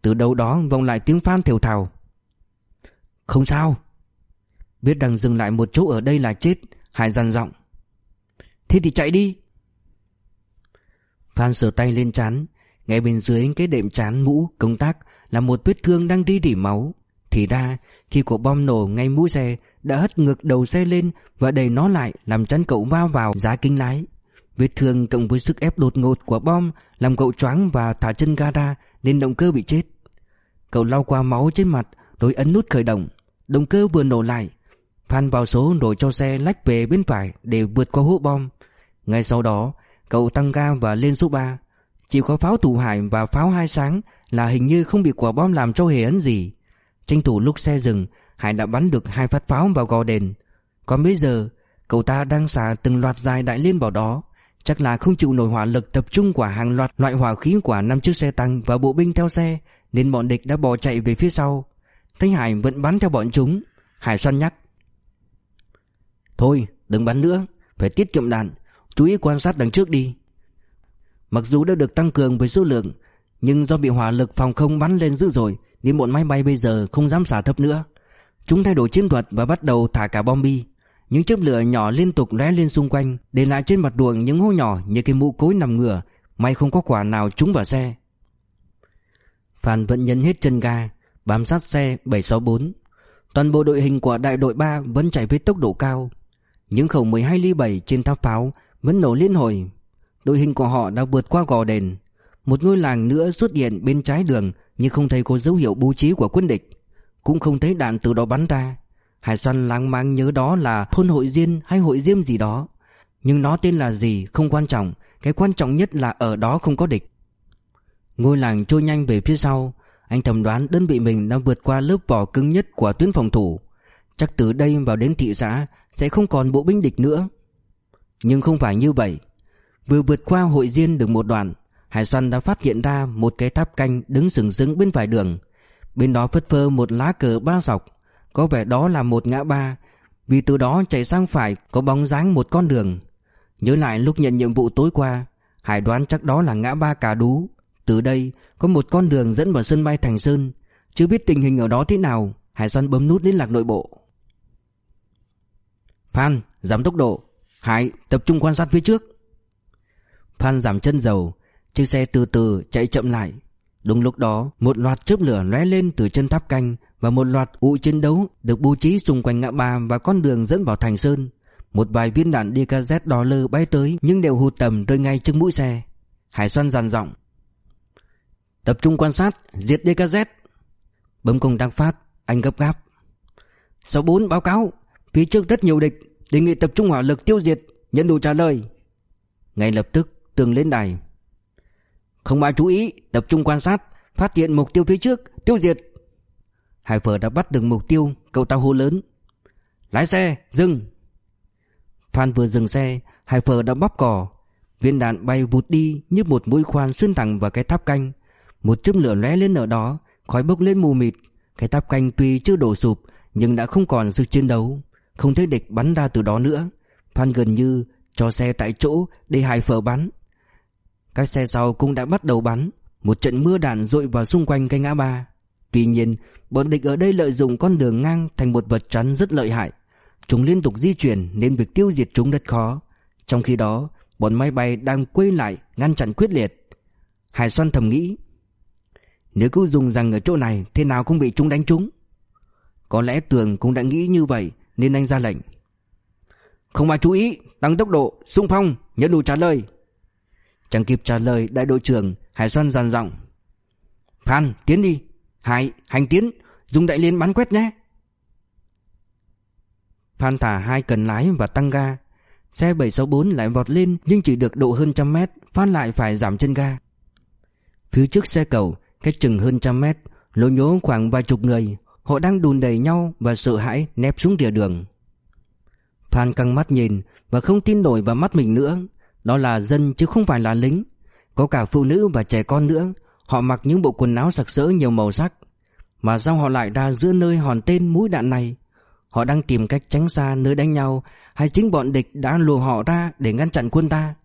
Từ đâu đó vọng lại tiếng Phan thều thào. Không sao. Biết rằng dừng lại một chỗ ở đây là chết. Hải dằn giọng. Thế thì chạy đi. Phan sờ tay lên chán Ngay bên dưới cái đệm chán mũ công tác Là một vết thương đang đi rỉ máu Thì ra khi quả bom nổ ngay mũi xe Đã hất ngược đầu xe lên Và đẩy nó lại làm chắn cậu va vào giá kính lái Vết thương cộng với sức ép đột ngột của bom Làm cậu choáng và thả chân ga ra Nên động cơ bị chết. Cậu lau qua máu trên mặt, Rồi ấn nút khởi động. Động cơ vừa nổ lại, Phan vào số rồi cho xe lách về bên phải Để vượt qua hố bom. Ngay sau đó, Cậu tăng ga và lên số 3 Chỉ có pháo thủ hải và pháo hai sáng Là hình như không bị quả bom làm cho hề ấn gì. Tranh thủ lúc xe dừng, Hải đã bắn được hai phát pháo vào gò đền. Còn bây giờ, Cậu ta đang xả từng loạt dài đại liên vào đó. Chắc là không chịu nổi hỏa lực tập trung của hàng loạt loại hỏa khí của năm chiếc xe tăng và bộ binh theo xe, Nên bọn địch đã bỏ chạy về phía sau. Thanh Hải vẫn bắn theo bọn chúng. Hải xoan nhắc, Thôi, đừng bắn nữa, Phải tiết kiệm đạn, Chú ý quan sát đằng trước đi. Mặc dù đã được tăng cường về số lượng, Nhưng do bị hỏa lực phòng không bắn lên dữ dội, Nên bọn máy bay bây giờ không dám xả thấp nữa. Chúng thay đổi chiến thuật và bắt đầu thả cả bom bi. Những chớp lửa nhỏ liên tục lóe lên xung quanh, Để lại trên mặt đường những hố nhỏ như cái mũ cối nằm ngửa. May không có quả nào trúng vào xe. Phan vẫn nhấn hết chân ga, Bám sát xe 764 Toàn bộ đội hình của đại đội 3 vẫn chạy với tốc độ cao. Những khẩu 12 ly 7 trên tháp pháo vẫn nổ liên hồi. Đội hình của họ đã vượt qua gò đền. Một ngôi làng nữa xuất hiện bên trái đường, Nhưng không thấy có dấu hiệu bố trí của quân địch. Cũng không thấy đạn từ đó bắn ra. Hải Xoan láng mang nhớ đó là thôn hội diên hay hội diêm gì đó. Nhưng nó tên là gì không quan trọng, Cái quan trọng nhất là ở đó không có địch. Ngôi làng trôi nhanh về phía sau, Anh thầm đoán đơn vị mình đã vượt qua lớp vỏ cứng nhất của tuyến phòng thủ. Chắc từ đây vào đến thị xã Sẽ không còn bộ binh địch nữa. Nhưng không phải như vậy. Vừa vượt qua hội diên được một đoạn, Hải Xoan đã phát hiện ra một cái tháp canh đứng sừng sững bên phải đường. Bên đó phất phơ một lá cờ ba dọc. Có vẻ đó là một ngã ba. Vì từ đó chạy sang phải có bóng dáng một con đường. Nhớ lại lúc nhận nhiệm vụ tối qua Hải đoán chắc đó là ngã ba cà đú. Từ đây có một con đường dẫn vào sân bay Thành Sơn. Chưa biết tình hình ở đó thế nào Hải Xoan bấm nút liên lạc nội bộ. Phan, giảm tốc độ. Hải tập trung quan sát phía trước. Phan giảm chân dầu Chiếc xe từ từ chạy chậm lại. Đúng lúc đó một loạt chớp lửa lóe lên từ chân tháp canh và một loạt ụ chiến đấu được bố trí xung quanh ngã ba và con đường dẫn vào thành sơn. Một vài viên đạn DKZ đỏ lơ bay tới, Nhưng đều hụt tầm rơi ngay trước mũi xe. Hải Xuân dàn giọng. Tập trung quan sát, Diệt DKZ Bấm công đăng phát, Anh gấp gáp. 64 báo cáo. Phía trước rất nhiều địch, Đề nghị tập trung hỏa lực tiêu diệt, Nhận đủ trả lời. Ngay lập tức, tường lên đài. Không ai chú ý, Tập trung quan sát, Phát hiện mục tiêu phía trước, Tiêu diệt. Hải phở đã bắt được mục tiêu, Cậu ta hô lớn. Lái xe, dừng. Phan vừa dừng xe Hải phở đã bóp cò. Viên đạn bay vụt đi như một mũi khoan xuyên thẳng vào cái tháp canh. Một chấm lửa lóe lên ở đó, Khói bốc lên mù mịt. Cái tháp canh tuy chưa đổ sụp, Nhưng đã không còn sức chiến đấu. Không thấy địch bắn ra từ đó nữa. Phan gần như cho xe tại chỗ để hải phở bắn. Các xe sau cũng đã bắt đầu bắn. Một trận mưa đạn rội vào xung quanh cây ngã ba. Tuy nhiên bọn địch ở đây lợi dụng con đường ngang thành một vật chắn rất lợi hại. Chúng liên tục di chuyển nên việc tiêu diệt chúng rất khó. Trong khi đó, bọn máy bay đang quay lại ngăn chặn quyết liệt. Hải Xoan thầm nghĩ, Nếu cứ dùng rằng ở chỗ này, thế nào cũng bị chúng đánh trúng. Có lẽ Tường cũng đã nghĩ như vậy, nên anh ra lệnh. Không ai chú ý, Tăng tốc độ, xung phong nhận đủ trả lời. Chẳng kịp trả lời, đại đội trưởng Hải Xuân dàn giọng, Phan, tiến đi. Hải hành tiến, Dùng đại liên bắn quét nhé. Phan thả hai cần lái và tăng ga. Xe 764 lại vọt lên, Nhưng chỉ được độ hơn trăm mét Phan lại phải giảm chân ga. Phía trước xe cầu, Cách chừng hơn trăm mét, Lỗ nhố khoảng vài chục người. Họ đang đùn đầy nhau và sợ hãi nép xuống rìa đường. Phan căng mắt nhìn và không tin nổi vào mắt mình nữa. Đó là dân chứ không phải là lính. Có cả phụ nữ và trẻ con nữa. Họ mặc những bộ quần áo sặc sỡ nhiều màu sắc. Mà sao họ lại ra giữa nơi hòn tên mũi đạn này? Họ đang tìm cách tránh xa nơi đánh nhau Hay chính bọn địch đã lùa họ ra để ngăn chặn quân ta?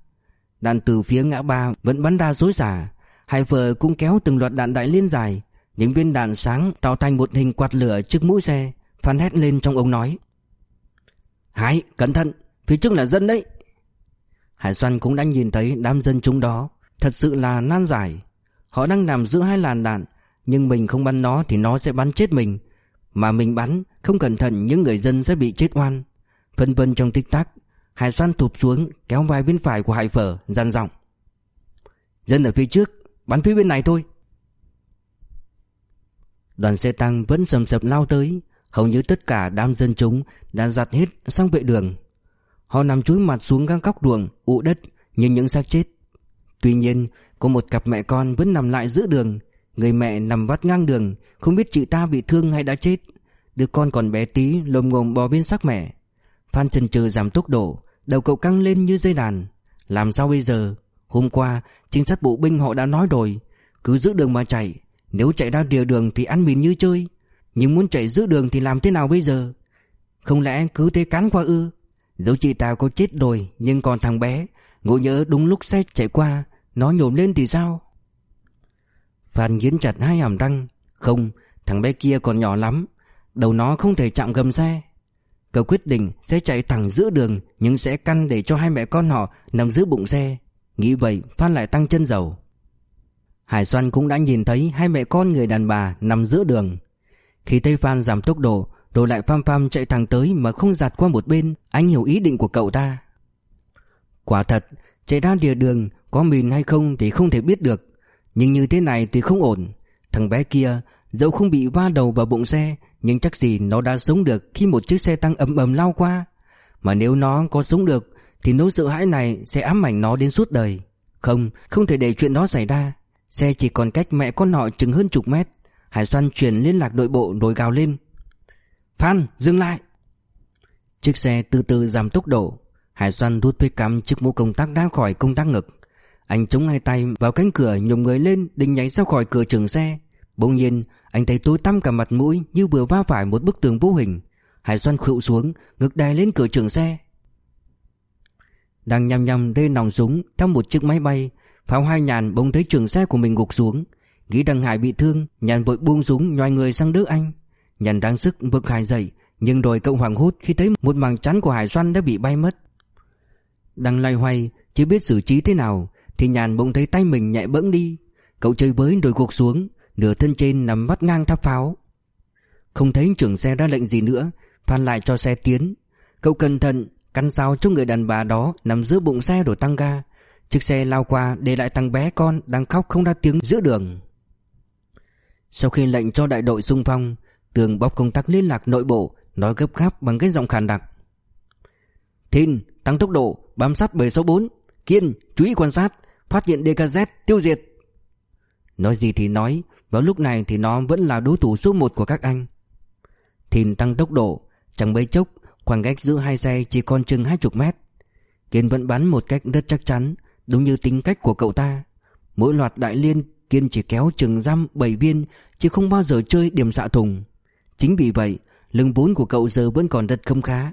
Đạn từ phía ngã ba vẫn bắn ra dối xả Hai vợ cũng kéo từng loạt đạn đại liên dài. Những viên đạn sáng tạo thành một hình quạt lửa trước mũi xe Phan hét lên trong ống nói. Hải, cẩn thận, phía trước là dân đấy. Hải Xoan cũng đã nhìn thấy đám dân chúng đó. Thật sự là nan giải. Họ đang nằm giữa hai làn đạn, Nhưng mình không bắn nó thì nó sẽ bắn chết mình. Mà mình bắn, Không cẩn thận, những người dân sẽ bị chết oan. Phân vân trong tích tắc Hải Xoan thụp xuống, kéo vai bên phải của Hải Phở, dằn giọng. Dân ở phía trước, Bắn phía bên này thôi. Đoàn xe tăng vẫn sầm sập lao tới, Hầu như tất cả đám dân chúng Đã giặt hết sang vệ đường. Họ nằm chúi mặt xuống găng góc ruộng, ụ đất như những xác chết. Tuy nhiên có một cặp mẹ con vẫn nằm lại giữa đường. Người mẹ nằm vắt ngang đường, Không biết chị ta bị thương hay đã chết. Đứa con còn bé tí, lồm ngồm bò bên xác mẹ. Phan Trần Trừ giảm tốc độ, Đầu cậu căng lên như dây đàn. Làm sao bây giờ? Hôm qua, trinh sát bộ binh họ đã nói rồi. Cứ giữ đường mà chạy, Nếu chạy ra rìa đường thì ăn mìn như chơi. Nhưng muốn chạy giữ đường thì làm thế nào bây giờ? Không lẽ cứ thế cán qua ư? Dẫu chị ta có chết rồi, Nhưng còn thằng bé, Ngộ nhớ đúng lúc xe chạy qua nó nhổm lên thì sao? Phan nghiến chặt hai hàm răng. Không, thằng bé kia còn nhỏ lắm. Đầu nó không thể chạm gầm xe. Cậu quyết định sẽ chạy thẳng giữa đường, Nhưng sẽ căn để cho hai mẹ con họ nằm giữa bụng xe. Nghĩ vậy, Phan lại tăng chân dầu. Hải Xoan cũng đã nhìn thấy hai mẹ con người đàn bà nằm giữa đường. Khi thấy Phan giảm tốc độ, Rồi lại pham pham chạy thẳng tới mà không giạt qua một bên, Anh hiểu ý định của cậu ta. Quả thật Chạy ra địa đường có mìn hay không thì không thể biết được. Nhưng như thế này thì không ổn. Thằng bé kia Dẫu không bị va đầu vào bụng xe Nhưng chắc gì nó đã sống được Khi một chiếc xe tăng ầm ầm lao qua. Mà nếu nó có sống được Thì nỗi sợ hãi này sẽ ám ảnh nó đến suốt đời. Không, không thể để chuyện đó xảy ra. Xe chỉ còn cách mẹ con họ chừng hơn chục mét. Hải Xoan chuyển liên lạc đội bộ rồi gào lên. Phan, dừng lại! Chiếc xe từ từ giảm tốc độ. Hải Xoan rút với cắm chiếc mũ công tác ra khỏi công tác ngực. Anh chống hai tay vào cánh cửa nhổm người lên định nhảy ra khỏi cửa trường xe. Bỗng nhiên, anh thấy tối tăm cả mặt mũi như vừa va phải một bức tường vô hình. Hải Xoan khuỵu xuống, ngực đè lên cửa trường xe. Đang nhằm nhằm rê nòng súng theo một chiếc máy bay, Pháo hai nhàn bỗng thấy trường xe của mình gục xuống. Nghĩ rằng Hải bị thương, Nhàn vội buông súng nhoài người sang đỡ anh. Nhàn đang sức vực Hải dậy, Nhưng rồi cậu hoảng hốt khi thấy một màng chắn của Hải Xoan đã bị bay mất. Đang loay hoay, Chưa biết xử trí thế nào, Thì nhàn bỗng thấy tay mình nhẹ bẫng đi. Cậu chơi với rồi gục xuống, Nửa thân trên nằm vắt ngang tháp pháo. Không thấy trưởng xe ra lệnh gì nữa, Phan lại cho xe tiến. Cậu cẩn thận Căn sao cho người đàn bà đó Nằm giữa bụng xe rồi tăng ga. Chiếc xe lao qua để lại thằng bé con Đang khóc không ra tiếng giữa đường. Sau khi lệnh cho đại đội xung phong, Tường bóc công tác liên lạc nội bộ, Nói gấp gáp bằng cái giọng khàn đặc. Thìn tăng tốc độ, Bám sát 764 Kiên chú ý quan sát, Phát hiện DKZ tiêu diệt. Nói gì thì nói, Vào lúc này thì nó vẫn là đối thủ số 1 của các anh. Thìn tăng tốc độ, Chẳng mấy chốc, Khoảng cách giữa hai xe chỉ còn chừng 20 mét. Kiên vẫn bắn một cách rất chắc chắn, Đúng như tính cách của cậu ta. Mỗi loạt đại liên, Kiên chỉ kéo chừng răm bảy viên, Chứ không bao giờ chơi điểm xạ thùng. Chính vì vậy, Lưng vốn của cậu giờ vẫn còn rất không khá.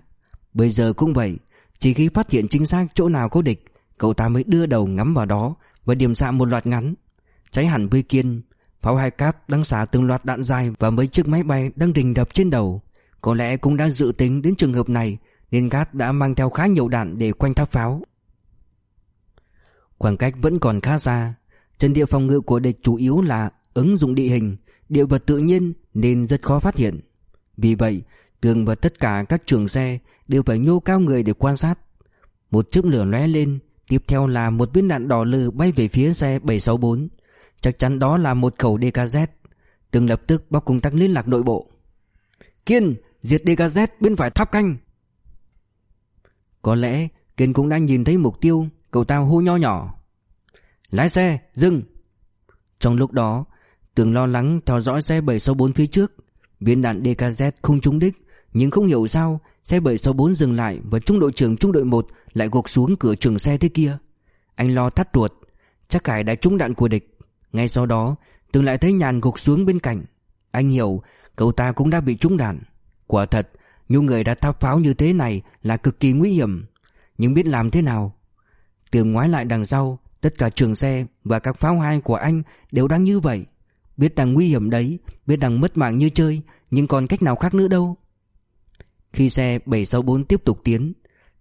Bây giờ cũng vậy chỉ khi phát hiện chính xác chỗ nào có địch, Cậu ta mới đưa đầu ngắm vào đó Và điểm xạ một loạt ngắn. Cháy hẳn với Kiên, Pháo hai cát đang xả từng loạt đạn dài Và mấy chiếc máy bay đang đình đập trên đầu. Có lẽ cũng đã dự tính đến trường hợp này, Nên Cát đã mang theo khá nhiều đạn để quanh tháp pháo. Khoảng cách vẫn còn khá xa Trận địa phòng ngự của địch chủ yếu là ứng dụng địa hình, Địa vật tự nhiên nên rất khó phát hiện. Vì vậy Tường và tất cả các trường xe Đều phải nhô cao người để quan sát. Một chiếc lửa lóe lên, Tiếp theo là một viên đạn đỏ lừ bay về phía xe 764 Chắc chắn đó là một khẩu DKZ Tường lập tức báo công tác liên lạc nội bộ. Kiên, Diệt DKZ bên phải tháp canh. Có lẽ Kiên cũng đang nhìn thấy mục tiêu, Cậu ta hô nho nhỏ. Lái xe, dừng. Trong lúc đó, Tường lo lắng theo dõi xe 764 phía trước. Viên đạn DKZ không trúng đích nhưng không hiểu sao, Xe 764 dừng lại Và trung đội trưởng trung đội 1 Lại gục xuống cửa trường xe thế kia. Anh lo thắt ruột, Chắc Khải đã trúng đạn của địch. Ngay sau đó, Tường lại thấy nhàn gục xuống bên cạnh. Anh hiểu, Cậu ta cũng đã bị trúng đạn. Quả thật, những người đã tháp pháo như thế này Là cực kỳ nguy hiểm. Nhưng biết làm thế nào? Tường ngoái lại đằng sau, Tất cả trường xe và các pháo hai của anh Đều đang như vậy. Biết đang nguy hiểm đấy, Biết đang mất mạng như chơi, Nhưng còn cách nào khác nữa đâu? Khi xe 764 tiếp tục tiến,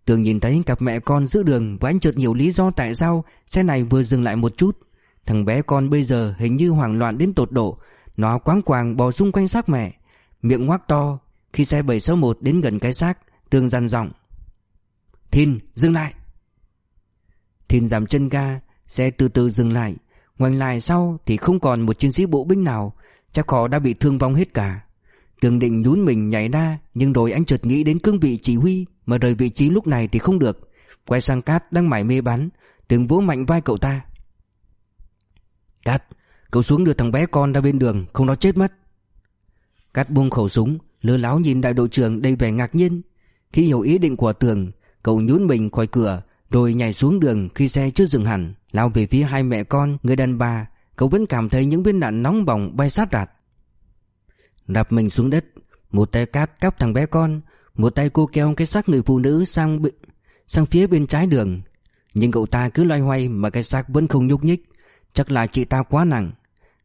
Tường nhìn thấy cặp mẹ con giữa đường Và anh chợt nhiều lý do tại sao Xe này vừa dừng lại một chút. Thằng bé con bây giờ hình như hoảng loạn đến tột độ, Nó quáng quàng bò xung quanh xác mẹ. Miệng ngoác to, Khi xe 761 đến gần cái xác, Tường dằn giọng, Thìn, dừng lại. Thìn giảm chân ga, Xe từ từ dừng lại. Ngoảnh lại sau thì không còn một chiến sĩ bộ binh nào, Chắc họ đã bị thương vong hết cả. Tường định nhún mình nhảy ra, Nhưng rồi anh chợt nghĩ đến cương vị chỉ huy Mà rời vị trí lúc này thì không được. Quay sang Cát đang mải mê bắn Tường vỗ mạnh vai cậu ta. Cát, Cậu xuống đưa thằng bé con ra bên đường, Không nó chết mất. Cát buông khẩu súng, Lơ láo nhìn đại đội trưởng đầy vẻ ngạc nhiên. Khi hiểu ý định của Tường, Cậu nhún mình khỏi cửa, Rồi nhảy xuống đường khi xe chưa dừng hẳn, Lao về phía hai mẹ con, Người đàn bà. Cậu vẫn cảm thấy những viên đạn nóng bỏng bay sát rạt. Đạp mình xuống đất, Một tay cát cắp thằng bé con, Một tay cô kéo cái xác người phụ nữ sang sang phía bên trái đường. Nhưng cậu ta cứ loay hoay Mà cái xác vẫn không nhúc nhích. Chắc là chị ta quá nặng.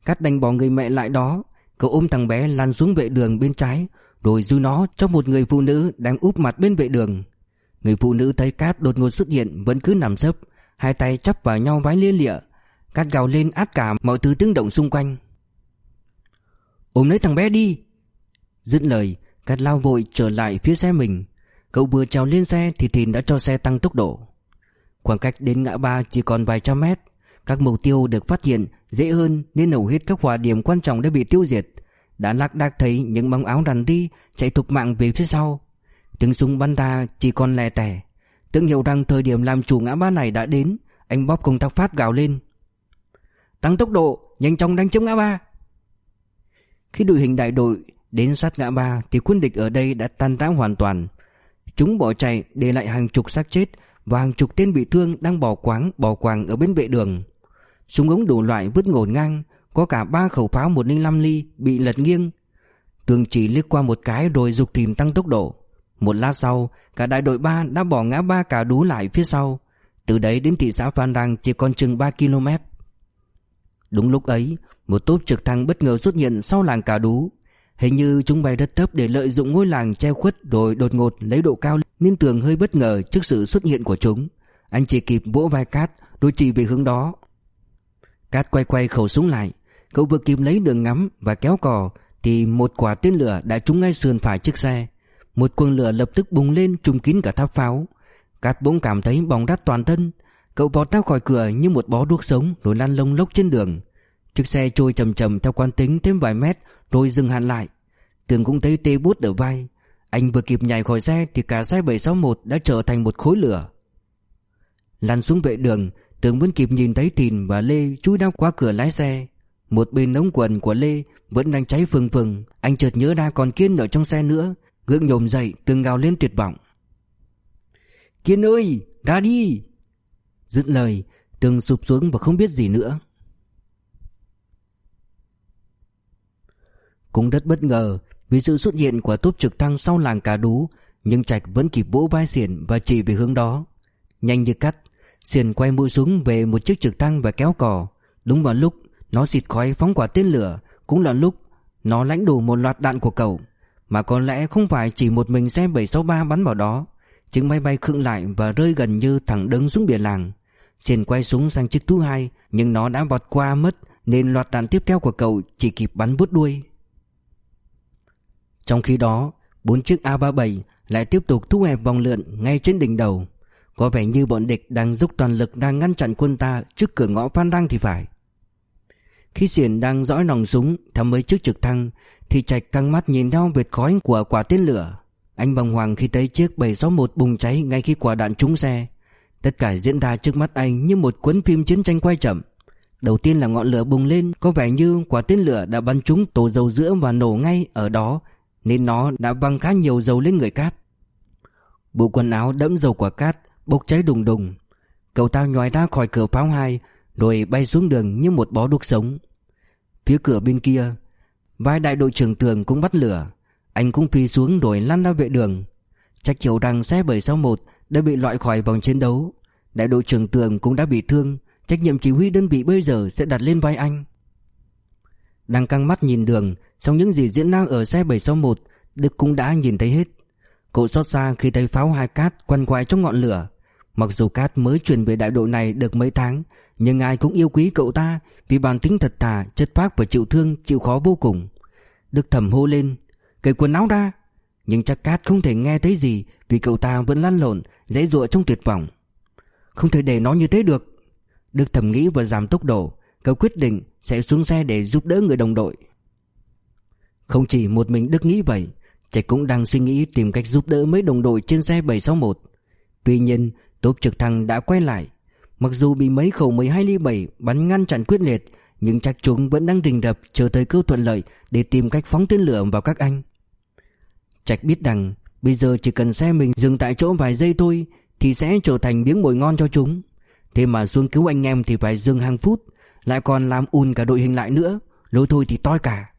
Cát đánh bỏ người mẹ lại đó. Cậu ôm thằng bé lăn xuống vệ đường bên trái, Rồi du nó cho một người phụ nữ Đang úp mặt bên vệ đường. Người phụ nữ thấy Cát đột ngột xuất hiện, Vẫn cứ nằm sấp, Hai tay chắp vào nhau vái lia lịa. Cát gào lên át cả mọi thứ tiếng động xung quanh. Ôm lấy thằng bé đi. Dứt lời, Cát lao vội trở lại phía xe mình. Cậu vừa trèo lên xe thì Thìn đã cho xe tăng tốc độ. Khoảng cách đến ngã ba chỉ còn vài trăm mét. Các mục tiêu được phát hiện dễ hơn Nên hầu hết các hỏa điểm quan trọng đã bị tiêu diệt. Đã lác đác thấy những bóng áo rằn đi, Chạy thục mạng về phía sau. Tiếng súng bắn ra chỉ còn lè tẻ. Tưởng hiểu rằng thời điểm làm chủ ngã ba này đã đến, Anh bóp công tác phát gào lên. Tăng tốc độ, Nhanh chóng đánh chấm ngã ba. Khi đội hình đại đội đến sát ngã ba Thì quân địch ở đây đã tan rã hoàn toàn. Chúng bỏ chạy để lại hàng chục xác chết Và hàng chục tên bị thương đang bỏ quáng, bỏ quàng ở bên vệ đường. Súng ống đủ loại vứt ngổn ngang, Có cả ba khẩu pháo 105 ly bị lật nghiêng. Tường chỉ liếc qua một cái rồi dục tìm tăng tốc độ. Một lát sau, Cả đại đội 3 đã bỏ ngã ba cả đú lại phía sau. Từ đấy đến thị xã Phan Rang chỉ còn chừng 3 km Đúng lúc ấy một tốp trực thăng bất ngờ xuất hiện sau làng cà đú. Hình như chúng bay rất thấp để lợi dụng ngôi làng che khuất Rồi đột ngột lấy độ cao Nên tường hơi bất ngờ trước sự xuất hiện của chúng. Anh chỉ kịp vỗ vai Cát đôi chỉ về hướng đó. Cát quay quay khẩu súng lại. Cậu vừa kịp lấy đường ngắm và kéo cò, Thì một quả tên lửa đã trúng ngay sườn phải chiếc xe. Một quần lửa lập tức bùng lên trùm kín cả tháp pháo. Cát bỗng cảm thấy bỏng rát toàn thân. Cậu vọt ra khỏi cửa như một bó đuốc sống Rồi lăn lông lốc trên đường. Chiếc xe trôi chầm chầm theo quan tính thêm vài mét, Rồi dừng hẳn lại. Tường cũng thấy tê bút ở vai. Anh vừa kịp nhảy khỏi xe Thì cả xe 761 đã trở thành một khối lửa. Lăn xuống vệ đường, Tường vẫn kịp nhìn thấy Thìn và Lê chui đang qua cửa lái xe. Một bên ống quần của Lê Vẫn đang cháy phừng phừng. Anh chợt nhớ ra còn Kiên ở trong xe nữa. Gượng nhồm dậy từng gào lên tuyệt vọng. Kiên ơi, ra đi! Dứt lời, Tường sụp xuống và không biết gì nữa. Cũng rất bất ngờ Vì sự xuất hiện của tốp trực thăng sau làng cà đú, Nhưng Trạch vẫn kịp vỗ vai xiển Và chỉ về hướng đó. Nhanh như cắt, Xiển quay mũi súng về một chiếc trực thăng và kéo cò. Đúng vào lúc, Nó xịt khói phóng quả tên lửa, Cũng là lúc Nó lãnh đủ một loạt đạn của cậu. Mà có lẽ không phải chỉ một mình xe 763 bắn vào đó. Chiếc máy bay khựng lại và rơi gần như thẳng đứng xuống biển làng. Xiển quay súng sang chiếc thứ hai, Nhưng nó đã vọt qua mất, Nên loạt đạn tiếp theo của cậu chỉ kịp bắn bút đuôi. Trong khi đó, Bốn chiếc A37 lại tiếp tục thu hẹp vòng lượn ngay trên đỉnh đầu. Có vẻ như bọn địch đang dốc toàn lực đang ngăn chặn quân ta trước cửa ngõ Phan Đăng thì phải. Khi Xiển đang dõi nòng súng thăm mấy chiếc trực thăng, thì Trạch căng mắt nhìn theo vệt khói của quả tên lửa. Anh bàng hoàng khi thấy chiếc 761 bùng cháy ngay khi quả đạn trúng xe. Tất cả diễn ra trước mắt anh như một cuốn phim chiến tranh quay chậm. Đầu tiên là ngọn lửa bùng lên, Có vẻ như quả tên lửa đã bắn trúng tổ dầu giữa Và nổ ngay ở đó nên nó đã văng khá nhiều dầu lên người cát. Bộ quần áo đẫm dầu quả cát Bốc cháy đùng đùng. Cậu ta nhòi ra khỏi cửa pháo hai, Rồi bay xuống đường như một bó đuốc sống. Phía cửa bên kia, Vai đại đội trưởng tường cũng bắt lửa. Anh cũng phi xuống rồi lăn ra vệ đường. Chắc hiểu rằng xe 761 đã bị loại khỏi vòng chiến đấu. Đại đội trưởng tường cũng đã bị thương. Trách nhiệm chỉ huy đơn vị bây giờ sẽ đặt lên vai anh. Đang căng mắt nhìn đường song những gì diễn năng ở xe 761 Đức cũng đã nhìn thấy hết. Cậu xót xa khi thấy pháo hai cát quằn quại trong ngọn lửa. Mặc dù cát mới chuyển về đại đội này được mấy tháng Nhưng ai cũng yêu quý cậu ta Vì bản tính thật thà, chất phác và chịu thương, chịu khó vô cùng. Đức thầm hô lên Cởi quần áo ra. Nhưng chắc cát không thể nghe thấy gì Vì cậu ta vẫn lăn lộn, dãy dụa trong tuyệt vọng. Không thể để nó như thế được. Đức thầm nghĩ và giảm tốc độ. Cậu quyết định sẽ xuống xe để giúp đỡ người đồng đội. Không chỉ một mình Đức nghĩ vậy Trạch cũng đang suy nghĩ tìm cách giúp đỡ mấy đồng đội trên xe 761 Tuy nhiên, tốp trực thăng đã quay lại. Mặc dù bị mấy khẩu 12 ly 7 bắn ngăn chặn quyết liệt, Nhưng chắc chúng vẫn đang rình rập chờ thời cơ thuận lợi Để tìm cách phóng tên lửa vào các anh. Trạch biết rằng, Bây giờ chỉ cần xe mình dừng tại chỗ vài giây thôi, Thì sẽ trở thành miếng mồi ngon cho chúng. Thế mà xuống cứu anh em thì phải dừng hàng phút, Lại còn làm ùn cả đội hình lại nữa Lối thôi thì toi cả.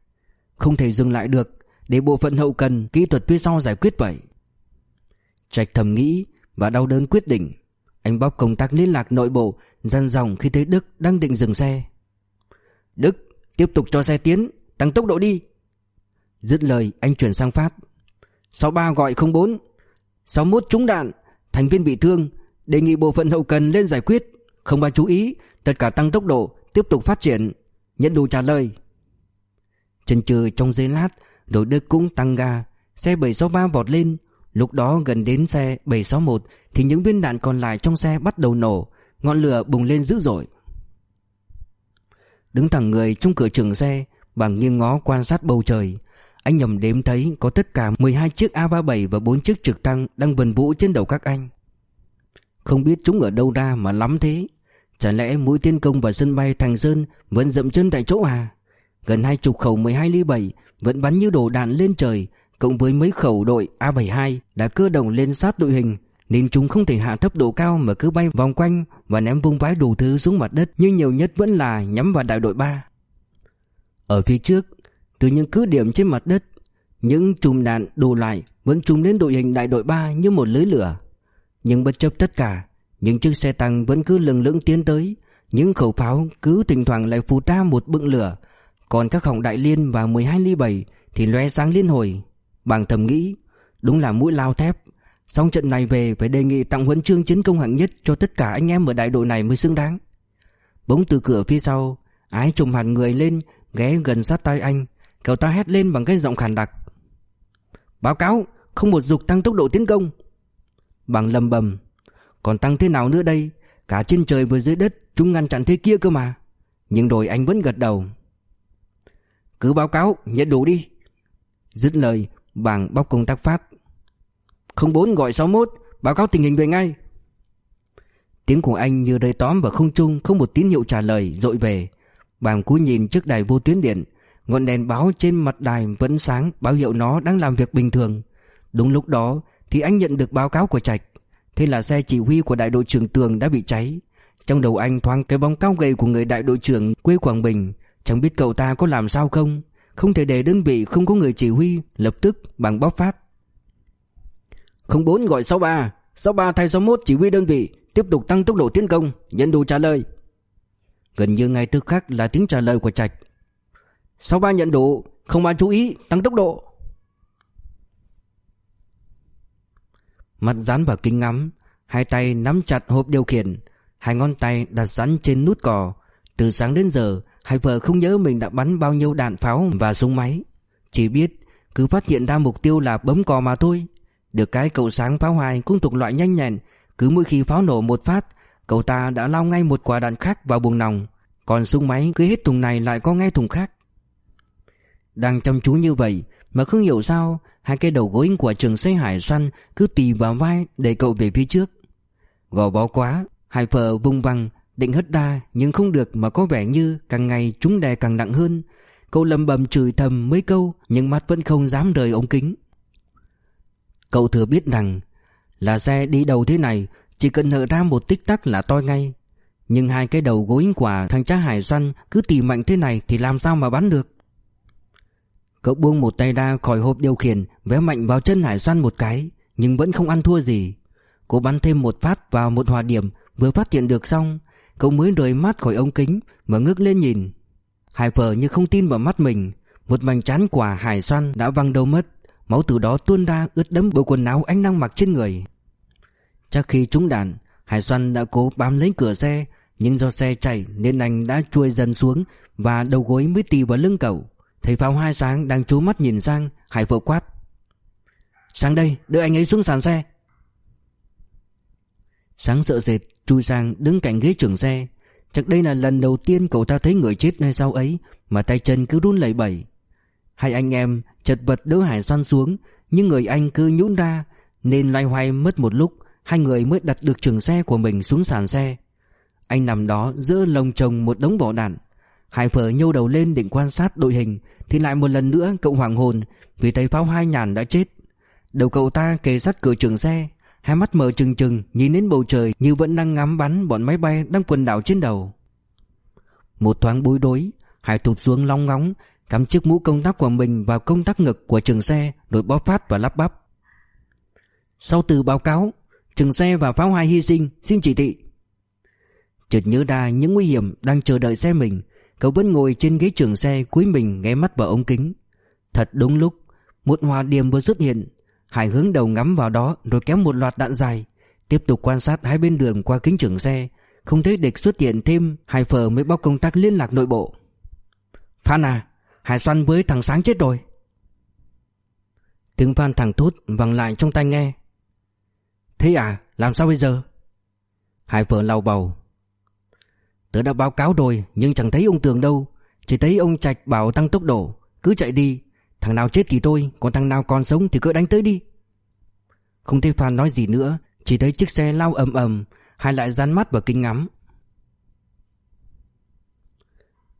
Không thể dừng lại được, Để bộ phận hậu cần, kỹ thuật phía sau giải quyết vậy. Trạch thầm nghĩ Và đau đớn quyết định. Anh bóc công tác liên lạc nội bộ, Dằn dòng khi thấy Đức đang định dừng xe. Đức, tiếp tục cho xe tiến, Tăng tốc độ đi. Dứt lời, anh chuyển sang phát 63 gọi 04 61 trúng đạn, Thành viên bị thương, Đề nghị bộ phận hậu cần lên giải quyết. Không bao chú ý, Tất cả tăng tốc độ Tiếp tục phát triển. Nhận đủ trả lời. Chân chừ trong giây lát, Đội Đức cũng tăng ga. Xe 763 vọt lên. Lúc đó gần đến xe 761 Thì những viên đạn còn lại trong xe bắt đầu nổ. Ngọn lửa bùng lên dữ dội. Đứng thẳng người trong cửa trường xe Bằng nghiêng ngó quan sát bầu trời. Anh nhầm đếm thấy có tất cả 12 chiếc A37 và 4 chiếc trực thăng Đang vần vũ trên đầu các anh. Không biết chúng ở đâu ra mà lắm thế. Chả lẽ mũi tiên công vào sân bay Thành Sơn Vẫn dậm chân tại chỗ à? Gần hai chục khẩu 12 ly 7 Vẫn bắn như đổ đạn lên trời, Cộng với mấy khẩu đội A72 Đã cơ động lên sát đội hình, Nên chúng không thể hạ thấp độ cao Mà cứ bay vòng quanh Và ném vung vãi đủ thứ xuống mặt đất, Nhưng nhiều nhất vẫn là nhắm vào đại đội 3 Ở phía trước, Từ những cứ điểm trên mặt đất, Những chùm đạn đổ lại Vẫn trúng lên đội hình đại đội 3 như một lưới lửa. Nhưng bất chấp tất cả, Những chiếc xe tăng vẫn cứ lừng lững tiến tới, Những khẩu pháo cứ thỉnh thoảng lại phù ra một bựng lửa còn các họng đại liên và 12 ly 7 Thì lóe sáng liên hồi. Bằng thầm nghĩ, Đúng là mũi lao thép. Xong trận này về phải đề nghị tặng huấn chương chiến công hạng nhất Cho tất cả anh em ở đại đội này mới xứng đáng. Bỗng từ cửa phía sau, Ái trùm hẳn người lên, Ghé gần sát tay anh Cậu ta hét lên bằng cái giọng khàn đặc. Báo cáo, Không một dục tăng tốc độ tiến công. Bằng lầm bầm, Còn tăng thế nào nữa đây? Cả trên trời và dưới đất Chúng ngăn chặn thế kia cơ mà. Nhưng rồi anh vẫn gật đầu. Cứ báo cáo nhận đủ đi. Dứt lời Bảng bóc công tác phát. 04 gọi 61 Báo cáo tình hình về ngay. Tiếng của anh như rơi tóm vào không trung, Không một tín hiệu trả lời, dội về. Bàng cúi nhìn trước đài vô tuyến điện. Ngọn đèn báo trên mặt đài vẫn sáng, Báo hiệu nó đang làm việc bình thường. Đúng lúc đó, thì anh nhận được báo cáo của Trạch. Thế là xe chỉ huy của đại đội trưởng Tường đã bị cháy. Trong đầu anh thoáng cái bóng cao gầy của người đại đội trưởng quê Quảng Bình. Chẳng biết cậu ta có làm sao không? Không thể để đơn vị không có người chỉ huy, Lập tức bằng bóp phát. 04 gọi 63 63 thay 61 chỉ huy đơn vị, Tiếp tục tăng tốc độ tiến công, Nhận đủ trả lời. Gần như ngay tức khắc là tiếng trả lời của Trạch. 63 nhận đủ, Không ai chú ý, tăng tốc độ. Mặt dán vào kính ngắm, Hai tay nắm chặt hộp điều khiển, Hai ngón tay đặt sẵn trên nút cò. Từ sáng đến giờ Hai vợ không nhớ mình đã bắn bao nhiêu đạn pháo và súng máy. Chỉ biết Cứ phát hiện ra mục tiêu là bấm cò mà thôi. Được cái cậu sáng pháo hoài cũng thuộc loại nhanh nhẹn. Cứ mỗi khi pháo nổ một phát, Cậu ta đã lao ngay một quả đạn khác vào buồng nòng. Còn súng máy cứ hết thùng này lại có ngay thùng khác. Đang chăm chú như vậy Mà không hiểu sao Hai cái đầu gối của trường xây hải xoăn Cứ tì vào vai để cậu về phía trước. Gò bó quá Hải phở vung văng Định hất đa nhưng không được mà có vẻ như càng ngày chúng đè càng nặng hơn. Cậu lầm bầm chửi thầm mấy câu, Nhưng mắt vẫn không dám rời ống kính. Cậu thừa biết rằng Là xe đi đầu thế này, Chỉ cần nợ ra một tích tắc là toi ngay. Nhưng hai cái đầu gối quả thằng cha Hải Xoăn Cứ tỉ mạnh thế này thì làm sao mà bắn được? Cậu buông một tay ra khỏi hộp điều khiển vé mạnh vào chân Hải Xoăn một cái, Nhưng vẫn không ăn thua gì. Cô bắn thêm một phát vào một hòa điểm, Vừa phát hiện được xong Cậu mới rời mắt khỏi ống kính Mà ngước lên nhìn. Hải phở như không tin vào mắt mình, Một mảnh chán quả hải xoan đã văng đâu mất, Máu từ đó tuôn ra ướt đẫm bộ quần áo anh đang mặc trên người. Chắc khi trúng đạn, Hải xoan đã cố bám lấy cửa xe, Nhưng do xe chạy nên anh đã chui dần xuống Và đầu gối mới tì vào lưng cậu. Thầy pháo hai sáng đang trố mắt nhìn sang Hải phở quát. Sáng đây, đưa anh ấy xuống sàn xe. Sáng sợ dệt Chu Giang đứng cạnh ghế trưởng xe. Chắc đây là lần đầu tiên cậu ta thấy người chết hay sao ấy, Mà tay chân cứ run lẩy bẩy. Hai anh em chật vật đỡ Hải xoan xuống, Nhưng người anh cứ nhũn ra, Nên loay hoay mất một lúc, Hai người mới đặt được trường xe của mình xuống sàn xe. Anh nằm đó giữa lồng chồng một đống vỏ đạn. Hải phở nhô đầu lên định quan sát đội hình, Thì lại một lần nữa cậu hoàng hồn, Vì thấy pháo hai nhàn đã chết. Đầu cậu ta kề sát cửa trường xe. Hai mắt mở trừng trừng nhìn đến bầu trời như vẫn đang ngắm bắn bọn máy bay đang quần đảo trên đầu. Một thoáng bối rối, Hải tụt xuống long ngóng, cắm chiếc mũ công tác của mình vào công tắc ngực của trường xe rồi bóp phát và lắp bắp. Sau từ báo cáo, trường xe và pháo hai hy sinh, xin chỉ thị. Chợt nhớ ra những nguy hiểm đang chờ đợi xe mình, cậu vẫn ngồi trên ghế trường xe cúi mình ghé mắt vào ống kính. Thật đúng lúc, một hòa điểm vừa xuất hiện, Hải hướng đầu ngắm vào đó rồi kéo một loạt đạn dài. Tiếp tục quan sát hai bên đường qua kính trưởng xe. Không thấy địch xuất hiện thêm Hải phở mới báo công tác liên lạc nội bộ. Phan à Hải xoăn với thằng Sáng chết rồi. Tiếng Phan thằng thốt vẳng lại trong tai nghe. Thế à làm sao bây giờ? Hải phở lau bầu Tớ đã báo cáo rồi, Nhưng chẳng thấy ông Tường đâu. Chỉ thấy ông Trạch bảo tăng tốc độ, Cứ chạy đi. Thằng nào chết thì tôi, Còn thằng nào còn sống thì cứ đánh tới đi. Không thấy Phan nói gì nữa, Chỉ thấy chiếc xe lao ầm ầm, Hai lại dán mắt vào kính ngắm.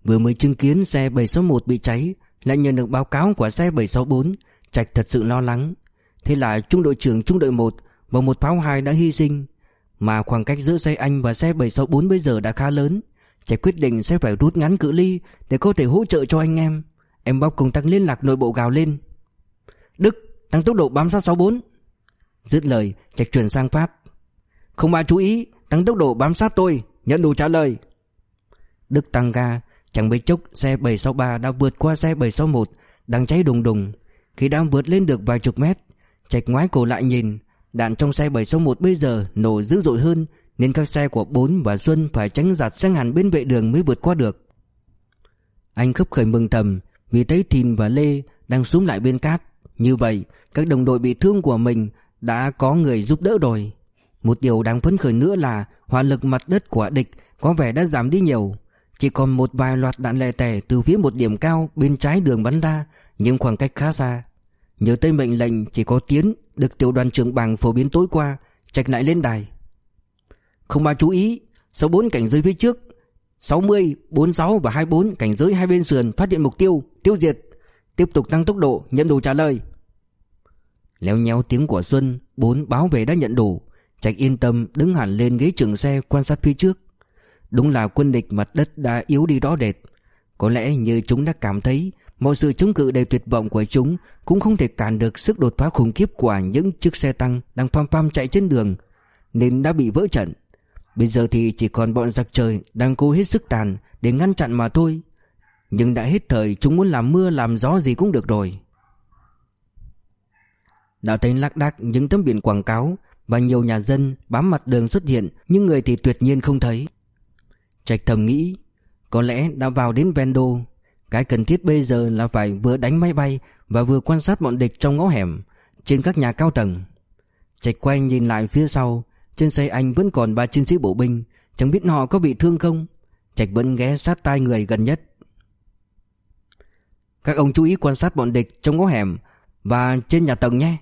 Vừa mới chứng kiến xe 761 bị cháy, Lại nhận được báo cáo của xe 764 Trạch thật sự lo lắng. Thế là trung đội trưởng trung đội 1 Và một pháo hai đã hy sinh, Mà khoảng cách giữa xe anh và xe 764 bây giờ đã khá lớn. Trạch quyết định sẽ phải rút ngắn cự ly Để có thể hỗ trợ cho anh em. Em bóc công tắc liên lạc nội bộ gào lên. Đức, tăng tốc độ bám sát 64 Dứt lời, Trạch chuyển sang Phát Không ai chú ý, Tăng tốc độ bám sát tôi Nhận đủ trả lời. Đức tăng ga, Chẳng mấy chốc xe 763 đã vượt qua xe 761 Đang cháy đùng đùng. Khi đang vượt lên được vài chục mét, Trạch ngoái cổ lại nhìn, Đạn trong xe 761 bây giờ nổ dữ dội hơn, Nên các xe của Bốn và Xuân Phải tránh giặt sang hẳn bên vệ đường mới vượt qua được. Anh khấp khởi mừng thầm vì thấy Thìn và Lê đang xuống lại bên cát. Như vậy, các đồng đội bị thương của mình đã có người giúp đỡ rồi. Một điều đáng phấn khởi nữa là hỏa lực mặt đất của địch có vẻ đã giảm đi nhiều. Chỉ còn một vài loạt đạn lẻ tẻ từ phía một điểm cao bên trái đường bắn ra, Nhưng khoảng cách khá xa. Nhớ tới mệnh lệnh chỉ có tiến được tiểu đoàn trưởng bằng phổ biến tối qua, Trạch lại lên đài. Không bao chú ý sau bốn cảnh dưới phía trước. 60, 46 và 24 cảnh giới hai bên sườn phát hiện mục tiêu, tiêu diệt. Tiếp tục tăng tốc độ, nhận đủ trả lời. Léo nhéo tiếng của Xuân, bốn báo về đã nhận đủ. Trạch yên tâm đứng hẳn lên ghế trường xe quan sát phía trước. Đúng là quân địch mặt đất đã yếu đi rõ rệt. Có lẽ như chúng đã cảm thấy mọi sự chống cự đầy tuyệt vọng của chúng cũng không thể cản được sức đột phá khủng khiếp của những chiếc xe tăng đang pham pham chạy trên đường nên đã bị vỡ trận. Bây giờ thì chỉ còn bọn giặc trời đang cố hết sức tàn để ngăn chặn mà thôi. Nhưng đã hết thời, chúng muốn làm mưa, làm gió gì cũng được rồi. Đã thấy lác đác những tấm biển quảng cáo và nhiều nhà dân bám mặt đường xuất hiện, nhưng người thì tuyệt nhiên không thấy. Trạch thầm nghĩ, có lẽ đã vào đến Vendo. Cái cần thiết bây giờ là phải vừa đánh máy bay và vừa quan sát bọn địch trong ngõ hẻm, trên các nhà cao tầng. Trạch quay nhìn lại phía sau trên xe anh vẫn còn ba chiến sĩ bộ binh. Chẳng biết họ có bị thương không? Trạch vẫn ghé sát tai người gần nhất. Các ông chú ý quan sát bọn địch trong ngõ hẻm Và trên nhà tầng nhé.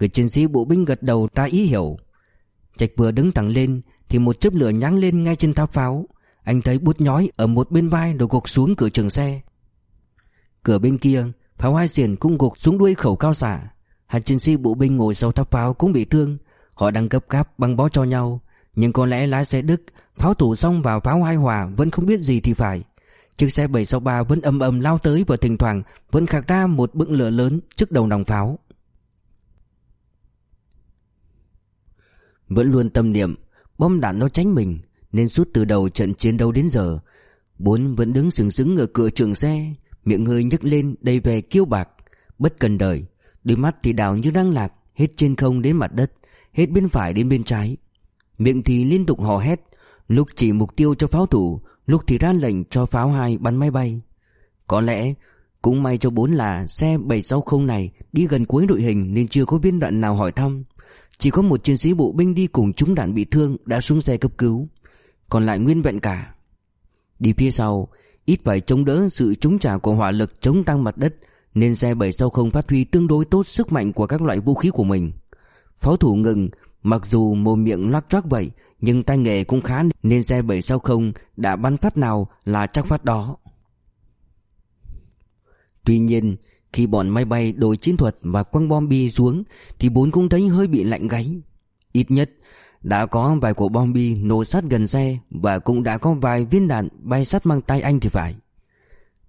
Người chiến sĩ bộ binh gật đầu ta ý hiểu. Trạch vừa đứng thẳng lên Thì một chớp lửa nháng lên ngay trên tháp pháo. Anh thấy bút nhói ở một bên vai rồi gục xuống cửa trường xe. Cửa bên kia, Pháo hai xiển cũng gục xuống đuôi khẩu cao xả Hai chiến sĩ bộ binh ngồi sau tháp pháo cũng bị thương. Họ đang gấp gáp băng bó cho nhau. Nhưng có lẽ lái xe Đức, Pháo thủ xong vào pháo hai hòa Vẫn không biết gì thì phải. Chiếc xe 763 vẫn âm ầm lao tới Và thỉnh thoảng vẫn khạc ra một bựng lửa lớn Trước đầu nòng pháo. Vẫn luôn tâm niệm, Bom đạn nó tránh mình, Nên suốt từ đầu trận chiến đấu đến giờ, Bốn vẫn đứng sừng sững ở cửa trường xe, Miệng hơi nhấc lên đầy vẻ kiêu bạc, Bất cần đời, Đôi mắt thì đảo như đang lạc, Hết trên không đến mặt đất. Hết bên phải đến bên trái. Miệng thì liên tục hò hét, Lúc chỉ mục tiêu cho pháo thủ, Lúc thì ra lệnh cho pháo hai bắn máy bay. Có lẽ Cũng may cho bốn là xe 760 này Đi gần cuối đội hình Nên chưa có viên đạn nào hỏi thăm. Chỉ có một chiến sĩ bộ binh đi cùng chúng đạn bị thương Đã xuống xe cấp cứu. Còn lại nguyên vẹn cả. Đi phía sau, Ít phải chống đỡ sự chống trả của hỏa lực chống tăng mặt đất Nên xe 760 phát huy tương đối tốt sức mạnh của các loại vũ khí của mình. Pháo thủ ngừng, Mặc dù mồm miệng loát choác vậy, Nhưng tay nghề cũng khá Nên xe 760 đã bắn phát nào là chắc phát đó. Tuy nhiên, Khi bọn máy bay đổi chiến thuật và quăng bom bi xuống, Thì bốn cũng thấy hơi bị lạnh gáy. Ít nhất, đã có vài quả bom bi nổ sát gần xe Và cũng đã có vài viên đạn bay sát mang tay anh thì phải.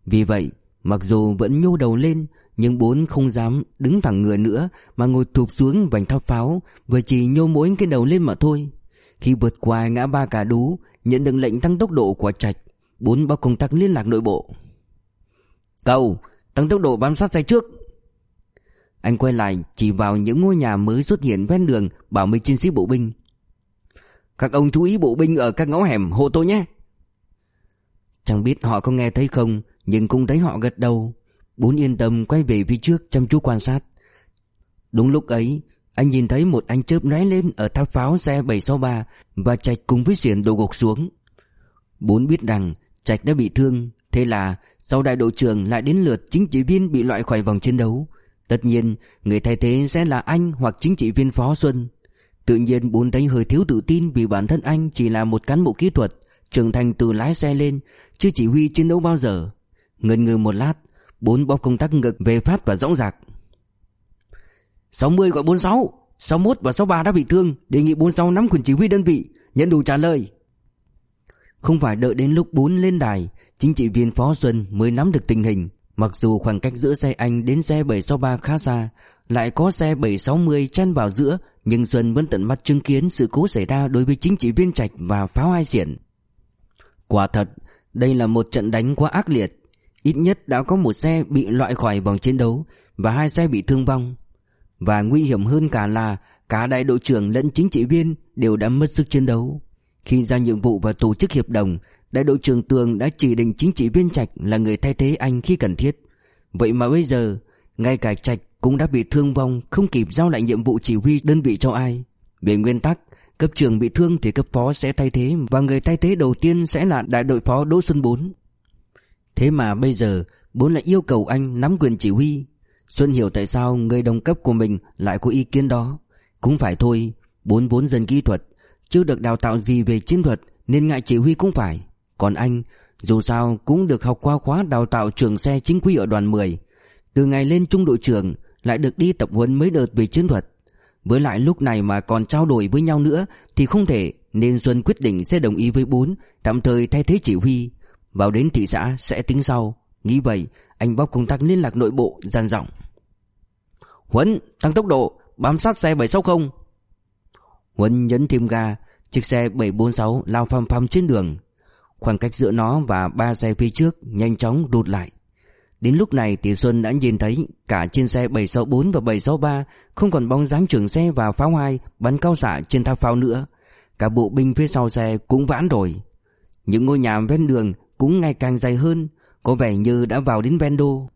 Vì vậy Mặc dù vẫn nhô đầu lên, Nhưng bốn không dám đứng thẳng người nữa Mà ngồi thụp xuống vành tháp pháo, Vừa chỉ nhô mỗi cái đầu lên mà thôi. Khi vượt qua ngã ba cả đú, Nhận được lệnh tăng tốc độ của trạch, Bốn báo công tác liên lạc nội bộ. Cầu Tăng tốc độ bám sát xe trước. Anh quay lại, chỉ vào những ngôi nhà mới xuất hiện ven đường Bảo mấy chiến sĩ bộ binh. Các ông chú ý bộ binh ở các ngõ hẻm hộ tôi nhé. Chẳng biết họ có nghe thấy không nhưng cũng thấy họ gật đầu. Bốn yên tâm quay về phía trước chăm chú quan sát. Đúng lúc ấy Anh nhìn thấy một anh chớp lóe lên Ở tháp pháo xe 763 Và Trạch cùng với xiển đổ gục xuống. Bốn biết rằng Trạch đã bị thương Thế là sau đại đội trưởng lại đến lượt chính trị viên bị loại khỏi vòng chiến đấu. Tất nhiên người thay thế sẽ là anh hoặc chính trị viên Phó Xuân. Tự nhiên bốn thấy hơi thiếu tự tin vì bản thân anh chỉ là một cán bộ kỹ thuật, trưởng thành từ lái xe lên, chưa chỉ huy chiến đấu bao giờ. Ngần ngừ một lát, bốn bóp công tắc ngực về phát và rõng rạc. 60 gọi 46, 61 và 63 đã bị thương, đề nghị 46 nắm quyền chỉ huy đơn vị, nhận đủ trả lời. Không phải đợi đến lúc bốn lên đài, chính trị viên Phó Xuân mới nắm được tình hình. Mặc dù khoảng cách giữa xe anh đến xe 763 khá xa, lại có xe 760 chen vào giữa nhưng Xuân vẫn tận mắt chứng kiến sự cố xảy ra đối với chính trị viên Trạch và pháo hai xiển. Quả thật, đây là một trận đánh quá ác liệt. Ít nhất đã có một xe bị loại khỏi vòng chiến đấu và hai xe bị thương vong. Và nguy hiểm hơn cả là cả đại đội trưởng lẫn chính trị viên đều đã mất sức chiến đấu. Khi ra nhiệm vụ và tổ chức hiệp đồng, đại đội trưởng Tường đã chỉ định chính trị viên Trạch là người thay thế anh khi cần thiết. Vậy mà bây giờ, ngay cả Trạch cũng đã bị thương vong không kịp giao lại nhiệm vụ chỉ huy đơn vị cho ai. Về nguyên tắc, cấp trưởng bị thương thì cấp phó sẽ thay thế và người thay thế đầu tiên sẽ là đại đội phó Đỗ Xuân Bốn. Thế mà bây giờ Bốn lại yêu cầu anh nắm quyền chỉ huy. Xuân hiểu tại sao người đồng cấp của mình lại có ý kiến đó. Cũng phải thôi, Bốn vốn dân kỹ thuật, chưa được đào tạo gì về chiến thuật nên ngại chỉ huy cũng phải. Còn anh, dù sao cũng được học qua khóa đào tạo trường xe chính quy ở đoàn 10. Từ ngày lên trung đội trưởng lại được đi tập huấn mấy đợt về chiến thuật. Với lại lúc này mà còn trao đổi với nhau nữa thì không thể nên Xuân quyết định sẽ đồng ý với bốn tạm thời thay thế chỉ huy. Vào đến thị xã sẽ tính sau. Nghĩ vậy, anh bóc công tác liên lạc nội bộ gian giọng. Huấn, tăng tốc độ, bám sát xe 760. Huấn nhấn thêm ga, chiếc xe 746 lao phăm phăm trên đường. Khoảng cách giữa nó và ba xe phía trước nhanh chóng rụt lại. Đến lúc này thì Xuân đã nhìn thấy cả trên xe 764 và 763 không còn bóng dáng trưởng xe và pháo hai bắn cao xạ trên tháp pháo nữa. Cả bộ binh phía sau xe cũng vãn rồi. Những ngôi nhà ven đường cũng ngày càng dày hơn, có vẻ như đã vào đến ven đô.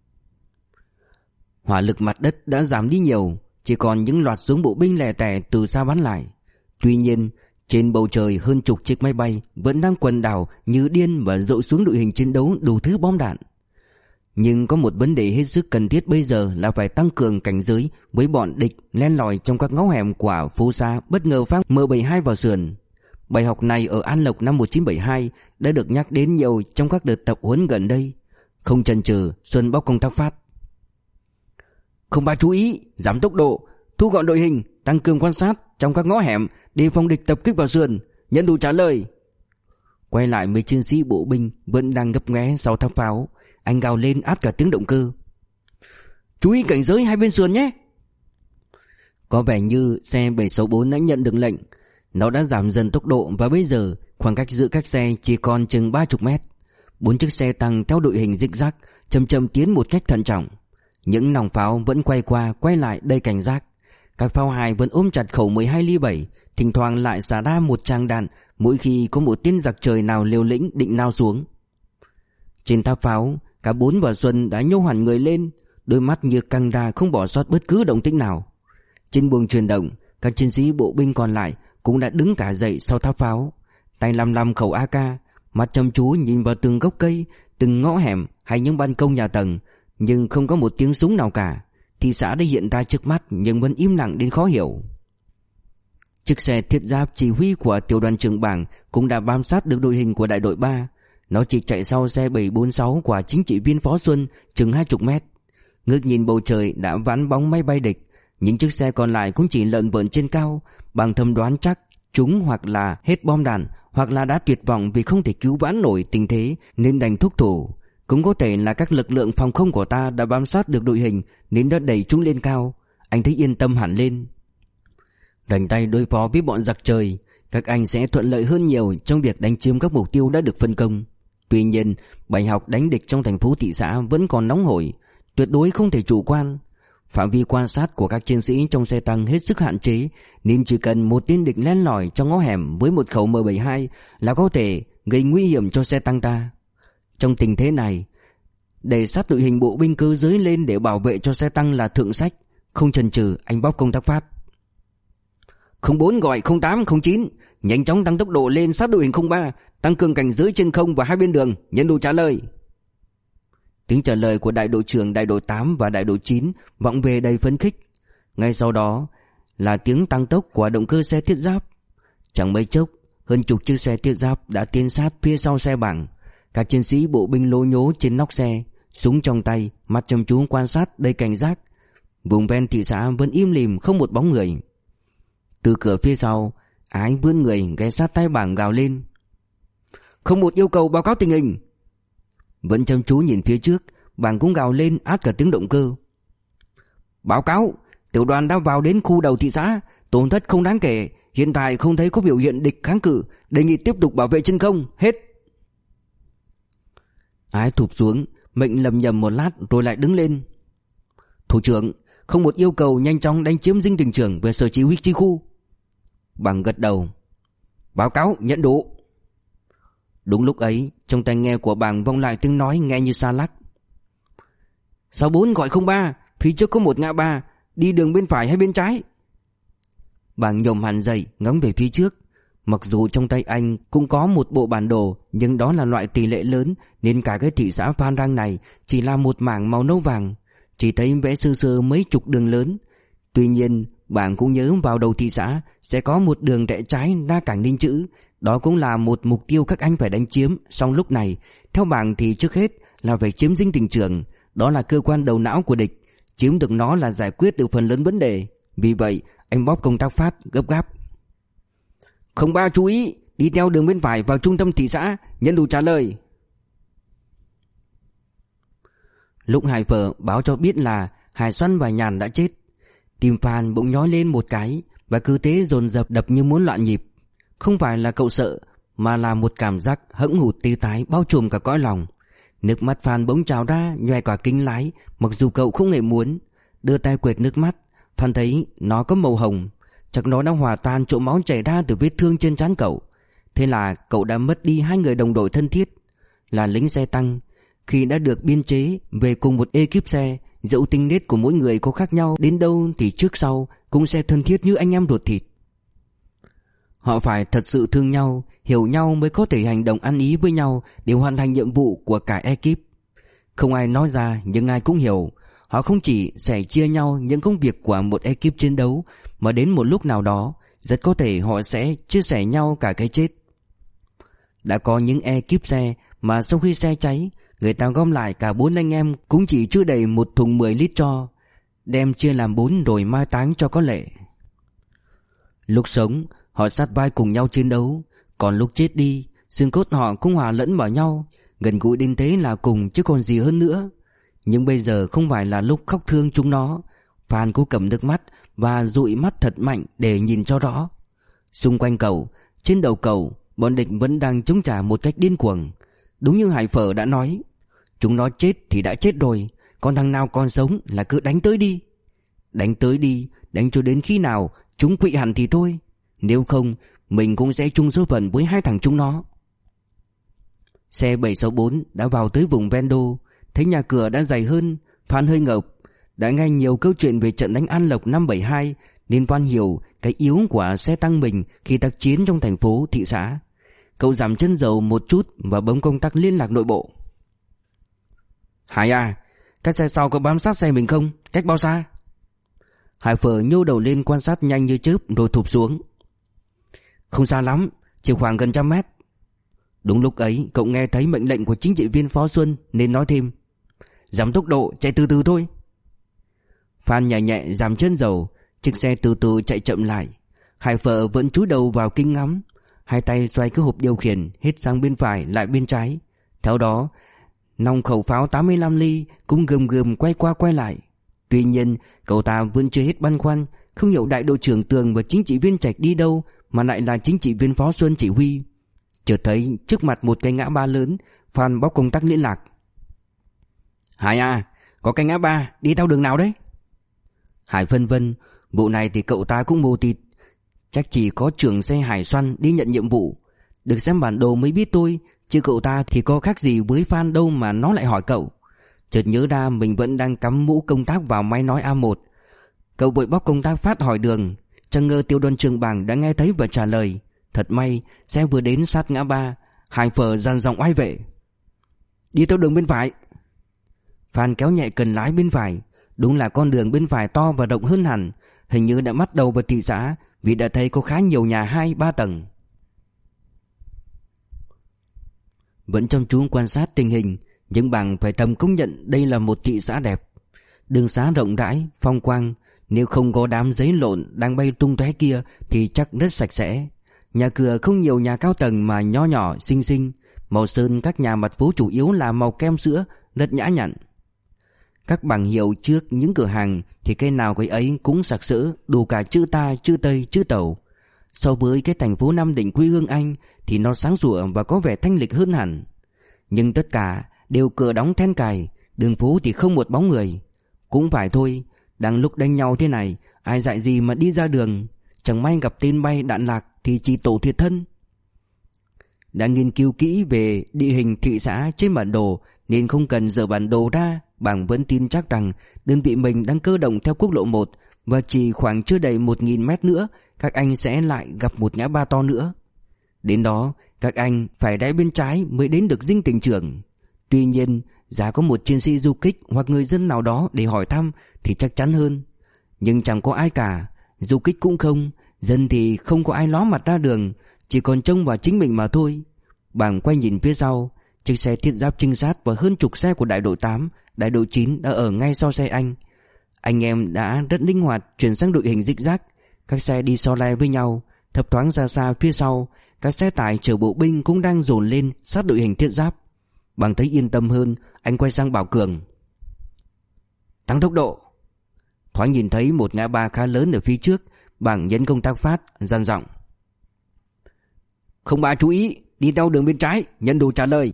Hỏa lực mặt đất đã giảm đi nhiều, chỉ còn những loạt súng bộ binh lẻ tẻ từ xa bắn lại. Tuy nhiên, trên bầu trời hơn chục chiếc máy bay vẫn đang quần đảo như điên và dội xuống đội hình chiến đấu đủ thứ bom đạn. Nhưng có một vấn đề hết sức cần thiết bây giờ là phải tăng cường cảnh giới với bọn địch len lỏi trong các ngõ hẻm của phố xa bất ngờ phát M72 vào sườn. Bài học này ở An Lộc năm 1972 đã được nhắc đến nhiều trong các đợt tập huấn gần đây. Không chần chừ, Xuân bóc công tác phát. Không ba chú ý, giảm tốc độ, thu gọn đội hình, tăng cường quan sát trong các ngõ hẻm, đề phòng địch tập kích vào sườn. Nhận đủ trả lời. Quay lại mấy chiến sĩ bộ binh vẫn đang gấp nghé sau tháp pháo, anh gào lên át cả tiếng động cơ. Chú ý cảnh giới hai bên sườn nhé. Có vẻ như xe 764 đã nhận được lệnh, nó đã giảm dần tốc độ và bây giờ khoảng cách giữa các xe chỉ còn chừng 30 mét. Bốn chiếc xe tăng theo đội hình zigzag rắc, chậm chậm tiến một cách thận trọng. Những nòng pháo vẫn quay qua quay lại đầy cảnh giác. Các pháo hài vẫn ôm chặt khẩu 12 ly 7, thỉnh thoảng lại xả ra một trang đạn mỗi khi có một tên giặc trời nào liều lĩnh định lao xuống. Trên tháp pháo, cả bốn và Xuân đã nhô hẳn người lên, đôi mắt như căng ra không bỏ sót bất cứ động tĩnh nào. Trên buồng truyền động, các chiến sĩ bộ binh còn lại cũng đã đứng cả dậy sau tháp pháo, tay lăm lăm khẩu AK, mắt chăm chú nhìn vào từng gốc cây, từng ngõ hẻm hay những ban công nhà tầng, nhưng không có một tiếng súng nào cả. Thị xã đã hiện ra trước mắt nhưng vẫn im lặng đến khó hiểu. Chiếc xe thiết giáp chỉ huy của tiểu đoàn trưởng bảng cũng đã bám sát được đội hình của đại đội 3. Nó chỉ chạy sau xe 746 của chính trị viên Phó Xuân chừng 20 mét. Ngước nhìn bầu trời đã ván bóng máy bay địch. Những chiếc xe còn lại cũng chỉ lợn vợn trên cao bằng thầm đoán chắc chúng hoặc là hết bom đạn hoặc là đã tuyệt vọng vì không thể cứu vãn nổi tình thế nên đành thúc thủ. Cũng có thể là các lực lượng phòng không của ta đã bám sát được đội hình nên đã đẩy chúng lên cao. Anh thấy yên tâm hẳn lên. Đành tay đối phó với bọn giặc trời, các anh sẽ thuận lợi hơn nhiều trong việc đánh chiếm các mục tiêu đã được phân công. Tuy nhiên, bài học đánh địch trong thành phố thị xã vẫn còn nóng hổi, tuyệt đối không thể chủ quan. Phạm vi quan sát của các chiến sĩ trong xe tăng hết sức hạn chế, nên chỉ cần một tên địch len lỏi trong ngõ hẻm với một khẩu M72 là có thể gây nguy hiểm cho xe tăng ta. Trong tình thế này, để sát đội hình bộ binh cơ giới lên để bảo vệ cho xe tăng là thượng sách, không chần chừ anh bóp công tác phát. 04 gọi 08 09 Nhanh chóng tăng tốc độ lên sát đội hình 03 Tăng cường cảnh giới trên không và hai bên đường Nhận đủ trả lời Tiếng trả lời của đại đội trưởng đại đội 8 và đại đội 9 vọng về đầy phấn khích. Ngay sau đó là tiếng tăng tốc của động cơ xe thiết giáp. Chẳng mấy chốc, hơn chục chiếc xe thiết giáp đã tiến sát phía sau xe bảng. Các chiến sĩ bộ binh lố nhố trên nóc xe, súng trong tay, mắt chăm chú quan sát đầy cảnh giác. Vùng ven thị xã vẫn im lìm không một bóng người. Từ cửa phía sau, ái vươn người ghé sát tay bảng gào lên. Không một yêu cầu báo cáo tình hình. Vẫn chăm chú nhìn phía trước, Bàng cũng gào lên át cả tiếng động cơ. Báo cáo, tiểu đoàn đã vào đến khu đầu thị xã, tổn thất không đáng kể, hiện tại không thấy có biểu hiện địch kháng cự, đề nghị tiếp tục bảo vệ trên không, hết. Ái thụp xuống, mệnh lầm nhầm một lát rồi lại đứng lên. Thủ trưởng, không một yêu cầu nhanh chóng đánh chiếm dinh tỉnh trưởng về sở chỉ huy chi khu. Bằng gật đầu Báo cáo nhận đủ Đúng lúc ấy, Trong tai nghe của bàng vong lại tiếng nói nghe như xa lắc. 64 gọi 03 Phía trước có một ngã ba, Đi đường bên phải hay bên trái? Bàng nhổm hẳn dậy, ngóng về phía trước. Mặc dù trong tay anh cũng có một bộ bản đồ, Nhưng đó là loại tỷ lệ lớn, Nên cả cái thị xã Phan Rang này Chỉ là một mảng màu nâu vàng. Chỉ thấy vẽ sơ sơ mấy chục đường lớn. Tuy nhiên bạn cũng nhớ vào đầu thị xã sẽ có một đường rẽ trái ra cảng Ninh Chữ. Đó cũng là một mục tiêu các anh phải đánh chiếm. Song lúc này, theo bảng thì trước hết là phải chiếm dinh tỉnh trường. Đó là cơ quan đầu não của địch. Chiếm được nó là giải quyết được phần lớn vấn đề. Vì vậy, anh bóp công tác phát gấp gáp. Không ba chú ý, đi theo đường bên phải vào trung tâm thị xã, nhận đủ trả lời. Lúc Hải Phở báo cho biết là Hải Xuân và Nhàn đã chết Tim Phan bỗng nhói lên một cái Và cứ thế dồn dập đập như muốn loạn nhịp không phải là cậu sợ, Mà là một cảm giác hững hụt tê tái, bao trùm cả cõi lòng. Nước mắt Phan bỗng trào ra, nhòe cả kính lái, Mặc dù cậu không hề muốn. Đưa tay quệt nước mắt, Phan thấy nó có màu hồng. Chắc nó đang hòa tan chỗ máu chảy ra từ vết thương trên trán cậu. Thế là cậu đã mất đi hai người đồng đội thân thiết. Là lính xe tăng, Khi đã được biên chế về cùng một ekip xe, Dẫu tinh nết của mỗi người có khác nhau đến đâu thì trước sau cũng sẽ thân thiết như anh em ruột thịt. Họ phải thật sự thương nhau, hiểu nhau mới có thể hành động ăn ý với nhau để hoàn thành nhiệm vụ của cả ekip. Không ai nói ra nhưng ai cũng hiểu. Họ không chỉ sẻ chia nhau những công việc của một ekip chiến đấu mà đến một lúc nào đó Rất có thể họ sẽ chia sẻ nhau cả cái chết Đã có những ekip xe Mà sau khi xe cháy Người ta gom lại cả bốn anh em Cũng chỉ chưa đầy một thùng 10 lít cho Đem chia làm bốn rồi mai táng cho có lệ Lúc sống Họ sát vai cùng nhau chiến đấu. Còn lúc chết đi, Xương cốt họ cũng hòa lẫn vào nhau. Gần gũi đến thế là cùng, chứ còn gì hơn nữa. Nhưng bây giờ không phải là lúc khóc thương chúng nó. Phan cố cầm nước mắt Và dụi mắt thật mạnh để nhìn cho rõ. Xung quanh cầu, Trên đầu cầu, Bọn địch vẫn đang chống trả một cách điên cuồng. Đúng như Hải Phở đã nói, Chúng nó chết thì đã chết rồi, Còn thằng nào còn sống là cứ đánh tới đi. Đánh tới đi, Đánh cho đến khi nào, chúng quỵ hẳn thì thôi. Nếu không Mình cũng sẽ chung số phận với hai thằng chúng nó. Xe 764 đã vào tới vùng Vendo Thấy nhà cửa đã dày hơn Phan hơi ngợp. Đã nghe nhiều câu chuyện về trận đánh An Lộc năm 72 Nên Phan hiểu cái yếu của xe tăng mình Khi tác chiến trong thành phố, thị xã. Cậu giảm chân dầu một chút Và bấm công tắc liên lạc nội bộ. Hải à Các xe sau có bám sát xe mình không? Cách bao xa? Hải phở nhô đầu lên quan sát nhanh như chớp Rồi thụp xuống. Không xa lắm, Chỉ khoảng gần trăm mét. Đúng lúc ấy, cậu nghe thấy mệnh lệnh của chính trị viên Phó Xuân Nên nói thêm. Giảm tốc độ, chạy từ từ thôi. Phan nhẹ nhẹ giảm chân dầu, Chiếc xe từ từ chạy chậm lại. Hải vợ vẫn chú đầu vào kinh ngắm. Hai tay xoay cái hộp điều khiển Hết sang bên phải, lại bên trái. Theo đó, Nòng khẩu pháo 85 ly Cũng gầm gầm quay qua quay lại. Tuy nhiên, cậu ta vẫn chưa hết băn khoăn, Không hiểu đại đội trưởng Tường và chính trị viên Trạch đi đâu mà lại là chính trị viên Phó Xuân chỉ huy. Chợt thấy trước mặt một cái ngã ba lớn, Phan bóc công tác liên lạc. Hải à Có cái ngã ba, đi theo đường nào đấy? Hải phân vân, bộ này thì cậu ta cũng mù tịt. Chắc chỉ có trưởng xe Hải Xoăn đi nhận nhiệm vụ. Được xem bản đồ mới biết tôi Chứ cậu ta thì có khác gì với Phan đâu mà nó lại hỏi cậu. Chợt nhớ ra mình vẫn đang cắm mũ công tác vào máy nói A1 Cậu vội bóc công tác phát hỏi đường. Chẳng ngờ tiêu đoàn trường bảng đã nghe thấy và trả lời. Thật may xe vừa đến sát ngã ba Hải phở dàn dòng oai vệ. Đi theo đường bên phải. Phan kéo nhẹ cần lái bên phải. Đúng là con đường bên phải to và rộng hơn hẳn. Hình như đã bắt đầu vào thị xã Vì đã thấy có khá nhiều nhà hai ba tầng. Vẫn trong chú quan sát tình hình những bằng phải tầm công nhận đây là một thị xã đẹp. Đường xá rộng rãi, phong quang nếu không có đám giấy lộn đang bay tung tóe kia Thì chắc rất sạch sẽ. Nhà cửa không nhiều nhà cao tầng mà nho nhỏ xinh xinh. Màu sơn các nhà mặt phố chủ yếu là màu kem sữa Rất nhã nhặn. Các bảng hiệu trước những cửa hàng Thì cái nào cái ấy cũng sặc sỡ Đủ cả chữ ta, chữ tây, chữ tàu. So với cái thành phố Nam Định quê hương Anh Thì nó sáng sủa và có vẻ thanh lịch hơn hẳn. Nhưng tất cả đều cửa đóng then cài Đường phố thì không một bóng người. Cũng phải thôi đang lúc đánh nhau thế này, Ai dạy gì mà đi ra đường? Chẳng may gặp tên bay đạn lạc Thì chỉ tổ thiệt thân. Đã nghiên cứu kỹ về địa hình thị xã trên bản đồ Nên không cần dở bản đồ ra, Bảng vẫn tin chắc rằng Đơn vị mình đang cơ động theo quốc lộ 1 Và chỉ khoảng chưa đầy 1.000 mét nữa, Các anh sẽ lại gặp một ngã ba to nữa. Đến đó, Các anh phải đáy bên trái mới đến được dinh tỉnh trưởng. Tuy nhiên Giá có một chiến sĩ du kích hoặc người dân nào đó để hỏi thăm Thì chắc chắn hơn. Nhưng chẳng có ai cả, Du kích cũng không, Dân thì không có ai ló mặt ra đường, Chỉ còn trông vào chính mình mà thôi. Bảng quay nhìn phía sau, Chiếc xe thiết giáp trinh sát và hơn chục xe của đại đội 8 Đại đội 9 đã ở ngay sau xe anh. Anh em đã rất linh hoạt Chuyển sang đội hình dích rác Các xe đi so le với nhau Thập thoáng ra xa phía sau, Các xe tải chở bộ binh cũng đang dồn lên Sát đội hình thiết giáp. Bằng thấy yên tâm hơn, Anh quay sang bảo Cường. Tăng tốc độ. Thoáng nhìn thấy một ngã ba khá lớn ở phía trước Bằng nhấn công tác phát, gian giọng. Không ba chú ý, Đi theo đường bên trái nhận đồ trả lời.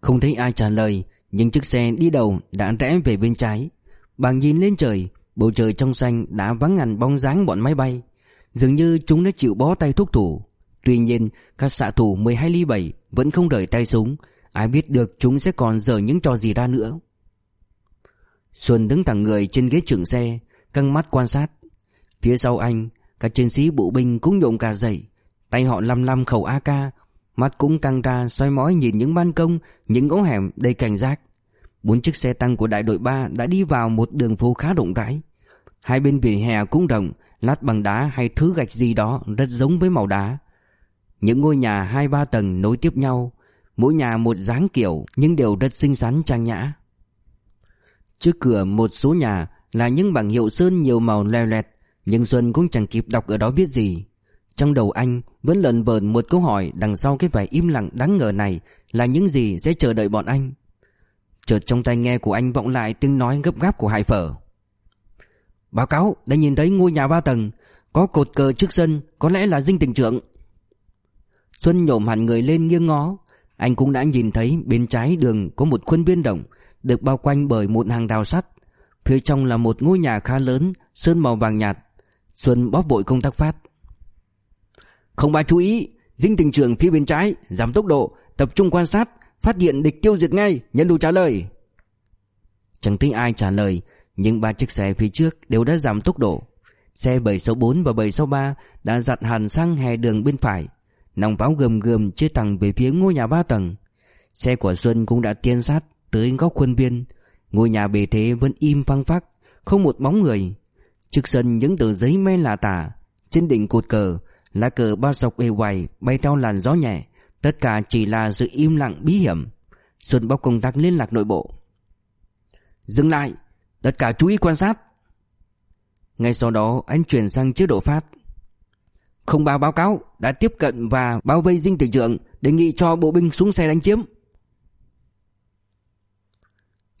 Không thấy ai trả lời, Nhưng chiếc xe đi đầu đã rẽ về bên trái. Bằng nhìn lên trời, Bầu trời trong xanh đã vắng ngàn bóng dáng bọn máy bay. Dường như chúng đã chịu bó tay thúc thủ. Tuy nhiên, các xạ thủ 12 ly 7 Vẫn không rời tay súng. Ai biết được chúng sẽ còn dở những trò gì ra nữa. Xuân đứng thẳng người trên ghế trưởng xe, Căng mắt quan sát. Phía sau anh, Các chiến sĩ bộ binh cũng nhộn cả dậy. Tay họ lăm lăm khẩu AK Mắt cũng căng ra soi mói nhìn những ban công, Những ngõ hẻm đầy cảnh giác. Bốn chiếc xe tăng của đại đội 3 Đã đi vào một đường phố khá rộng rãi. Hai bên vỉa hè cũng rộng, Lát bằng đá hay thứ gạch gì đó Rất giống với màu đá. Những ngôi nhà hai ba tầng nối tiếp nhau, Mỗi nhà một dáng kiểu Nhưng đều rất xinh xắn trang nhã. Trước cửa một số nhà Là những bảng hiệu sơn nhiều màu leo lẹt Nhưng Xuân cũng chẳng kịp đọc ở đó biết gì. Trong đầu anh vẫn lợn vợn một câu hỏi Đằng sau cái vẻ im lặng đáng ngờ này Là những gì sẽ chờ đợi bọn anh. Chợt trong tai nghe của anh vọng lại tiếng nói gấp gáp của Hải Phở. Báo cáo, đã nhìn thấy ngôi nhà ba tầng, Có cột cờ trước sân, Có lẽ là dinh tỉnh trưởng. Xuân nhổm hẳn người lên nghiêng ngó. Anh cũng đã nhìn thấy bên trái đường Có một khuôn viên rộng, Được bao quanh bởi một hàng đào sắt. Phía trong là một ngôi nhà khá lớn, Sơn màu vàng nhạt. Xuân bóp vội công tác phát. Không ba chú ý Dinh tình trường phía bên trái, Giảm tốc độ, Tập trung quan sát, Phát hiện địch tiêu diệt ngay Nhận đủ trả lời. Chẳng thấy ai trả lời, Nhưng ba chiếc xe phía trước đều đã giảm tốc độ. Xe 764 và 763 đã dặn hẳn sang hè đường bên phải. Nòng pháo gầm gầm chia thẳng về phía ngôi nhà ba tầng. Xe của Xuân cũng đã tiến sát tới góc khuôn viên. Ngôi nhà bề thế vẫn im phăng phắc, Không một bóng người. Trước sân những tờ giấy men lạ tả. Trên đỉnh cột cờ, Lá cờ bao dọc ê hoài bay theo làn gió nhẹ. Tất cả chỉ là sự im lặng bí hiểm. Xuân bóc công tác liên lạc nội bộ. Dừng lại, Tất cả chú ý quan sát. Ngay sau đó, anh chuyển sang chế độ phát. Không báo báo cáo, Đã tiếp cận và bao vây dinh tỉnh trưởng, Đề nghị cho bộ binh xuống xe đánh chiếm.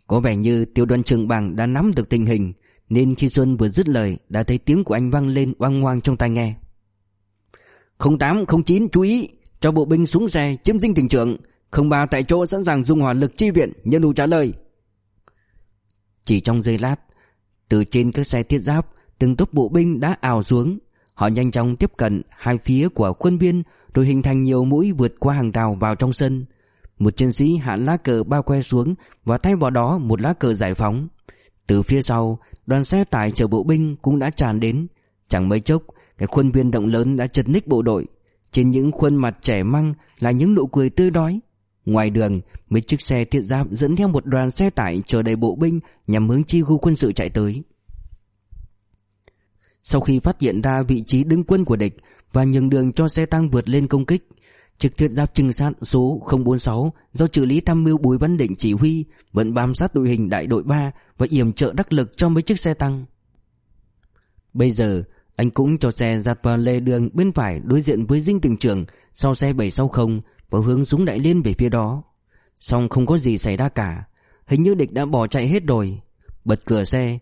Có vẻ như tiêu đoàn trưởng Bàng đã nắm được tình hình, Nên khi Xuân vừa dứt lời, Đã thấy tiếng của anh vang lên oang oang trong tai nghe. 0809 chú ý, Cho bộ binh xuống xe chiếm dinh tỉnh trưởng. Không ba tại chỗ sẵn sàng dùng hỏa lực chi viện, Nhân đủ trả lời. Chỉ trong giây lát, Từ trên các xe thiết giáp, Từng tốc bộ binh đã ào xuống. Họ nhanh chóng tiếp cận hai phía của quân biên Rồi hình thành nhiều mũi vượt qua hàng rào vào trong sân. Một chiến sĩ hạ lá cờ bao que xuống Và thay vào đó một lá cờ giải phóng. Từ phía sau Đoàn xe tải chở bộ binh cũng đã tràn đến. Chẳng mấy chốc Cái khuôn viên động lớn đã chật ních bộ đội. Trên những khuôn mặt trẻ măng Là những nụ cười tươi đói. Ngoài đường, mấy chiếc xe thiết giáp dẫn theo một đoàn xe tải chở đầy bộ binh nhằm hướng chi khu quân sự chạy tới. Sau khi phát hiện ra vị trí đứng quân của địch và nhường đường cho xe tăng vượt lên công kích, trực thiết giáp trinh sát số 046 do trợ lý tham mưu Bùi Văn Định chỉ huy vẫn bám sát đội hình đại đội 3 và yểm trợ đắc lực cho mấy chiếc xe tăng. Bây giờ, anh cũng cho xe giặt vào lề đường bên phải đối diện với dinh tỉnh trường sau xe 760 và hướng súng đại liên về phía đó. Xong không có gì xảy ra cả, hình như địch đã bỏ chạy hết rồi. Bật cửa xe,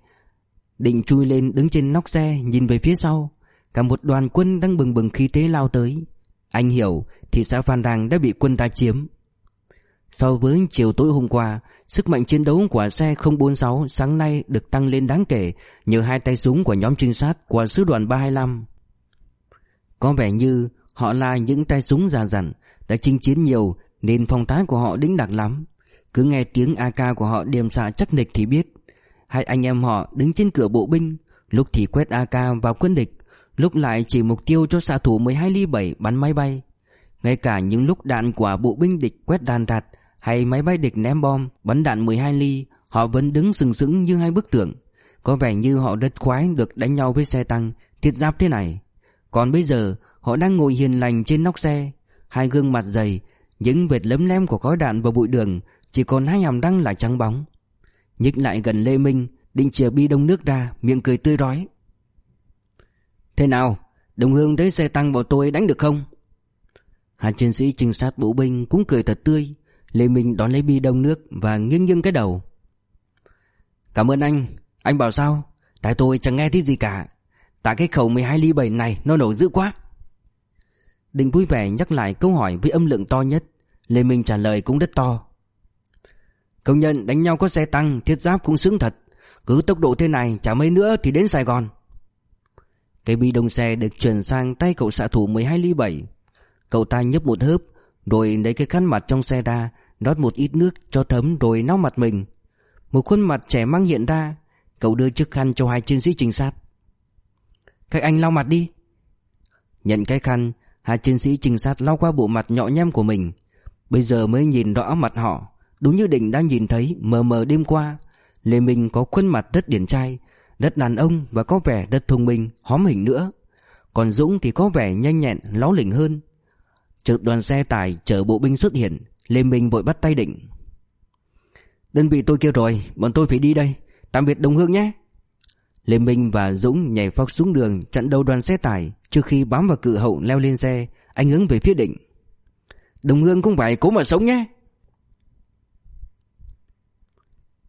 định chui lên đứng trên nóc xe nhìn về phía sau. Cả một đoàn quân đang bừng bừng khí thế lao tới. Anh hiểu thị xã Phan Rang đã bị quân ta chiếm. So với chiều tối hôm qua, sức mạnh chiến đấu của xe 046 sáng nay được tăng lên đáng kể nhờ hai tay súng của nhóm trinh sát của sư đoàn 325. Có vẻ như họ là những tay súng già dặn, đã chinh chiến nhiều nên phong thái của họ đĩnh đặc lắm. Cứ nghe tiếng AK của họ điềm xạ chắc nịch thì biết. Hai anh em họ đứng trên cửa bộ binh, lúc thì quét AK vào quân địch, lúc lại chỉ mục tiêu cho xạ thủ 12 ly 7 bắn máy bay. Ngay cả những lúc đạn của bộ binh địch quét đàn rạt hay máy bay địch ném bom bắn đạn 12 ly, họ vẫn đứng sừng sững như hai bức tượng. Có vẻ như họ rất khoái được đánh nhau với xe tăng, thiết giáp thế này. Còn bây giờ, họ đang ngồi hiền lành trên nóc xe, Hai gương mặt dày Những vệt lấm lem của khói đạn và bụi đường Chỉ còn hai hàm răng là trắng bóng Nhích lại gần Lê Minh, Định chìa bi đông nước ra, Miệng cười tươi rói. Thế nào? Đồng Hương thấy xe tăng bọn tôi đánh được không? Hai chiến sĩ trinh sát bộ binh Cũng cười thật tươi. Lê Minh đón lấy bi đông nước Và nghiêng nghiêng cái đầu. Cảm ơn anh. Anh bảo sao? Tại tôi chẳng nghe thấy gì cả. Tại cái khẩu 12 ly 7 này, nó nổ dữ quá. Đình vui vẻ nhắc lại câu hỏi với âm lượng to nhất. Lê Minh trả lời cũng rất to. Công nhận đánh nhau có xe tăng, Thiết giáp cũng xứng thật. Cứ tốc độ thế này, chả mấy nữa thì đến Sài Gòn. Cái bi đông xe được chuyển sang tay cậu xạ thủ 12 ly 7 Cậu ta nhấp một hớp, Rồi lấy cái khăn mặt trong xe ra, Rót một ít nước cho thấm rồi lau mặt mình. Một khuôn mặt trẻ mang hiện ra, Cậu đưa chiếc khăn cho hai chiến sĩ trinh sát. Các anh lau mặt đi. Nhận cái khăn, Hai chiến sĩ trinh sát lau qua bộ mặt nhọ nhem của mình. Bây giờ mới nhìn rõ mặt họ. Đúng như Định đã nhìn thấy, mờ mờ đêm qua, Lê Minh có khuôn mặt rất điển trai, Rất đàn ông và có vẻ rất thông minh, Hóm hình nữa. Còn Dũng thì có vẻ nhanh nhẹn, láo lỉnh hơn. Chợt đoàn xe tải chở bộ binh xuất hiện, Lê Minh vội bắt tay định. Đơn vị tôi kêu rồi, Bọn tôi phải đi đây, Tạm biệt đồng hương nhé. Lê Minh và Dũng nhảy phóc xuống đường chặn đầu đoàn xe tải Trước khi bám vào cự hậu leo lên xe, Anh hướng về phía định. Đồng hương không phải cố mà sống nhé.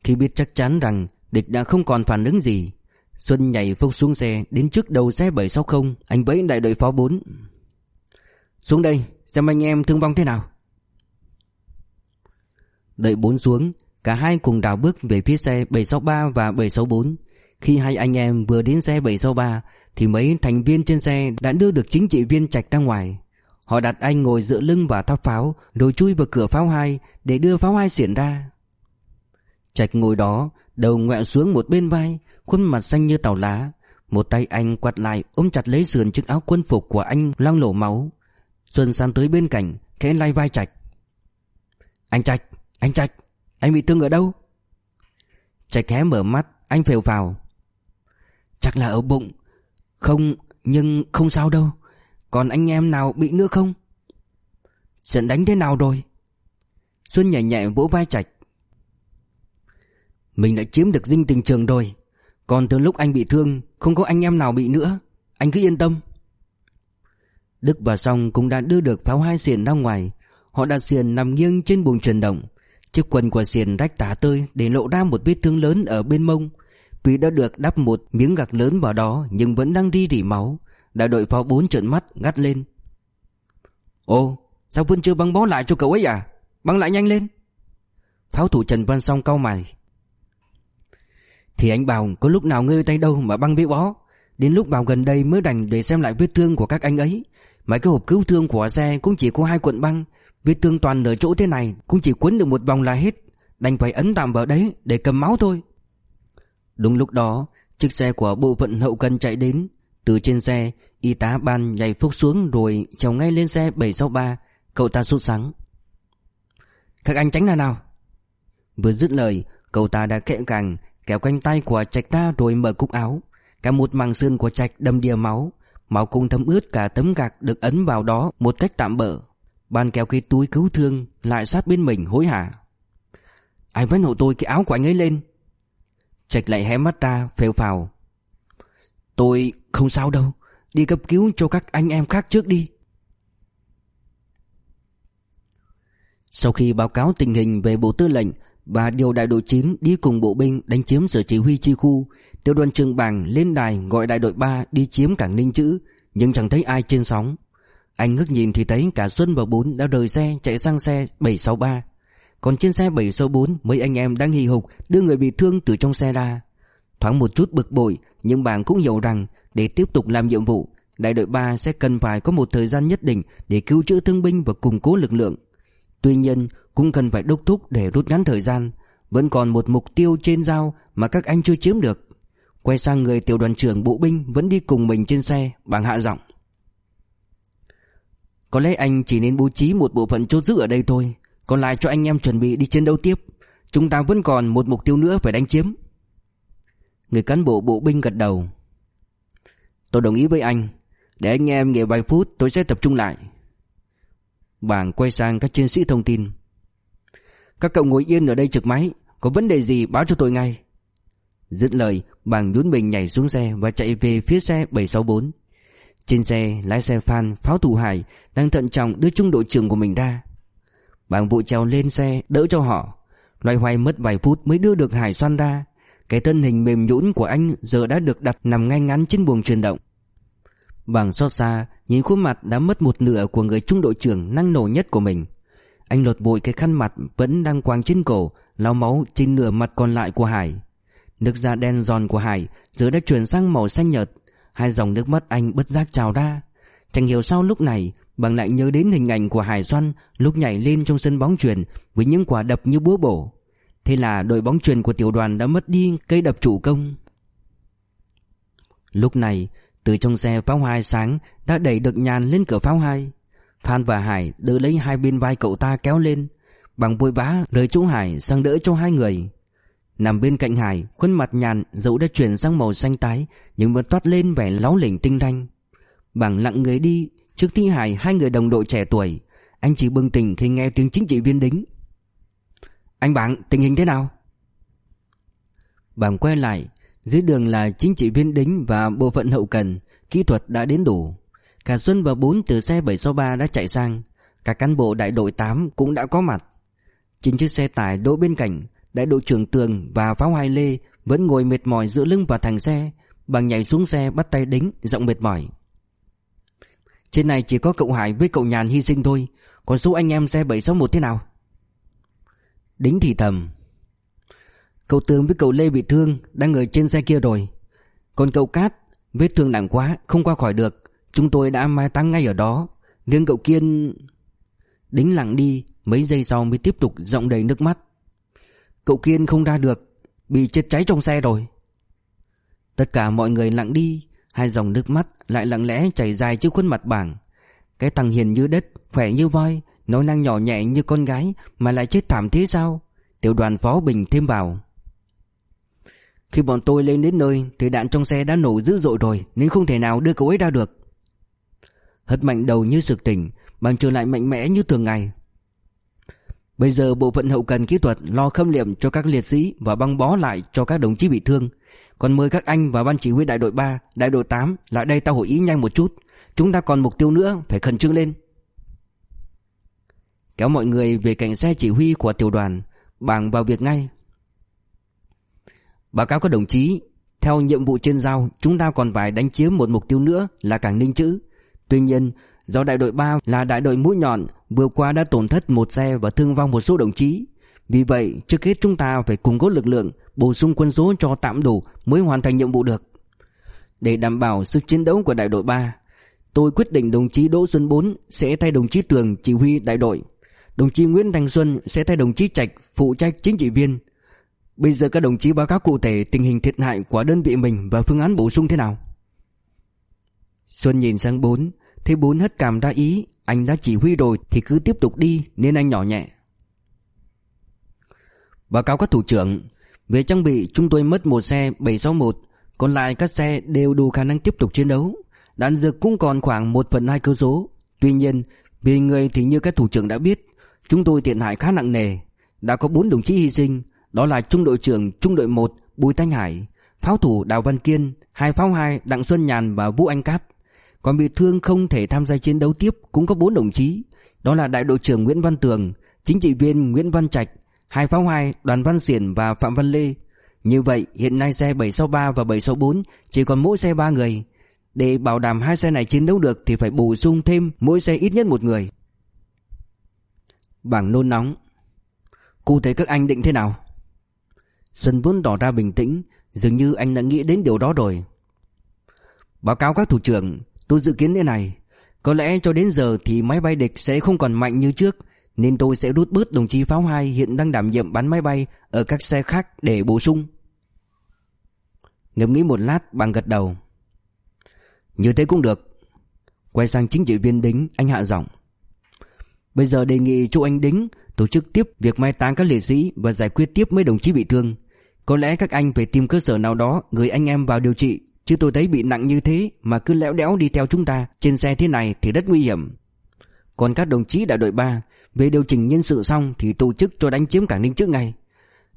Khi biết chắc chắn rằng địch đã không còn phản ứng gì. Xuân nhảy phốc xuống xe Đến trước đầu xe 760 Anh vẫy đại đội phó 4 Xuống đây, xem anh em thương vong thế nào. Đợi bốn xuống, Cả hai cùng đào bước về phía xe 763 và 764 Khi hai anh em vừa đến xe 763 Thì mấy thành viên trên xe đã đưa được chính trị viên Trạch ra ngoài. Họ đặt anh ngồi dựa lưng vào tháp pháo, Rồi chui vào cửa pháo hai Để đưa pháo hai xiển ra. Trạch ngồi đó Đầu ngoẹo xuống một bên vai Khuôn mặt xanh như tàu lá. Một tay anh quạt lại ôm chặt lấy sườn chiếc áo quân phục của anh loang lổ máu. Xuân san tới bên cạnh Khẽ lay vai Trạch. Anh Trạch, anh Trạch Anh bị thương ở đâu? Trạch hé mở mắt Anh phều vào Chắc là ở bụng. Không, nhưng không sao đâu. Còn anh em nào bị nữa không? Trận đánh thế nào rồi? Xuân nhẹ nhẹ vỗ vai Trạch. Mình đã chiếm được dinh tình trường rồi. Còn từ lúc anh bị thương, Không có anh em nào bị nữa. Anh cứ yên tâm. Đức và Song cũng đã đưa được pháo hai xiền ra ngoài. Họ đặt xiền nằm nghiêng trên buồng chuyển động. Chiếc quần của xiền rách tả tơi Để lộ ra một vết thương lớn ở bên mông. Tuy đã được đắp một miếng gạc lớn vào đó, Nhưng vẫn đang đi rỉ máu. Đại đội pháo bốn trợn mắt, gắt lên. Ồ, Sao vẫn chưa băng bó lại cho cậu ấy à? Băng lại nhanh lên. Pháo thủ Trần Văn Song cau mày. Thì anh bảo, có lúc nào ngơi tay đâu mà băng với bó? Đến lúc bảo gần đây mới đành để xem lại vết thương của các anh ấy. Mấy cái hộp cứu thương của xe cũng chỉ có hai cuộn băng. Vết thương toàn ở chỗ thế này, Cũng chỉ cuốn được một vòng là hết. Đành phải ấn tạm vào đấy để cầm máu thôi. Đúng lúc đó, Chiếc xe của bộ phận hậu cần chạy đến. Từ trên xe, Y tá ban nhảy phúc xuống rồi trèo ngay lên xe 763 Cậu ta sốt sắng. Các anh tránh ra nào. Vừa dứt lời, Cậu ta đã kệ càng Kéo quanh tay của trạch ra rồi mở cúc áo. Cả một màng xương của trạch đâm đìa máu. Máu cũng thấm ướt cả tấm gạc được ấn vào đó một cách tạm bỡ Ban kéo cái túi cứu thương lại sát bên mình hối hả. Ai vẫn hộ tôi cái áo của anh ấy lên? Trạch lại hé mắt ra phèo phào. Tôi không sao đâu. Đi cấp cứu cho các anh em khác trước đi. Sau khi báo cáo tình hình về bộ tư lệnh và điều đại đội 9 đi cùng bộ binh đánh chiếm sở chỉ huy chi khu. Tiểu đoàn trường bảng lên đài gọi đại đội 3 đi chiếm cảng Ninh Chữ, Nhưng chẳng thấy ai trên sóng. Anh ngước nhìn thì thấy cả Xuân và Bốn đã rời xe chạy sang xe 763 Còn trên xe 764 mấy anh em đang hì hục đưa người bị thương từ trong xe ra. Thoáng một chút bực bội, nhưng bạn cũng hiểu rằng để tiếp tục làm nhiệm vụ, Đại đội 3 sẽ cần phải có một thời gian nhất định để cứu chữa thương binh và củng cố lực lượng. Tuy nhiên cũng cần phải đốc thúc để rút ngắn thời gian. Vẫn còn một mục tiêu trên dao mà các anh chưa chiếm được. Quay sang người tiểu đoàn trưởng bộ binh Vẫn đi cùng mình trên xe bằng hạ giọng. Có lẽ anh chỉ nên bố trí một bộ phận chốt giữ ở đây thôi, Còn lại cho anh em chuẩn bị đi chiến đấu tiếp. Chúng ta vẫn còn một mục tiêu nữa phải đánh chiếm. Người cán bộ bộ binh gật đầu. Tôi đồng ý với anh. Để anh em nghỉ vài phút, tôi sẽ tập trung lại. Bảng quay sang các chiến sĩ thông tin. Các cậu ngồi yên ở đây trực máy, Có vấn đề gì báo cho tôi ngay. Dứt lời, Bàng nhún mình nhảy xuống xe Và chạy về phía xe 764 Trên xe, lái xe Phan Pháo thủ Hải Đang thận trọng đưa trung đội trưởng của mình ra. Bàng vụ trèo lên xe, Đỡ cho họ. Loay hoay mất vài phút mới đưa được Hải xoan ra. Cái thân hình mềm nhũn của anh Giờ đã được đặt nằm ngay ngắn trên buồng truyền động. Bàng xót xa, Nhìn khuôn mặt đã mất một nửa Của người trung đội trưởng năng nổ nhất của mình. Anh lột bụi cái khăn mặt Vẫn đang quàng trên cổ, lau máu trên nửa mặt còn lại của Hải. Nước da đen giòn của Hải, giờ đã chuyển sang màu xanh nhợt. Hai dòng nước mắt anh bất giác trào ra. Chẳng hiểu sao lúc này, Bằng lại nhớ đến hình ảnh của Hải Xuân Lúc nhảy lên trong sân bóng chuyền Với những quả đập như búa bổ. Thế là đội bóng chuyền của tiểu đoàn đã mất đi cây đập chủ công. Lúc này, Từ trong xe pháo hai sáng Đã đẩy được nhàn lên cửa pháo hai Phan và Hải đỡ lấy hai bên vai cậu ta kéo lên, Bằng vội vã rời chỗ Hải sang đỡ cho hai người. Nằm bên cạnh Hải, Khuôn mặt nhàn dẫu đã chuyển sang màu xanh tái, Nhưng vẫn toát lên vẻ láo lỉnh tinh ranh. Bằng lặng người đi, Trước thi Hải, hai người đồng đội trẻ tuổi, Anh chỉ bừng tỉnh khi nghe tiếng chính trị viên đính. Anh bạn, tình hình thế nào? Bằng quay lại, Dưới đường là chính trị viên đính Và bộ phận hậu cần, Kỹ thuật đã đến đủ. Cả Xuân và Bốn từ xe 763 đã chạy sang. Cả cán bộ đại đội 8 cũng đã có mặt. Trên chiếc xe tải đỗ bên cạnh, Đại đội trưởng Tường và Pháo Hai Lê Vẫn ngồi mệt mỏi giữa lưng vào thành xe, Bằng nhảy xuống xe bắt tay đính Giọng mệt mỏi. Trên này chỉ có cậu Hải với cậu Nhàn hy sinh thôi, Còn số anh em xe 761 thế nào? Đính thì thầm. Cậu Tường với cậu Lê bị thương, Đang ở trên xe kia rồi. Còn cậu Cát Vết thương nặng quá, không qua khỏi được. Chúng tôi đã mai táng ngay ở đó. Riêng cậu Kiên Đính lặng đi, Mấy giây sau mới tiếp tục giọng đầy nước mắt. Cậu Kiên không ra được, Bị chết cháy trong xe rồi. Tất cả mọi người lặng đi, Hai dòng nước mắt lại lặng lẽ chảy dài trước khuôn mặt bảng. Cái thằng hiền như đất, Khỏe như voi, Nói năng nhỏ nhẹ như con gái, Mà lại chết thảm thế sao? Tiểu đoàn phó bình thêm vào. Khi bọn tôi lên đến nơi, Thì đạn trong xe đã nổ dữ dội rồi, Nên không thể nào đưa cậu ấy ra được. Hất mạnh đầu như sực tỉnh Bằng trở lại mạnh mẽ như thường ngày Bây giờ bộ phận hậu cần kỹ thuật lo khâm liệm cho các liệt sĩ và băng bó lại cho các đồng chí bị thương. Còn mời các anh và ban chỉ huy đại đội 3, đại đội 8 lại đây tao hội ý nhanh một chút. Chúng ta còn mục tiêu nữa, phải khẩn trương lên. Kéo mọi người về cạnh xe chỉ huy của tiểu đoàn, bảng vào việc ngay. Báo cáo các đồng chí, theo nhiệm vụ trên giao, chúng ta còn phải đánh chiếm một mục tiêu nữa là cảng Ninh Chữ. Tuy nhiên, Do đại đội 3 là đại đội mũi nhọn Vừa qua đã tổn thất một xe và thương vong một số đồng chí. Vì vậy trước hết chúng ta phải củng cố lực lượng Bổ sung quân số cho tạm đủ Mới hoàn thành nhiệm vụ được. Để đảm bảo sức chiến đấu của đại đội 3 Tôi quyết định đồng chí Đỗ Xuân Bốn Sẽ thay đồng chí Tường chỉ huy đại đội. Đồng chí Nguyễn Thành Xuân sẽ thay đồng chí Trạch Phụ trách chính trị viên. Bây giờ các đồng chí báo cáo cụ thể tình hình thiệt hại của đơn vị mình Và phương án bổ sung thế nào? Xuân nhìn sang bốn Thế bốn hết cảm ra ý, Anh đã chỉ huy rồi thì cứ tiếp tục đi, Nên anh nhỏ nhẹ. Báo cáo các thủ trưởng, Về trang bị chúng tôi mất một xe 761 Còn lại các xe đều đủ khả năng tiếp tục chiến đấu. Đạn dược cũng còn khoảng 1 phần 2 cơ số. Tuy nhiên, Vì người thì như các thủ trưởng đã biết, Chúng tôi thiệt hại khá nặng nề. Đã có 4 đồng chí hy sinh, Đó là trung đội trưởng, trung đội 1 Bùi Thanh Hải, Pháo thủ Đào Văn Kiên, Hai pháo hai Đặng Xuân Nhàn và Vũ Anh cáp còn bị thương không thể tham gia chiến đấu tiếp cũng có bốn đồng chí. Đó là đại đội trưởng Nguyễn Văn Tường, Chính trị viên Nguyễn Văn Trạch Hai pháo hai Đoàn Văn Xiển và Phạm Văn Lê. Như vậy, hiện nay xe 763 và 764 Chỉ còn mỗi xe ba người. Để bảo đảm hai xe này chiến đấu được Thì phải bổ sung thêm mỗi xe ít nhất một người. Bảng nôn nóng. Cụ thể các anh định thế nào? Xuân vốn tỏ ra bình tĩnh, Dường như anh đã nghĩ đến điều đó rồi. Báo cáo các thủ trưởng Tôi dự kiến thế này, Có lẽ cho đến giờ thì máy bay địch sẽ không còn mạnh như trước, Nên tôi sẽ rút bớt đồng chí pháo 2 hiện đang đảm nhiệm bắn máy bay Ở các xe khác để bổ sung. Ngẫm nghĩ một lát bằng gật đầu. Như thế cũng được. Quay sang chính trị viên đính, Anh hạ giọng. Bây giờ đề nghị chỗ anh đính Tổ chức tiếp việc mai táng các liệt sĩ Và giải quyết tiếp mấy đồng chí bị thương. Có lẽ các anh phải tìm cơ sở nào đó Gửi anh em vào điều trị. Chứ tôi thấy bị nặng như thế Mà cứ lẽo đẽo đi theo chúng ta Trên xe thế này thì rất nguy hiểm. Còn các đồng chí đại đội 3 Về điều chỉnh nhân sự xong Thì tổ chức cho đánh chiếm cảng Ninh trước ngày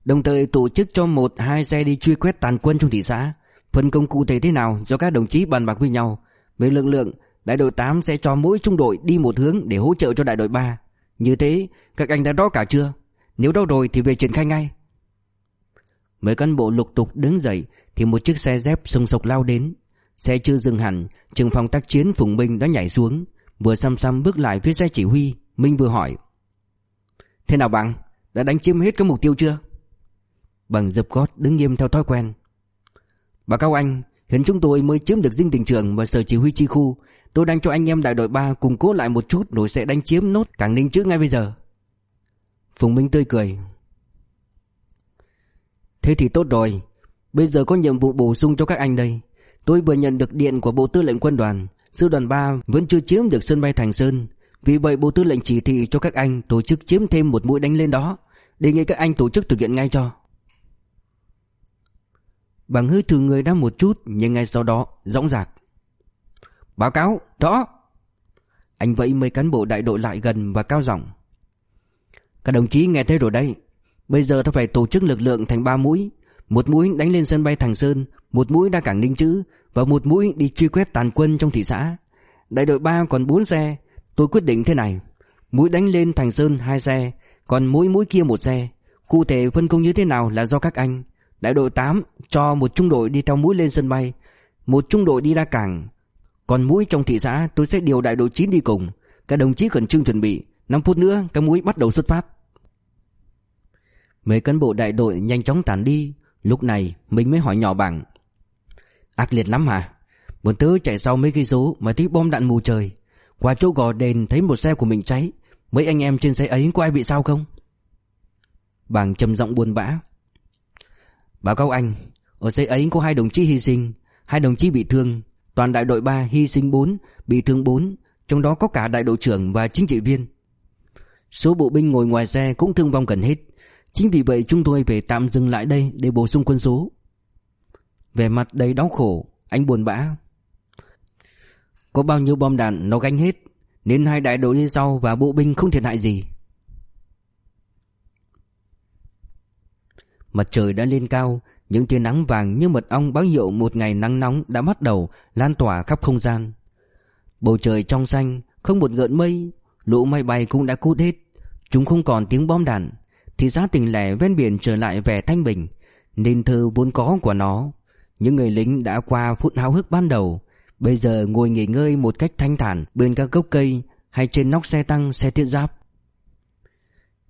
Đồng thời tổ chức cho một, hai xe đi truy quét tàn quân trong thị xã. Phân công cụ thể thế nào do các đồng chí bàn bạc với nhau. Về lực lượng, Đại đội 8 sẽ cho mỗi trung đội đi một hướng Để hỗ trợ cho đại đội 3 Như thế, các anh đã rõ cả chưa? Nếu đó rồi thì về triển khai ngay. Mấy cán bộ lục tục đứng dậy thì một chiếc xe dép sông sộc lao đến. Xe chưa dừng hẳn, Trường phòng tác chiến Phùng Minh đã nhảy xuống. Vừa xăm xăm bước lại phía xe chỉ huy, Minh vừa hỏi. Thế nào bằng Đã đánh chiếm hết các mục tiêu chưa? Bằng dập gót đứng nghiêm theo thói quen. Bà cao anh Hiện chúng tôi mới chiếm được dinh tỉnh trường Và sở chỉ huy chi khu. Tôi đang cho anh em đại đội 3 củng cố lại một chút Rồi sẽ đánh chiếm nốt cảng ninh trước ngay bây giờ. Phùng Minh tươi cười. Thế thì tốt rồi. Bây giờ có nhiệm vụ bổ sung cho các anh đây. Tôi vừa nhận được điện của Bộ Tư lệnh Quân đoàn. Sư đoàn 3 vẫn chưa chiếm được sân bay Thành Sơn. Vì vậy Bộ Tư lệnh chỉ thị cho các anh tổ chức chiếm thêm một mũi đánh lên đó. Đề nghị các anh tổ chức thực hiện ngay cho. Bằng hơi thử người đã một chút Nhưng ngay sau đó rõng rạc. Báo cáo, đó Anh vẫy mấy cán bộ đại đội lại gần và cao giọng. Các đồng chí nghe thấy rồi đây Bây giờ ta phải tổ chức lực lượng thành ba mũi. Một mũi đánh lên sân bay Thành Sơn, Một mũi ra cảng Ninh Chữ, Và một mũi đi truy quét tàn quân trong thị xã. Đại đội 3 còn 4 xe. Tôi quyết định thế này. Mũi đánh lên Thành Sơn 2 xe, Còn mũi mũi kia một xe. Cụ thể phân công như thế nào là do các anh. Đại đội 8 cho một trung đội đi theo mũi lên sân bay, Một trung đội đi ra cảng. Còn mũi trong thị xã, tôi sẽ điều đại đội 9 đi cùng. Các đồng chí khẩn trương chuẩn bị. 5 phút nữa, các mũi bắt đầu xuất phát. Mấy cán bộ đại đội nhanh chóng tản đi, Lúc này mình mới hỏi nhỏ bằng Ác liệt lắm hả? Bọn tớ chạy sau mấy cây số mà thấy bom đạn mù trời. Qua chỗ gò đền thấy một xe của mình cháy. Mấy anh em trên xe ấy có ai bị sao không? Bằng trầm giọng buồn bã. Báo cáo anh, Ở xe ấy có hai đồng chí hy sinh, Hai đồng chí bị thương. Toàn đại đội 3 hy sinh 4 Bị thương 4 Trong đó có cả đại đội trưởng và chính trị viên. Số bộ binh ngồi ngoài xe cũng thương vong gần hết. Chính vì vậy chúng tôi phải tạm dừng lại đây Để bổ sung quân số. Về mặt đầy đau khổ, Anh buồn bã. Có bao nhiêu bom đạn, nó gánh hết, Nên hai đại đội đi sau và bộ binh không thiệt hại gì. Mặt trời đã lên cao, Những tia nắng vàng như mật ong báo hiệu Một ngày nắng nóng đã bắt đầu Lan tỏa khắp không gian. Bầu trời trong xanh, Không một gợn mây, Lũ máy bay cũng đã cút hết, Chúng không còn tiếng bom đạn. Thị xã tỉnh lẻ ven biển trở lại vẻ thanh bình. Nên thơ vốn có của nó. Những người lính đã qua phút háo hức ban đầu. Bây giờ ngồi nghỉ ngơi một cách thanh thản Bên các gốc cây Hay trên nóc xe tăng, xe thiết giáp.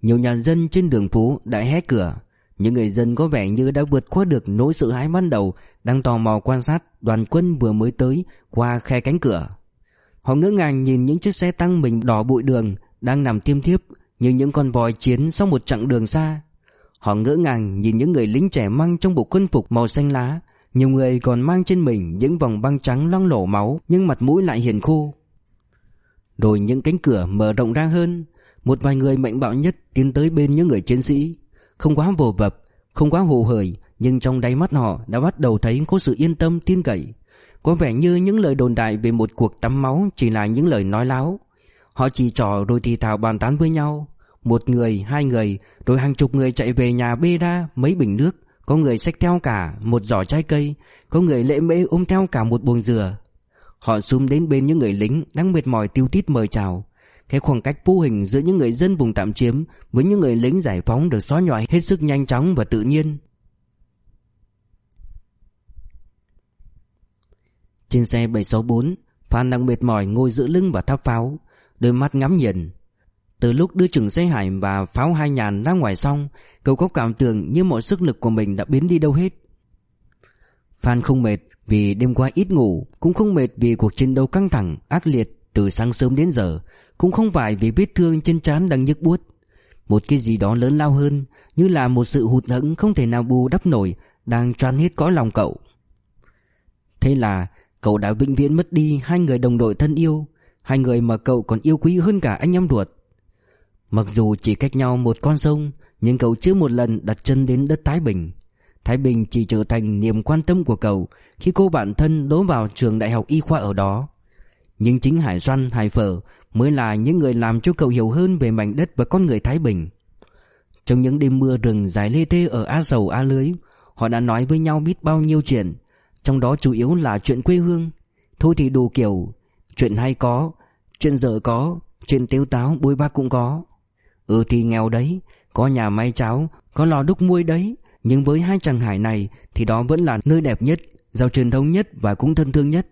Nhiều nhà dân trên đường phố đã hé cửa. Những người dân có vẻ như đã vượt qua được nỗi sợ hãi ban đầu, Đang tò mò quan sát đoàn quân vừa mới tới qua khe cánh cửa. Họ ngỡ ngàng nhìn những chiếc xe tăng mình đỏ bụi đường Đang nằm tiêm thiếp như những con voi chiến sau một chặng đường xa. Họ ngỡ ngàng nhìn những người lính trẻ mang trong bộ quân phục màu xanh lá. Nhiều người còn mang trên mình những vòng băng trắng loang lổ máu, Nhưng mặt mũi lại hiền khô. Rồi những cánh cửa mở rộng ra hơn. Một vài người mạnh bạo nhất tiến tới bên những người chiến sĩ. Không quá vồ vập, Không quá hồ hởi, Nhưng trong đáy mắt họ đã bắt đầu thấy có sự yên tâm tin cậy. Có vẻ như những lời đồn đại về một cuộc tắm máu Chỉ là những lời nói láo. Họ chỉ trò rồi thì thào bàn tán với nhau. Một người, hai người Rồi hàng chục người chạy về nhà bê ra mấy bình nước. Có người xách theo cả một giỏ trái cây Có người lễ mễ ôm theo cả một buồng dừa. Họ xúm đến bên những người lính Đang mệt mỏi tiêu tít mời chào. Cái khoảng cách vô hình giữa những người dân vùng tạm chiếm với những người lính giải phóng được xóa nhòa hết sức nhanh chóng và tự nhiên. Trên xe 764, Phan đang mệt mỏi ngồi giữa lưng và tháp pháo, đôi mắt ngắm nhìn. Từ lúc đưa chừng xe hải và pháo hai nhàn ra ngoài xong, cậu có cảm tưởng như mọi sức lực của mình đã biến đi đâu hết. Phan không mệt vì đêm qua ít ngủ, cũng không mệt vì cuộc chiến đấu căng thẳng, ác liệt từ sáng sớm đến giờ, cũng không phải vì vết thương trên trán đang nhức buốt Một cái gì đó lớn lao hơn Như là một sự hụt hẫng không thể nào bù đắp nổi Đang tràn hết cõi lòng cậu Thế là cậu đã vĩnh viễn mất đi hai người đồng đội thân yêu Hai người mà cậu còn yêu quý hơn cả anh em ruột Mặc dù chỉ cách nhau một con sông Nhưng cậu chưa một lần đặt chân đến đất Thái Bình Thái Bình chỉ trở thành niềm quan tâm của cậu Khi cô bạn thân đỗ vào trường đại học y khoa ở đó Nhưng chính Hải Xoan, Hải Phở mới là những người làm cho cậu hiểu hơn về mảnh đất và con người Thái Bình. Trong những đêm mưa rừng dài lê tê ở A Sầu A Lưới, họ đã nói với nhau biết bao nhiêu chuyện, trong đó chủ yếu là chuyện quê hương. Thôi thì đủ kiểu, chuyện hay có, chuyện dở có, chuyện tiêu táo bôi bác cũng có. Ừ thì nghèo đấy, có nhà may cháo, có lò đúc muôi đấy, nhưng với hai chàng hải này thì đó vẫn là nơi đẹp nhất, giàu truyền thống nhất và cũng thân thương nhất.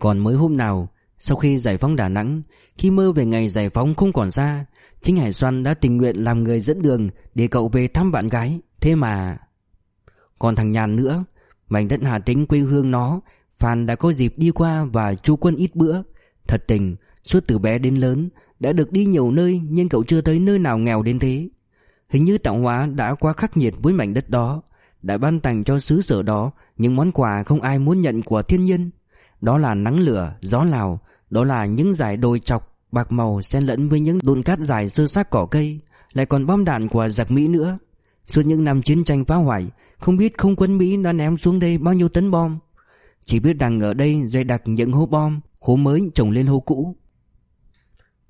Còn mới hôm nào, sau khi giải phóng Đà Nẵng, khi mơ về ngày giải phóng không còn xa, chính Hải Xoan đã tình nguyện làm người dẫn đường để cậu về thăm bạn gái. Thế mà... Còn thằng Nhàn nữa, mảnh đất Hà Tĩnh quê hương nó, Phan đã có dịp đi qua và chú quân ít bữa. Thật tình, suốt từ bé đến lớn, đã được đi nhiều nơi nhưng cậu chưa tới nơi nào nghèo đến thế. Hình như tạo hóa đã quá khắc nghiệt với mảnh đất đó, đã ban tặng cho xứ sở đó những món quà không ai muốn nhận của thiên nhiên. Đó là nắng lửa, gió lào, đó là những dải đồi chọc bạc màu xen lẫn với những đồn cát dài sơ xác cỏ cây, lại còn bom đạn của giặc Mỹ nữa. Suốt những năm chiến tranh phá hoại, Không biết không quân Mỹ đã ném xuống đây bao nhiêu tấn bom chỉ biết rằng ở đây dày đặc những hố bom Hố mới trồng lên hố cũ.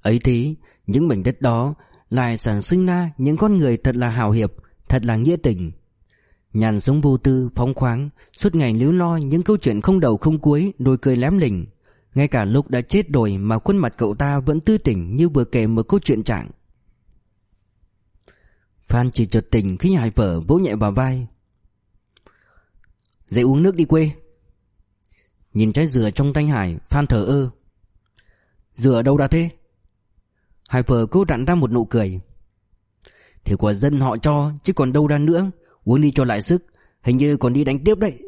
Ấy thế Những mảnh đất đó Lại sản sinh ra những con người thật là hào hiệp Thật là nghĩa tình. Nhàn sống vô tư, phóng khoáng Suốt ngày líu lo những câu chuyện không đầu không cuối Đôi cười lém lỉnh. Ngay cả lúc đã chết rồi Mà khuôn mặt cậu ta vẫn tươi tỉnh Như vừa kể một câu chuyện trạng. Phan chỉ chợt tỉnh khi Hải Phở vỗ nhẹ vào vai. Dậy uống nước đi quê. Nhìn trái dừa trong tay Hải Phan thở ơ Dừa đâu ra thế? Hải Phở cố đặn ra một nụ cười. Thì của dân họ cho, Chứ còn đâu ra nữa. Uống đi cho lại sức, Hình như còn đi đánh tiếp đấy.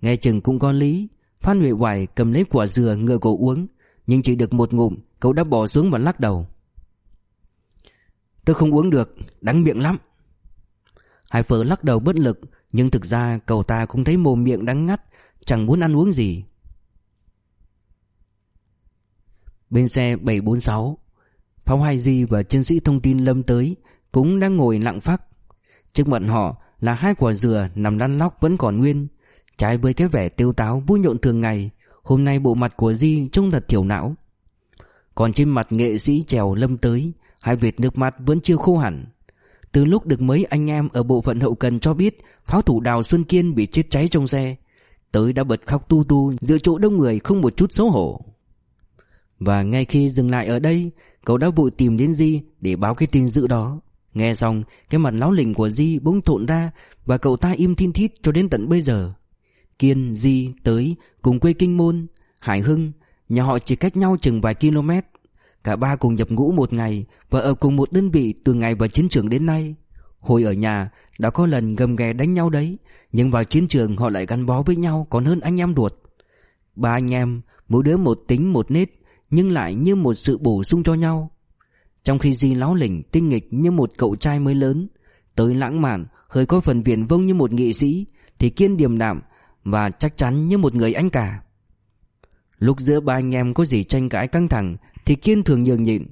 Nghe chừng cũng có lý, Phan Huệ Hoài cầm lấy quả dừa ngựa cổ uống, Nhưng chỉ được một ngụm, Cậu đã bỏ xuống và lắc đầu. Tôi không uống được, Đắng miệng lắm. Hải phở lắc đầu bất lực, Nhưng thực ra cậu ta cũng thấy mồm miệng đắng ngắt. Chẳng muốn ăn uống gì. Bên xe 746 Pháo Hai Di và chiến sĩ thông tin lâm tới Cũng đang ngồi lặng phắc. Trước mặt họ là hai quả dừa nằm lăn lóc vẫn còn nguyên, Trái với cái vẻ tiêu táo vui nhộn thường ngày, Hôm nay bộ mặt của Di trông thật thiểu não. Còn trên mặt nghệ sĩ trèo lâm tới, Hai vệt nước mắt vẫn chưa khô hẳn. Từ lúc được mấy anh em ở bộ phận hậu cần cho biết Pháo thủ đào Xuân Kiên bị chết cháy trong xe Tới đã bật khóc tu tu giữa chỗ đông người không một chút xấu hổ. Và ngay khi dừng lại ở đây Cậu đã vội tìm đến Di để báo cái tin dữ đó. Nghe xong Cái mặt láo lỉnh của Di bỗng thộn ra Và cậu ta im thiên thít cho đến tận bây giờ. Kiên, Di, tới Cùng quê Kinh Môn Hải Hưng Nhà họ chỉ cách nhau chừng vài km. Cả ba cùng nhập ngũ một ngày Và ở cùng một đơn vị từ ngày vào chiến trường đến nay. Hồi ở nhà đã có lần gầm ghè đánh nhau đấy, Nhưng vào chiến trường họ lại gắn bó với nhau, Còn hơn anh em ruột. Ba anh em, Mỗi đứa một tính một nết, Nhưng lại như một sự bổ sung cho nhau. Trong khi Di láo lỉnh, tinh nghịch như một cậu trai mới lớn, Tới lãng mạn, Hơi có phần viển vông như một nghệ sĩ, Thì Kiên điềm đạm Và chắc chắn như một người anh cả. Lúc giữa ba anh em có gì tranh cãi căng thẳng, Thì Kiên thường nhường nhịn.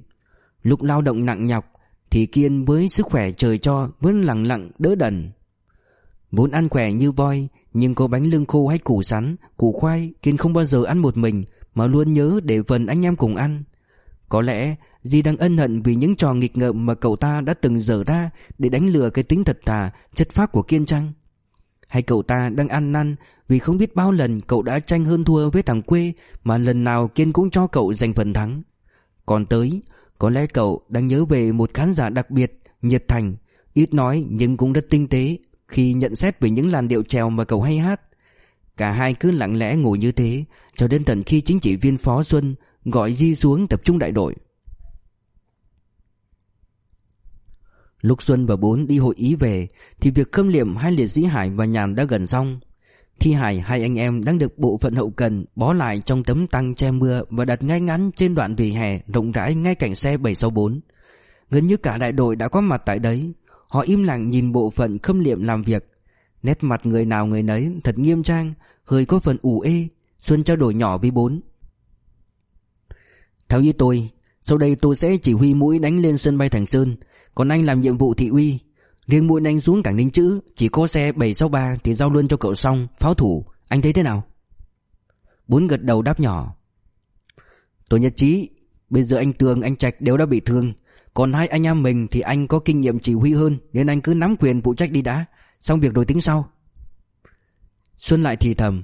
Lúc lao động nặng nhọc thì Kiên với sức khỏe trời cho Vẫn lặng lặng đỡ đần Vốn ăn khỏe như voi Nhưng có bánh lưng khô hay củ sắn Củ khoai Kiên không bao giờ ăn một mình Mà luôn nhớ để phần anh em cùng ăn Có lẽ Di đang ân hận vì những trò nghịch ngợm mà cậu ta đã từng dở ra để đánh lừa cái tính thật thà, chất phác của Kiên Trăng. Hay cậu ta đang ăn năn vì không biết bao lần cậu đã tranh hơn thua với thằng quê mà lần nào Kiên cũng cho cậu giành phần thắng. Còn tới, có lẽ cậu đang nhớ về một khán giả đặc biệt, nhiệt thành, ít nói nhưng cũng rất tinh tế khi nhận xét về những làn điệu trèo mà cậu hay hát. Cả hai cứ lặng lẽ ngồi như thế cho đến tận khi chính trị viên Phó Xuân gọi Di xuống tập trung đại đội. Lúc Xuân và Bốn đi hội ý về Thì việc khâm liệm hai liệt sĩ Hải và Nhàn đã gần xong Thi Hải hai anh em đang được bộ phận hậu cần bó lại trong tấm tăng che mưa và đặt ngay ngắn trên đoạn vỉa hè rộng rãi ngay cạnh xe 764. Gần như cả đại đội đã có mặt tại đấy. Họ im lặng nhìn bộ phận khâm liệm làm việc. Nét mặt người nào người nấy thật nghiêm trang, hơi có phần ủ ê. Xuân trao đổi nhỏ với bốn. Theo ý tôi, sau đây tôi sẽ chỉ huy mũi đánh lên sân bay Thành Sơn còn anh làm nhiệm vụ thị uy Riêng mũi anh xuống cảng Ninh Chữ, Chỉ có xe 763 thì giao luôn cho cậu xong, Pháo thủ. Anh thấy thế nào? Bốn gật đầu đáp nhỏ. Tôi nhất trí, Bây giờ anh Tường, anh Trạch đều đã bị thương. Còn hai anh em mình thì anh có kinh nghiệm chỉ huy hơn, Nên anh cứ nắm quyền phụ trách đi đã. Xong việc rồi tính sau. Xuân lại thì thầm.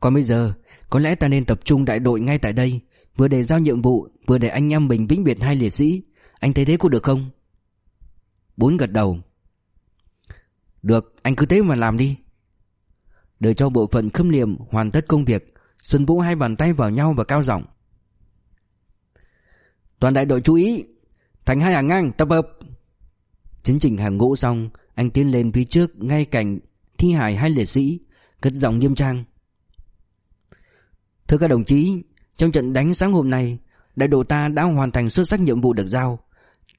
Còn bây giờ, Có lẽ ta nên tập trung đại đội ngay tại đây. Vừa để giao nhiệm vụ, Vừa để anh em mình vĩnh biệt hai liệt sĩ. Anh thấy thế có được không? Bốn gật đầu. Được, anh cứ thế mà làm đi. Để cho bộ phận khâm liệm hoàn tất công việc, Xuân Vũ hai bàn tay vào nhau và cao giọng. Toàn đại đội chú ý. Thành hai hàng ngang, tập hợp. Chấn chỉnh hàng ngũ xong, Anh tiến lên phía trước, ngay cạnh thi hài hai liệt sĩ, Cất giọng nghiêm trang. Thưa các đồng chí, Trong trận đánh sáng hôm nay, Đại đội ta đã hoàn thành xuất sắc nhiệm vụ được giao.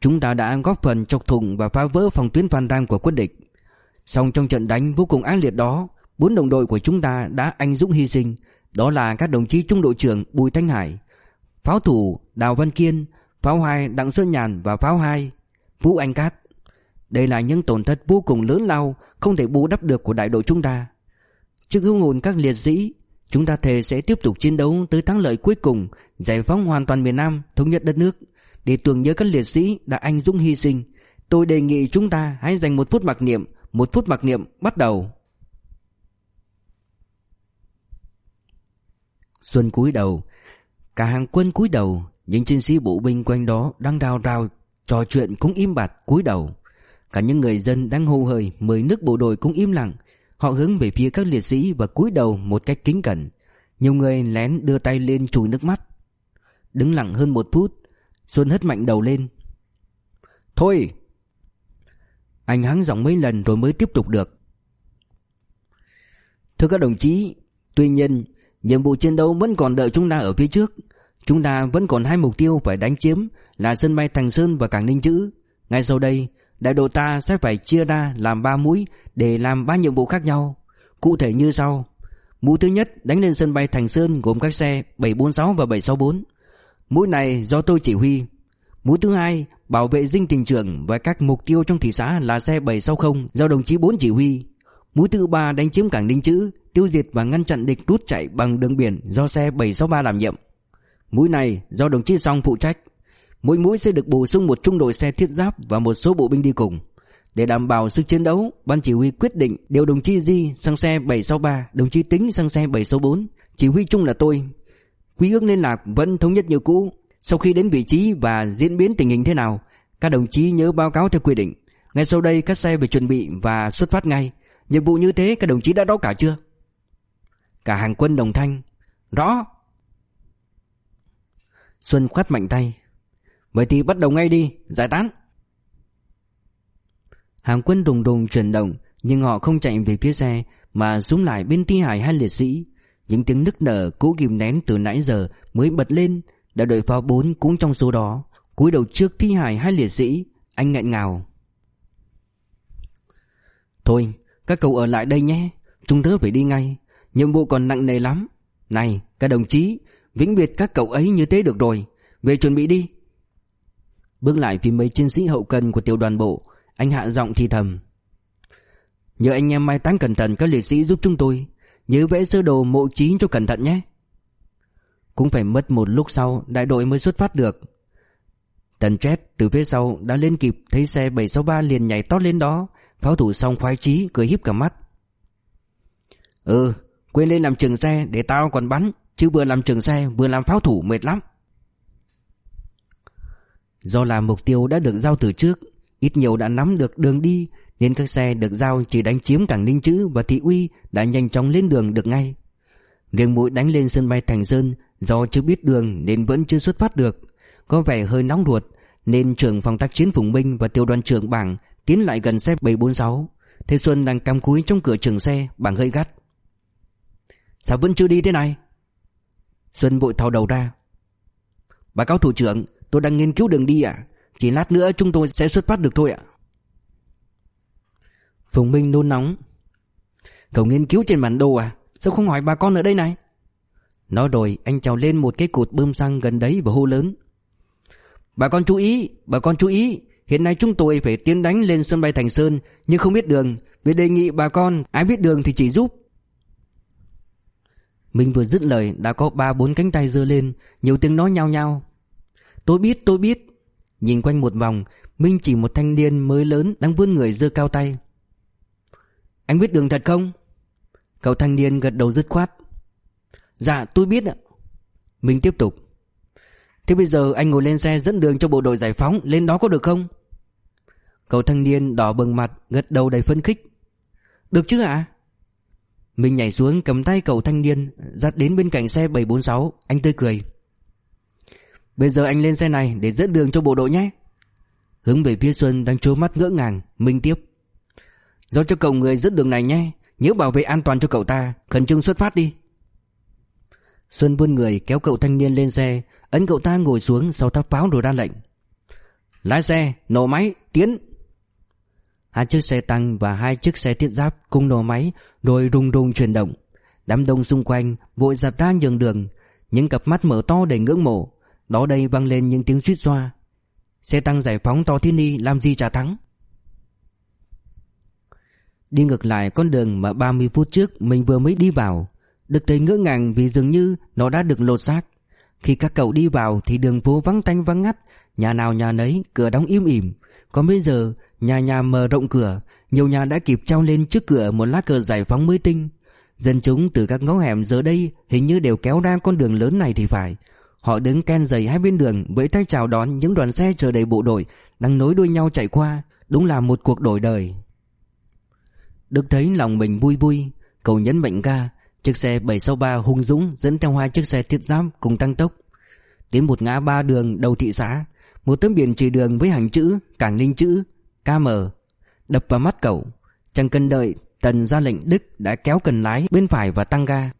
Chúng ta đã góp phần chọc thủng và phá vỡ phòng tuyến phản đan của quân địch. Song trong trận đánh vô cùng ác liệt đó, bốn đồng đội của chúng ta đã anh dũng hy sinh. Đó là các đồng chí trung đội trưởng Bùi Thanh Hải, pháo thủ Đào Văn Kiên, pháo hai Đặng Xuân Nhàn và pháo hai Vũ Anh Cát. Đây là những tổn thất vô cùng lớn lao Không thể bù đắp được của đại đội chúng ta Trước hữu hồn các liệt sĩ Chúng ta thề sẽ tiếp tục chiến đấu tới thắng lợi cuối cùng Giải phóng hoàn toàn miền Nam Thống nhất đất nước để tưởng nhớ các liệt sĩ đã anh dũng hy sinh, Tôi đề nghị chúng ta hãy dành một phút mặc niệm, Một phút mặc niệm bắt đầu. Xuân cúi đầu, Cả hàng quân cúi đầu, Những chiến sĩ bộ binh quanh đó đang đào rào Trò chuyện cũng im bặt cúi đầu. Cả những người dân đang hô hời Mời nước bộ đội cũng im lặng. Họ hướng về phía các liệt sĩ và cúi đầu một cách kính cẩn. Nhiều người lén đưa tay lên chùi nước mắt. Đứng lặng hơn một phút Xuân hất mạnh đầu lên. Thôi! Anh hắng giọng mấy lần rồi mới tiếp tục được. Thưa các đồng chí, Tuy nhiên, Nhiệm vụ chiến đấu vẫn còn đợi chúng ta ở phía trước. Chúng ta vẫn còn hai mục tiêu phải đánh chiếm Là sân bay Thành Sơn và cảng Ninh Chữ. Ngay sau đây, Đại đội ta sẽ phải chia ra làm ba mũi Để làm ba nhiệm vụ khác nhau. Cụ thể như sau. Mũi thứ nhất đánh lên sân bay Thành Sơn gồm các xe 746 và 764 Mũi này do tôi chỉ huy Mũi thứ hai bảo vệ dinh tình trường và các mục tiêu trong thị xã là xe 760 do đồng chí 4 chỉ huy Mũi thứ ba đánh chiếm cảng Ninh Chữ tiêu diệt và ngăn chặn địch rút chạy bằng đường biển do xe 763 đảm nhiệm. Mũi này do đồng chí Song phụ trách. Mỗi mũi sẽ được bổ sung một trung đội xe thiết giáp và một số bộ binh đi cùng. Để đảm bảo sức chiến đấu, ban chỉ huy quyết định điều đồng chí Di sang xe 763, đồng chí Tính sang xe 764, chỉ huy chung là tôi. Quy ước liên lạc vẫn thống nhất như cũ. Sau khi đến vị trí và diễn biến tình hình thế nào, các đồng chí nhớ báo cáo theo quy định. Ngay sau đây các xe về chuẩn bị và xuất phát ngay. Nhiệm vụ như thế các đồng chí đã rõ cả chưa? Cả hàng quân đồng thanh Rõ Xuân khoát mạnh tay Vậy thì bắt đầu ngay đi Giải tán Hàng quân đùng đùng chuyển động Nhưng họ không chạy về phía xe Mà xuống lại bên thi hài hai liệt sĩ những tiếng nức nở cố kìm nén từ nãy giờ Mới bật lên Đại đội pháo 4 cũng trong số đó. Cúi đầu trước thi hài hai liệt sĩ, Anh nghẹn ngào. Thôi, các cậu ở lại đây nhé, Chúng tớ phải đi ngay. Nhiệm vụ còn nặng nề lắm. Này, các đồng chí, Vĩnh biệt các cậu ấy như thế được rồi. Về chuẩn bị đi. Bước lại phía mấy chiến sĩ hậu cần của tiểu đoàn bộ, Anh hạ giọng thì thầm. Nhờ anh em mai táng cẩn thận các liệt sĩ giúp chúng tôi Nhớ vẽ sơ đồ mộ trí cho cẩn thận nhé. Cũng phải mất một lúc sau, Đại đội mới xuất phát được. Tần Chép từ phía sau đã lên kịp Thấy xe 763 liền nhảy tót lên đó. Pháo thủ xong khoái chí, cười híp cả mắt. Ừ Quên lên làm trường xe, để tao còn bắn. Chứ vừa làm trường xe, vừa làm pháo thủ mệt lắm. Do là mục tiêu đã được giao từ trước, Ít nhiều đã nắm được đường đi nên các xe được giao chỉ đánh chiếm cảng Ninh Chữ và Thị Uy Đã nhanh chóng lên đường được ngay. Riêng mũi đánh lên sân bay Thành Sơn Do chưa biết đường nên vẫn chưa xuất phát được. Có vẻ hơi nóng ruột, Nên trưởng phòng tác chiến Phùng Minh và tiểu đoàn trưởng bảng Tiến lại gần xe 746 Thế Xuân đang cắm cúi trong cửa trường xe, Bảng hơi gắt. Sao vẫn chưa đi thế này? Xuân vội thò đầu ra. Báo cáo thủ trưởng, Tôi đang nghiên cứu đường đi ạ. Chỉ lát nữa chúng tôi sẽ xuất phát được thôi ạ. Phùng Minh nôn nóng. Cậu nghiên cứu trên bản đồ à? Sao không hỏi bà con ở đây này? Nói rồi, anh trèo lên một cái cột bơm xăng gần đấy và hô lớn. Bà con chú ý, Bà con chú ý. Hiện nay chúng tôi phải tiến đánh lên sân bay Thành Sơn, Nhưng không biết đường. Vì đề nghị bà con, Ai biết đường thì chỉ giúp. Minh vừa dứt lời, đã có ba bốn cánh tay giơ lên, Nhiều tiếng nói nhao nhao. Tôi biết tôi biết. Nhìn quanh một vòng, Minh chỉ một thanh niên mới lớn đang vươn người giơ cao tay. Anh biết đường thật không? Cậu thanh niên gật đầu dứt khoát. Dạ tôi biết ạ. Minh tiếp tục. Thế bây giờ anh ngồi lên xe dẫn đường cho bộ đội giải phóng, Lên đó có được không? Cậu thanh niên đỏ bừng mặt, Gật đầu đầy phấn khích. Được chứ ạ? Minh nhảy xuống, cầm tay cậu thanh niên, Dắt đến bên cạnh xe 746 Anh tươi cười. Bây giờ anh lên xe này để dẫn đường cho bộ đội nhé. Hướng về phía Xuân đang trố mắt ngỡ ngàng, Minh tiếp giao cho cậu người dẫn đường này nhé Nhớ bảo vệ an toàn cho cậu ta Khẩn trương xuất phát đi Xuân buôn người kéo cậu thanh niên lên xe Ấn cậu ta ngồi xuống sau thắp pháo rồi ra lệnh Lái xe, nổ máy, tiến Hai chiếc xe tăng và hai chiếc xe thiết giáp cùng nổ máy rồi rung rung chuyển động. Đám đông xung quanh vội dạt ra nhường đường, những cặp mắt mở to đầy ngưỡng mộ. Đó đây vang lên những tiếng suýt xoa. Xe tăng giải phóng to thiên ni làm gì trả thắng? Đi ngược lại con đường mà 30 phút trước mình vừa mới đi vào. Được thấy ngỡ ngàng vì dường như nó đã được lột xác. Khi các cậu đi vào thì đường phố vắng tanh vắng ngắt. Nhà nào nhà nấy, cửa đóng im ỉm. Còn bây giờ, nhà nhà mở rộng cửa. Nhiều nhà đã kịp trao lên trước cửa một lá cờ giải phóng mới tinh. Dân chúng từ các ngõ hẻm giờ đây hình như đều kéo ra con đường lớn này thì phải. Họ đứng ken dày hai bên đường với tay chào đón những đoàn xe chờ đầy bộ đội, đang nối đuôi nhau chạy qua. Đúng là một cuộc đổi đời. Đức thấy lòng mình vui vui Cậu nhấn mạnh ga Chiếc xe 763 hung dũng dẫn theo hai chiếc xe thiết giáp cùng tăng tốc. Đến một ngã ba đường đầu thị xã, Một tấm biển chỉ đường với hàng chữ Cảng Ninh chữ KM Đập vào mắt cậu Chẳng cần đợi, Tần ra lệnh Đức đã kéo cần lái bên phải và tăng ga.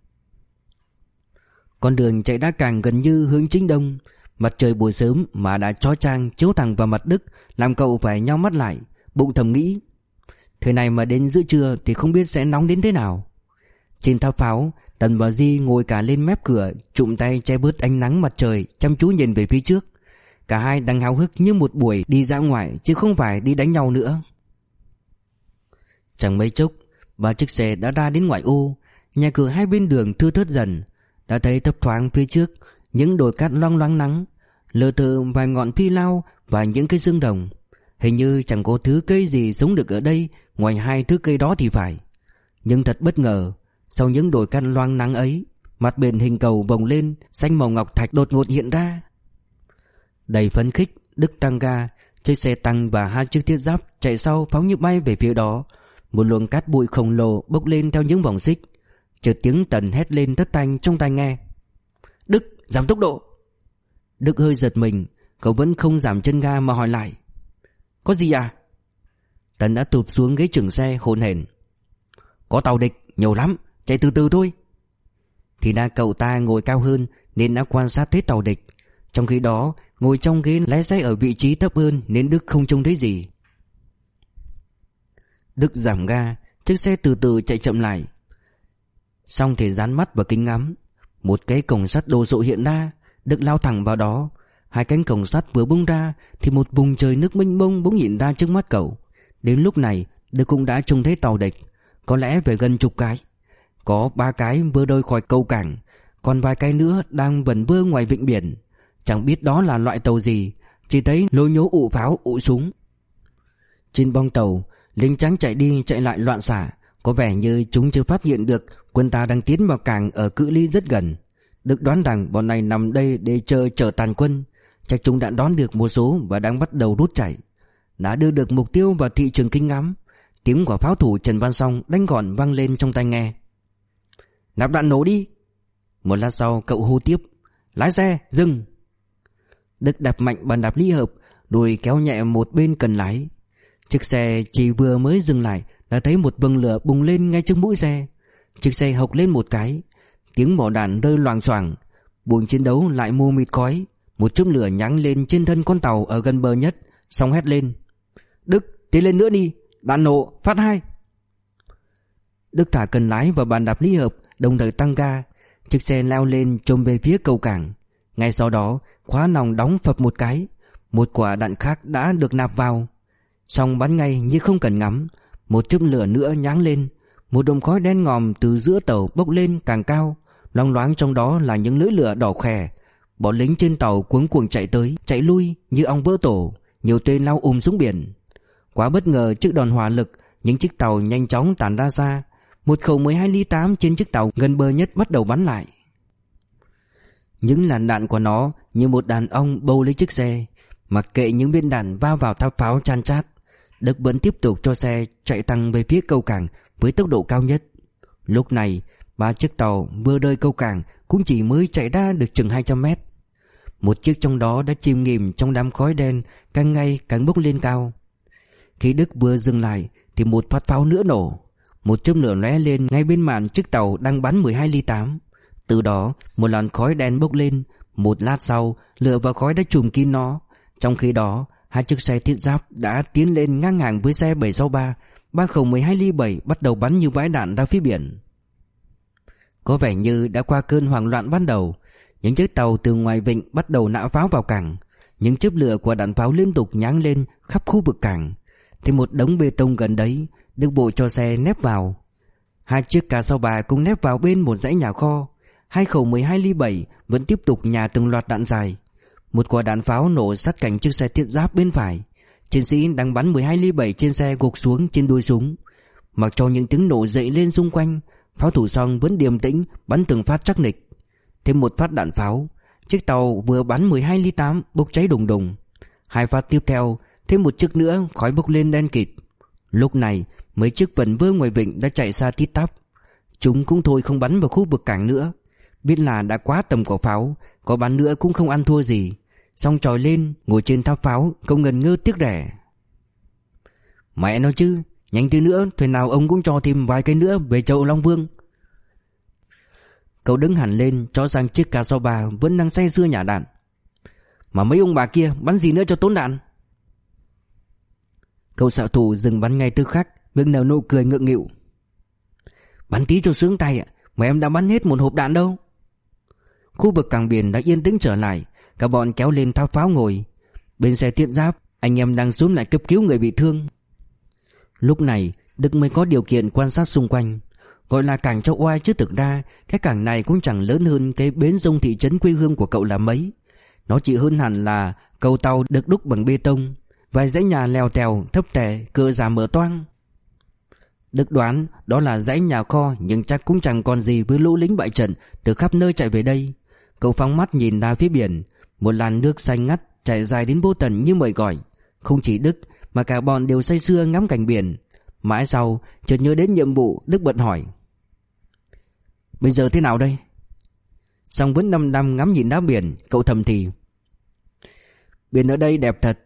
Con đường chạy đã càng gần như hướng chính đông, Mặt trời buổi sớm mà đã chói chang chiếu thẳng vào mặt Đức, Làm cậu phải nhau mắt lại, Bụng thầm nghĩ Thời này mà đến giữa trưa thì không biết sẽ nóng đến thế nào. Trên tháp pháo, Tần và Di ngồi cả lên mép cửa Trụm tay che bớt ánh nắng mặt trời, Chăm chú nhìn về phía trước. Cả hai đang háo hức như một buổi đi ra ngoài, Chứ không phải đi đánh nhau nữa. Chẳng mấy chốc, Ba chiếc xe đã ra đến ngoại ô. Nhà cửa hai bên đường thưa thớt dần. Đã thấy thấp thoáng phía trước, Những đồi cát loang loáng nắng, Lờ thờ vài ngọn phi lao Và những cây dương đồng. Hình như chẳng có thứ cây gì sống được ở đây Ngoài hai thứ cây đó thì phải. Nhưng thật bất ngờ, Sau những đồi căn loang nắng ấy, Mặt biển hình cầu vồng lên, Xanh màu ngọc thạch đột ngột hiện ra. Đầy phấn khích, Đức tăng ga Chiếc xe tăng và hai chiếc thiết giáp chạy sau phóng như bay về phía đó. Một luồng cát bụi khổng lồ bốc lên theo những vòng xích. Chợt tiếng tần hét lên thất tanh trong tai nghe. Đức, giảm tốc độ. Đức hơi giật mình, Cậu vẫn không giảm chân ga mà hỏi lại. Có gì à Tần đã tụt xuống ghế trưởng xe hồn hển. Có tàu địch, nhiều lắm, Chạy từ từ thôi. Thì đa cậu ta ngồi cao hơn Nên đã quan sát thấy tàu địch. Trong khi đó, Ngồi trong ghế lái xe ở vị trí thấp hơn Nên Đức không trông thấy gì. Đức giảm ga, Chiếc xe từ từ chạy chậm lại. Xong thì dán mắt vào kính ngắm. Một cái cổng sắt đồ sộ hiện ra, Đức lao thẳng vào đó. Hai cánh cổng sắt vừa bung ra Thì một vùng trời nước mênh mông bỗng hiện ra trước mắt cậu. Đến lúc này, Đức cũng đã trông thấy tàu địch. Có lẽ về gần chục cái. Có ba cái vừa đôi khỏi cầu cảng, Còn vài cái nữa đang vẩn vơ ngoài vịnh biển. Chẳng biết đó là loại tàu gì, Chỉ thấy lôi nhố ụ pháo ụ súng. Trên bong tàu, Lính trắng chạy đi chạy lại loạn xả Có vẻ như chúng chưa phát hiện được Quân ta đang tiến vào cảng ở cự ly rất gần. Được đoán rằng bọn này nằm đây để chờ chờ tàn quân. Chắc chúng đã đón được một số và đang bắt đầu rút chạy. Đã đưa được mục tiêu vào thị trường kinh ngắm. Tiếng của pháo thủ Trần Văn Song đánh gọn vang lên trong tai nghe. Nạp đạn nổ đi. Một lát sau cậu hô tiếp. Lái xe, dừng. Đức đạp mạnh bàn đạp ly hợp đùi kéo nhẹ một bên cần lái. Chiếc xe chỉ vừa mới dừng lại Đã thấy một vầng lửa bùng lên ngay trước mũi xe. Chiếc xe hộc lên một cái. Tiếng mỏ đạn rơi loàng xoảng. Buồng chiến đấu lại mù mịt khói. Một chút lửa nhắng lên trên thân con tàu Ở gần bờ nhất Xong hét lên. Đức tiến lên nữa đi. Đàn nổ phát hai. Đức thả cần lái vào bàn đạp ly hợp, Đồng thời tăng ga. Chiếc xe leo lên trông về phía cầu cảng. Ngay sau đó, khóa nòng đóng phập một cái. Một quả đạn khác đã được nạp vào. Xong bắn ngay như không cần ngắm. Một chùm lửa nữa nháng lên. Một đống khói đen ngòm từ giữa tàu bốc lên càng cao. Loang loáng trong đó là những lưỡi lửa đỏ khè. Bọn lính trên tàu cuống cuồng chạy tới, Chạy lui như ong vỡ tổ. Nhiều tên lao ùm xuống biển. Quá bất ngờ trước đòn hỏa lực Những chiếc tàu nhanh chóng tản ra xa Một khẩu 12 ly 8 trên chiếc tàu gần bờ nhất bắt đầu bắn lại Những làn đạn của nó như một đàn ong bâu lấy chiếc xe Mặc kệ những viên đạn va vào tháp pháo chan chát Đức vẫn tiếp tục cho xe chạy tăng về phía cầu cảng với tốc độ cao nhất. Lúc này, ba chiếc tàu vừa rơi câu cảng cũng chỉ mới chạy ra được chừng 200 mét. Một chiếc trong đó đã chìm nghỉm trong đám khói đen càng ngày càng bốc lên cao. Khi Đức vừa dừng lại thì một phát pháo nữa nổ. Một châm lửa lóe lên ngay bên mạn chiếc tàu đang bắn 12 ly 8. Từ đó, một làn khói đen bốc lên. Một lát sau, lửa và khói đã trùm kín nó. Trong khi đó, Hai chiếc xe thiết giáp đã tiến lên ngang hàng với xe 763 Ba khẩu 12 ly 7 bắt đầu bắn như vãi đạn ra phía biển Có vẻ như đã qua cơn hoảng loạn ban đầu Những chiếc tàu từ ngoài vịnh bắt đầu nã pháo vào cảng Những chớp lửa của đạn pháo liên tục nháng lên khắp khu vực cảng thì một đống bê tông gần đấy Đức bộ cho xe nép vào. Hai chiếc cà sau bà cũng nép vào bên một dãy nhà kho. Hai khẩu 12 ly 7 Vẫn tiếp tục nhà từng loạt đạn dài. Một quả đạn pháo nổ sát cạnh chiếc xe thiết giáp bên phải. Chiến sĩ đang bắn 12 ly 7 trên xe gục xuống trên đuôi súng. Mặc cho những tiếng nổ dậy lên xung quanh, Pháo thủ song vẫn điềm tĩnh, Bắn từng phát chắc nịch. Thêm một phát đạn pháo, Chiếc tàu vừa bắn 12 ly 8 bốc cháy đùng đùng. Hai phát tiếp theo Thêm một chiếc nữa, khói bốc lên đen kịt. Lúc này, mấy chiếc vần vơ ngoài vịnh đã chạy xa tít tắp. Chúng cũng thôi không bắn vào khu vực cảng nữa. Biết là đã quá tầm của pháo, Có bắn nữa cũng không ăn thua gì. Xong tròi lên, ngồi trên tháp pháo, Không ngần ngơ tiếc rẻ. Mẹ nói chứ, Nhanh tí nữa, thuyền nào ông cũng cho thêm vài cây nữa Về châu Long Vương. Cậu đứng hẳn lên cho rằng chiếc cà so bà Vẫn đang say sưa nhả đạn. Mà mấy ông bà kia, bắn gì nữa cho tốn đạn? Cậu xạ thủ dừng bắn ngay tức khắc, Miệng nở nụ cười ngượng nghịu. Bắn tí cho sướng tay ạ, Mà em đã bắn hết một hộp đạn đâu. Khu vực cảng biển đã yên tĩnh trở lại, Cả bọn kéo lên thao pháo ngồi. Bên xe tiện giáp, Anh em đang xuống lại cấp cứu người bị thương. Lúc này, Đức mới có điều kiện quan sát xung quanh. Gọi là cảng châu oai chứ thực ra, Cái cảng này cũng chẳng lớn hơn Cái bến sông thị trấn quê hương của cậu là mấy. Nó chỉ hơn hẳn là Cầu tàu được đúc bằng bê tông. Vài dãy nhà leo tèo, thấp tè, Cửa giả mở toang. Đức đoán đó là dãy nhà kho, Nhưng chắc cũng chẳng còn gì với lũ lính bại trận Từ khắp nơi chạy về đây. Cậu phóng mắt nhìn ra phía biển, Một làn nước xanh ngắt chạy dài đến vô tận như mời gọi. Không chỉ Đức, Mà cả bọn đều say sưa ngắm cảnh biển. Mãi sau, chợt nhớ đến nhiệm vụ Đức bận hỏi. Bây giờ thế nào đây? Xong vẫn năm năm ngắm nhìn đá biển, Cậu thầm thì. Biển ở đây đẹp thật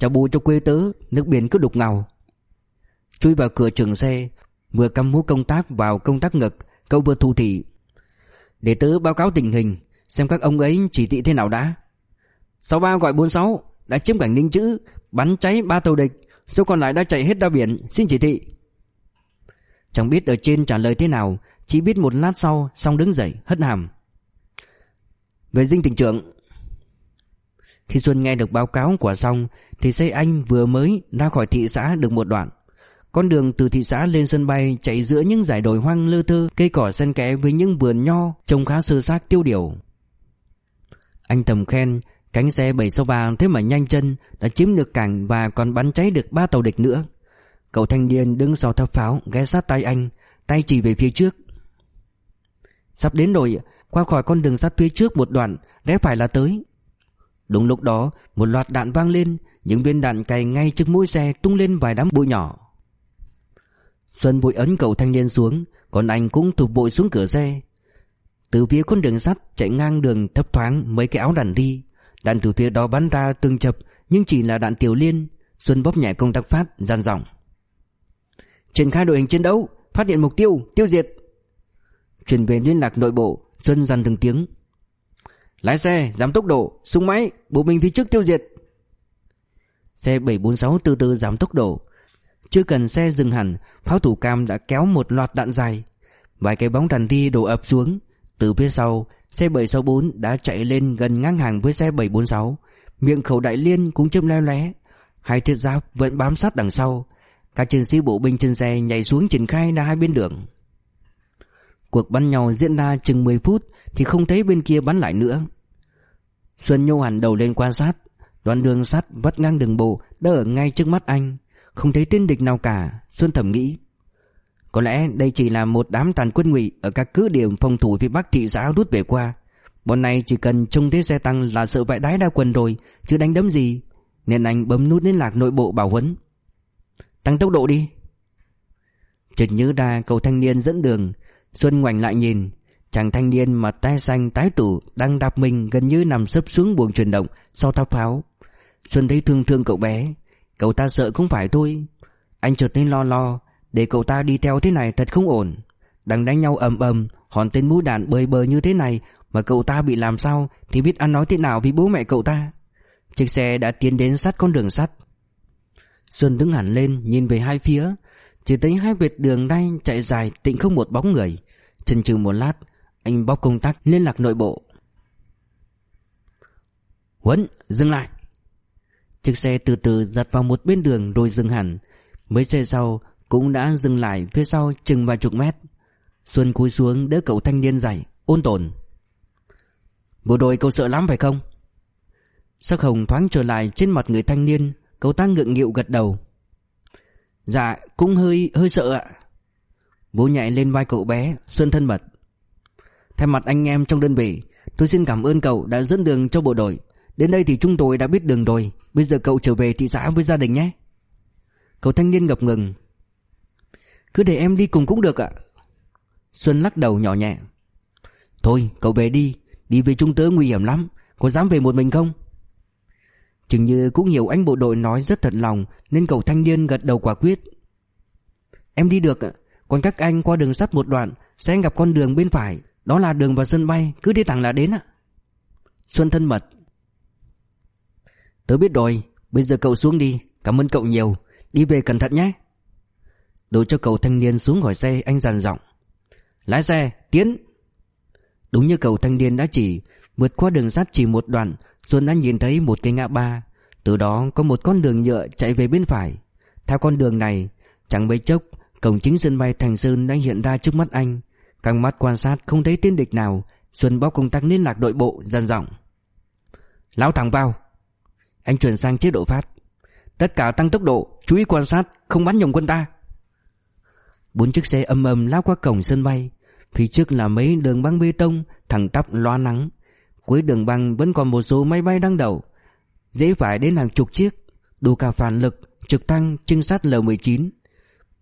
chào bù cho quê tớ, Nước biển cứ đục ngầu. Chui vào cửa trường xe, Vừa cầm mũ công tác vào công tác ngực, Cậu vừa thu thị. Để tớ báo cáo tình hình, Xem các ông ấy chỉ thị thế nào đã. 63 gọi 46 Đã chiếm cảnh ninh chữ, Bắn cháy ba tàu địch, Số còn lại đã chạy hết ra biển, Xin chỉ thị. Chẳng biết ở trên trả lời thế nào, Chỉ biết một lát sau, Xong đứng dậy, hất hàm. Về dinh tỉnh trưởng khi Xuân nghe được báo cáo của xong Thì xe anh vừa mới ra khỏi thị xã được một đoạn. Con đường từ thị xã lên sân bay Chạy giữa những dải đồi hoang lơ thơ, Cây cỏ xen kẽ với những vườn nho Trông khá sơ xác tiêu điều. Anh thầm khen, Cánh xe 763 thế mà nhanh chân, Đã chiếm được cảng và còn bắn cháy được ba tàu địch nữa. Cậu thanh niên đứng sau tháp pháo, ghé sát tay anh, Tay chỉ về phía trước. Sắp đến rồi Qua khỏi con đường sắt phía trước một đoạn, lẽ phải là tới. Đúng lúc đó một loạt đạn vang lên Những viên đạn cày ngay trước mũi xe Tung lên vài đám bụi nhỏ. Xuân vội ấn cậu thanh niên xuống Còn anh cũng thụt bội xuống cửa xe. Từ phía con đường sắt chạy ngang đường thấp thoáng mấy cái áo đàn đi Đạn từ phía đó bắn ra từng chập Nhưng chỉ là đạn tiểu liên. Xuân bóp nhẹ công tắc phát gian giọng. Triển khai đội hình chiến đấu Phát hiện mục tiêu, tiêu diệt. Chuyển về liên lạc nội bộ Xuân dằn từng tiếng. Lái xe, giảm tốc độ, súng máy Bộ binh phía trước tiêu diệt. Xe 746 từ từ giảm tốc độ. Chưa cần xe dừng hẳn Pháo thủ cam đã kéo một loạt đạn dài. Vài cái bóng đàn thi đổ ập xuống. Từ phía sau Xe 764 đã chạy lên gần ngang hàng với xe 746 Miệng khẩu đại liên cũng châm leo lé. Hai thiết giáp vẫn bám sát đằng sau. Các chiến sĩ bộ binh trên xe nhảy xuống triển khai ra hai bên đường. Cuộc bắn nhau diễn ra chừng 10 phút. Thì không thấy bên kia bắn lại nữa Xuân nhô hẳn đầu lên quan sát Đoạn đường sắt vắt ngang đường bộ Đã ở ngay trước mắt anh Không thấy tên địch nào cả Xuân thầm nghĩ có lẽ đây chỉ là một đám tàn quân ngụy ở các cứ điểm phòng thủ phía bắc thị xã rút về qua. Bọn này chỉ cần trông thấy xe tăng là sợ vãi đái đa quần rồi, chứ đánh đấm gì. Nên anh bấm nút liên lạc nội bộ bảo huấn. Tăng tốc độ đi. Chợt nhớ ra cậu thanh niên dẫn đường, Xuân ngoảnh lại nhìn, chàng thanh niên mặt tay xanh tái tủ đang đạp mình gần như nằm sấp xuống buồng chuyển động sau tháp pháo. Xuân thấy thương thương cậu bé, cậu ta sợ không phải tôi Anh chợt thấy lo lo, để cậu ta đi theo thế này thật không ổn. Đang đánh nhau ầm ầm Hòn tên mũ đạn bơi bơi như thế này Mà cậu ta bị làm sao Thì biết ăn nói thế nào với bố mẹ cậu ta. Chiếc xe đã tiến đến sát con đường sắt. Xuân đứng hẳn lên Nhìn về hai phía. Chỉ thấy hai vệt đường đay chạy dài Tịnh không một bóng người. Chần chừ một lát anh bóc công tắc liên lạc nội bộ. Huấn, dừng lại. Chiếc xe từ từ giật vào một bên đường rồi dừng hẳn. Mấy xe sau Cũng đã dừng lại phía sau chừng vài chục mét. Xuân cúi xuống đỡ cậu thanh niên dậy, Ôn tồn. Bộ đội cậu sợ lắm phải không? Sắc hồng thoáng trở lại trên mặt người thanh niên, Cậu ta ngượng nghịu gật đầu. Dạ cũng hơi hơi sợ ạ. Bố nhảy lên vai cậu bé, Xuân thân mật. Thay mặt anh em trong đơn vị, Tôi xin cảm ơn cậu đã dẫn đường cho bộ đội. Đến đây thì chúng tôi đã biết đường rồi. Bây giờ cậu trở về thị xã với gia đình nhé. Cậu thanh niên ngập ngừng. Cứ để em đi cùng cũng được ạ. Xuân lắc đầu nhỏ nhẹ. Thôi, cậu về đi. Đi về trung tớ nguy hiểm lắm. Có dám về một mình không? Chừng như cũng hiểu anh bộ đội nói rất thật lòng, Nên cậu thanh niên gật đầu quả quyết. Em đi được ạ. Còn các anh qua đường sắt một đoạn, Sẽ gặp con đường bên phải. Đó là đường vào sân bay, Cứ đi thẳng là đến ạ. Xuân thân mật. Tớ biết rồi, Bây giờ cậu xuống đi, Cảm ơn cậu nhiều. Đi về cẩn thận nhé. Đổ cho cậu thanh niên xuống khỏi xe, anh dàn giọng. Lái xe, tiến. Đúng như cậu thanh niên đã chỉ, Vượt qua đường sắt chỉ một đoạn, Xuân đã nhìn thấy một cái ngã ba. Từ đó có một con đường nhựa chạy về bên phải. Theo con đường này, Chẳng mấy chốc, Cổng chính sân bay Thành Sơn đã hiện ra trước mắt anh. Căng mắt quan sát không thấy tên địch nào, Xuân báo công tác liên lạc đội bộ dần giọng. Lão thẳng vào. Anh chuyển sang chế độ phát. Tất cả tăng tốc độ, Chú ý quan sát, Không bắn nhầm quân ta. Bốn chiếc xe âm ầm lao qua cổng sân bay. Phía trước là mấy đường băng bê tông, Thẳng tắp loa nắng. Cuối đường băng vẫn còn một số máy bay đang đậu. Dễ phải đến hàng chục chiếc. Đủ cả phản lực, Trực thăng trinh sát L-19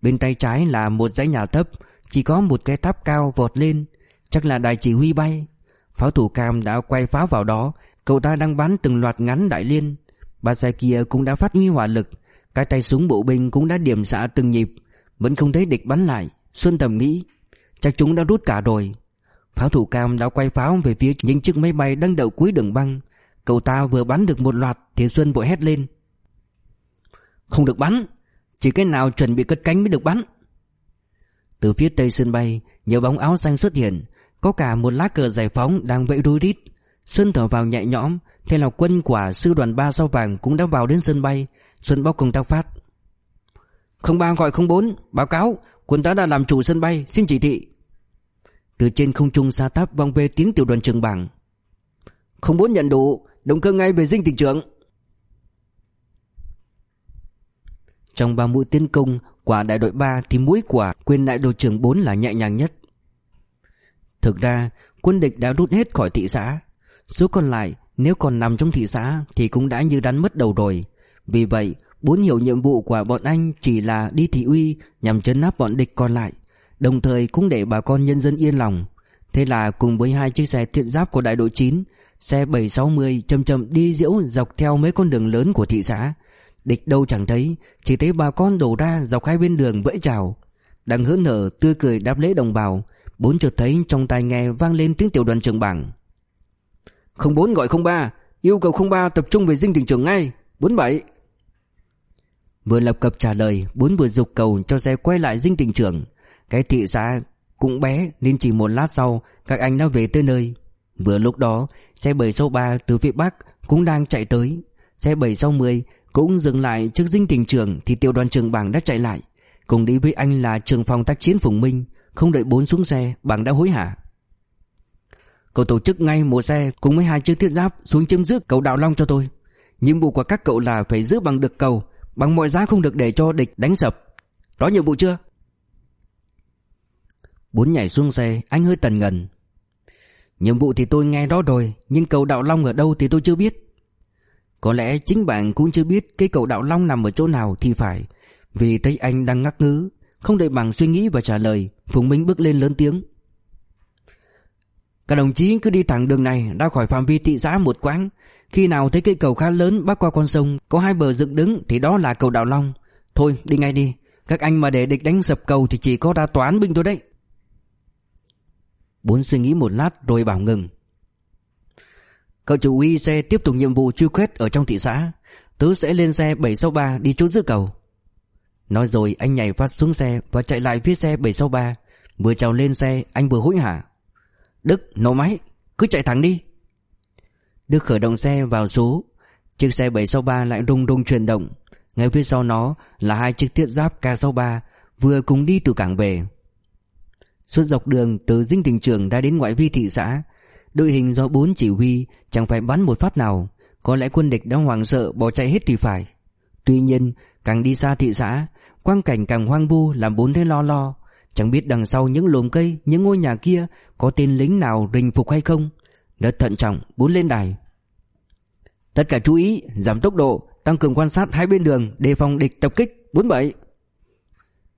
Bên tay trái là một dãy nhà thấp chỉ có một cái tháp cao vọt lên, Chắc là đài chỉ huy bay. Pháo thủ cam đã quay pháo vào đó. Cậu ta đang bắn từng loạt ngắn đại liên. Ba xe kia cũng đã phát huy hỏa lực. Cái tay súng bộ binh cũng đã điểm xạ từng nhịp. Vẫn không thấy địch bắn lại. Xuân tầm nghĩ, Chắc chúng đã rút cả rồi. Pháo thủ cam đã quay pháo về phía những chiếc máy bay đang đậu cuối đường băng. Cậu ta vừa bắn được một loạt, Thì Xuân vội hét lên. Không được bắn. Chỉ cái nào chuẩn bị cất cánh mới được bắn. Từ phía tây sân bay, Nhiều bóng áo xanh xuất hiện. Có cả một lá cờ giải phóng đang vẫy đuôi rít Xuân thở vào nhẹ nhõm, Thế là quân của sư đoàn 3 sao vàng cũng đã vào đến sân bay. Xuân báo công tác phát. Không ba gọi không bốn, Báo cáo, Quân ta đã làm chủ sân bay, Xin chỉ thị. Từ trên không trung xa táp vang về tiếng tiểu đoàn trường bảng. Không bốn nhận đủ, Động cơ ngay về dinh tỉnh trưởng. Trong ba mũi tiến công quả đại đội 3 thì mũi quả quyền đại đội trưởng 4 là nhẹ nhàng nhất. Thực ra, quân địch đã rút hết khỏi thị xã. Số còn lại nếu còn nằm trong thị xã thì cũng đã như đánh mất đầu rồi. Vì vậy, bốn hiểu nhiệm vụ của bọn anh chỉ là đi thị uy nhằm chấn áp bọn địch còn lại, đồng thời cũng để bà con nhân dân yên lòng. Thế là cùng với hai chiếc xe thiện giáp của đại đội 9, xe 760 chậm chậm đi diễu dọc theo mấy con đường lớn của thị xã. Địch đâu chẳng thấy, chỉ thấy bà con đổ ra dọc hai bên đường vẫy chào. Đang hớn nở tươi cười đáp lễ đồng bào, bốn chợt thấy trong tai nghe vang lên tiếng tiểu đoàn trưởng bảng. 04 gọi 03 Yêu cầu 03 tập trung về dinh tỉnh trưởng ngay 47 Vừa lập cập trả lời Bốn vừa dục cầu cho xe quay lại dinh tỉnh trưởng Cái thị xã cũng bé Nên chỉ một lát sau Các anh đã về tới nơi Vừa lúc đó Xe 763 từ phía Bắc Cũng đang chạy tới Xe 760 cũng dừng lại trước dinh tỉnh trường Thì tiểu đoàn trưởng bảng đã chạy lại Cùng đi với anh là trường phòng tác chiến Phùng Minh Không đợi bốn xuống xe Bảng đã hối hả Cậu tổ chức ngay một xe cùng với hai chiếc thiết giáp xuống chấm dứt cầu đạo long cho tôi. Nhiệm vụ của các cậu là phải giữ bằng được cầu, bằng mọi giá không được để cho địch đánh sập. Rõ nhiệm vụ chưa? Bốn nhảy xuống xe, anh hơi tần ngần. Nhiệm vụ thì tôi nghe đó rồi, nhưng cầu đạo long ở đâu thì tôi chưa biết. Có lẽ chính bạn cũng chưa biết cây cầu đạo long nằm ở chỗ nào thì phải. Vì thấy anh đang ngắc ngứ, không đợi bằng suy nghĩ và trả lời, Phùng Minh bước lên lớn tiếng. Các đồng chí cứ đi thẳng đường này ra khỏi phạm vi thị xã một quãng. Khi nào thấy cây cầu khá lớn bắc qua con sông, có hai bờ dựng đứng thì đó là cầu Đạo Long. Thôi đi ngay đi, các anh mà để địch đánh sập cầu thì chỉ có ra toán binh thôi đấy. Bốn suy nghĩ một lát rồi bảo ngừng. Cậu chủ uy xe tiếp tục nhiệm vụ truy quét ở trong thị xã. Tớ sẽ lên xe 763 đi trốn giữa cầu. Nói rồi, anh nhảy phát xuống xe và chạy lại phía xe 763. Vừa trèo lên xe, anh vừa hối hả. Đức, nổ máy, Cứ chạy thẳng đi Đức khởi động xe vào số Chiếc xe 763 lại rung rung chuyển động Ngay phía sau nó là hai chiếc thiết giáp K63 Vừa cùng đi từ cảng về Suốt dọc đường, từ dinh tỉnh trường đã đến ngoại vi thị xã Đội hình do bốn chỉ huy, Chẳng phải bắn một phát nào. Có lẽ quân địch đã hoảng sợ, bỏ chạy hết thì phải. Tuy nhiên, càng đi xa thị xã, Quang cảnh càng hoang vu, làm bốn thấy lo lo. Chẳng biết đằng sau những lùm cây, Những ngôi nhà kia Có tên lính nào rình phục hay không. Rất thận trọng, bốn lên đài. Tất cả chú ý, giảm tốc độ, Tăng cường quan sát hai bên đường, Đề phòng địch tập kích 47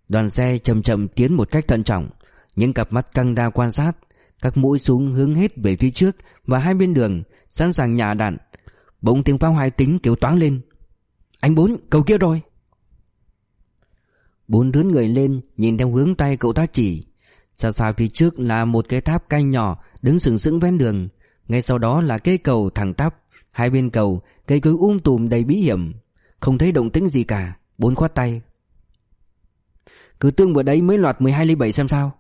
Đoàn xe chậm chậm tiến một cách thận trọng. Những cặp mắt căng đa quan sát các mũi súng hướng hết về phía trước Và hai bên đường, Sẵn sàng nhả đạn. Bỗng tiếng pháo hai tính kêu toáng lên. Anh bốn, cầu kia rồi. Bốn đứa người lên, Nhìn theo hướng tay cậu ta chỉ. Xa xa phía trước là một cái tháp canh nhỏ, Đứng sừng sững ven đường. Ngay sau đó là cây cầu thẳng tắp. Hai bên cầu, cây cối um tùm đầy bí hiểm. Không thấy động tĩnh gì cả. Bốn khoát tay. Cứ tương vừa đấy mới loạt 12 ly 7 xem sao.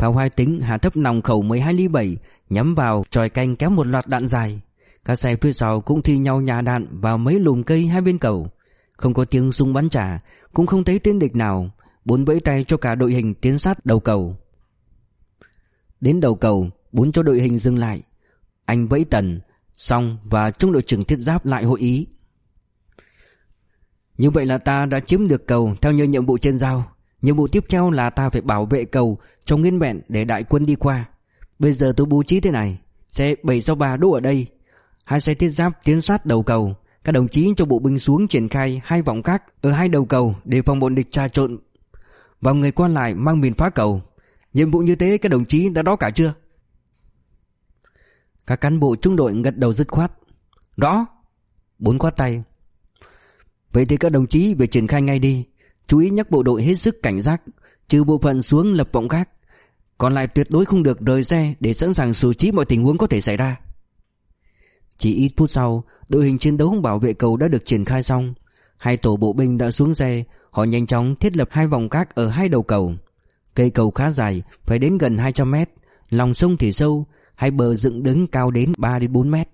Pháo hai tính hạ thấp nòng khẩu 12 ly 7 Nhắm vào, tròi canh kéo một loạt đạn dài. Các xe phía sau cũng thi nhau nhả đạn Vào mấy lùm cây hai bên cầu. Không có tiếng súng bắn trả, Cũng không thấy tên địch nào. Bốn vẫy tay cho cả đội hình tiến sát đầu cầu. Đến đầu cầu, Bốn cho đội hình dừng lại. Anh vẫy tần, Xong và trung đội trưởng thiết giáp lại hội ý. Như vậy là ta đã chiếm được cầu Theo như nhiệm vụ trên giao. Nhiệm vụ tiếp theo là ta phải bảo vệ cầu chống nguyên vẹn để đại quân đi qua. Bây giờ tôi bố trí thế này Xe 763 đỗ ở đây. Hai xe thiết giáp tiến sát đầu cầu. Các đồng chí cho bộ binh xuống triển khai hai vòng các Ở hai đầu cầu để phòng bọn địch tra trộn. Và người quan lại mang mìn phá cầu. Nhiệm vụ như thế các đồng chí đã đó cả chưa? Các cán bộ trung đội gật đầu dứt khoát. Rõ. Bốn khoát tay. Vậy thì các đồng chí về triển khai ngay đi. Chú ý nhắc bộ đội hết sức cảnh giác, Trừ bộ phận xuống lập vọng gác. Còn lại tuyệt đối không được rời xe Để sẵn sàng xử trí mọi tình huống có thể xảy ra. Chỉ ít phút sau, Đội hình chiến đấu bảo vệ cầu đã được triển khai xong. Hai tổ bộ binh đã xuống xe, Họ nhanh chóng thiết lập hai vòng các ở hai đầu cầu. Cây cầu khá dài, Phải đến gần 200 mét, Lòng sông thì sâu, Hai bờ dựng đứng cao đến 3 đến 4 mét.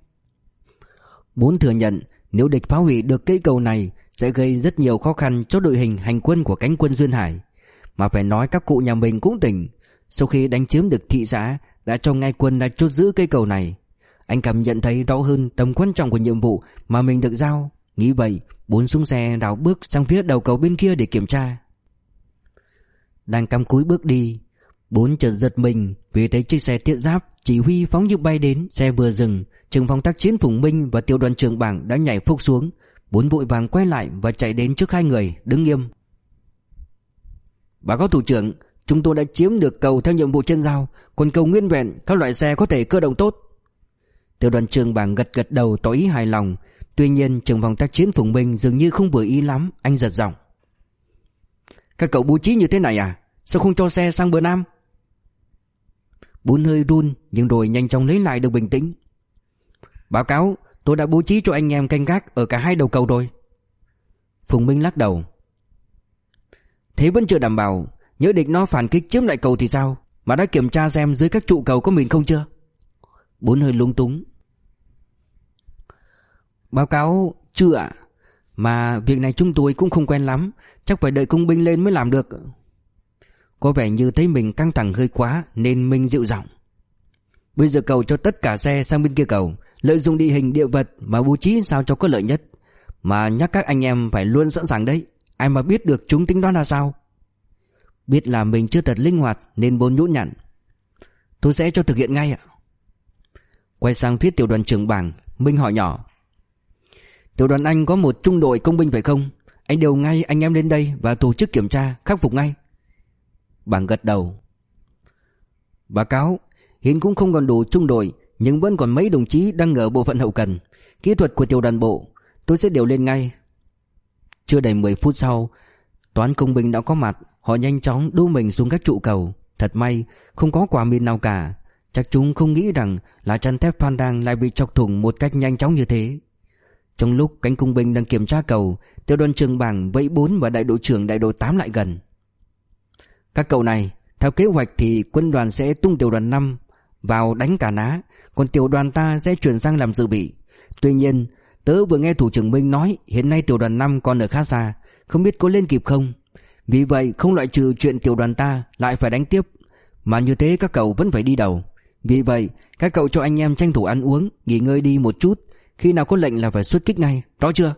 Bốn thừa nhận, Nếu địch phá hủy được cây cầu này sẽ gây rất nhiều khó khăn cho đội hình hành quân của cánh quân Duyên Hải. Mà phải nói các cụ nhà mình cũng tỉnh. Sau khi đánh chiếm được thị xã, Đã cho ngay quân đã chốt giữ cây cầu này. Anh cảm nhận thấy rõ hơn tầm quan trọng của nhiệm vụ Mà mình được giao. Nghĩ vậy, Bốn xuống xe đảo bước sang phía đầu cầu bên kia để kiểm tra. Đang cắm cúi bước đi, Bốn chợt giật mình Vì thấy chiếc xe thiết giáp Chỉ huy phóng như bay đến, Xe vừa dừng, Trường phòng tác chiến Phùng Minh và tiểu đoàn trưởng bảng đã nhảy phúc xuống. Bốn vội vàng quay lại và chạy đến trước hai người, Đứng nghiêm. Báo cáo thủ trưởng, Chúng tôi đã chiếm được cầu theo nhiệm vụ trên giao, Còn cầu nguyên vẹn, Các loại xe có thể cơ động tốt. Tiểu đoàn trưởng bảng gật gật đầu tỏ ý hài lòng. Tuy nhiên trưởng phòng tác chiến Phùng Minh dường như không vừa ý lắm, Anh giật giọng. Các cậu bố trí như thế này à? Sao không cho xe sang bờ Nam? Bốn hơi run, Nhưng rồi nhanh chóng lấy lại được bình tĩnh. Báo cáo tôi đã bố trí cho anh em canh gác Ở cả hai đầu cầu rồi. Phùng Minh lắc đầu. Thế vẫn chưa đảm bảo, Nhớ địch nó phản kích chiếm lại cầu thì sao? Mà đã kiểm tra xem dưới các trụ cầu có mình không chưa? Bốn hơi lung túng. Báo cáo, chưa ạ, Mà việc này chúng tôi cũng không quen lắm, Chắc phải đợi công binh lên mới làm được. Có vẻ như thấy mình căng thẳng hơi quá Nên Minh dịu giọng. Bây giờ cầu cho tất cả xe sang bên kia cầu Lợi dụng địa hình địa vật Mà bố trí sao cho có lợi nhất. Mà nhắc các anh em phải luôn sẵn sàng đấy. Ai mà biết được chúng tính đoán là sao? Biết là mình chưa thật linh hoạt Nên bôn nhũn nhặn. Tôi sẽ cho thực hiện ngay ạ. Quay sang phía tiểu đoàn trưởng bảng, Minh hỏi nhỏ. Tiểu đoàn anh có một trung đội công binh phải không? Anh điều ngay anh em lên đây Và tổ chức kiểm tra, khắc phục ngay. Bảng gật đầu. Báo cáo Hiện cũng không còn đủ trung đội nhưng vẫn còn mấy đồng chí đang ở bộ phận hậu cần. Kỹ thuật của tiểu đoàn bộ, Tôi sẽ điều lên ngay. Chưa đầy 10 phút sau, Toán công binh đã có mặt. Họ nhanh chóng đu mình xuống các trụ cầu. Thật may, không có quả mìn nào cả. Chắc chúng không nghĩ rằng là chăn thép Phan đang lại bị chọc thủng một cách nhanh chóng như thế. Trong lúc cánh cung binh đang kiểm tra cầu, Tiểu đoàn trường bảng vẫy 4 và đại đội trưởng đại đội 8 lại gần. Các cậu này, Theo kế hoạch thì quân đoàn sẽ tung tiểu đoàn 5 vào đánh cả ná, Còn tiểu đoàn ta sẽ chuyển sang làm dự bị. Tuy nhiên, Tớ vừa nghe thủ trưởng Minh nói, Hiện nay tiểu đoàn 5 còn ở khá xa, Không biết có lên kịp không? Vì vậy, không loại trừ chuyện tiểu đoàn ta Lại phải đánh tiếp. Mà như thế các cậu vẫn phải đi đầu. Vì vậy, các cậu cho anh em tranh thủ ăn uống, Nghỉ ngơi đi một chút. Khi nào có lệnh là phải xuất kích ngay, Rõ chưa?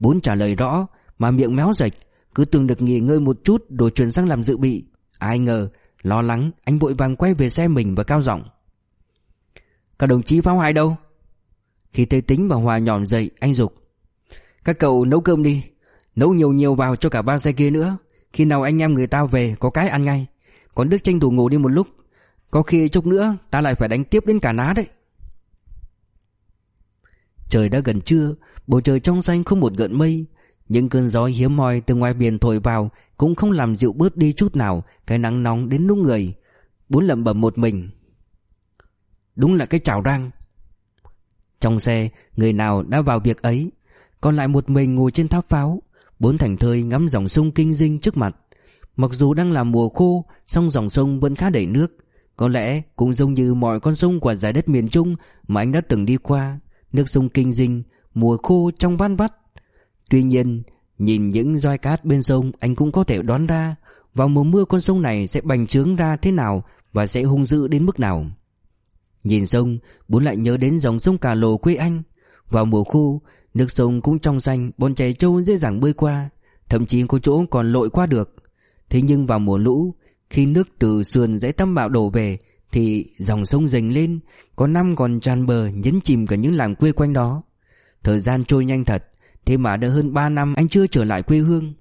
Bốn trả lời rõ, Mà miệng méo rạch, Cứ tưởng được nghỉ ngơi một chút Rồi chuyển sang làm dự bị. Ai ngờ Lo lắng, anh vội vàng quay về xe mình và cao giọng. Các đồng chí pháo hai đâu? Khi thấy tính và Hòa nhỏm dậy, Anh dục. Các cậu nấu cơm đi, Nấu nhiều nhiều vào cho cả ba xe kia nữa. Khi nào anh em người ta về, có cái ăn ngay. Còn Đức tranh thủ ngủ đi một lúc. Có khi chút nữa, ta lại phải đánh tiếp đến cả ná đấy. Trời đã gần trưa, Bầu trời trong xanh không một gợn mây. Những cơn gió hiếm hoi từ ngoài biển thổi vào Cũng không làm dịu bớt đi chút nào Cái nắng nóng đến nung người. Bốn lẩm bẩm một mình. Đúng là cái chảo răng Trong xe, Người nào đã vào việc ấy? Còn lại một mình ngồi trên tháp pháo, Bốn thành thơi ngắm dòng sông Kinh Dinh trước mặt. Mặc dù đang là mùa khô, song dòng sông vẫn khá đầy nước. Có lẽ cũng giống như mọi con sông của giải đất miền Trung Mà anh đã từng đi qua, Nước sông Kinh Dinh, Mùa khô trong van vắt. Tuy nhiên, Nhìn những roi cát bên sông, Anh cũng có thể đoán ra Vào mùa mưa con sông này sẽ bành trướng ra thế nào Và sẽ hung dữ đến mức nào. Nhìn sông, Bốn lại nhớ đến dòng sông Cà Lồ quê anh. Vào mùa khô, Nước sông cũng trong xanh Bọn trẻ trâu dễ dàng bơi qua, Thậm chí có chỗ còn lội qua được. Thế nhưng vào mùa lũ, Khi nước từ sườn dãy tâm bạo đổ về, Thì dòng sông dành lên, Có năm còn tràn bờ nhấn chìm cả những làng quê quanh đó. Thời gian trôi nhanh thật Thế mà đã hơn 3 năm anh chưa trở lại quê hương.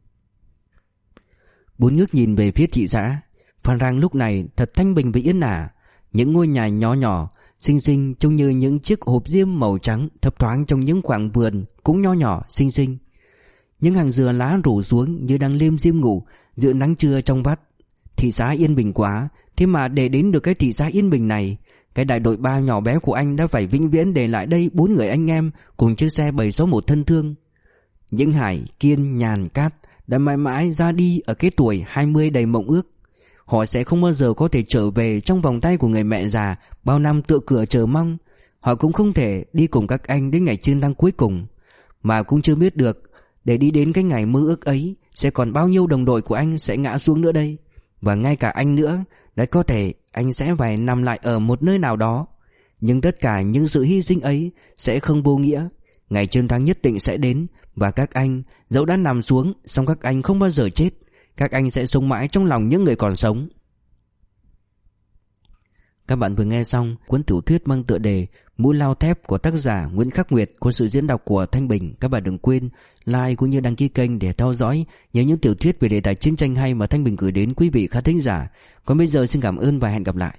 Bốn ngước nhìn về phía thị xã. Phan Rang lúc này thật thanh bình và yên ả. Những ngôi nhà nhỏ nhỏ, Xinh xinh trông như những chiếc hộp diêm màu trắng Thấp thoáng trong những khoảng vườn Cũng nho nhỏ, xinh xinh. Những hàng dừa lá rủ xuống như đang liêm diêm ngủ Giữa nắng trưa trong vắt. Thị xã yên bình quá, Thế mà để đến được cái thị xã yên bình này, Cái đại đội ba nhỏ bé của anh đã phải vĩnh viễn để lại đây bốn người anh em Cùng chiếc xe 761 thân thương. Những Hải, Kiên, Nhàn, Cát Đã mãi mãi ra đi ở cái tuổi 20 đầy mộng ước. Họ sẽ không bao giờ có thể trở về trong vòng tay của người mẹ già Bao năm tựa cửa chờ mong. Họ cũng không thể đi cùng các anh đến ngày chân đăng cuối cùng. Mà cũng chưa biết được Để đi đến cái ngày mơ ước ấy Sẽ còn bao nhiêu đồng đội của anh sẽ ngã xuống nữa đây. Và ngay cả anh nữa Đã có thể anh sẽ phải nằm lại ở một nơi nào đó. Nhưng tất cả những sự hy sinh ấy Sẽ không vô nghĩa. Ngày chiến thắng nhất định sẽ đến và các anh, dẫu đã nằm xuống, song các anh không bao giờ chết Các anh sẽ sống mãi trong lòng những người còn sống các bạn vừa nghe xong cuốn tiểu thuyết mang tựa đề Mũi lao thép của tác giả Nguyễn Khắc Nguyệt của sự diễn đọc của Thanh Bình. Các bạn đừng quên like cũng như đăng ký kênh để theo dõi nhớ những tiểu thuyết về đề tài chiến tranh hay mà Thanh Bình gửi đến quý vị khán thính giả. Còn bây giờ xin cảm ơn và hẹn gặp lại.